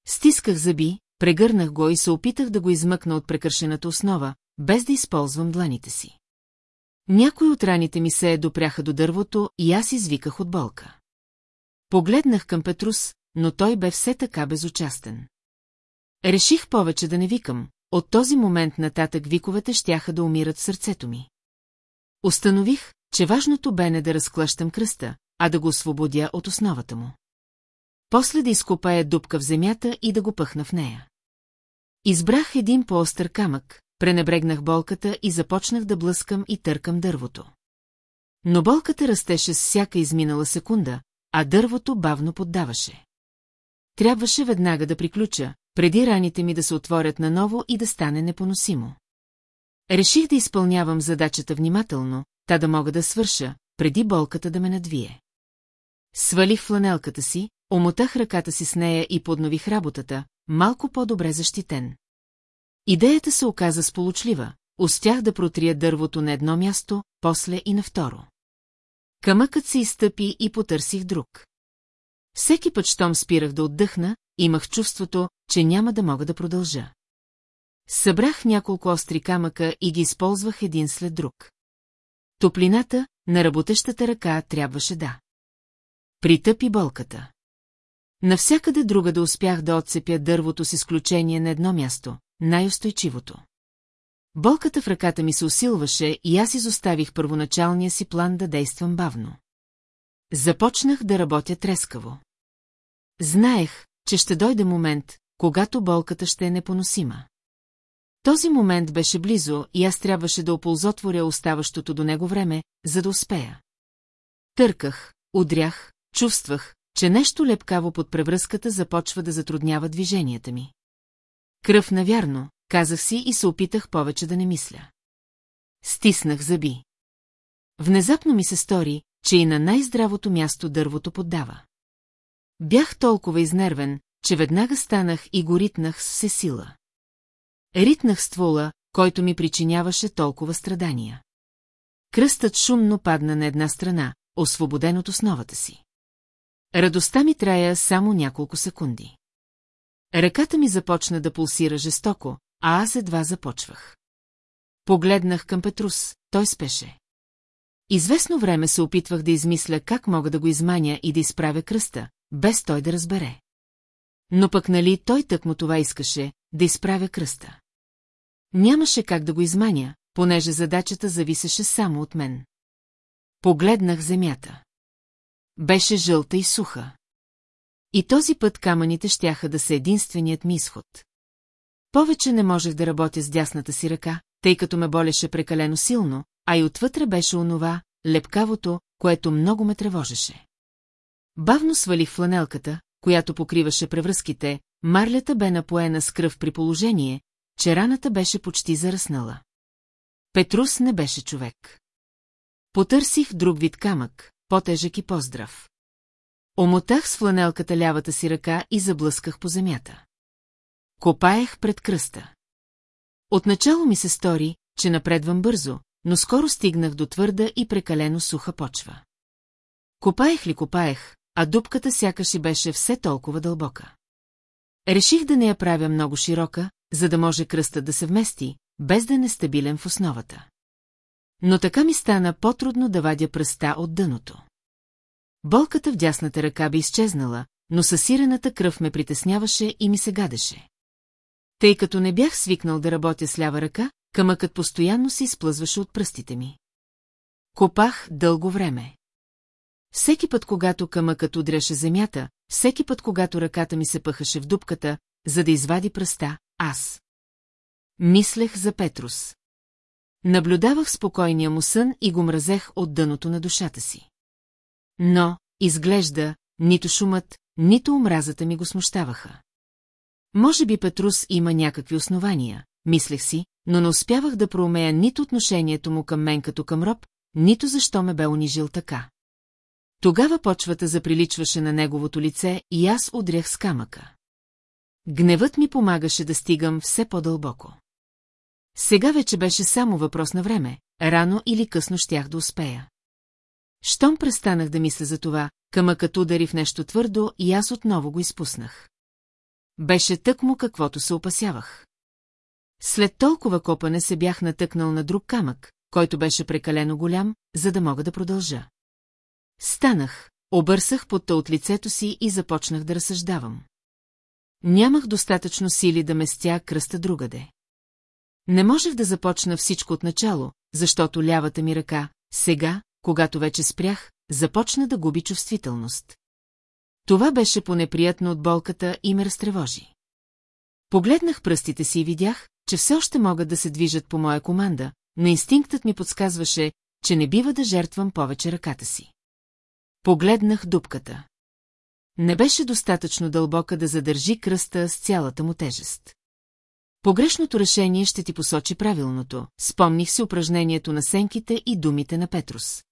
Стисках зъби, прегърнах го и се опитах да го измъкна от прекършената основа, без да използвам дланите си. Някои от раните ми се допряха до дървото и аз извиках от болка. Погледнах към Петрус, но той бе все така безучастен. Реших повече да не викам, от този момент нататък виковете щяха да умират в сърцето ми. Установих, че важното бе не да разклащам кръста, а да го освободя от основата му. После да изкопая дупка в земята и да го пъхна в нея. Избрах един по-остър камък, пренебрегнах болката и започнах да блъскам и търкам дървото. Но болката растеше с всяка изминала секунда, а дървото бавно поддаваше. Трябваше веднага да приключа, преди раните ми да се отворят наново и да стане непоносимо. Реших да изпълнявам задачата внимателно, та да мога да свърша, преди болката да ме надвие. Свалих фланелката си, омотах ръката си с нея и поднових работата, малко по-добре защитен. Идеята се оказа сполучлива, успях да протрия дървото на едно място, после и на второ. Камъкът се изтъпи и потърсих друг. Всеки път, щом спирах да отдъхна, имах чувството, че няма да мога да продължа. Събрах няколко остри камъка и ги използвах един след друг. Топлината на работещата ръка трябваше да. Притъпи болката. Навсякъде друга да успях да отцепя дървото с изключение на едно място, най-устойчивото. Болката в ръката ми се усилваше и аз изоставих първоначалния си план да действам бавно. Започнах да работя трескаво. Знаех, че ще дойде момент, когато болката ще е непоносима. Този момент беше близо и аз трябваше да оползотворя оставащото до него време, за да успея. Търках, удрях, чувствах, че нещо лепкаво под превръзката започва да затруднява движенията ми. Кръв навярно, казах си и се опитах повече да не мисля. Стиснах зъби. Внезапно ми се стори, че и на най-здравото място дървото поддава. Бях толкова изнервен, че веднага станах и го ритнах с все сила. Ритнах ствола, който ми причиняваше толкова страдания. Кръстът шумно падна на една страна, освободен от основата си. Радостта ми трая само няколко секунди. Ръката ми започна да пулсира жестоко, а аз едва започвах. Погледнах към Петрус, той спеше. Известно време се опитвах да измисля как мога да го изманя и да изправя кръста, без той да разбере. Но пък нали той тък му това искаше, да изправя кръста. Нямаше как да го изманя, понеже задачата зависеше само от мен. Погледнах земята. Беше жълта и суха. И този път камъните щяха да са единственият ми изход. Повече не можех да работя с дясната си ръка, тъй като ме болеше прекалено силно, а и отвътре беше онова, лепкавото, което много ме тревожеше. Бавно свалих фланелката, която покриваше превръзките, марлята бе напоена с кръв при положение, че раната беше почти заръснала. Петрус не беше човек. Потърсих друг вид камък, по-тежък и по-здрав. Омотах с фланелката лявата си ръка и заблъсках по земята. Копаех пред кръста. Отначало ми се стори, че напредвам бързо, но скоро стигнах до твърда и прекалено суха почва. Копаех ли копаех, а дупката сякаш и беше все толкова дълбока. Реших да не я правя много широка, за да може кръста да се вмести, без да е нестабилен в основата. Но така ми стана по-трудно да вадя пръста от дъното. Болката в дясната ръка би изчезнала, но съсирената кръв ме притесняваше и ми се гадеше. Тъй като не бях свикнал да работя с лява ръка, камъкът постоянно се изплъзваше от пръстите ми. Копах дълго време. Всеки път, когато камъкът удряше земята, всеки път, когато ръката ми се пъхаше в дупката, за да извади пръста, аз. Мислех за Петрус. Наблюдавах спокойния му сън и го мразех от дъното на душата си. Но, изглежда, нито шумът, нито омразата ми го смущаваха. Може би Петрус има някакви основания, мислех си, но не успявах да проумея нито отношението му към мен като към роб, нито защо ме бе унижил така. Тогава почвата заприличваше на неговото лице и аз удрях с камъка. Гневът ми помагаше да стигам все по-дълбоко. Сега вече беше само въпрос на време, рано или късно щях да успея. Щом престанах да мисля за това, камъкът удари в нещо твърдо и аз отново го изпуснах. Беше тъкмо каквото се опасявах. След толкова копане се бях натъкнал на друг камък, който беше прекалено голям, за да мога да продължа. Станах, Обърсах пота от лицето си и започнах да разсъждавам. Нямах достатъчно сили да местя кръста другаде. Не можех да започна всичко от начало, защото лявата ми ръка, сега, когато вече спрях, започна да губи чувствителност. Това беше понеприятно от болката и ме разтревожи. Погледнах пръстите си и видях, че все още могат да се движат по моя команда, но инстинктът ми подсказваше, че не бива да жертвам повече ръката си. Погледнах дупката. Не беше достатъчно дълбока да задържи кръста с цялата му тежест. Погрешното решение ще ти посочи правилното, спомних си упражнението на сенките и думите на Петрус.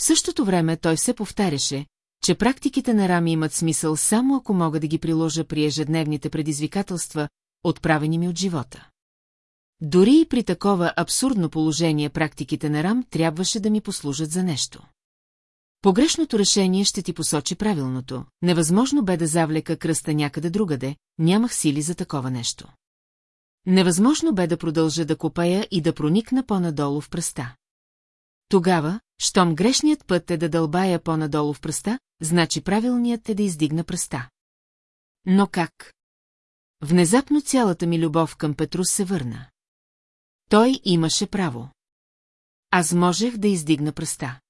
В същото време той се повтаряше, че практиките на Рами имат смисъл само ако мога да ги приложа при ежедневните предизвикателства, отправени ми от живота. Дори и при такова абсурдно положение практиките на Рам трябваше да ми послужат за нещо. Погрешното решение ще ти посочи правилното. Невъзможно бе да завлека кръста някъде другаде, нямах сили за такова нещо. Невъзможно бе да продължа да копая и да проникна по-надолу в пръста. Тогава, щом грешният път е да дълбая по-надолу в пръста, значи правилният е да издигна пръста. Но как? Внезапно цялата ми любов към Петрус се върна. Той имаше право. Аз можех да издигна пръста.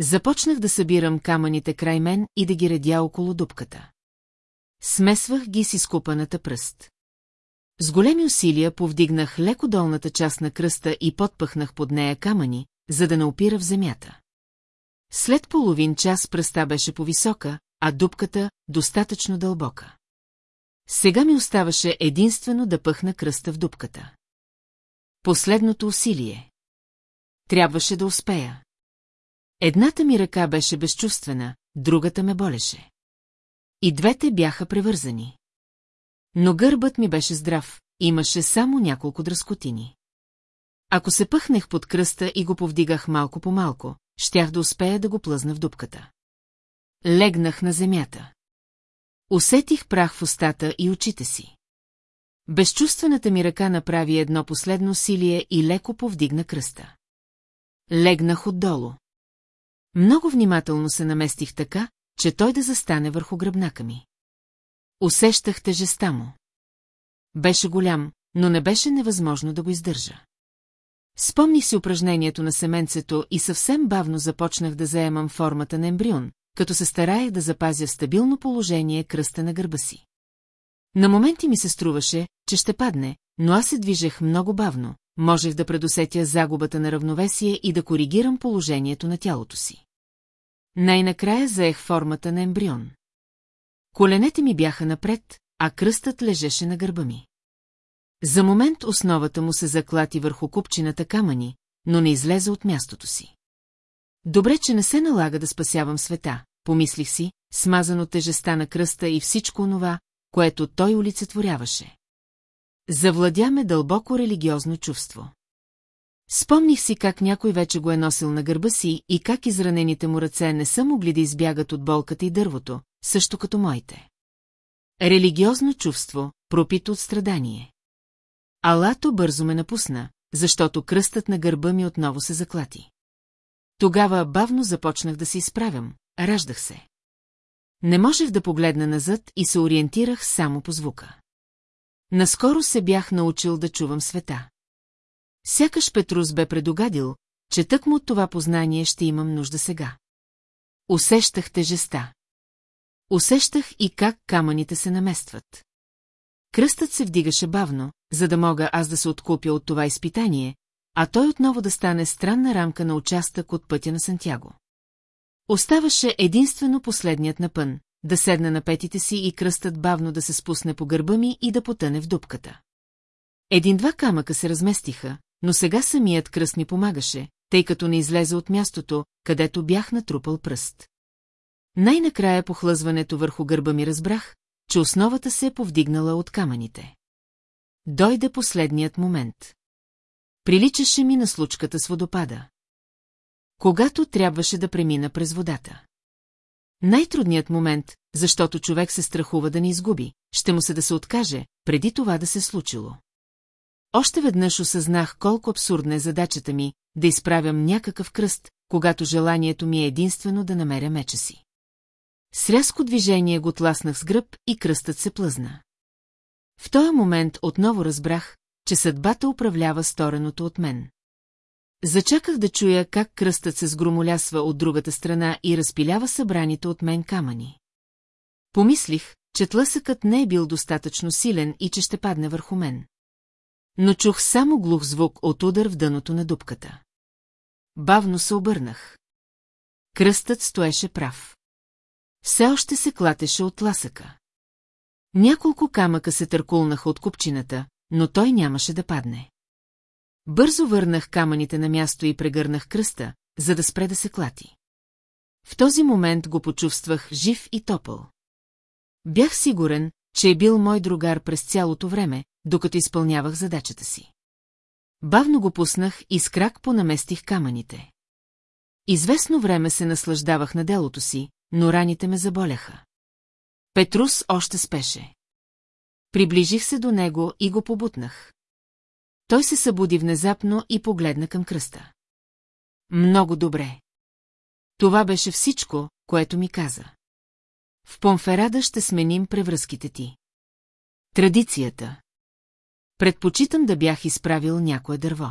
Започнах да събирам камъните край мен и да ги редя около дупката. Смесвах ги с изкупаната пръст. С големи усилия повдигнах леко долната част на кръста и подпъхнах под нея камъни, за да не опира в земята. След половин час пръста беше повисока, а дупката достатъчно дълбока. Сега ми оставаше единствено да пъхна кръста в дупката. Последното усилие. Трябваше да успея. Едната ми ръка беше безчувствена, другата ме болеше. И двете бяха превързани. Но гърбът ми беше здрав, имаше само няколко дръскотини. Ако се пъхнех под кръста и го повдигах малко по малко, щях да успея да го плъзна в дупката. Легнах на земята. Усетих прах в устата и очите си. Безчувствената ми ръка направи едно последно усилие и леко повдигна кръста. Легнах отдолу. Много внимателно се наместих така, че той да застане върху гръбнака ми. Усещах тежеста му. Беше голям, но не беше невъзможно да го издържа. Спомних си упражнението на семенцето и съвсем бавно започнах да заемам формата на ембрион, като се стараех да запазя в стабилно положение кръста на гърба си. На моменти ми се струваше, че ще падне, но аз се движех много бавно, можех да предусетя загубата на равновесие и да коригирам положението на тялото си. Най-накрая заех формата на ембрион. Коленете ми бяха напред, а кръстът лежеше на гърба ми. За момент основата му се заклати върху купчината камъни, но не излезе от мястото си. Добре, че не се налага да спасявам света, помислих си, смазано тежеста на кръста и всичко онова, което той олицетворяваше. Завладя ме дълбоко религиозно чувство. Спомних си как някой вече го е носил на гърба си и как изранените му ръце не са могли да избягат от болката и дървото, също като моите. Религиозно чувство, пропито от страдание. Алато бързо ме напусна, защото кръстът на гърба ми отново се заклати. Тогава бавно започнах да се изправям, раждах се. Не можех да погледна назад и се ориентирах само по звука. Наскоро се бях научил да чувам света. Сякаш Петрус бе предогадил, че тъкмо от това познание ще имам нужда сега. Усещах тежеста. Усещах и как камъните се наместват. Кръстът се вдигаше бавно, за да мога аз да се откупя от това изпитание, а той отново да стане странна рамка на участък от пътя на Сантяго. Оставаше единствено последният напън, да седна на петите си и кръстът бавно да се спусне по гърба ми и да потъне в дупката. Един-два камъка се разместиха, но сега самият кръст ми помагаше, тъй като не излезе от мястото, където бях натрупал пръст. Най-накрая по хлъзването върху гърба ми разбрах, че основата се е повдигнала от камъните. Дойде последният момент. Приличаше ми на случката с водопада. Когато трябваше да премина през водата. Най-трудният момент, защото човек се страхува да не изгуби, ще му се да се откаже, преди това да се случило. Още веднъж осъзнах колко абсурдна е задачата ми да изправям някакъв кръст, когато желанието ми е единствено да намеря меча си. С рязко движение го тласнах с гръб и кръстът се плъзна. В този момент отново разбрах, че съдбата управлява стореното от мен. Зачаках да чуя как кръстът се сгромолясва от другата страна и разпилява събраните от мен камъни. Помислих, че тлъсъкът не е бил достатъчно силен и че ще падне върху мен. Но чух само глух звук от удар в дъното на дупката. Бавно се обърнах. Кръстът стоеше прав. Все още се клатеше от ласъка. Няколко камъка се търкулнаха от купчината, но той нямаше да падне. Бързо върнах камъните на място и прегърнах кръста, за да спре да се клати. В този момент го почувствах жив и топъл. Бях сигурен, че е бил мой другар през цялото време, докато изпълнявах задачата си. Бавно го пуснах и с крак понаместих камъните. Известно време се наслаждавах на делото си, но раните ме заболяха. Петрус още спеше. Приближих се до него и го побутнах. Той се събуди внезапно и погледна към кръста. Много добре. Това беше всичко, което ми каза. В Понферада ще сменим превръзките ти. Традицията. Предпочитам да бях изправил някое дърво.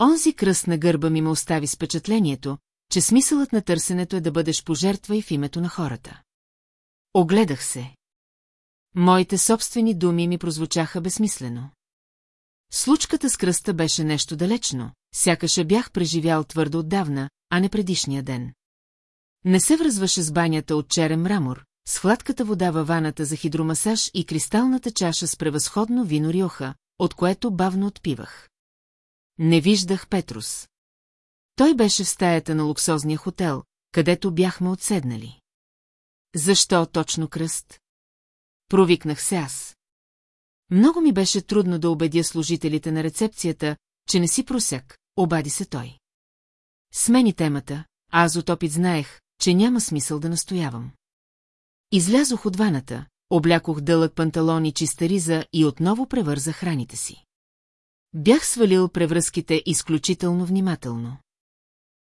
Онзи кръст на гърба ми ме остави с впечатлението, че смисълът на търсенето е да бъдеш пожертва и в името на хората. Огледах се. Моите собствени думи ми прозвучаха безсмислено. Случката с кръста беше нещо далечно, сякаше бях преживял твърдо отдавна, а не предишния ден. Не се връзваше с банята от черен мрамор, с хладката вода във ваната за хидромасаж и кристалната чаша с превъзходно вино риоха, от което бавно отпивах. Не виждах Петрус. Той беше в стаята на луксозния хотел, където бяхме отседнали. Защо точно кръст? Провикнах се аз. Много ми беше трудно да убедя служителите на рецепцията, че не си просяк, обади се той. Смени темата, аз от опит знаех, че няма смисъл да настоявам. Излязох от ваната, облякох дълъг панталон и чиста риза и отново превързах раните си. Бях свалил превръзките изключително внимателно.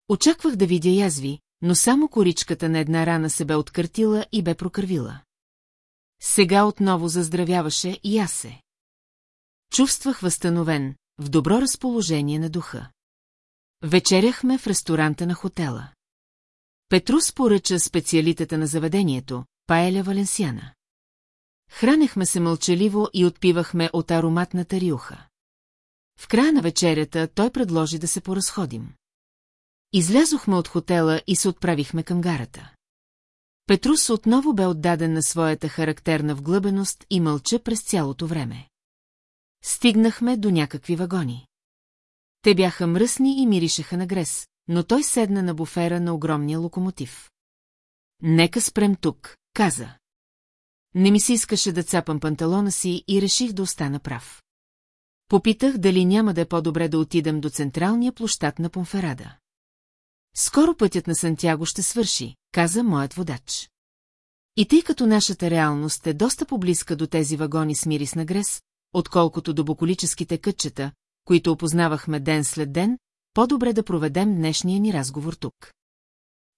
Очаквах да видя язви, но само коричката на една рана се бе откъртила и бе прокървила. Сега отново заздравяваше и аз се. Чувствах възстановен, в добро разположение на духа. Вечеряхме в ресторанта на хотела. Петрус поръча специалитета на заведението, паеля Валенсиана. Хранехме се мълчаливо и отпивахме от ароматната рюха. В края на вечерята той предложи да се поразходим. Излязохме от хотела и се отправихме към гарата. Петрус отново бе отдаден на своята характерна вглъбеност и мълча през цялото време. Стигнахме до някакви вагони. Те бяха мръсни и миришеха на грес, но той седна на буфера на огромния локомотив. Нека спрем тук, каза. Не ми се искаше да цапам панталона си и реших да остана прав. Попитах дали няма да е по-добре да отидем до централния площад на Понферада. Скоро пътят на Сантяго ще свърши, каза моят водач. И тъй като нашата реалност е доста поблизка до тези вагони с мирис на грес, отколкото до боколическите кътчета, които опознавахме ден след ден, по-добре да проведем днешния ни разговор тук.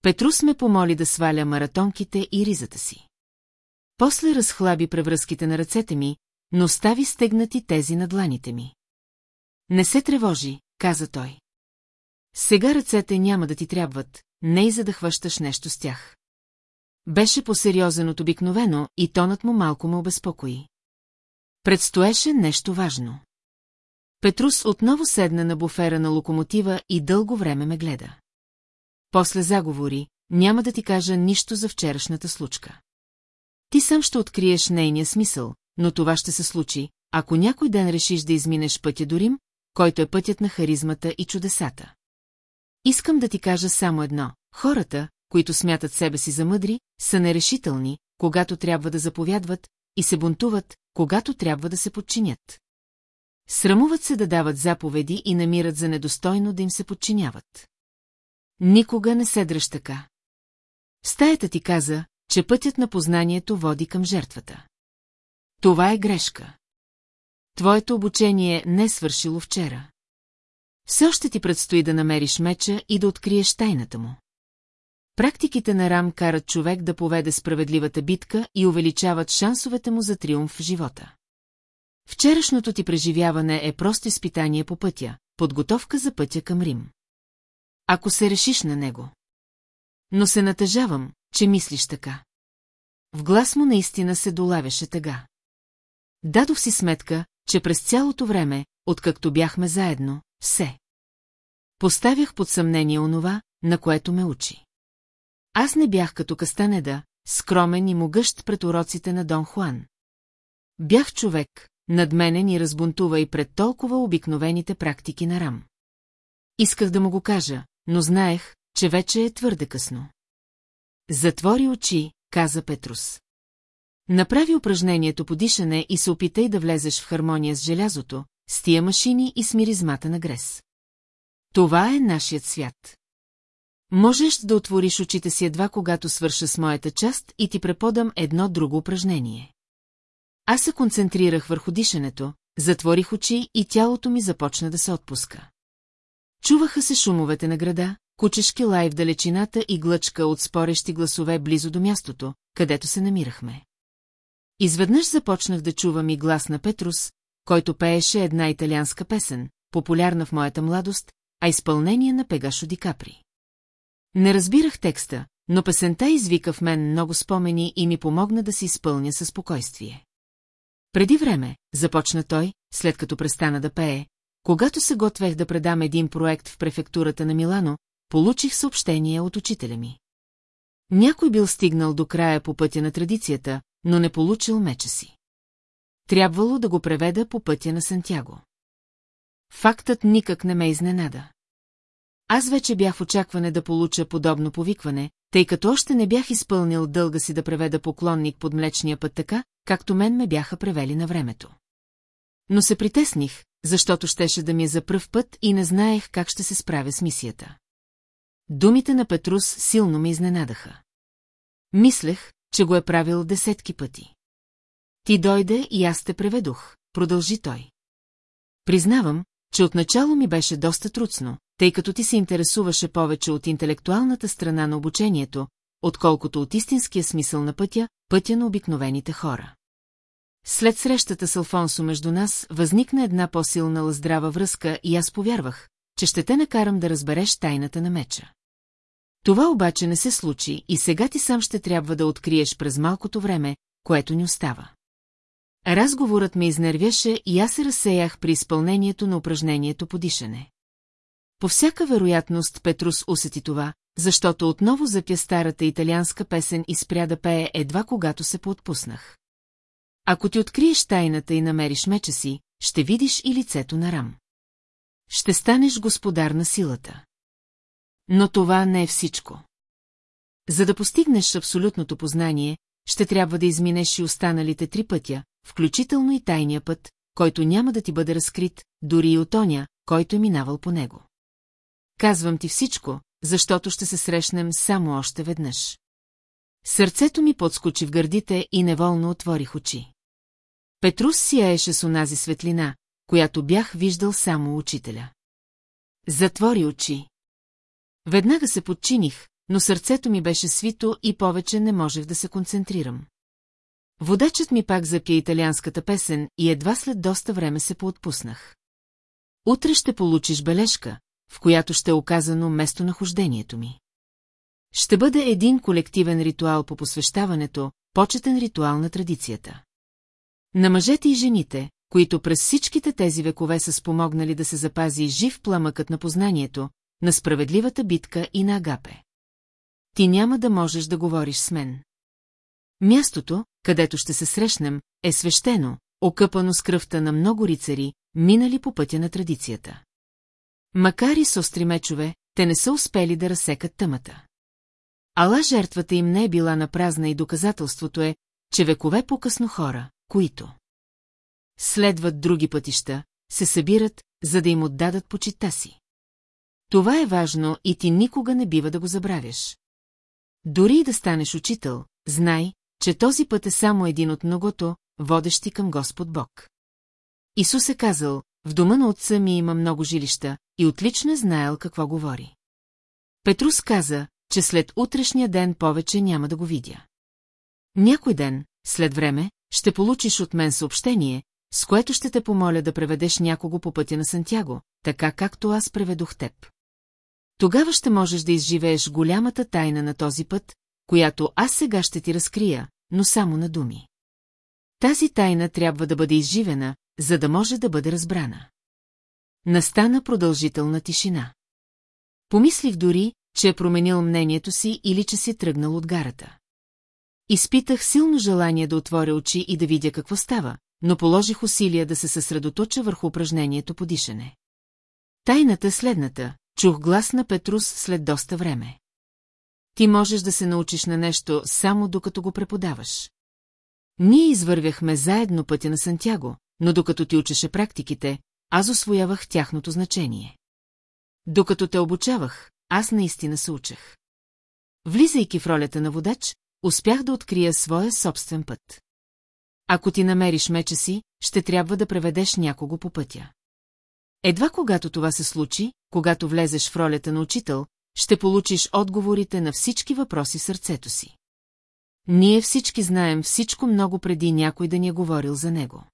Петрус ме помоли да сваля маратонките и ризата си. После разхлаби превръзките на ръцете ми, но стави стегнати тези на дланите ми. Не се тревожи, каза той. Сега ръцете няма да ти трябват, не и за да хващаш нещо с тях. Беше по-сериозен от обикновено и тонът му малко ме обезпокои. Предстоеше нещо важно. Петрус отново седна на буфера на локомотива и дълго време ме гледа. После заговори, няма да ти кажа нищо за вчерашната случка. Ти сам ще откриеш нейния смисъл, но това ще се случи, ако някой ден решиш да изминеш пътя до Рим, който е пътят на харизмата и чудесата. Искам да ти кажа само едно. Хората, които смятат себе си за мъдри, са нерешителни, когато трябва да заповядват, и се бунтуват, когато трябва да се подчинят. Срамуват се да дават заповеди и намират за недостойно да им се подчиняват. Никога не се дръж така. Стаята ти каза, че пътят на познанието води към жертвата. Това е грешка. твоето обучение не е свършило вчера. Все още ти предстои да намериш меча и да откриеш тайната му. Практиките на Рам карат човек да поведе справедливата битка и увеличават шансовете му за триумф в живота. Вчерашното ти преживяване е просто изпитание по пътя, подготовка за пътя към Рим. Ако се решиш на него. Но се натъжавам, че мислиш така. В глас му наистина се долавяше тъга. Дадох си сметка, че през цялото време, откакто бяхме заедно, все. Поставях под съмнение онова, на което ме учи. Аз не бях като Кастанеда, скромен и могъщ пред уроците на Дон Хуан. Бях човек, надменен и разбунтува и пред толкова обикновените практики на Рам. Исках да му го кажа, но знаех, че вече е твърде късно. Затвори очи, каза Петрус. Направи упражнението по дишане и се опитай да влезеш в хармония с желязото, с тия машини и с миризмата на грес. Това е нашият свят. Можеш да отвориш очите си едва когато свърша с моята част и ти преподам едно друго упражнение. Аз се концентрирах върху дишането, затворих очи и тялото ми започна да се отпуска. Чуваха се шумовете на града, кучешки лай в далечината и глъчка от спорещи гласове близо до мястото, където се намирахме. Изведнъж започнах да чувам и глас на Петрус, който пееше една италианска песен, популярна в моята младост, а изпълнение на Пегашо Ди Капри. Не разбирах текста, но песента извика в мен много спомени и ми помогна да се изпълня със спокойствие. Преди време, започна той, след като престана да пее, когато се готвех да предам един проект в префектурата на Милано, получих съобщение от учителя ми. Някой бил стигнал до края по пътя на традицията, но не получил меча си. Трябвало да го преведа по пътя на Сантяго. Фактът никак не ме изненада. Аз вече бях очакване да получа подобно повикване, тъй като още не бях изпълнил дълга си да преведа поклонник под млечния път така, както мен ме бяха превели на времето. Но се притесних, защото щеше да ми е за пръв път и не знаех как ще се справя с мисията. Думите на Петрус силно ме изненадаха. Мислех, че го е правил десетки пъти. Ти дойде и аз те преведох, продължи той. Признавам, че отначало ми беше доста трудно, тъй като ти се интересуваше повече от интелектуалната страна на обучението, отколкото от истинския смисъл на пътя, пътя на обикновените хора. След срещата с Алфонсо между нас възникна една по-силна лъздрава връзка и аз повярвах, че ще те накарам да разбереш тайната на меча. Това обаче не се случи и сега ти сам ще трябва да откриеш през малкото време, което ни остава. Разговорът ме изнервяше и аз се разсеях при изпълнението на упражнението по дишане. По всяка вероятност Петрус усети това, защото отново запя старата италианска песен и спря да пее едва когато се поотпуснах. Ако ти откриеш тайната и намериш меча си, ще видиш и лицето на Рам. Ще станеш господар на силата. Но това не е всичко. За да постигнеш абсолютното познание, ще трябва да изминеш и останалите три пътя, включително и тайния път, който няма да ти бъде разкрит, дори и от оня, който е минавал по него. Казвам ти всичко, защото ще се срещнем само още веднъж. Сърцето ми подскочи в гърдите и неволно отворих очи. Петрус сияеше с онази светлина, която бях виждал само учителя. Затвори очи. Веднага се подчиних, но сърцето ми беше свито и повече не можех да се концентрирам. Водачът ми пак запя италианската песен и едва след доста време се поотпуснах. Утре ще получиш бележка, в която ще е оказано местонахождението ми. Ще бъде един колективен ритуал по посвещаването, почетен ритуал на традицията. На мъжете и жените, които през всичките тези векове са спомогнали да се запази жив пламъкът на познанието, на справедливата битка и на Агапе. Ти няма да можеш да говориш с мен. Мястото, където ще се срещнем, е свещено, окъпано с кръвта на много рицари, минали по пътя на традицията. Макар и с остри мечове, те не са успели да разсекат тъмата. Ала жертвата им не е била на празна и доказателството е, че векове по-късно хора, които следват други пътища, се събират, за да им отдадат почита си. Това е важно и ти никога не бива да го забравяш. Дори и да станеш учител, знай, че този път е само един от многото, водещи към Господ Бог. Исус е казал, в дома на отца ми има много жилища и отлично е знаел какво говори. Петрус каза, че след утрешния ден повече няма да го видя. Някой ден, след време, ще получиш от мен съобщение, с което ще те помоля да преведеш някого по пътя на Сантяго, така както аз преведох теб. Тогава ще можеш да изживееш голямата тайна на този път, която аз сега ще ти разкрия, но само на думи. Тази тайна трябва да бъде изживена, за да може да бъде разбрана. Настана продължителна тишина. Помислих дори, че е променил мнението си или че си тръгнал от гарата. Изпитах силно желание да отворя очи и да видя какво става, но положих усилия да се съсредоточа върху упражнението по дишане. Тайната е следната, чух глас на Петрус след доста време. Ти можеш да се научиш на нещо само докато го преподаваш. Ние извървяхме заедно пътя на Сантяго, но докато ти учеше практиките, аз освоявах тяхното значение. Докато те обучавах, аз наистина се учех. Влизайки в ролята на водач, успях да открия своя собствен път. Ако ти намериш меча си, ще трябва да преведеш някого по пътя. Едва когато това се случи, когато влезеш в ролята на учител, ще получиш отговорите на всички въпроси сърцето си. Ние всички знаем всичко много преди някой да ни е говорил за него.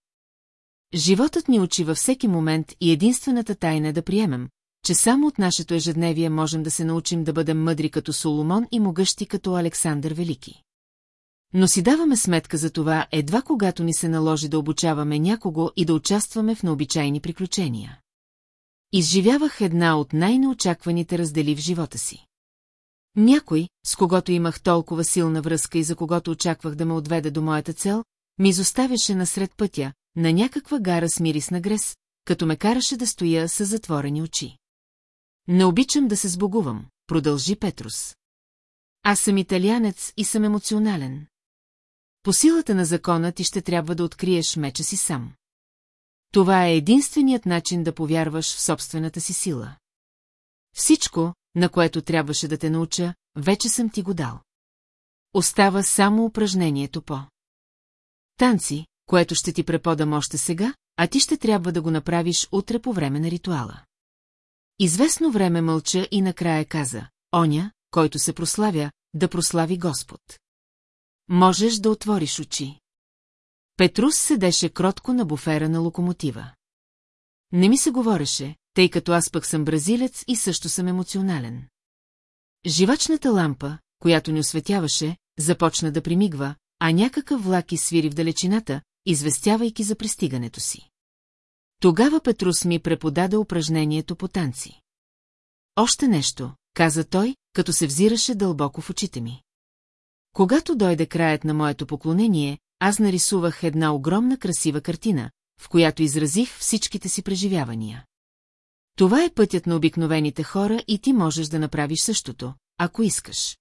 Животът ни учи във всеки момент и единствената тайна е да приемем, че само от нашето ежедневие можем да се научим да бъдем мъдри като Соломон и могъщи като Александър Велики. Но си даваме сметка за това едва когато ни се наложи да обучаваме някого и да участваме в необичайни приключения. Изживявах една от най-неочакваните раздели в живота си. Някой, с когото имах толкова силна връзка и за когото очаквах да ме отведе до моята цел, ми изоставяше насред пътя, на някаква гара с мирис на грес, като ме караше да стоя с затворени очи. Не обичам да се сбогувам, продължи Петрус. Аз съм италианец и съм емоционален. По силата на закона ти ще трябва да откриеш меча си сам. Това е единственият начин да повярваш в собствената си сила. Всичко, на което трябваше да те науча, вече съм ти го дал. Остава само упражнението по. Танци, което ще ти преподам още сега, а ти ще трябва да го направиш утре по време на ритуала. Известно време мълча и накрая каза, оня, който се прославя, да прослави Господ. Можеш да отвориш очи. Петрус седеше кротко на буфера на локомотива. Не ми се говореше, тъй като аз пък съм бразилец и също съм емоционален. Живачната лампа, която ни осветяваше, започна да примигва, а някакъв влак свири в далечината, известявайки за пристигането си. Тогава Петрус ми преподаде упражнението по танци. Още нещо, каза той, като се взираше дълбоко в очите ми. Когато дойде краят на моето поклонение, аз нарисувах една огромна красива картина, в която изразих всичките си преживявания. Това е пътят на обикновените хора и ти можеш да направиш същото, ако искаш.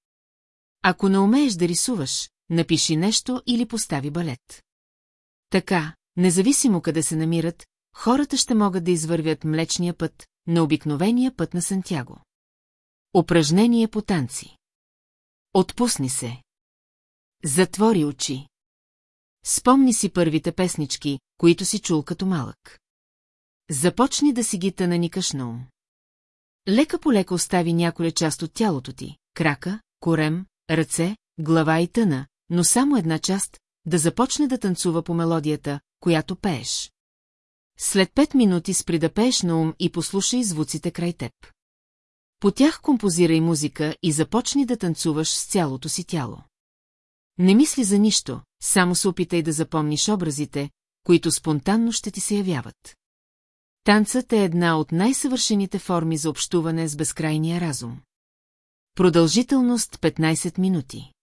Ако не умееш да рисуваш, напиши нещо или постави балет. Така, независимо къде се намират, хората ще могат да извървят млечния път, на обикновения път на Сантяго. Упражнение по танци. Отпусни се. Затвори очи. Спомни си първите песнички, които си чул като малък. Започни да си ги тънаникаш на ум. Лека по лека остави няколя част от тялото ти, крака, корем, ръце, глава и тъна, но само една част, да започне да танцува по мелодията, която пееш. След пет минути спри да пееш на ум и послушай звуците край теб. По тях композирай музика и започни да танцуваш с цялото си тяло. Не мисли за нищо, само се опитай да запомниш образите, които спонтанно ще ти се явяват. Танцът е една от най-съвършените форми за общуване с безкрайния разум. Продължителност 15 минути.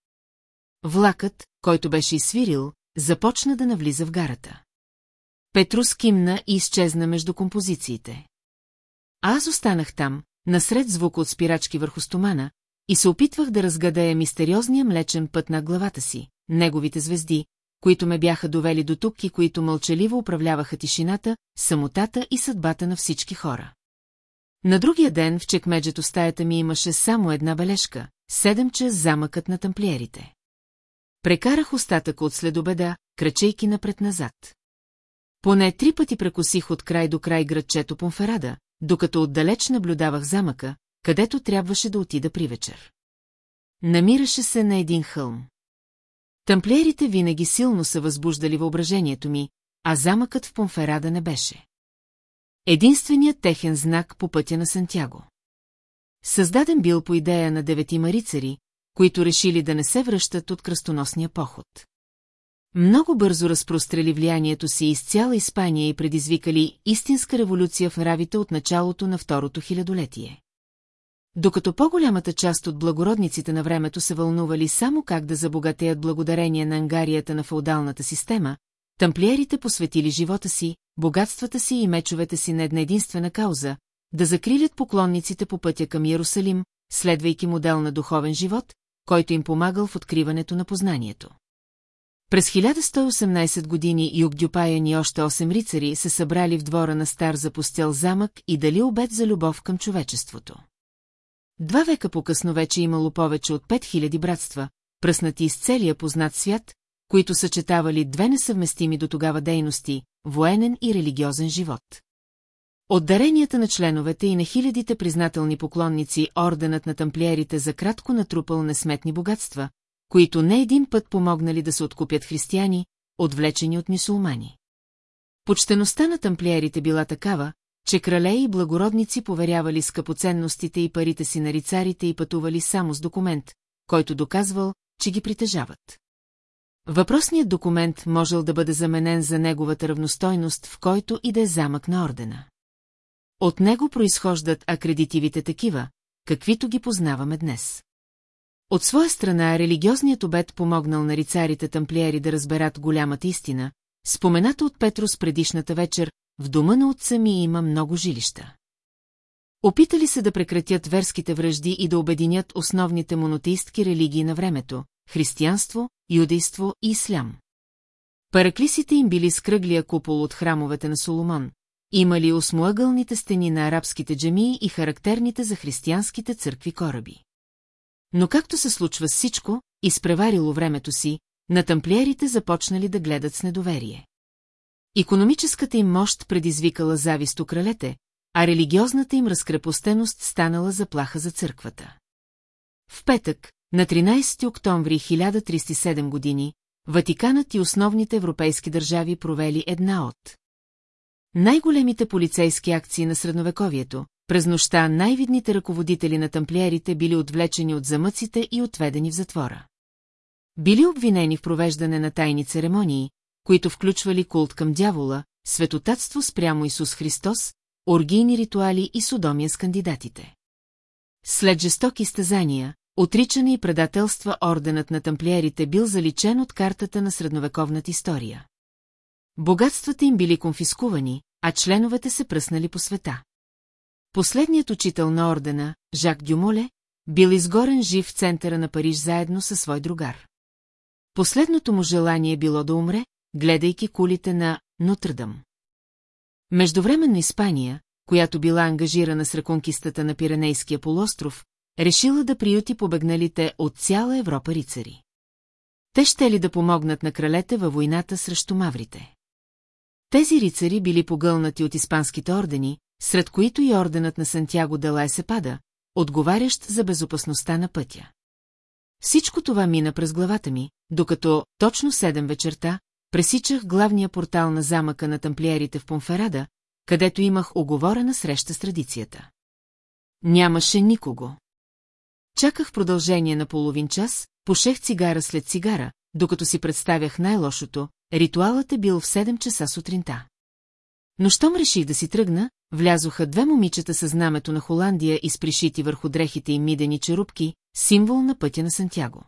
Влакът, който беше изсвирил, започна да навлиза в гарата. Петрус кимна и изчезна между композициите. аз останах там, насред звук от спирачки върху стомана, и се опитвах да разгадая мистериозния млечен път на главата си, неговите звезди, които ме бяха довели до тук и които мълчаливо управляваха тишината, самотата и съдбата на всички хора. На другия ден в чекмеджето стаята ми имаше само една бележка – седем час замъкът на тамплиерите. Прекарах остатък от следобеда, крачейки напред-назад. Поне три пъти прекосих от край до край градчето Понферада, докато отдалеч наблюдавах замъка, където трябваше да отида при вечер. Намираше се на един хълм. Тамплиерите винаги силно са възбуждали въображението ми, а замъкът в Понферада не беше. Единственият техен знак по пътя на Сантяго. Създаден бил по идея на деветима рицари, които решили да не се връщат от кръстоносния поход. Много бързо разпрострели влиянието си из цяла Испания и предизвикали истинска революция в нравите от началото на второто хилядолетие. Докато по-голямата част от благородниците на времето се вълнували само как да забогатеят благодарение на ангарията на феодалната система, тамплиерите посветили живота си, богатствата си и мечовете си на една единствена кауза, да закрилят поклонниците по пътя към Иерусалим, следвайки модел на духовен живот, който им помагал в откриването на познанието. През 1118 години Югдюпаян и още 8 рицари се събрали в двора на стар запустял замък и дали обед за любов към човечеството. Два века по-късно вече имало повече от 5000 братства, пръснати из целия познат свят, които съчетавали две несъвместими до тогава дейности – военен и религиозен живот. От даренията на членовете и на хилядите признателни поклонници орденът на тамплиерите за кратко натрупал несметни богатства, които не един път помогнали да се откупят християни, отвлечени от мисулмани. Почтеността на тамплиерите била такава, че крале и благородници поверявали скъпоценностите и парите си на рицарите и пътували само с документ, който доказвал, че ги притежават. Въпросният документ можел да бъде заменен за неговата равностойност в който и да е замък на ордена. От него произхождат акредитивите такива, каквито ги познаваме днес. От своя страна религиозният обед помогнал на рицарите тамплиери да разберат голямата истина, спомената от Петрос предишната вечер, в дома на отца ми има много жилища. Опитали се да прекратят верските връжди и да обединят основните монотеистки религии на времето – християнство, юдейство и ислям. Параклисите им били с кръглия купол от храмовете на Соломон, имали осмоъгълните стени на арабските джамии и характерните за християнските църкви кораби. Но както се случва всичко, изпреварило времето си, на тамплиерите започнали да гледат с недоверие. Економическата им мощ предизвикала завист у кралете, а религиозната им разкрепостеност станала заплаха за църквата. В петък, на 13 октомври 1307 години, Ватиканът и основните европейски държави провели една от най-големите полицейски акции на средновековието, през нощта най-видните ръководители на тамплиерите били отвлечени от замъците и отведени в затвора. Били обвинени в провеждане на тайни церемонии, които включвали култ към дявола, светотатство спрямо Исус Христос, оргийни ритуали и судомия с кандидатите. След жестоки стезания, отричане и предателства орденът на тамплиерите бил заличен от картата на средновековната история. Богатствата им били конфискувани, а членовете се пръснали по света. Последният учител на ордена, Жак Дюмоле, бил изгорен жив в центъра на Париж заедно със свой другар. Последното му желание било да умре, гледайки кулите на Нотърдъм. Междувременно Испания, която била ангажирана с реконкистата на Пиренейския полуостров, решила да приюти побегналите от цяла Европа рицари. Те ще ли да помогнат на кралете във войната срещу маврите. Тези рицари били погълнати от испанските ордени, сред които и орденът на Сантяго Далай се отговарящ за безопасността на пътя. Всичко това мина през главата ми, докато точно седем вечерта пресичах главния портал на замъка на тамплиерите в Понферада, където имах оговорена среща с традицията. Нямаше никого. Чаках продължение на половин час, пошех цигара след цигара, докато си представях най-лошото, ритуалът е бил в 7 часа сутринта. Но щом реших да си тръгна, влязоха две момичета с знамето на Холандия и с пришити върху дрехите им мидени черупки, символ на пътя на Сантяго.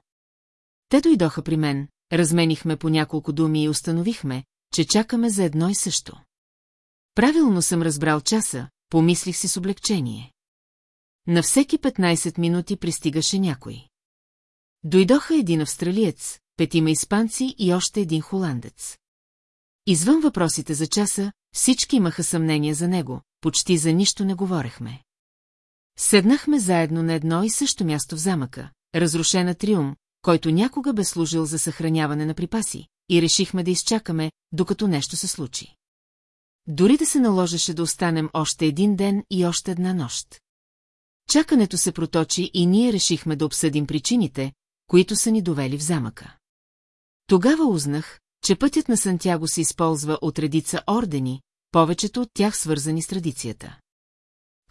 Те дойдоха при мен, разменихме по няколко думи и установихме, че чакаме за едно и също. Правилно съм разбрал часа, помислих си с облегчение. На всеки 15 минути пристигаше някой. Дойдоха един австралиец, петима испанци и още един холандец. Извън въпросите за часа, всички имаха съмнение за него, почти за нищо не говорехме. Седнахме заедно на едно и също място в замъка, разрушена триум, който някога бе служил за съхраняване на припаси, и решихме да изчакаме, докато нещо се случи. дори да се наложеше да останем още един ден и още една нощ. Чакането се проточи и ние решихме да обсъдим причините, които са ни довели в замъка. Тогава узнах, че пътят на Сантяго се използва от редица ордени, повечето от тях свързани с традицията.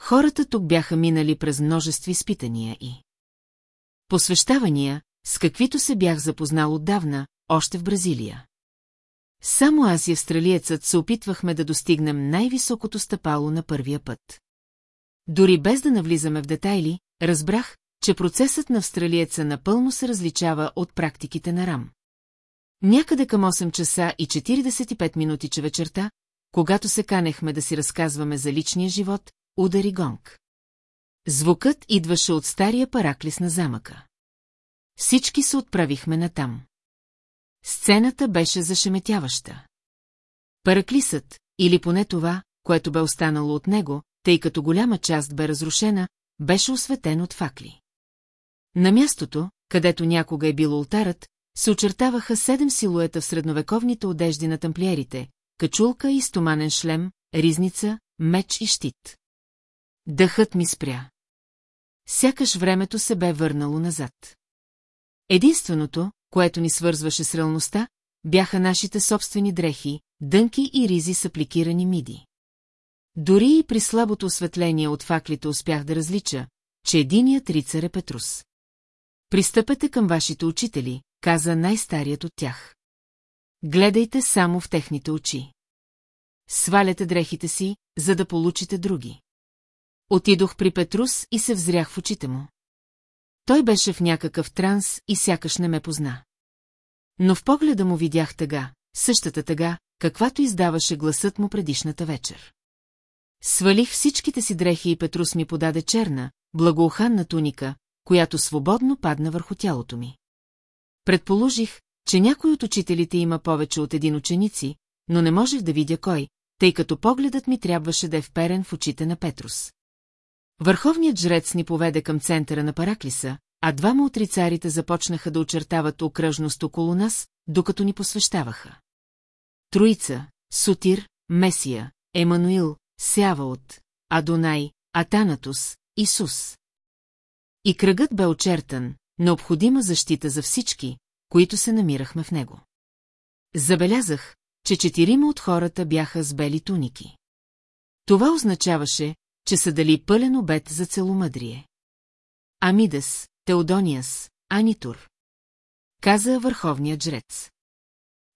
Хората тук бяха минали през множество изпитания и посвещавания, с каквито се бях запознал отдавна, още в Бразилия. Само аз и австралиецът се опитвахме да достигнем най-високото стъпало на първия път. Дори без да навлизаме в детайли, разбрах, че процесът на австралиеца напълно се различава от практиките на Рам. Някъде към 8 часа и 45 минути че вечерта, когато се канехме да си разказваме за личния живот, удари гонг. Звукът идваше от стария параклис на замъка. Всички се отправихме натам. Сцената беше зашеметяваща. Параклисът, или поне това, което бе останало от него, тъй като голяма част бе разрушена, беше осветен от факли. На мястото, където някога е бил ултарът, се очертаваха седем силуета в средновековните одежди на тамплиерите, качулка и стоманен шлем, ризница, меч и щит. Дъхът ми спря. Сякаш времето се бе върнало назад. Единственото, което ни свързваше с реалността, бяха нашите собствени дрехи, дънки и ризи с апликирани миди. Дори и при слабото осветление от факлите успях да различа, че единият рицар е Петрус. Пристъпете към вашите учители, каза най-старият от тях. Гледайте само в техните очи. Сваляте дрехите си, за да получите други. Отидох при Петрус и се взрях в очите му. Той беше в някакъв транс и сякаш не ме позна. Но в погледа му видях тъга, същата тъга, каквато издаваше гласът му предишната вечер. Свалих всичките си дрехи и Петрус ми подаде черна, благоуханна туника, която свободно падна върху тялото ми. Предположих, че някой от учителите има повече от един ученици, но не можех да видя кой, тъй като погледът ми трябваше да е вперен в очите на Петрус. Върховният жрец ни поведе към центъра на Параклиса, а двама от рицарите започнаха да очертават окръжност около нас, докато ни посвещаваха. Троица, Сутир, Месия, Емануил, Сяваот, Адонай, Атанатус, Исус. И кръгът бе очертан, необходима защита за всички, които се намирахме в него. Забелязах, че четирима от хората бяха с бели туники. Това означаваше, че са дали пълен обед за целомъдрие. Амидас, Теодониас, Анитур. Каза върховният жрец.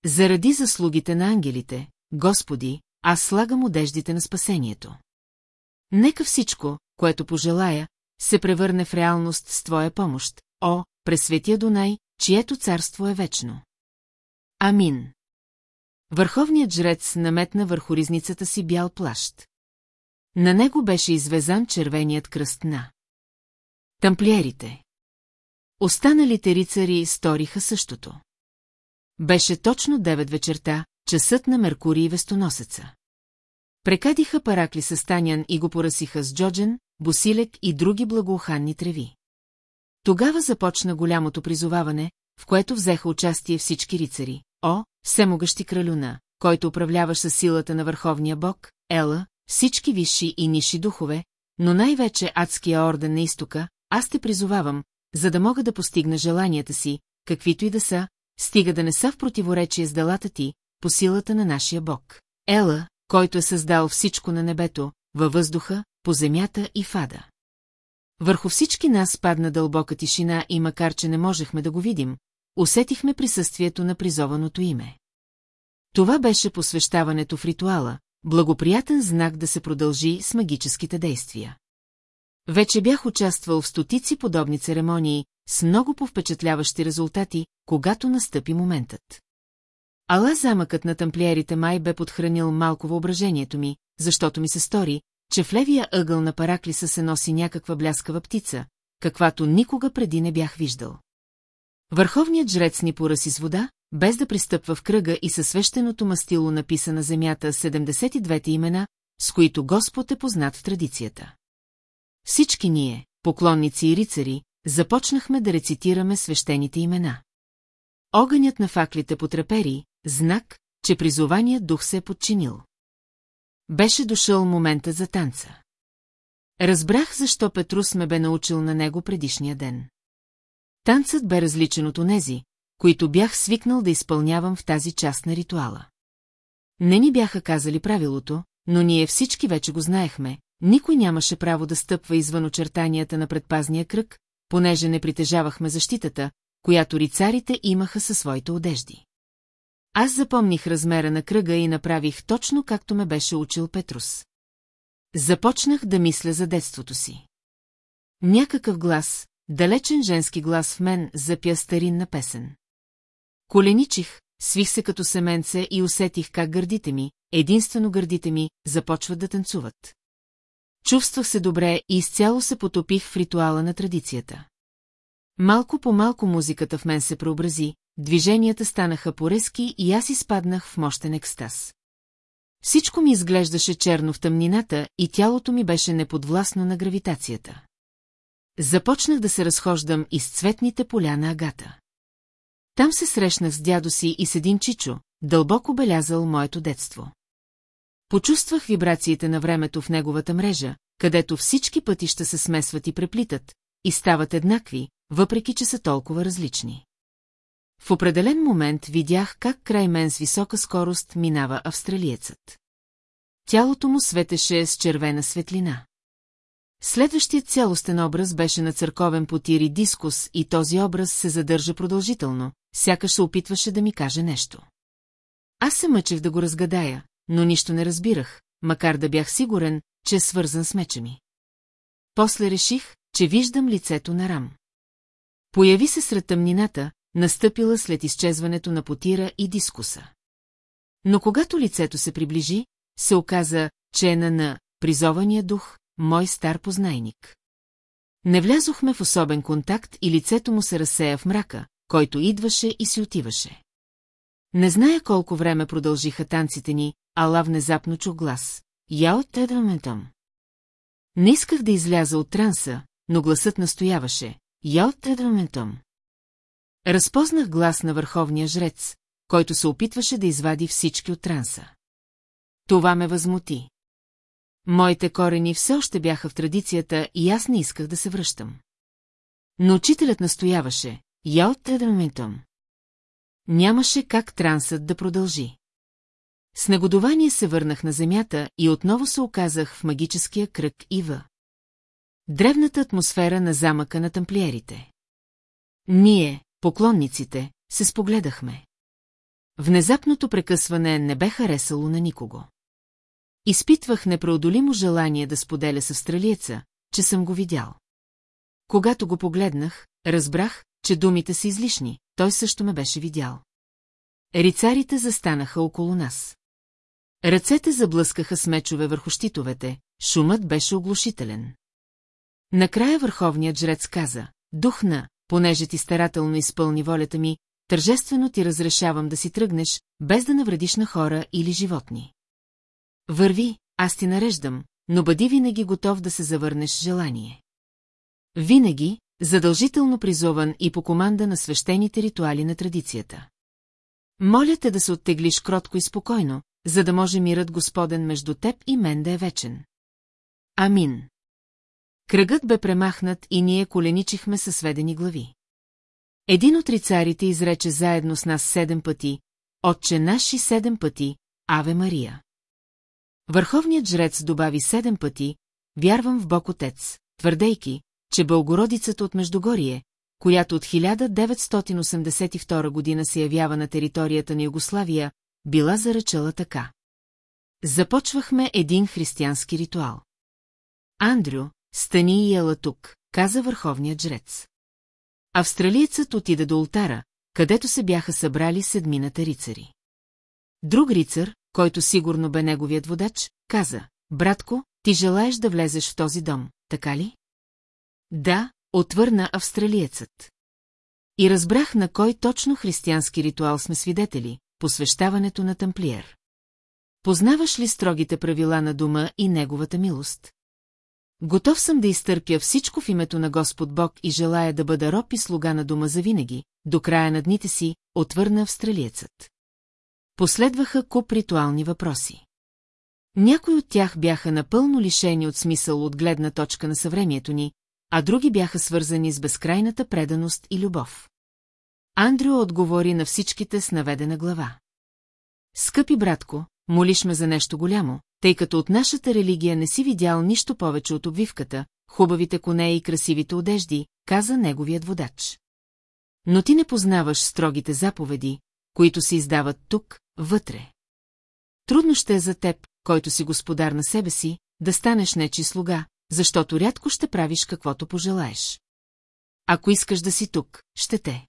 Заради заслугите на ангелите, Господи, аз слагам одеждите на спасението. Нека всичко, което пожелая, се превърне в реалност с Твоя помощ, о, пресветия Дунай, чието царство е вечно. Амин. Върховният жрец наметна върху ризницата си бял плащ. На него беше извезан червеният кръст на. Тамплиерите. Останалите рицари сториха същото. Беше точно девет вечерта, часът на Меркурий вестоносеца. Прекадиха паракли с Станян и го поръсиха с Джоджен, Босилек и други благоуханни треви. Тогава започна голямото призоваване, в което взеха участие всички рицари. О, всемогъщи кралюна, който управляваше силата на върховния бог, Ела, всички висши и ниши духове, но най-вече адския орден на изтока, аз те призовавам, за да мога да постигна желанията си, каквито и да са, стига да не са в противоречие с делата ти, по силата на нашия бог. Ела, който е създал всичко на небето, във въздуха, по земята и фада. Върху всички нас падна дълбока тишина и макар, че не можехме да го видим, усетихме присъствието на призованото име. Това беше посвещаването в ритуала, благоприятен знак да се продължи с магическите действия. Вече бях участвал в стотици подобни церемонии, с много повпечатляващи резултати, когато настъпи моментът. Ала замъкът на тамплиерите май бе подхранил малко въображението ми, защото ми се стори, че в левия ъгъл на параклиса се носи някаква бляскава птица, каквато никога преди не бях виждал. Върховният жрец ни поръси с вода, без да пристъпва в кръга и със свещеното мастило написа на земята 72-те имена, с които Господ е познат в традицията. Всички ние, поклонници и рицари, започнахме да рецитираме свещените имена. Огънят на факлите потрепери, знак, че призованият дух се е подчинил. беше дошъл момента за танца. Разбрах защо Петрус ме бе научил на него предишния ден. Танцът бе различен от онези, които бях свикнал да изпълнявам в тази част на ритуала. Не ни бяха казали правилото, но ние всички вече го знаехме, никой нямаше право да стъпва извън очертанията на предпазния кръг, понеже не притежавахме защитата, която рицарите имаха със своите одежди. Аз запомних размера на кръга и направих точно както ме беше учил Петрус. Започнах да мисля за детството си. Някакъв глас, далечен женски глас в мен, запя старинна песен. Коленичих, свих се като семенце и усетих как гърдите ми, единствено гърдите ми, започват да танцуват. Чувствах се добре и изцяло се потопих в ритуала на традицията. Малко по малко музиката в мен се преобрази, движенията станаха порезки и аз изпаднах в мощен екстаз. Всичко ми изглеждаше черно в тъмнината и тялото ми беше неподвластно на гравитацията. Започнах да се разхождам из цветните поля на агата. Там се срещнах с дядо си и с един чичо, дълбоко белязал моето детство. Почувствах вибрациите на времето в неговата мрежа, където всички пътища се смесват и преплитат, и стават еднакви, въпреки че са толкова различни. В определен момент видях как край мен с висока скорост минава австралиецът. Тялото му светеше с червена светлина. Следващият цялостен образ беше на църковен потир и дискус и този образ се задържа продължително, сякаш се опитваше да ми каже нещо. Аз се мъчех да го разгадая, но нищо не разбирах, макар да бях сигурен, че е свързан с меча ми. После реших, че виждам лицето на Рам. Появи се сред тъмнината, настъпила след изчезването на потира и дискуса. Но когато лицето се приближи, се оказа, че е на на призования дух, мой стар познайник. Не влязохме в особен контакт и лицето му се разсея в мрака, който идваше и си отиваше. Не зная колко време продължиха танците ни, ала внезапно чух глас. Я от тедраментом. Не исках да изляза от транса, но гласът настояваше. Я от тедраментом. Разпознах глас на върховния жрец, който се опитваше да извади всички от транса. Това ме възмути. Моите корени все още бяха в традицията и аз не исках да се връщам. Но учителят настояваше, я от тедраментом. Нямаше как трансът да продължи. С негодование се върнах на земята и отново се оказах в магическия кръг Ива. Древната атмосфера на замъка на тамплиерите. Ние, поклонниците, се спогледахме. Внезапното прекъсване не бе харесало на никого. Изпитвах непреодолимо желание да споделя с австралиеца, че съм го видял. Когато го погледнах, разбрах, че думите са излишни, той също ме беше видял. Рицарите застанаха около нас. Ръцете заблъскаха с мечове върху щитовете, шумът беше оглушителен. Накрая върховният жрец каза, духна, понеже ти старателно изпълни волята ми, тържествено ти разрешавам да си тръгнеш, без да навредиш на хора или животни. Върви, аз ти нареждам, но бъди винаги готов да се завърнеш желание. Винаги, задължително призован и по команда на свещените ритуали на традицията. Моля те да се оттеглиш кротко и спокойно, за да може мирът Господен между теб и мен да е вечен. Амин. Кръгът бе премахнат и ние коленичихме със сведени глави. Един от рицарите изрече заедно с нас седем пъти, отче наши седем пъти, Аве Мария. Върховният жрец добави седем пъти, вярвам в Бог Отец, твърдейки, че Бългородицата от Междугорие, която от 1982 година се явява на територията на Югославия, била заръчала така. Започвахме един християнски ритуал. Андрю, стани и ела тук, каза върховният жрец. Австралиецът отида до ултара, където се бяха събрали седмината рицари. Друг рицар, който сигурно бе неговият водач, каза, братко, ти желаеш да влезеш в този дом, така ли? Да, отвърна австралиецът. И разбрах на кой точно християнски ритуал сме свидетели, посвещаването на тамплиер. Познаваш ли строгите правила на дома и неговата милост? Готов съм да изтърпя всичко в името на Господ Бог и желая да бъда роб и слуга на дома завинаги, до края на дните си, отвърна австралиецът. Последваха куп ритуални въпроси. Някои от тях бяха напълно лишени от смисъл от гледна точка на съвремието ни, а други бяха свързани с безкрайната преданост и любов. Андрю отговори на всичките с наведена глава. Скъпи братко, молиш ме за нещо голямо, тъй като от нашата религия не си видял нищо повече от обвивката, хубавите коне и красивите одежди, каза неговият водач. Но ти не познаваш строгите заповеди, които се издават тук, вътре. Трудно ще е за теб, който си господар на себе си, да станеш нечи слуга, защото рядко ще правиш каквото пожелаеш. Ако искаш да си тук, ще те.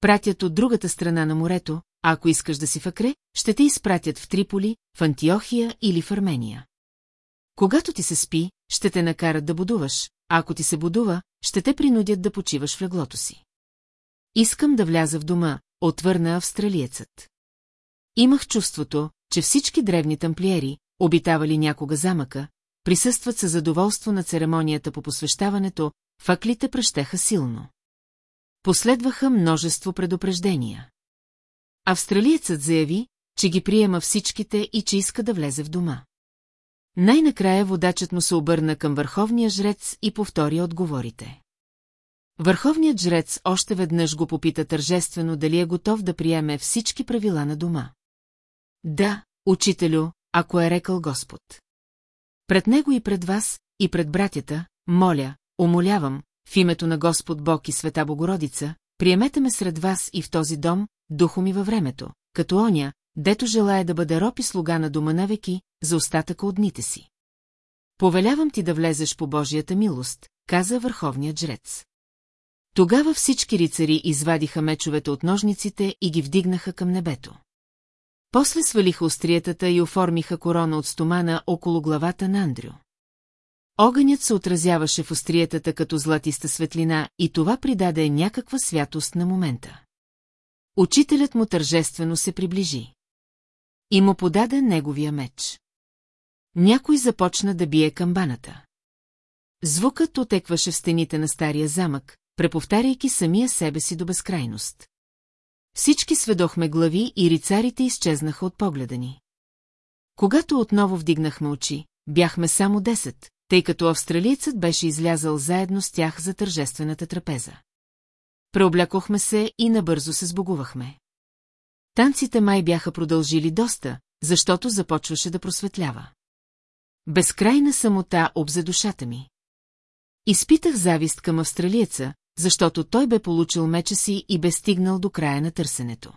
Пратят от другата страна на морето, а ако искаш да си в Акре, ще те изпратят в Триполи, в Антиохия или в Армения. Когато ти се спи, ще те накарат да будуваш, а ако ти се будува, ще те принудят да почиваш в леглото си. Искам да вляза в дома, отвърна австралиецът. Имах чувството, че всички древни тамплиери, обитавали някога замъка, присъстват със задоволство на церемонията по посвещаването, факлите пръщеха силно. Последваха множество предупреждения. Австралиецът заяви, че ги приема всичките и че иска да влезе в дома. Най-накрая водачът му се обърна към върховния жрец и повтори отговорите. Върховният жрец още веднъж го попита тържествено дали е готов да приеме всички правила на дома. Да, учителю, ако е рекал Господ. Пред него и пред вас, и пред братята, моля, умолявам, в името на Господ Бог и Света Богородица, приемете ме сред вас и в този дом, духо ми във времето, като оня, дето желая да бъде роб и слуга на дома на веки, за остатъка от дните си. Повелявам ти да влезеш по Божията милост, каза върховният жрец. Тогава всички рицари извадиха мечовете от ножниците и ги вдигнаха към небето. После свалиха остриетата и оформиха корона от стомана около главата на Андрю. Огънят се отразяваше в остриетата като златиста светлина и това придаде някаква святост на момента. Учителят му тържествено се приближи. И му подаде неговия меч. Някой започна да бие камбаната. Звукът отекваше в стените на стария замък, преповтаряйки самия себе си до безкрайност. Всички сведохме глави и рицарите изчезнаха от погледа ни. Когато отново вдигнахме очи, бяхме само 10, тъй като австралиецът беше излязъл заедно с тях за тържествената трапеза. Преоблякохме се и набързо се сбогувахме. Танците май бяха продължили доста, защото започваше да просветлява. Безкрайна самота обзе душата ми. Изпитах завист към австралиеца, защото той бе получил меча си и бе стигнал до края на търсенето.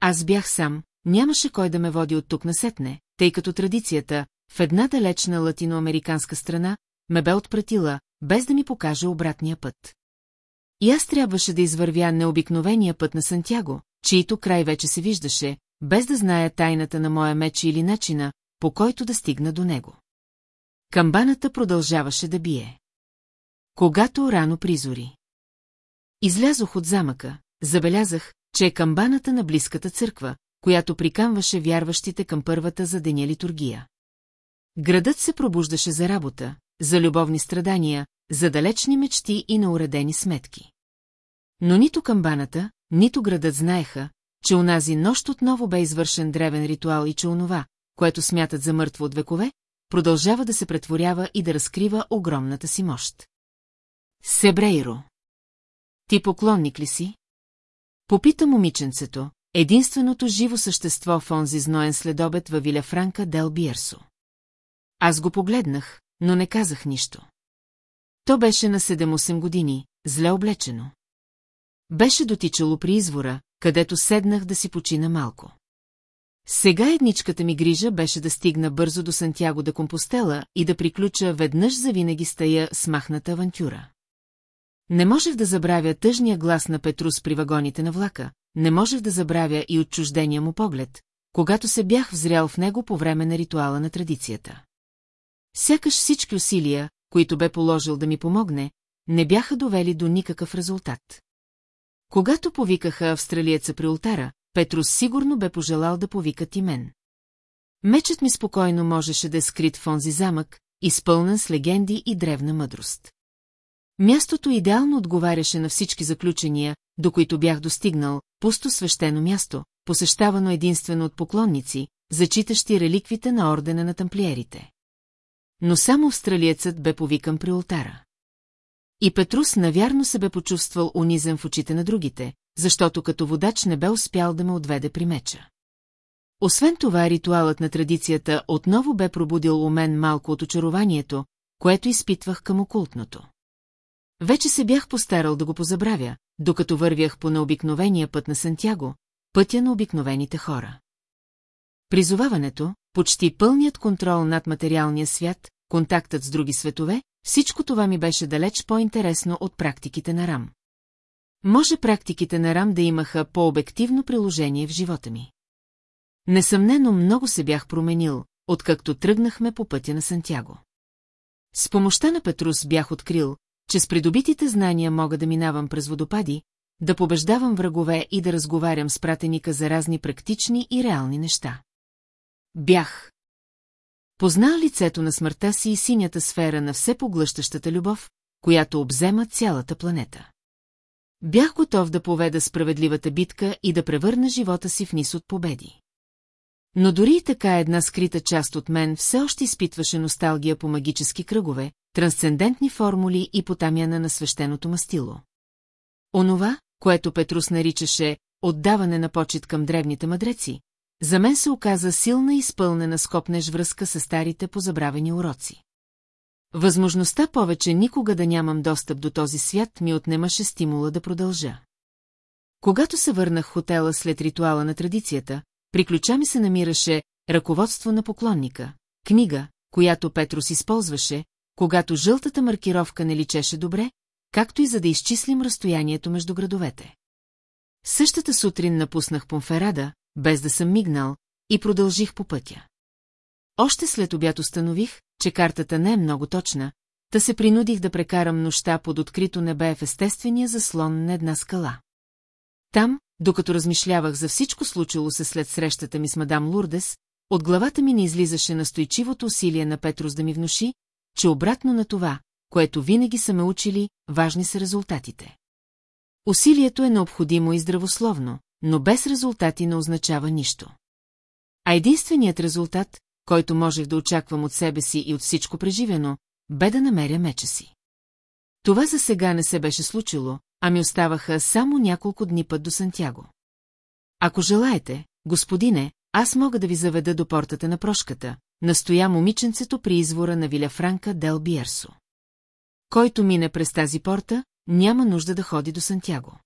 Аз бях сам, нямаше кой да ме води от тук насетне, тъй като традицията, в една далечна латиноамериканска страна, ме бе отпратила, без да ми покаже обратния път. И аз трябваше да извървя необикновения път на Сантяго, чието край вече се виждаше, без да зная тайната на моя меч или начина, по който да стигна до него. Камбаната продължаваше да бие. Когато рано призори. Излязох от замъка, забелязах, че е камбаната на близката църква, която прикамваше вярващите към първата за деня литургия. Градът се пробуждаше за работа, за любовни страдания, за далечни мечти и науредени сметки. Но нито камбаната, нито градът знаеха, че унази нощ отново бе извършен древен ритуал и че онова, което смятат за мъртво от векове, продължава да се претворява и да разкрива огромната си мощ. Себрейро. Ти поклонник ли си? Попита момиченцето, единственото живо същество в онзи зноен следобед във Виля Франка Дел Биерсо. Аз го погледнах, но не казах нищо. То беше на 7-8 години, зле облечено. Беше дотичало при извора, където седнах да си почина малко. Сега едничката ми грижа беше да стигна бързо до Сантяго да Компостела и да приключа веднъж завинаги с тая смахната авантюра. Не можех да забравя тъжния глас на Петрус при вагоните на влака, не можех да забравя и отчуждения му поглед, когато се бях взрял в него по време на ритуала на традицията. Сякаш всички усилия, които бе положил да ми помогне, не бяха довели до никакъв резултат. Когато повикаха австралиеца при ултара, Петрус сигурно бе пожелал да повикат и мен. Мечът ми спокойно можеше да е скрит в онзи замък, изпълнен с легенди и древна мъдрост. Мястото идеално отговаряше на всички заключения, до които бях достигнал, пусто свещено място, посещавано единствено от поклонници, зачитащи реликвите на ордена на тамплиерите. Но само австралиецът бе повикан при ултара. И Петрус навярно се бе почувствал унизен в очите на другите, защото като водач не бе успял да ме отведе при меча. Освен това, ритуалът на традицията отново бе пробудил у мен малко от очарованието, което изпитвах към окултното. Вече се бях постарал да го позабравя, докато вървях по необикновения път на Сантяго, пътя на обикновените хора. Призоваването, почти пълният контрол над материалния свят, контактът с други светове, всичко това ми беше далеч по-интересно от практиките на Рам. Може практиките на Рам да имаха по-обективно приложение в живота ми. Несъмнено много се бях променил, откакто тръгнахме по пътя на Сантяго. С помощта на Петрус бях открил, че с придобитите знания мога да минавам през водопади, да побеждавам врагове и да разговарям с пратеника за разни практични и реални неща. Бях. Познал лицето на смъртта си и синята сфера на все поглъщащата любов, която обзема цялата планета. Бях готов да поведа справедливата битка и да превърна живота си в нис от победи. Но дори и така една скрита част от мен все още изпитваше носталгия по магически кръгове, трансцендентни формули и потамяна на свещеното мастило. Онова, което Петрус наричаше отдаване на почет към древните мъдреци, за мен се оказа силна и изпълнена скопнеж връзка с старите позабравени уроци. Възможността повече никога да нямам достъп до този свят ми отнемаше стимула да продължа. Когато се върнах в хотела след ритуала на традицията, при ключа ми се намираше ръководство на поклонника, книга, която Петрус използваше, когато жълтата маркировка не личеше добре, както и за да изчислим разстоянието между градовете. Същата сутрин напуснах Понферада, без да съм мигнал, и продължих по пътя. Още след обяд установих, че картата не е много точна, та се принудих да прекарам нощта под открито небе в естествения заслон на една скала. Там, докато размишлявах за всичко случило се след срещата ми с мадам Лурдес, от главата ми не излизаше настойчивото усилие на Петрус да ми внуши, че обратно на това, което винаги са ме учили, важни са резултатите. Усилието е необходимо и здравословно, но без резултати не означава нищо. А единственият резултат, който можех да очаквам от себе си и от всичко преживено, бе да намеря меча си. Това за сега не се беше случило, а ми оставаха само няколко дни път до Сантяго. Ако желаете, господине, аз мога да ви заведа до портата на прошката, настоя момиченцето при извора на Виля Франка Дел Биерсо. Който мине през тази порта, няма нужда да ходи до Сантяго.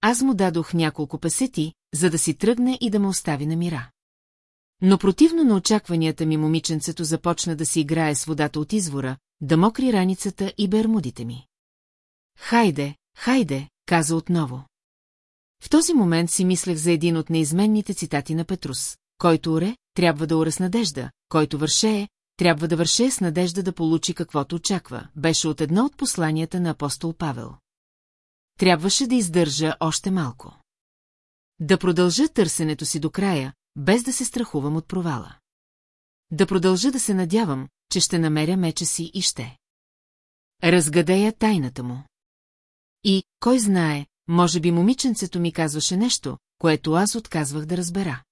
Аз му дадох няколко песети, за да си тръгне и да ме остави на мира. Но противно на очакванията ми момиченцето започна да си играе с водата от извора, да мокри раницата и бермудите ми. Хайде, хайде, каза отново. В този момент си мислех за един от неизменните цитати на Петрус, който уре, трябва да уре с надежда, който вършее, трябва да върше с надежда да получи каквото очаква, беше от едно от посланията на апостол Павел. Трябваше да издържа още малко. Да продължа търсенето си до края, без да се страхувам от провала. Да продължа да се надявам, че ще намеря меча си и ще. Разгадея тайната му. И, кой знае, може би момиченцето ми казваше нещо, което аз отказвах да разбера.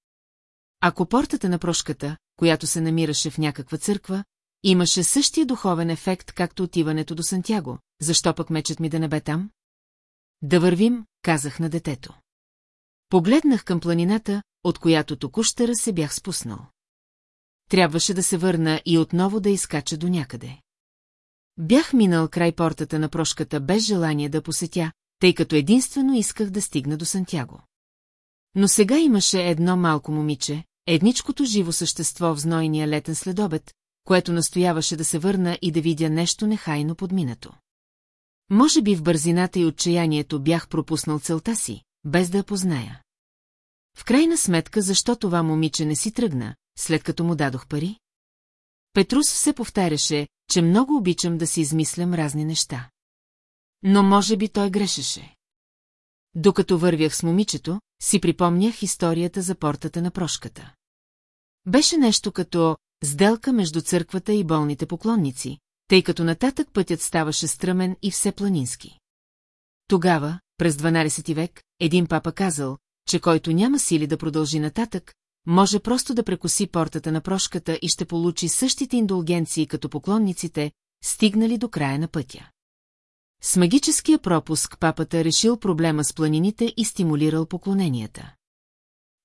Ако портата на прошката, която се намираше в някаква църква, имаше същия духовен ефект, както отиването до Сантяго, защо пък мечът ми да не бе там? Да вървим, казах на детето. Погледнах към планината, от която току-щера се бях спуснал. Трябваше да се върна и отново да изкача до някъде. Бях минал край портата на прошката без желание да посетя, тъй като единствено исках да стигна до Сантяго. Но сега имаше едно малко момиче, едничкото живо същество в знойния летен следобед, което настояваше да се върна и да видя нещо нехайно подминато. Може би в бързината и отчаянието бях пропуснал целта си, без да я позная. В крайна сметка, защо това момиче не си тръгна, след като му дадох пари? Петрус все повтаряше, че много обичам да си измислям разни неща. Но може би той грешеше. Докато вървях с момичето, си припомнях историята за портата на прошката. Беше нещо като сделка между църквата и болните поклонници, тъй като нататък пътят ставаше стръмен и все планински. Тогава, през 12 век, един папа казал, че който няма сили да продължи нататък, може просто да прекоси портата на прошката и ще получи същите индулгенции като поклонниците, стигнали до края на пътя. С магическия пропуск папата решил проблема с планините и стимулирал поклоненията.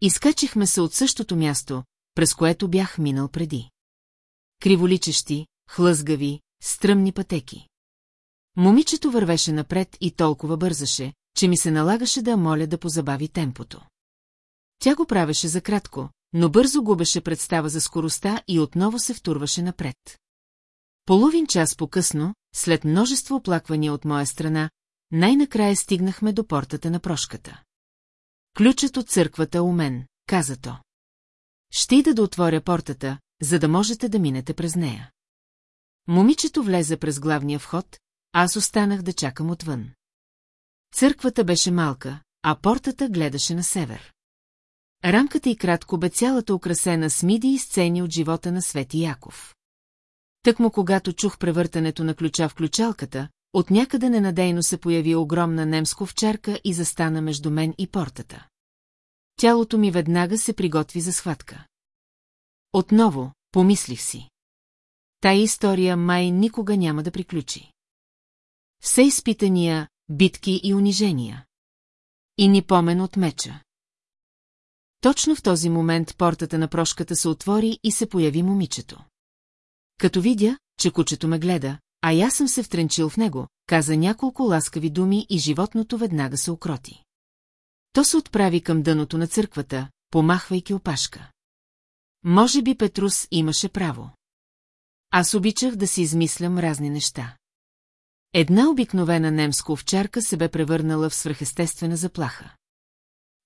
Изкачихме се от същото място, през което бях минал преди. Криволичещи, хлъзгави, стръмни пътеки. Момичето вървеше напред и толкова бързаше, че ми се налагаше да моля да позабави темпото. Тя го правеше за кратко, но бързо губеше представа за скоростта и отново се втурваше напред. Половин час по-късно, след множество оплаквания от моя страна, най-накрая стигнахме до портата на прошката. Ключът от църквата у мен, каза то. Ще ида да отворя портата, за да можете да минете през нея. Момичето влезе през главния вход, аз останах да чакам отвън. Църквата беше малка, а портата гледаше на север. Рамката и кратко бе цялата украсена с миди и сцени от живота на Свети Яков. Тъкмо когато чух превъртането на ключа в ключалката, от някъде ненадейно се появи огромна немско овчарка и застана между мен и портата. Тялото ми веднага се приготви за схватка. Отново, помислих си. Тая история май никога няма да приключи. Все изпитания, битки и унижения. И ни помен от меча. Точно в този момент портата на прошката се отвори и се появи момичето. Като видя, че кучето ме гледа, а аз съм се втренчил в него, каза няколко ласкави думи и животното веднага се окроти. То се отправи към дъното на църквата, помахвайки опашка. Може би Петрус имаше право. Аз обичах да си измислям разни неща. Една обикновена немска овчарка се бе превърнала в свръхестествена заплаха.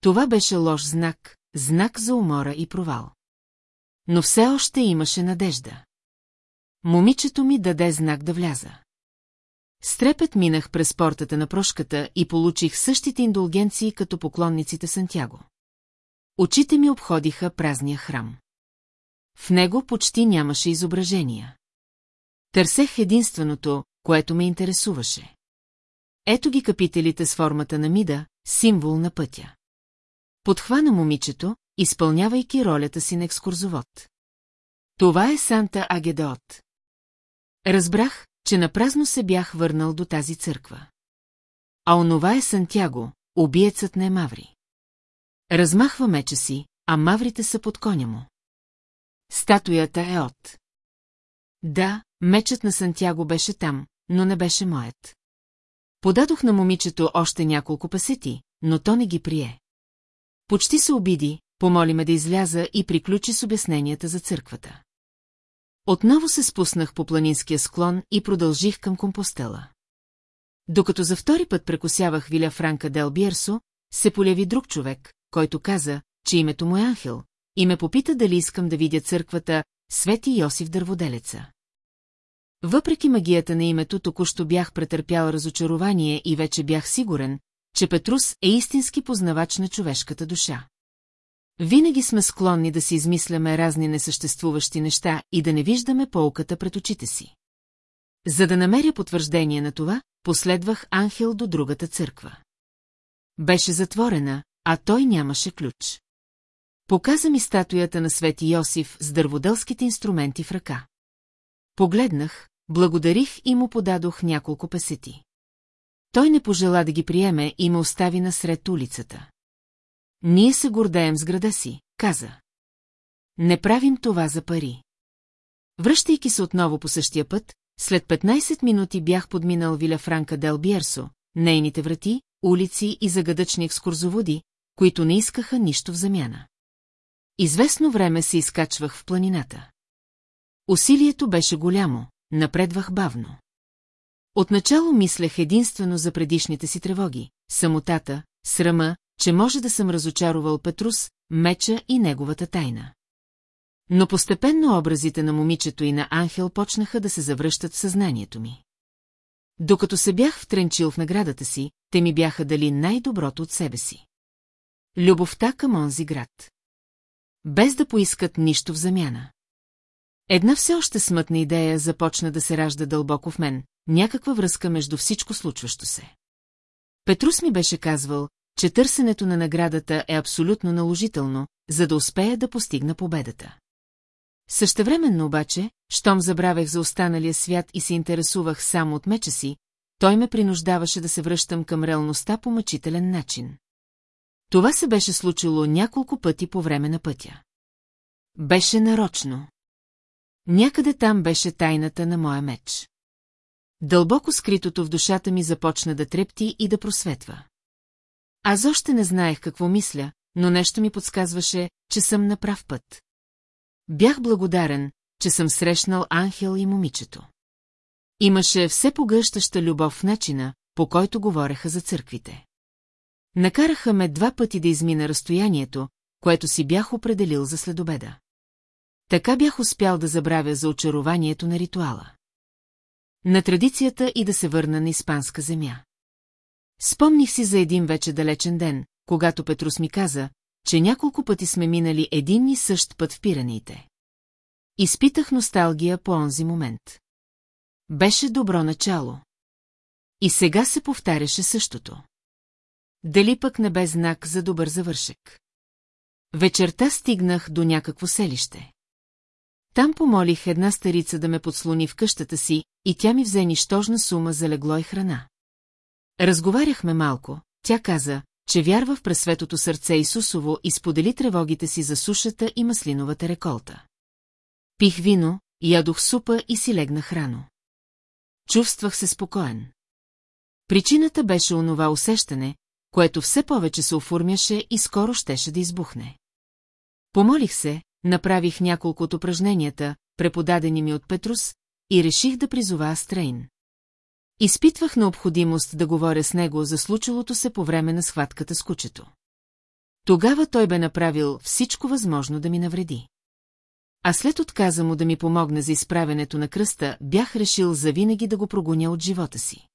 Това беше лош знак, знак за умора и провал. Но все още имаше надежда. Момичето ми даде знак да вляза. Стрепет минах през портата на прошката и получих същите индулгенции като поклонниците Сантяго. Очите ми обходиха празния храм. В него почти нямаше изображения. Търсех единственото, което ме интересуваше. Ето ги капителите с формата на мида, символ на пътя. Подхвана момичето, изпълнявайки ролята си на екскурзовод. Това е Санта Агедеот. Разбрах, че напразно се бях върнал до тази църква. А онова е Сантяго, убиецът на Маври. Размахва меча си, а маврите са под коня му. Статуята е от. Да, мечът на Сантяго беше там, но не беше моят. Подадох на момичето още няколко пасети, но то не ги прие. Почти се обиди, помоли ме да изляза и приключи с обясненията за църквата. Отново се спуснах по планинския склон и продължих към компостела. Докато за втори път прекосявах Виля Франка Дел Биерсо, се поляви друг човек, който каза, че името му е Анхел, и ме попита дали искам да видя църквата Свети Йосиф Дърводелеца. Въпреки магията на името, току-що бях претърпял разочарование и вече бях сигурен, че Петрус е истински познавач на човешката душа. Винаги сме склонни да си измисляме разни несъществуващи неща и да не виждаме полката пред очите си. За да намеря потвърждение на това, последвах Анхел до другата църква. Беше затворена, а той нямаше ключ. Показа ми статуята на Свети Йосиф с дърводелските инструменти в ръка. Погледнах, благодарих и му подадох няколко песети. Той не пожела да ги приеме и ме остави насред улицата. Ние се гордеем с града си, каза. Не правим това за пари. Връщайки се отново по същия път, след 15 минути бях подминал Виля Франка Дел Биерсо, нейните врати, улици и загадъчни екскурзоводи, които не искаха нищо в замяна. Известно време се изкачвах в планината. Усилието беше голямо, напредвах бавно. Отначало мислех единствено за предишните си тревоги, самотата, срама, че може да съм разочаровал Петрус, меча и неговата тайна. Но постепенно образите на момичето и на Анхел почнаха да се завръщат в съзнанието ми. Докато се бях втренчил в наградата си, те ми бяха дали най-доброто от себе си. Любовта към онзи град. Без да поискат нищо в замяна. Една все още смътна идея започна да се ражда дълбоко в мен, някаква връзка между всичко случващо се. Петрус ми беше казвал, че търсенето на наградата е абсолютно наложително, за да успея да постигна победата. Същевременно обаче, щом забравях за останалия свят и се интересувах само от меча си, той ме принуждаваше да се връщам към реалността по мъчителен начин. Това се беше случило няколко пъти по време на пътя. Беше нарочно. Някъде там беше тайната на моя меч. Дълбоко скритото в душата ми започна да трепти и да просветва. Аз още не знаех какво мисля, но нещо ми подсказваше, че съм на прав път. Бях благодарен, че съм срещнал Анхел и момичето. Имаше все погъщаща любов в начина, по който говореха за църквите. Накараха ме два пъти да измина разстоянието, което си бях определил за следобеда. Така бях успял да забравя за очарованието на ритуала. На традицията и да се върна на испанска земя. Спомних си за един вече далечен ден, когато Петрус ми каза, че няколко пъти сме минали един и същ път в пираните. Изпитах носталгия по онзи момент. Беше добро начало. И сега се повтаряше същото. Дали пък не бе знак за добър завършек? Вечерта стигнах до някакво селище. Там помолих една старица да ме подслони в къщата си, и тя ми взе нищожна сума за легло и храна. Разговаряхме малко, тя каза, че вярва в пресветото сърце Исусово и сподели тревогите си за сушата и маслиновата реколта. Пих вино, ядох супа и си легнах рано. Чувствах се спокоен. Причината беше онова усещане, което все повече се оформяше и скоро щеше да избухне. Помолих се, направих няколко от упражненията, преподадени ми от Петрус, и реших да призова Астрейн. Изпитвах необходимост да говоря с него за случилото се по време на схватката с кучето. Тогава той бе направил всичко възможно да ми навреди. А след отказа му да ми помогне за изправенето на кръста, бях решил завинаги да го прогоня от живота си.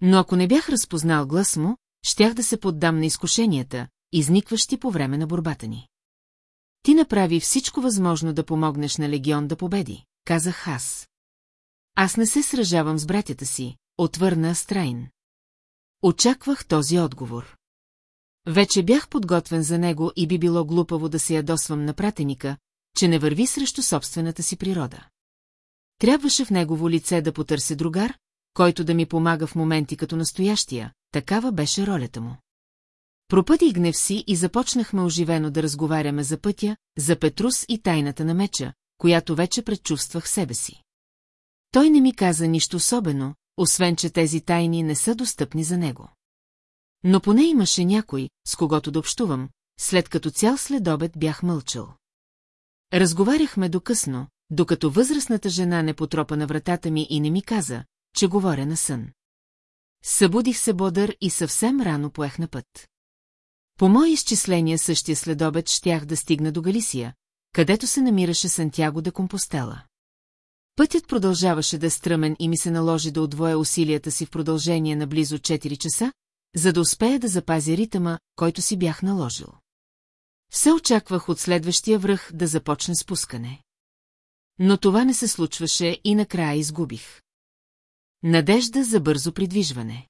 Но ако не бях разпознал глас му, щях да се поддам на изкушенията, изникващи по време на борбата ни. Ти направи всичко възможно да помогнеш на Легион да победи, казах аз. Аз не се сражавам с братята си, отвърна Страйн. Очаквах този отговор. Вече бях подготвен за него и би било глупаво да се ядосвам на пратеника, че не върви срещу собствената си природа. Трябваше в негово лице да потърся другар, който да ми помага в моменти като настоящия, такава беше ролята му. Пропътих гнев си и започнахме оживено да разговаряме за пътя, за Петрус и тайната на меча, която вече предчувствах себе си. Той не ми каза нищо особено, освен че тези тайни не са достъпни за него. Но поне имаше някой, с когото да общувам, след като цял следобед бях мълчал. Разговаряхме до късно, докато възрастната жена не потропа на вратата ми и не ми каза, че говоря на сън. Събудих се бодър и съвсем рано поех на път. По мои изчисления същия следобед щях да стигна до Галисия, където се намираше Сантяго де Компостела. Пътят продължаваше да е стръмен и ми се наложи да отвоя усилията си в продължение на близо 4 часа, за да успея да запазя ритъма, който си бях наложил. Все очаквах от следващия връх да започне спускане. Но това не се случваше и накрая изгубих. Надежда за бързо придвижване.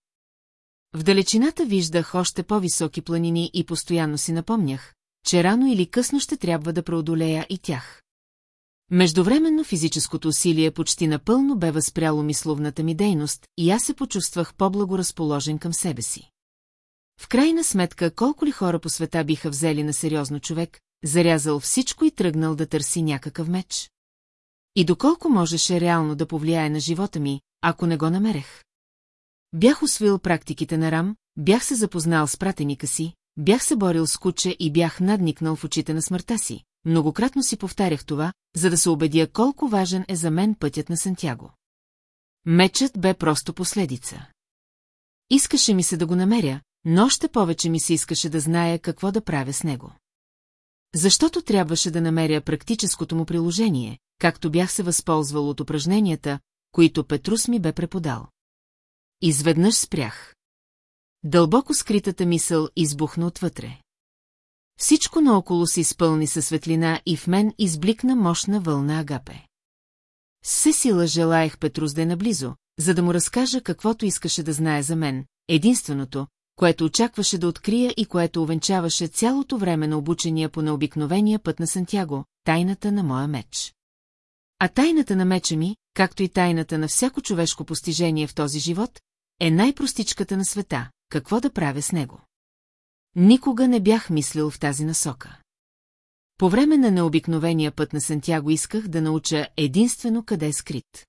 В далечината виждах още по-високи планини и постоянно си напомнях, че рано или късно ще трябва да преодолея и тях. Междувременно физическото усилие почти напълно бе възпряло мисловната ми дейност и аз се почувствах по-благоразположен към себе си. В крайна сметка, колко ли хора по света биха взели на сериозно човек, зарязал всичко и тръгнал да търси някакъв меч? И доколко можеше реално да повлияе на живота ми, ако не го намерех? Бях освил практиките на Рам, бях се запознал с пратеника си, бях се борил с куче и бях надникнал в очите на смъртта си. Многократно си повтарях това, за да се убедя колко важен е за мен пътят на Сантяго. Мечът бе просто последица. Искаше ми се да го намеря, но още повече ми се искаше да зная какво да правя с него. Защото трябваше да намеря практическото му приложение, както бях се възползвал от упражненията, които Петрус ми бе преподал. Изведнъж спрях. Дълбоко скритата мисъл избухна отвътре. Всичко наоколо се изпълни със светлина и в мен избликна мощна вълна агапе. Все сила желаях Петрус да е наблизо, за да му разкажа каквото искаше да знае за мен, единственото, което очакваше да открия и което увенчаваше цялото време на обучения по необикновения път на Сантяго, тайната на моя меч. А тайната на меча ми, както и тайната на всяко човешко постижение в този живот, е най-простичката на света, какво да правя с него. Никога не бях мислил в тази насока. По време на необикновения път на Сантяго исках да науча единствено къде е скрит.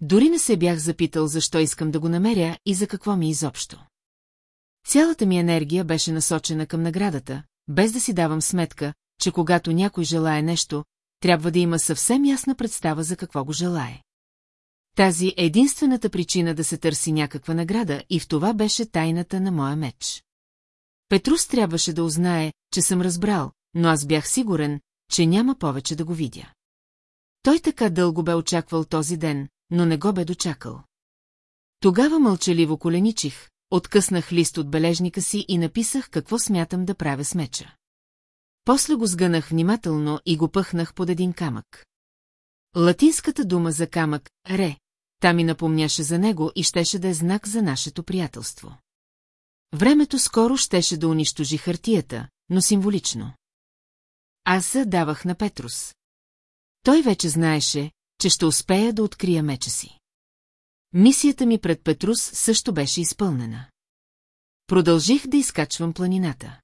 Дори не се бях запитал защо искам да го намеря и за какво ми изобщо. Цялата ми енергия беше насочена към наградата, без да си давам сметка, че когато някой желая нещо, трябва да има съвсем ясна представа за какво го желае. Тази е единствената причина да се търси някаква награда и в това беше тайната на моя меч. Петрус трябваше да узнае, че съм разбрал, но аз бях сигурен, че няма повече да го видя. Той така дълго бе очаквал този ден, но не го бе дочакал. Тогава мълчаливо коленичих, откъснах лист от бележника си и написах какво смятам да правя с меча. После го сгънах внимателно и го пъхнах под един камък. Латинската дума за камък – ре, та ми напомняше за него и щеше да е знак за нашето приятелство. Времето скоро щеше да унищожи хартията, но символично. Аз се давах на Петрус. Той вече знаеше, че ще успея да открия меча си. Мисията ми пред Петрус също беше изпълнена. Продължих да изкачвам планината.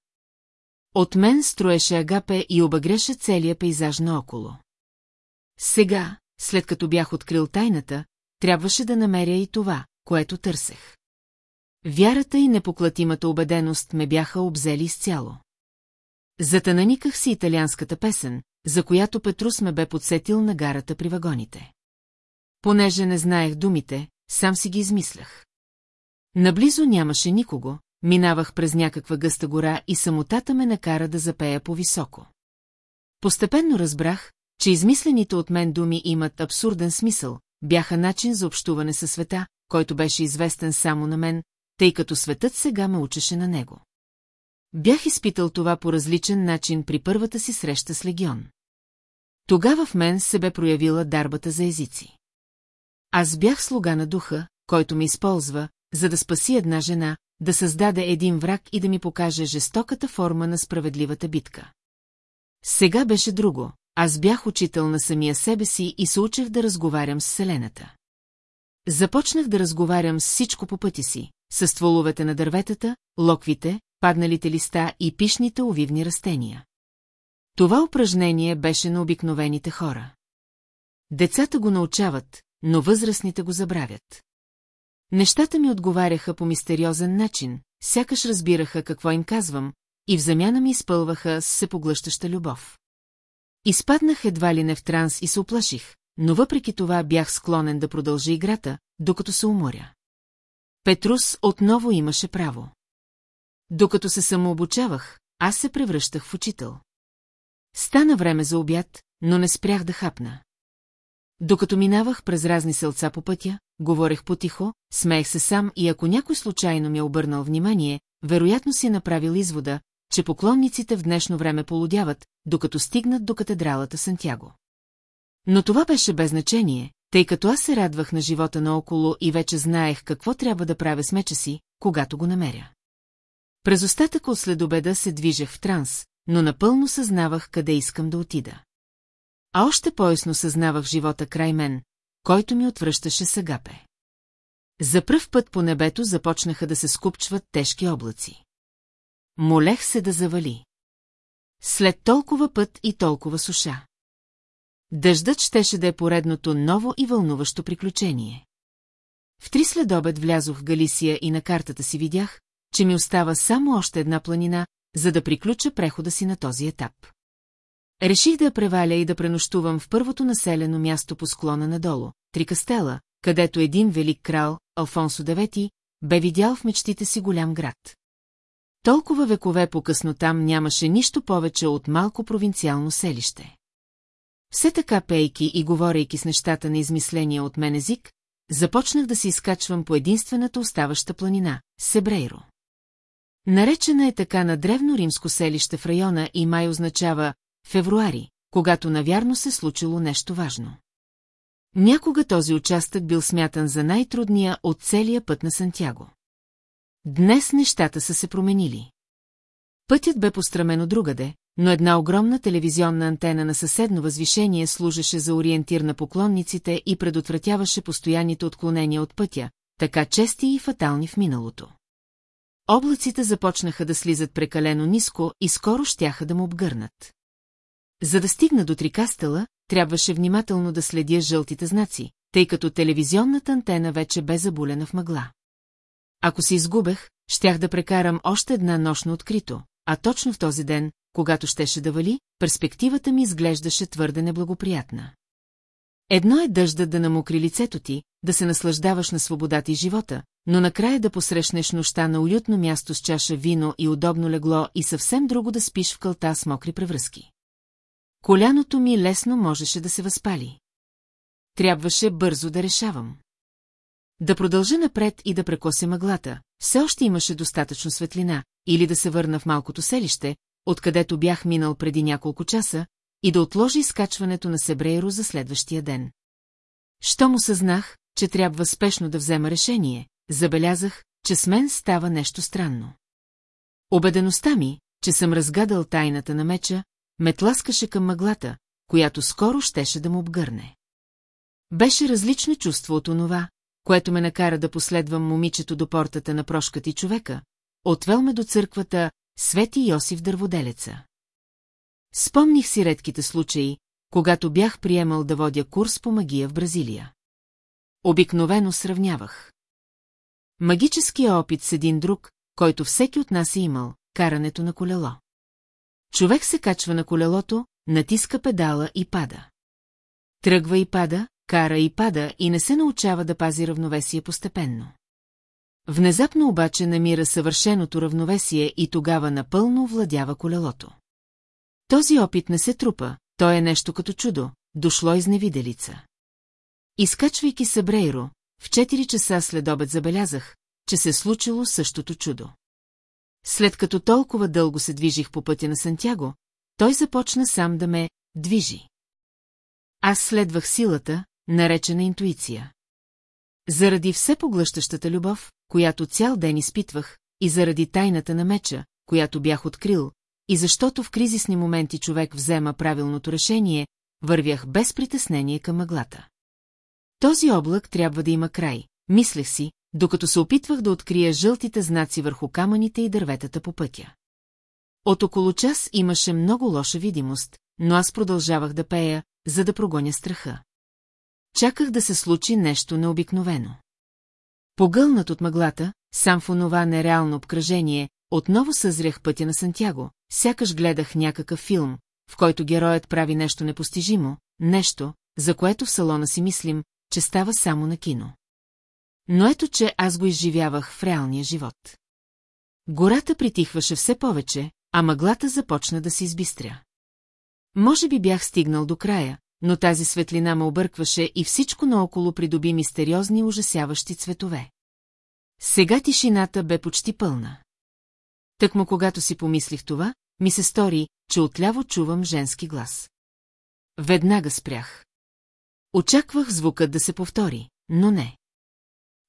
От мен строеше Агапе и обагреше целия пейзаж наоколо. Сега, след като бях открил тайната, трябваше да намеря и това, което търсех. Вярата и непоклатимата убеденост ме бяха обзели изцяло. Затананиках си италианската песен, за която Петрус ме бе подсетил на гарата при вагоните. Понеже не знаех думите, сам си ги измислях. Наблизо нямаше никого, минавах през някаква гъста гора и самотата ме накара да запея по-високо. Постепенно разбрах, че измислените от мен думи имат абсурден смисъл, бяха начин за общуване със света, който беше известен само на мен, тъй като светът сега ме учеше на него. Бях изпитал това по различен начин при първата си среща с легион. Тогава в мен се бе проявила дарбата за езици. Аз бях слуга на духа, който ми използва, за да спаси една жена, да създаде един враг и да ми покаже жестоката форма на справедливата битка. Сега беше друго, аз бях учител на самия себе си и се учех да разговарям с Вселената. Започнах да разговарям с всичко по пъти си, с стволовете на дърветата, локвите, падналите листа и пишните овивни растения. Това упражнение беше на обикновените хора. Децата го научават, но възрастните го забравят. Нещата ми отговаряха по мистериозен начин, сякаш разбираха какво им казвам, и в замяна ми изпълваха с всепоглъщаща любов. Изпаднах едва ли не в транс и се оплаших, но въпреки това бях склонен да продължи играта, докато се уморя. Петрус отново имаше право. Докато се самообучавах, аз се превръщах в учител. Стана време за обяд, но не спрях да хапна. Докато минавах през разни селца по пътя, говорех потихо, смеех се сам и ако някой случайно ми е обърнал внимание, вероятно си е направил извода, че поклонниците в днешно време полудяват, докато стигнат до катедралата Сантяго. Но това беше без значение, тъй като аз се радвах на живота наоколо и вече знаех какво трябва да правя с меча си, когато го намеря. През остатъка от следобеда се движех в транс, но напълно съзнавах къде искам да отида. А още поясно съзнавах живота край мен, който ми отвръщаше сагапе. За пръв път по небето започнаха да се скупчват тежки облаци. Молех се да завали. След толкова път и толкова суша. Дъждът щеше да е поредното ново и вълнуващо приключение. В три следобед влязох в Галисия и на картата си видях, че ми остава само още една планина, за да приключа прехода си на този етап. Реших да я преваля и да пренощувам в първото населено място по склона надолу, Трикастела, където един велик крал, Алфонсо IX, бе видял в мечтите си голям град. Толкова векове по-късно там нямаше нищо повече от малко провинциално селище. Все така пейки и говорейки с нещата на измисления от мен език, започнах да се изкачвам по единствената оставаща планина – Себрейро. Наречена е така на древно римско селище в района и май означава февруари, когато навярно се случило нещо важно. Някога този участък бил смятан за най-трудния от целия път на Сантяго. Днес нещата са се променили. Пътят бе пострамен другаде, но една огромна телевизионна антена на съседно възвишение служеше за ориентир на поклонниците и предотвратяваше постоянните отклонения от пътя, така чести и фатални в миналото. Облаците започнаха да слизат прекалено ниско и скоро щяха да му обгърнат. За да стигна до трикастела, трябваше внимателно да следя жълтите знаци, тъй като телевизионната антена вече бе забулена в мъгла. Ако се изгубех, щях да прекарам още една нощ на открито, а точно в този ден, когато щеше да вали, перспективата ми изглеждаше твърде неблагоприятна. Едно е дъждът да намокри лицето ти, да се наслаждаваш на свободата и живота, но накрая да посрещнеш нощта на уютно място с чаша вино и удобно легло и съвсем друго да спиш в кълта с мокри превръзки. Коляното ми лесно можеше да се възпали. Трябваше бързо да решавам. Да продължа напред и да прекося мъглата, все още имаше достатъчно светлина, или да се върна в малкото селище, откъдето бях минал преди няколко часа, и да отложи изкачването на Себрейро за следващия ден. Що му съзнах, че трябва спешно да взема решение, забелязах, че с мен става нещо странно. Обедеността ми, че съм разгадал тайната на меча, ме тласкаше към мъглата, която скоро щеше да му обгърне. Беше различно чувство от онова, което ме накара да последвам момичето до портата на прошката и човека, отвел ме до църквата Свети Йосиф Дърводелеца. Спомних си редките случаи, когато бях приемал да водя курс по магия в Бразилия. Обикновено сравнявах. Магическия опит с един друг, който всеки от нас е имал, карането на колело. Човек се качва на колелото, натиска педала и пада. Тръгва и пада, кара и пада и не се научава да пази равновесие постепенно. Внезапно обаче намира съвършеното равновесие и тогава напълно владява колелото. Този опит не се трупа, той е нещо като чудо, дошло изневиделица. Изкачвайки се Брейро, в 4 часа след обед забелязах, че се случило същото чудо. След като толкова дълго се движих по пътя на Сантяго, той започна сам да ме движи. Аз следвах силата, наречена интуиция. Заради все поглъщащата любов, която цял ден изпитвах, и заради тайната на меча, която бях открил, и защото в кризисни моменти човек взема правилното решение, вървях без притеснение към мъглата. Този облак трябва да има край, мислех си, докато се опитвах да открия жълтите знаци върху камъните и дърветата по пътя. От около час имаше много лоша видимост, но аз продължавах да пея, за да прогоня страха. Чаках да се случи нещо необикновено. Погълнат от мъглата, сам в онова нереално обкръжение, отново съзрях пътя на Сантяго, сякаш гледах някакъв филм, в който героят прави нещо непостижимо, нещо, за което в салона си мислим, че става само на кино. Но ето, че аз го изживявах в реалния живот. Гората притихваше все повече, а мъглата започна да се избистря. Може би бях стигнал до края, но тази светлина ме объркваше и всичко наоколо придоби мистериозни ужасяващи цветове. Сега тишината бе почти пълна. Тъкмо когато си помислих това, ми се стори, че отляво чувам женски глас. Веднага спрях. Очаквах звукът да се повтори, но не.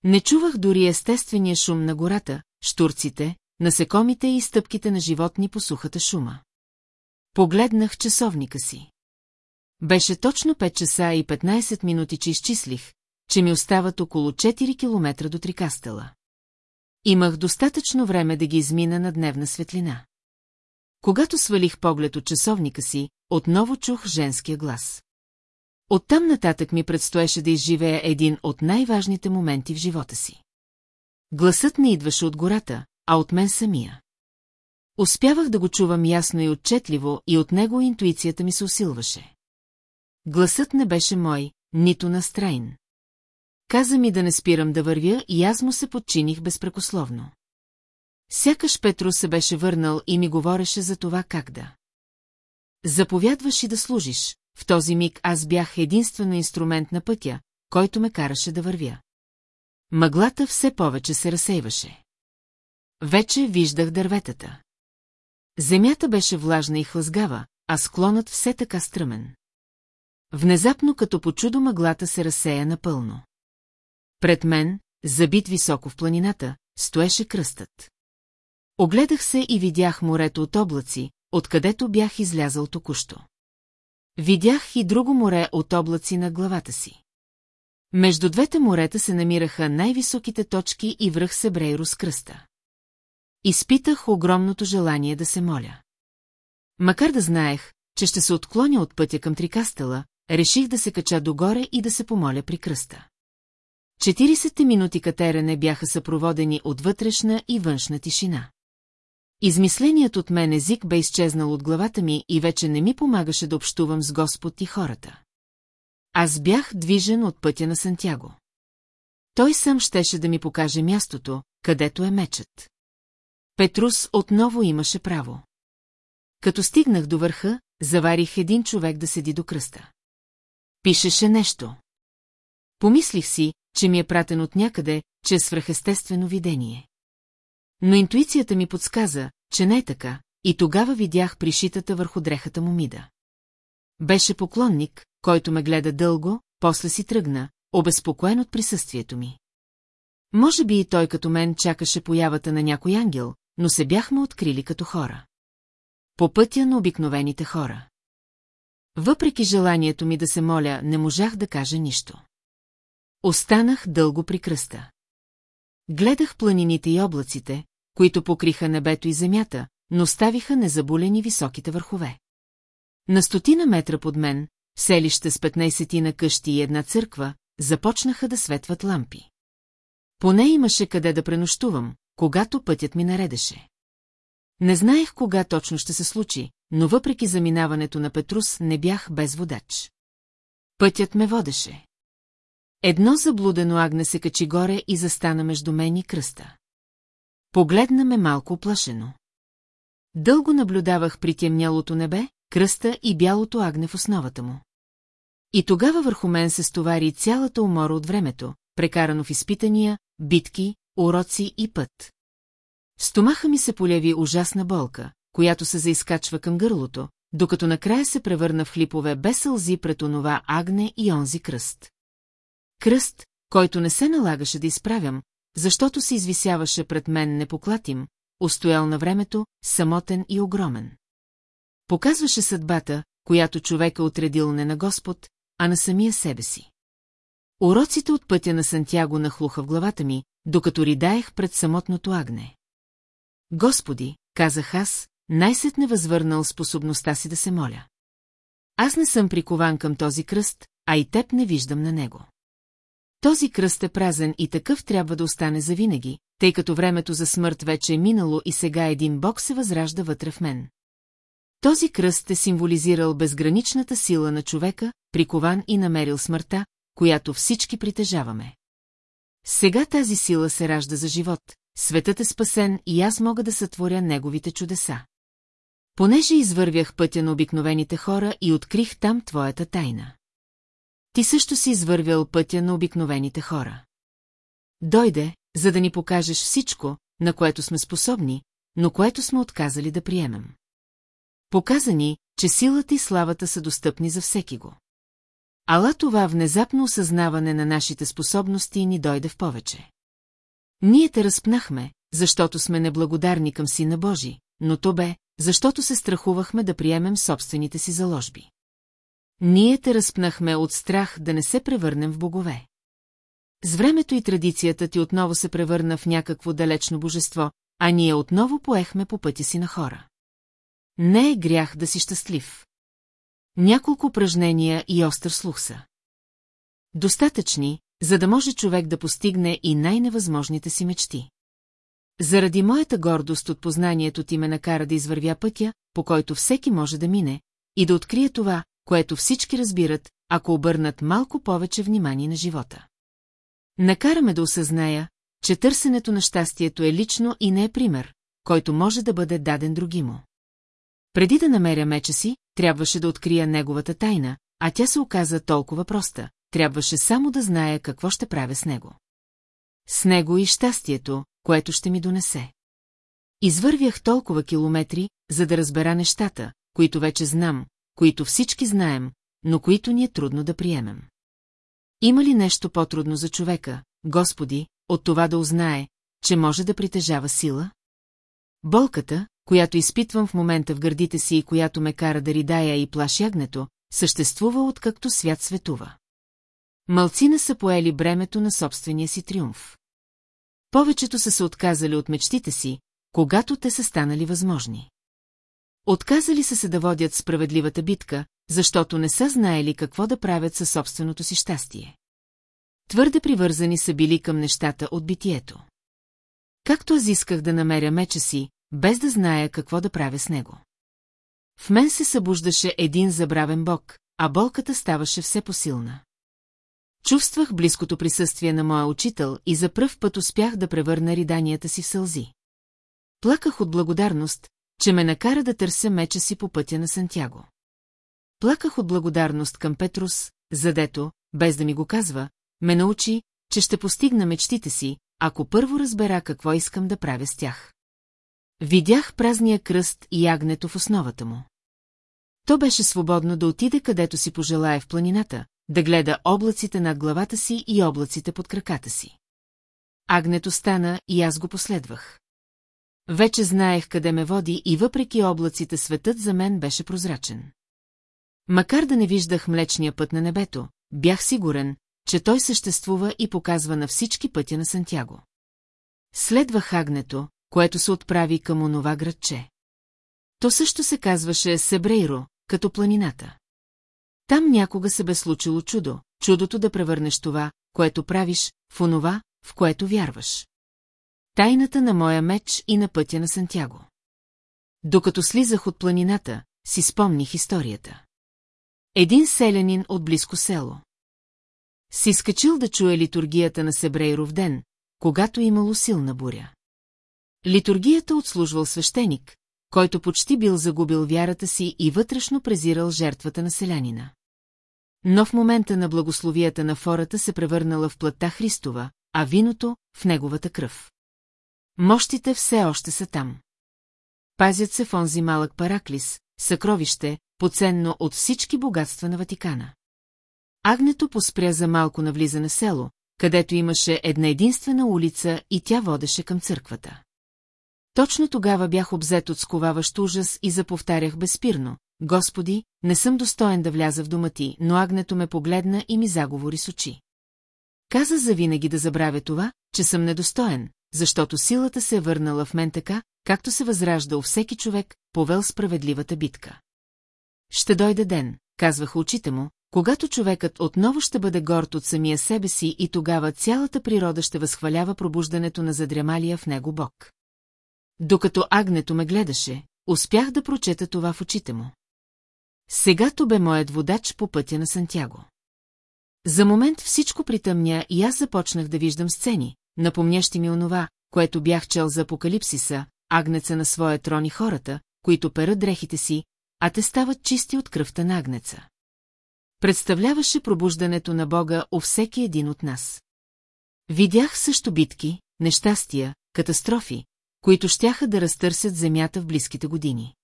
Не чувах дори естествения шум на гората, штурците, насекомите и стъпките на животни по сухата шума. Погледнах часовника си. Беше точно 5 часа и 15 минути, че изчислих, че ми остават около 4 километра до Трикастела. Имах достатъчно време да ги измина на дневна светлина. Когато свалих поглед от часовника си, отново чух женския глас. Оттам нататък ми предстоеше да изживея един от най-важните моменти в живота си. Гласът не идваше от гората, а от мен самия. Успявах да го чувам ясно и отчетливо, и от него интуицията ми се усилваше. Гласът не беше мой, нито на Страйн. Каза ми да не спирам да вървя и аз му се подчиних безпрекословно. Сякаш Петро се беше върнал и ми говореше за това как да. Заповядваш и да служиш. В този миг аз бях единствено инструмент на пътя, който ме караше да вървя. Мъглата все повече се разсейваше. Вече виждах дърветата. Земята беше влажна и хлъзгава, а склонът все така стръмен. Внезапно като по чудо мъглата се разсея напълно. Пред мен, забит високо в планината, стоеше кръстът. Огледах се и видях морето от облаци, откъдето бях излязал току-що. Видях и друго море от облаци на главата си. Между двете морета се намираха най-високите точки и връх Себрейро с кръста. Изпитах огромното желание да се моля. Макар да знаех, че ще се отклоня от пътя към Трикастела, реших да се кача догоре и да се помоля при кръста. 40 минути катерене бяха съпроводени от вътрешна и външна тишина. Измисленият от мен език бе изчезнал от главата ми и вече не ми помагаше да общувам с Господ и хората. Аз бях движен от пътя на Сантяго. Той сам щеше да ми покаже мястото, където е мечът. Петрус отново имаше право. Като стигнах до върха, заварих един човек да седи до кръста. Пишеше нещо. Помислих си, че ми е пратен от някъде, че е свръхестествено видение. Но интуицията ми подсказа, че не е така, и тогава видях пришитата върху дрехата му мида. Беше поклонник, който ме гледа дълго, после си тръгна, обезпокоен от присъствието ми. Може би и той като мен чакаше появата на някой ангел, но се бяхме открили като хора. По пътя на обикновените хора. Въпреки желанието ми да се моля, не можах да кажа нищо. Останах дълго при кръста. Гледах планините и облаците, които покриха небето и земята, но ставиха незабулени високите върхове. На стотина метра под мен, селище с 15 на къщи и една църква, започнаха да светват лампи. Поне имаше къде да пренощувам, когато пътят ми наредеше. Не знаех кога точно ще се случи, но въпреки заминаването на Петрус не бях без водач. Пътят ме водеше. Едно заблудено агне се качи горе и застана между мен и кръста. Погледна ме малко оплашено. Дълго наблюдавах при темнялото небе, кръста и бялото агне в основата му. И тогава върху мен се стовари цялата умора от времето, прекарано в изпитания, битки, уроци и път. стомаха ми се поляви ужасна болка, която се заискачва към гърлото, докато накрая се превърна в хлипове без сълзи пред онова агне и онзи кръст. Кръст, който не се налагаше да изправям, защото се извисяваше пред мен непоклатим, устоял на времето, самотен и огромен. Показваше съдбата, която човек е отредил не на Господ, а на самия себе си. Уроците от пътя на Сантяго нахлуха в главата ми, докато ридаех пред самотното агне. Господи, казах аз, най-сетне възвърнал способността си да се моля. Аз не съм прикован към този кръст, а и теб не виждам на него. Този кръст е празен и такъв трябва да остане завинаги, тъй като времето за смърт вече е минало и сега един бог се възражда вътре в мен. Този кръст е символизирал безграничната сила на човека, прикован и намерил смъртта, която всички притежаваме. Сега тази сила се ражда за живот, светът е спасен и аз мога да сътворя неговите чудеса. Понеже извървях пътя на обикновените хора и открих там твоята тайна. Ти също си извървял пътя на обикновените хора. Дойде, за да ни покажеш всичко, на което сме способни, но което сме отказали да приемем. Показа ни, че силата и славата са достъпни за всеки го. Ала това внезапно осъзнаване на нашите способности ни дойде в повече. Ние те разпнахме, защото сме неблагодарни към Сина Божи, но то бе, защото се страхувахме да приемем собствените си заложби. Ние те разпнахме от страх да не се превърнем в богове. С времето и традицията ти отново се превърна в някакво далечно божество, а ние отново поехме по пътя си на хора. Не е грях да си щастлив. Няколко упражнения и остър слух са. Достатъчни, за да може човек да постигне и най-невъзможните си мечти. Заради моята гордост от познанието ти ме накара да извървя пътя, по който всеки може да мине, и да открие това, което всички разбират, ако обърнат малко повече внимание на живота. Накараме да осъзная, че търсенето на щастието е лично и не е пример, който може да бъде даден другимо. Преди да намеря меча си, трябваше да открия неговата тайна, а тя се оказа толкова проста, трябваше само да зная какво ще правя с него. С него и щастието, което ще ми донесе. Извървях толкова километри, за да разбера нещата, които вече знам, които всички знаем, но които ни е трудно да приемем. Има ли нещо по-трудно за човека, Господи, от това да узнае, че може да притежава сила? Болката, която изпитвам в момента в гърдите си и която ме кара да ридая и плаши ягнето, съществува откакто свят светува. Малцина са поели бремето на собствения си триумф. Повечето са се отказали от мечтите си, когато те са станали възможни. Отказали са се да водят справедливата битка, защото не са знаели какво да правят със собственото си щастие. Твърде привързани са били към нещата от битието. Както аз исках да намеря меча си, без да зная какво да правя с него. В мен се събуждаше един забравен бог, а болката ставаше все посилна. Чувствах близкото присъствие на моя учител и за пръв път успях да превърна риданията си в сълзи. Плаках от благодарност, че ме накара да търся меча си по пътя на Сантяго. Плаках от благодарност към Петрус, задето, без да ми го казва, ме научи, че ще постигна мечтите си, ако първо разбера какво искам да правя с тях. Видях празния кръст и ягнето в основата му. То беше свободно да отиде където си пожелая в планината, да гледа облаците над главата си и облаците под краката си. Агнето стана и аз го последвах. Вече знаех къде ме води и въпреки облаците светът за мен беше прозрачен. Макар да не виждах млечния път на небето, бях сигурен, че той съществува и показва на всички пътя на Сантяго. Следвах агнето, което се отправи към онова градче. То също се казваше Себрейро, като планината. Там някога се бе случило чудо, чудото да превърнеш това, което правиш, в онова, в което вярваш. Тайната на моя меч и на пътя на Сантяго. Докато слизах от планината, си спомних историята. Един селянин от близко село. Си скачил да чуе литургията на Себрейров ден, когато имало силна буря. Литургията отслужвал свещеник, който почти бил загубил вярата си и вътрешно презирал жертвата на селянина. Но в момента на благословията на фората се превърнала в плътта Христова, а виното – в неговата кръв. Мощите все още са там. Пазят се в онзи малък параклис, съкровище, поценно от всички богатства на Ватикана. Агнето поспря за малко навлиза на село, където имаше една единствена улица и тя водеше към църквата. Точно тогава бях обзет от сковаващ ужас и заповтарях безспирно. Господи, не съм достоен да вляза в дома ти, но агнето ме погледна и ми заговори с очи. Каза завинаги да забравя това, че съм недостоен, защото силата се е върнала в мен така, както се възражда у всеки човек, повел справедливата битка. Ще дойде ден, казваха очите му, когато човекът отново ще бъде горд от самия себе си и тогава цялата природа ще възхвалява пробуждането на задрямалия в него Бог. Докато агнето ме гледаше, успях да прочета това в очите му. Сега то бе моят водач по пътя на Сантяго. За момент всичко притъмня и аз започнах да виждам сцени, напомнящи ми онова, което бях чел за апокалипсиса, агнеца на своя трон и хората, които перат дрехите си, а те стават чисти от кръвта на агнеца. Представляваше пробуждането на Бога у всеки един от нас. Видях също битки, нещастия, катастрофи, които щяха да разтърсят земята в близките години.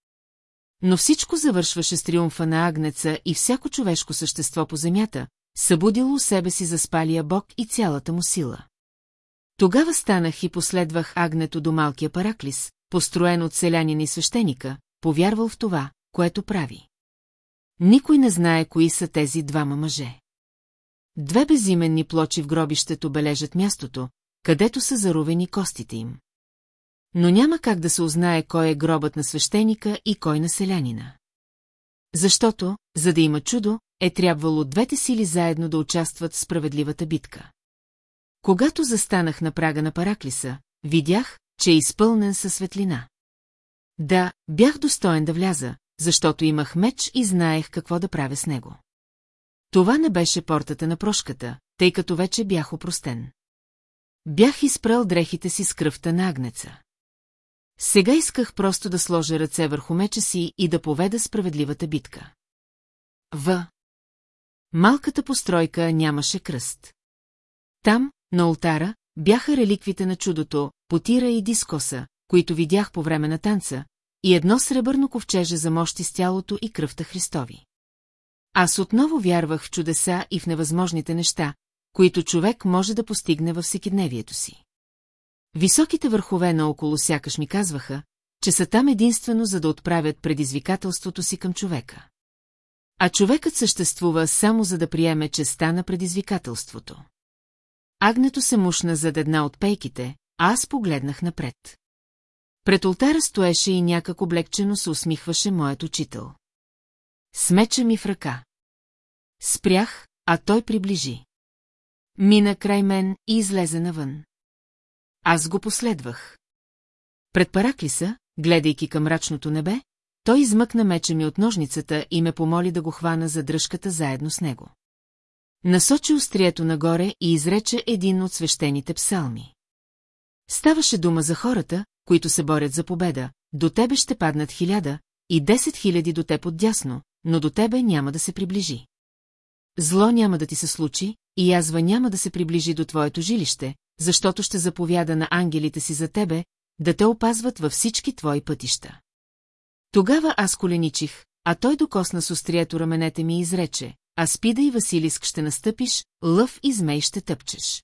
Но всичко завършваше с триумфа на Агнеца и всяко човешко същество по земята, събудило у себе си за спалия Бог и цялата му сила. Тогава станах и последвах Агнето до малкия параклис, построен от селянин и свещеника, повярвал в това, което прави. Никой не знае кои са тези двама мъже. Две безименни плочи в гробището бележат мястото, където са заровени костите им. Но няма как да се узнае кой е гробът на свещеника и кой на селянина. Защото, за да има чудо, е трябвало двете сили заедно да участват в справедливата битка. Когато застанах на прага на Параклиса, видях, че е изпълнен със светлина. Да, бях достоен да вляза, защото имах меч и знаех какво да правя с него. Това не беше портата на прошката, тъй като вече бях опростен. Бях изпрал дрехите си с кръвта на агнеца. Сега исках просто да сложа ръце върху меча си и да поведа справедливата битка. В. Малката постройка нямаше кръст. Там, на ултара, бяха реликвите на чудото, потира и дискоса, които видях по време на танца, и едно сребърно ковчеже за мощи с тялото и кръвта Христови. Аз отново вярвах в чудеса и в невъзможните неща, които човек може да постигне във всекидневието си. Високите върхове наоколо сякаш ми казваха, че са там единствено за да отправят предизвикателството си към човека. А човекът съществува само за да приеме честа на предизвикателството. Агнето се мушна зад една от пейките, а аз погледнах напред. Пред ултара стоеше и някак облегчено се усмихваше моят учител. Смеча ми в ръка. Спрях, а той приближи. Мина край мен и излезе навън. Аз го последвах. Пред Параклиса, гледайки към мрачното небе, той измъкна меча ми от ножницата и ме помоли да го хвана за дръжката заедно с него. Насочи острието нагоре и изрече един от свещените псалми. Ставаше дума за хората, които се борят за победа, до тебе ще паднат хиляда и десет хиляди до теб отдясно, но до тебе няма да се приближи. Зло няма да ти се случи, и язва няма да се приближи до твоето жилище, защото ще заповяда на ангелите си за тебе, да те опазват във всички твои пътища. Тогава аз коленичих, а той докосна с острието раменете ми и изрече, а спида и Василиск ще настъпиш, лъв и змей ще тъпчеш.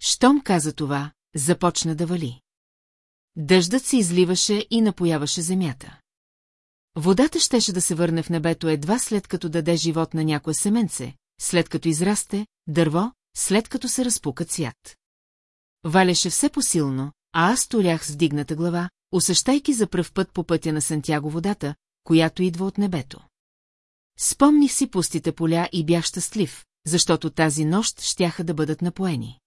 Щом каза това, започна да вали. Дъждът се изливаше и напояваше земята. Водата щеше да се върне в небето едва след като даде живот на някое семенце, след като израсте, дърво, след като се разпука цвят. Валеше все посилно, а аз сторях с вдигната глава, усещайки за пръв път по пътя на Сантяго водата, която идва от небето. Спомних си пустите поля и бях щастлив, защото тази нощ щяха да бъдат напоени.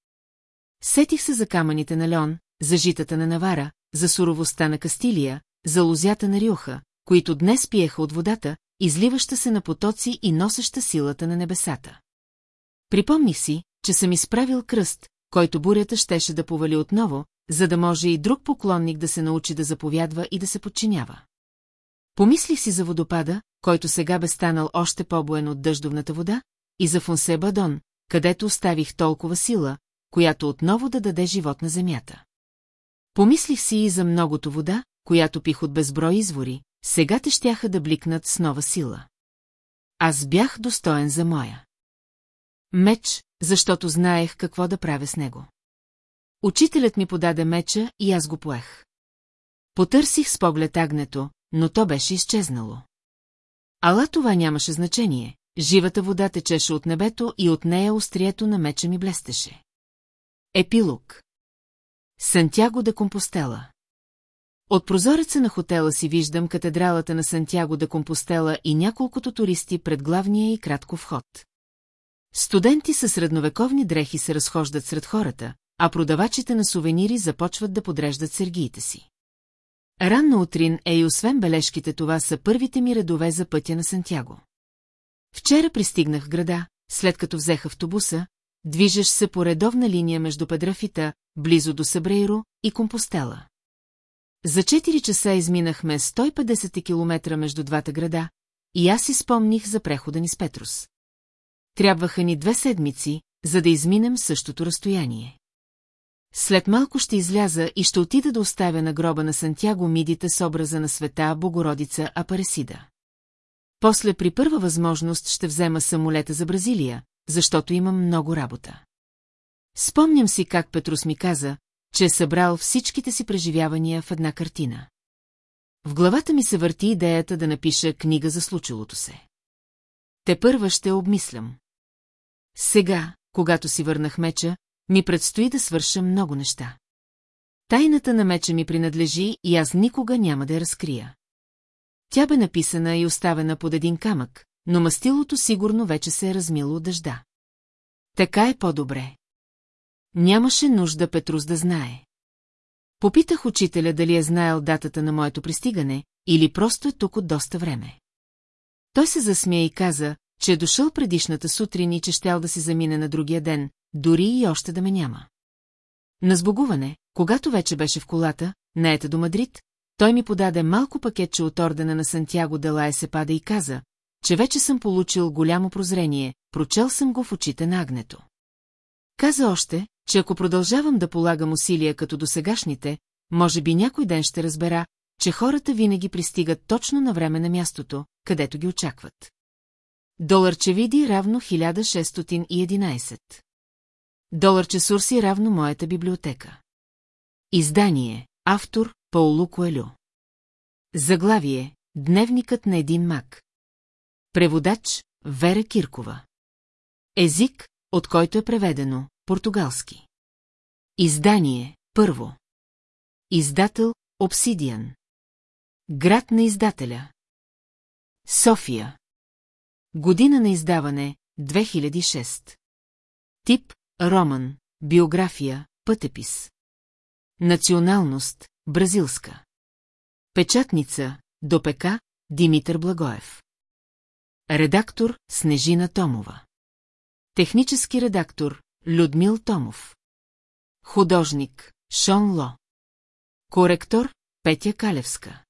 Сетих се за камъните на Леон, за житата на Навара, за суровостта на Кастилия, за лозята на Рюха, които днес пиеха от водата, изливаща се на потоци и носеща силата на небесата. Припомних си, че съм изправил кръст, който бурята щеше да повали отново, за да може и друг поклонник да се научи да заповядва и да се подчинява. Помислих си за водопада, който сега бе станал още по-боен от дъждовната вода, и за Фонсе Бадон, където оставих толкова сила, която отново да даде живот на земята. Помислих си и за многото вода, която пих от безброй извори, сега те щяха да бликнат с нова сила. Аз бях достоен за моя. Меч, защото знаех какво да правя с него. Учителят ми подаде меча и аз го поех. Потърсих с поглед агнето, но то беше изчезнало. Ала това нямаше значение. Живата вода течеше от небето и от нея острието на меча ми блестеше. Епилог Сантяго де Компостела От прозореца на хотела си виждам катедралата на Сантяго де Компостела и няколкото туристи пред главния и кратко вход. Студенти с средновековни дрехи се разхождат сред хората, а продавачите на сувенири започват да подреждат сергиите си. Ранна утрин е и освен бележките това са първите ми редове за пътя на Сантяго. Вчера пристигнах в града, след като взех автобуса, движеш се по редовна линия между Педрафита, близо до Сабрейро и Компостела. За 4 часа изминахме 150 км между двата града и аз си спомних за прехода ни с Петрус. Трябваха ни две седмици, за да изминем същото разстояние. След малко ще изляза и ще отида да оставя на гроба на Сантяго мидите с образа на света Богородица Апаресида. После при първа възможност ще взема самолета за Бразилия, защото имам много работа. Спомням си как Петрус ми каза, че е събрал всичките си преживявания в една картина. В главата ми се върти идеята да напиша книга за случилото се. Те първа ще обмислям. Сега, когато си върнах меча, ми предстои да свърша много неща. Тайната на меча ми принадлежи и аз никога няма да я разкрия. Тя бе написана и оставена под един камък, но мастилото сигурно вече се е размило от дъжда. Така е по-добре. Нямаше нужда Петрус да знае. Попитах учителя дали е знаел датата на моето пристигане, или просто е тук от доста време. Той се засмя и каза, че е дошъл предишната сутрин и че щял да се замине на другия ден, дори и още да ме няма. На сбогуване, когато вече беше в колата, наета до Мадрид, той ми подаде малко пакетче от ордена на Сантьяго Делае се пада и каза, че вече съм получил голямо прозрение, прочел съм го в очите на агнето. Каза още, че ако продължавам да полагам усилия като досегашните, може би някой ден ще разбера, че хората винаги пристигат точно на време на мястото, където ги очакват. Доларче види равно 1611. Доларче сурси равно моята библиотека. Издание. Автор Паулу Коелю. Заглавие. Дневникът на един мак. Преводач. Вера Киркова. Език, от който е преведено. Португалски. Издание. Първо. Издател. Обсидиан. Град на издателя. София. Година на издаване 2006. Тип Роман. Биография. Пътепис. Националност Бразилска. Печатница ДОПК Димитър Благоев. Редактор Снежина Томова. Технически редактор Людмил Томов. Художник Шон Ло. Коректор Петя Калевска.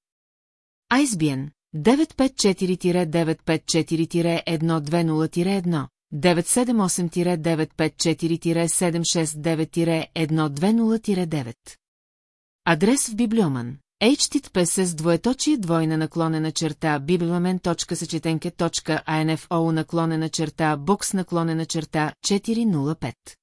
Айсбиен 954-954-120-1, 978-954-769-120-9. Адрес в Библиоман. HTTPS с двоеточие двойна наклонена черта bibliamen.съчетенке.info наклонена черта бокс наклонена черта 405.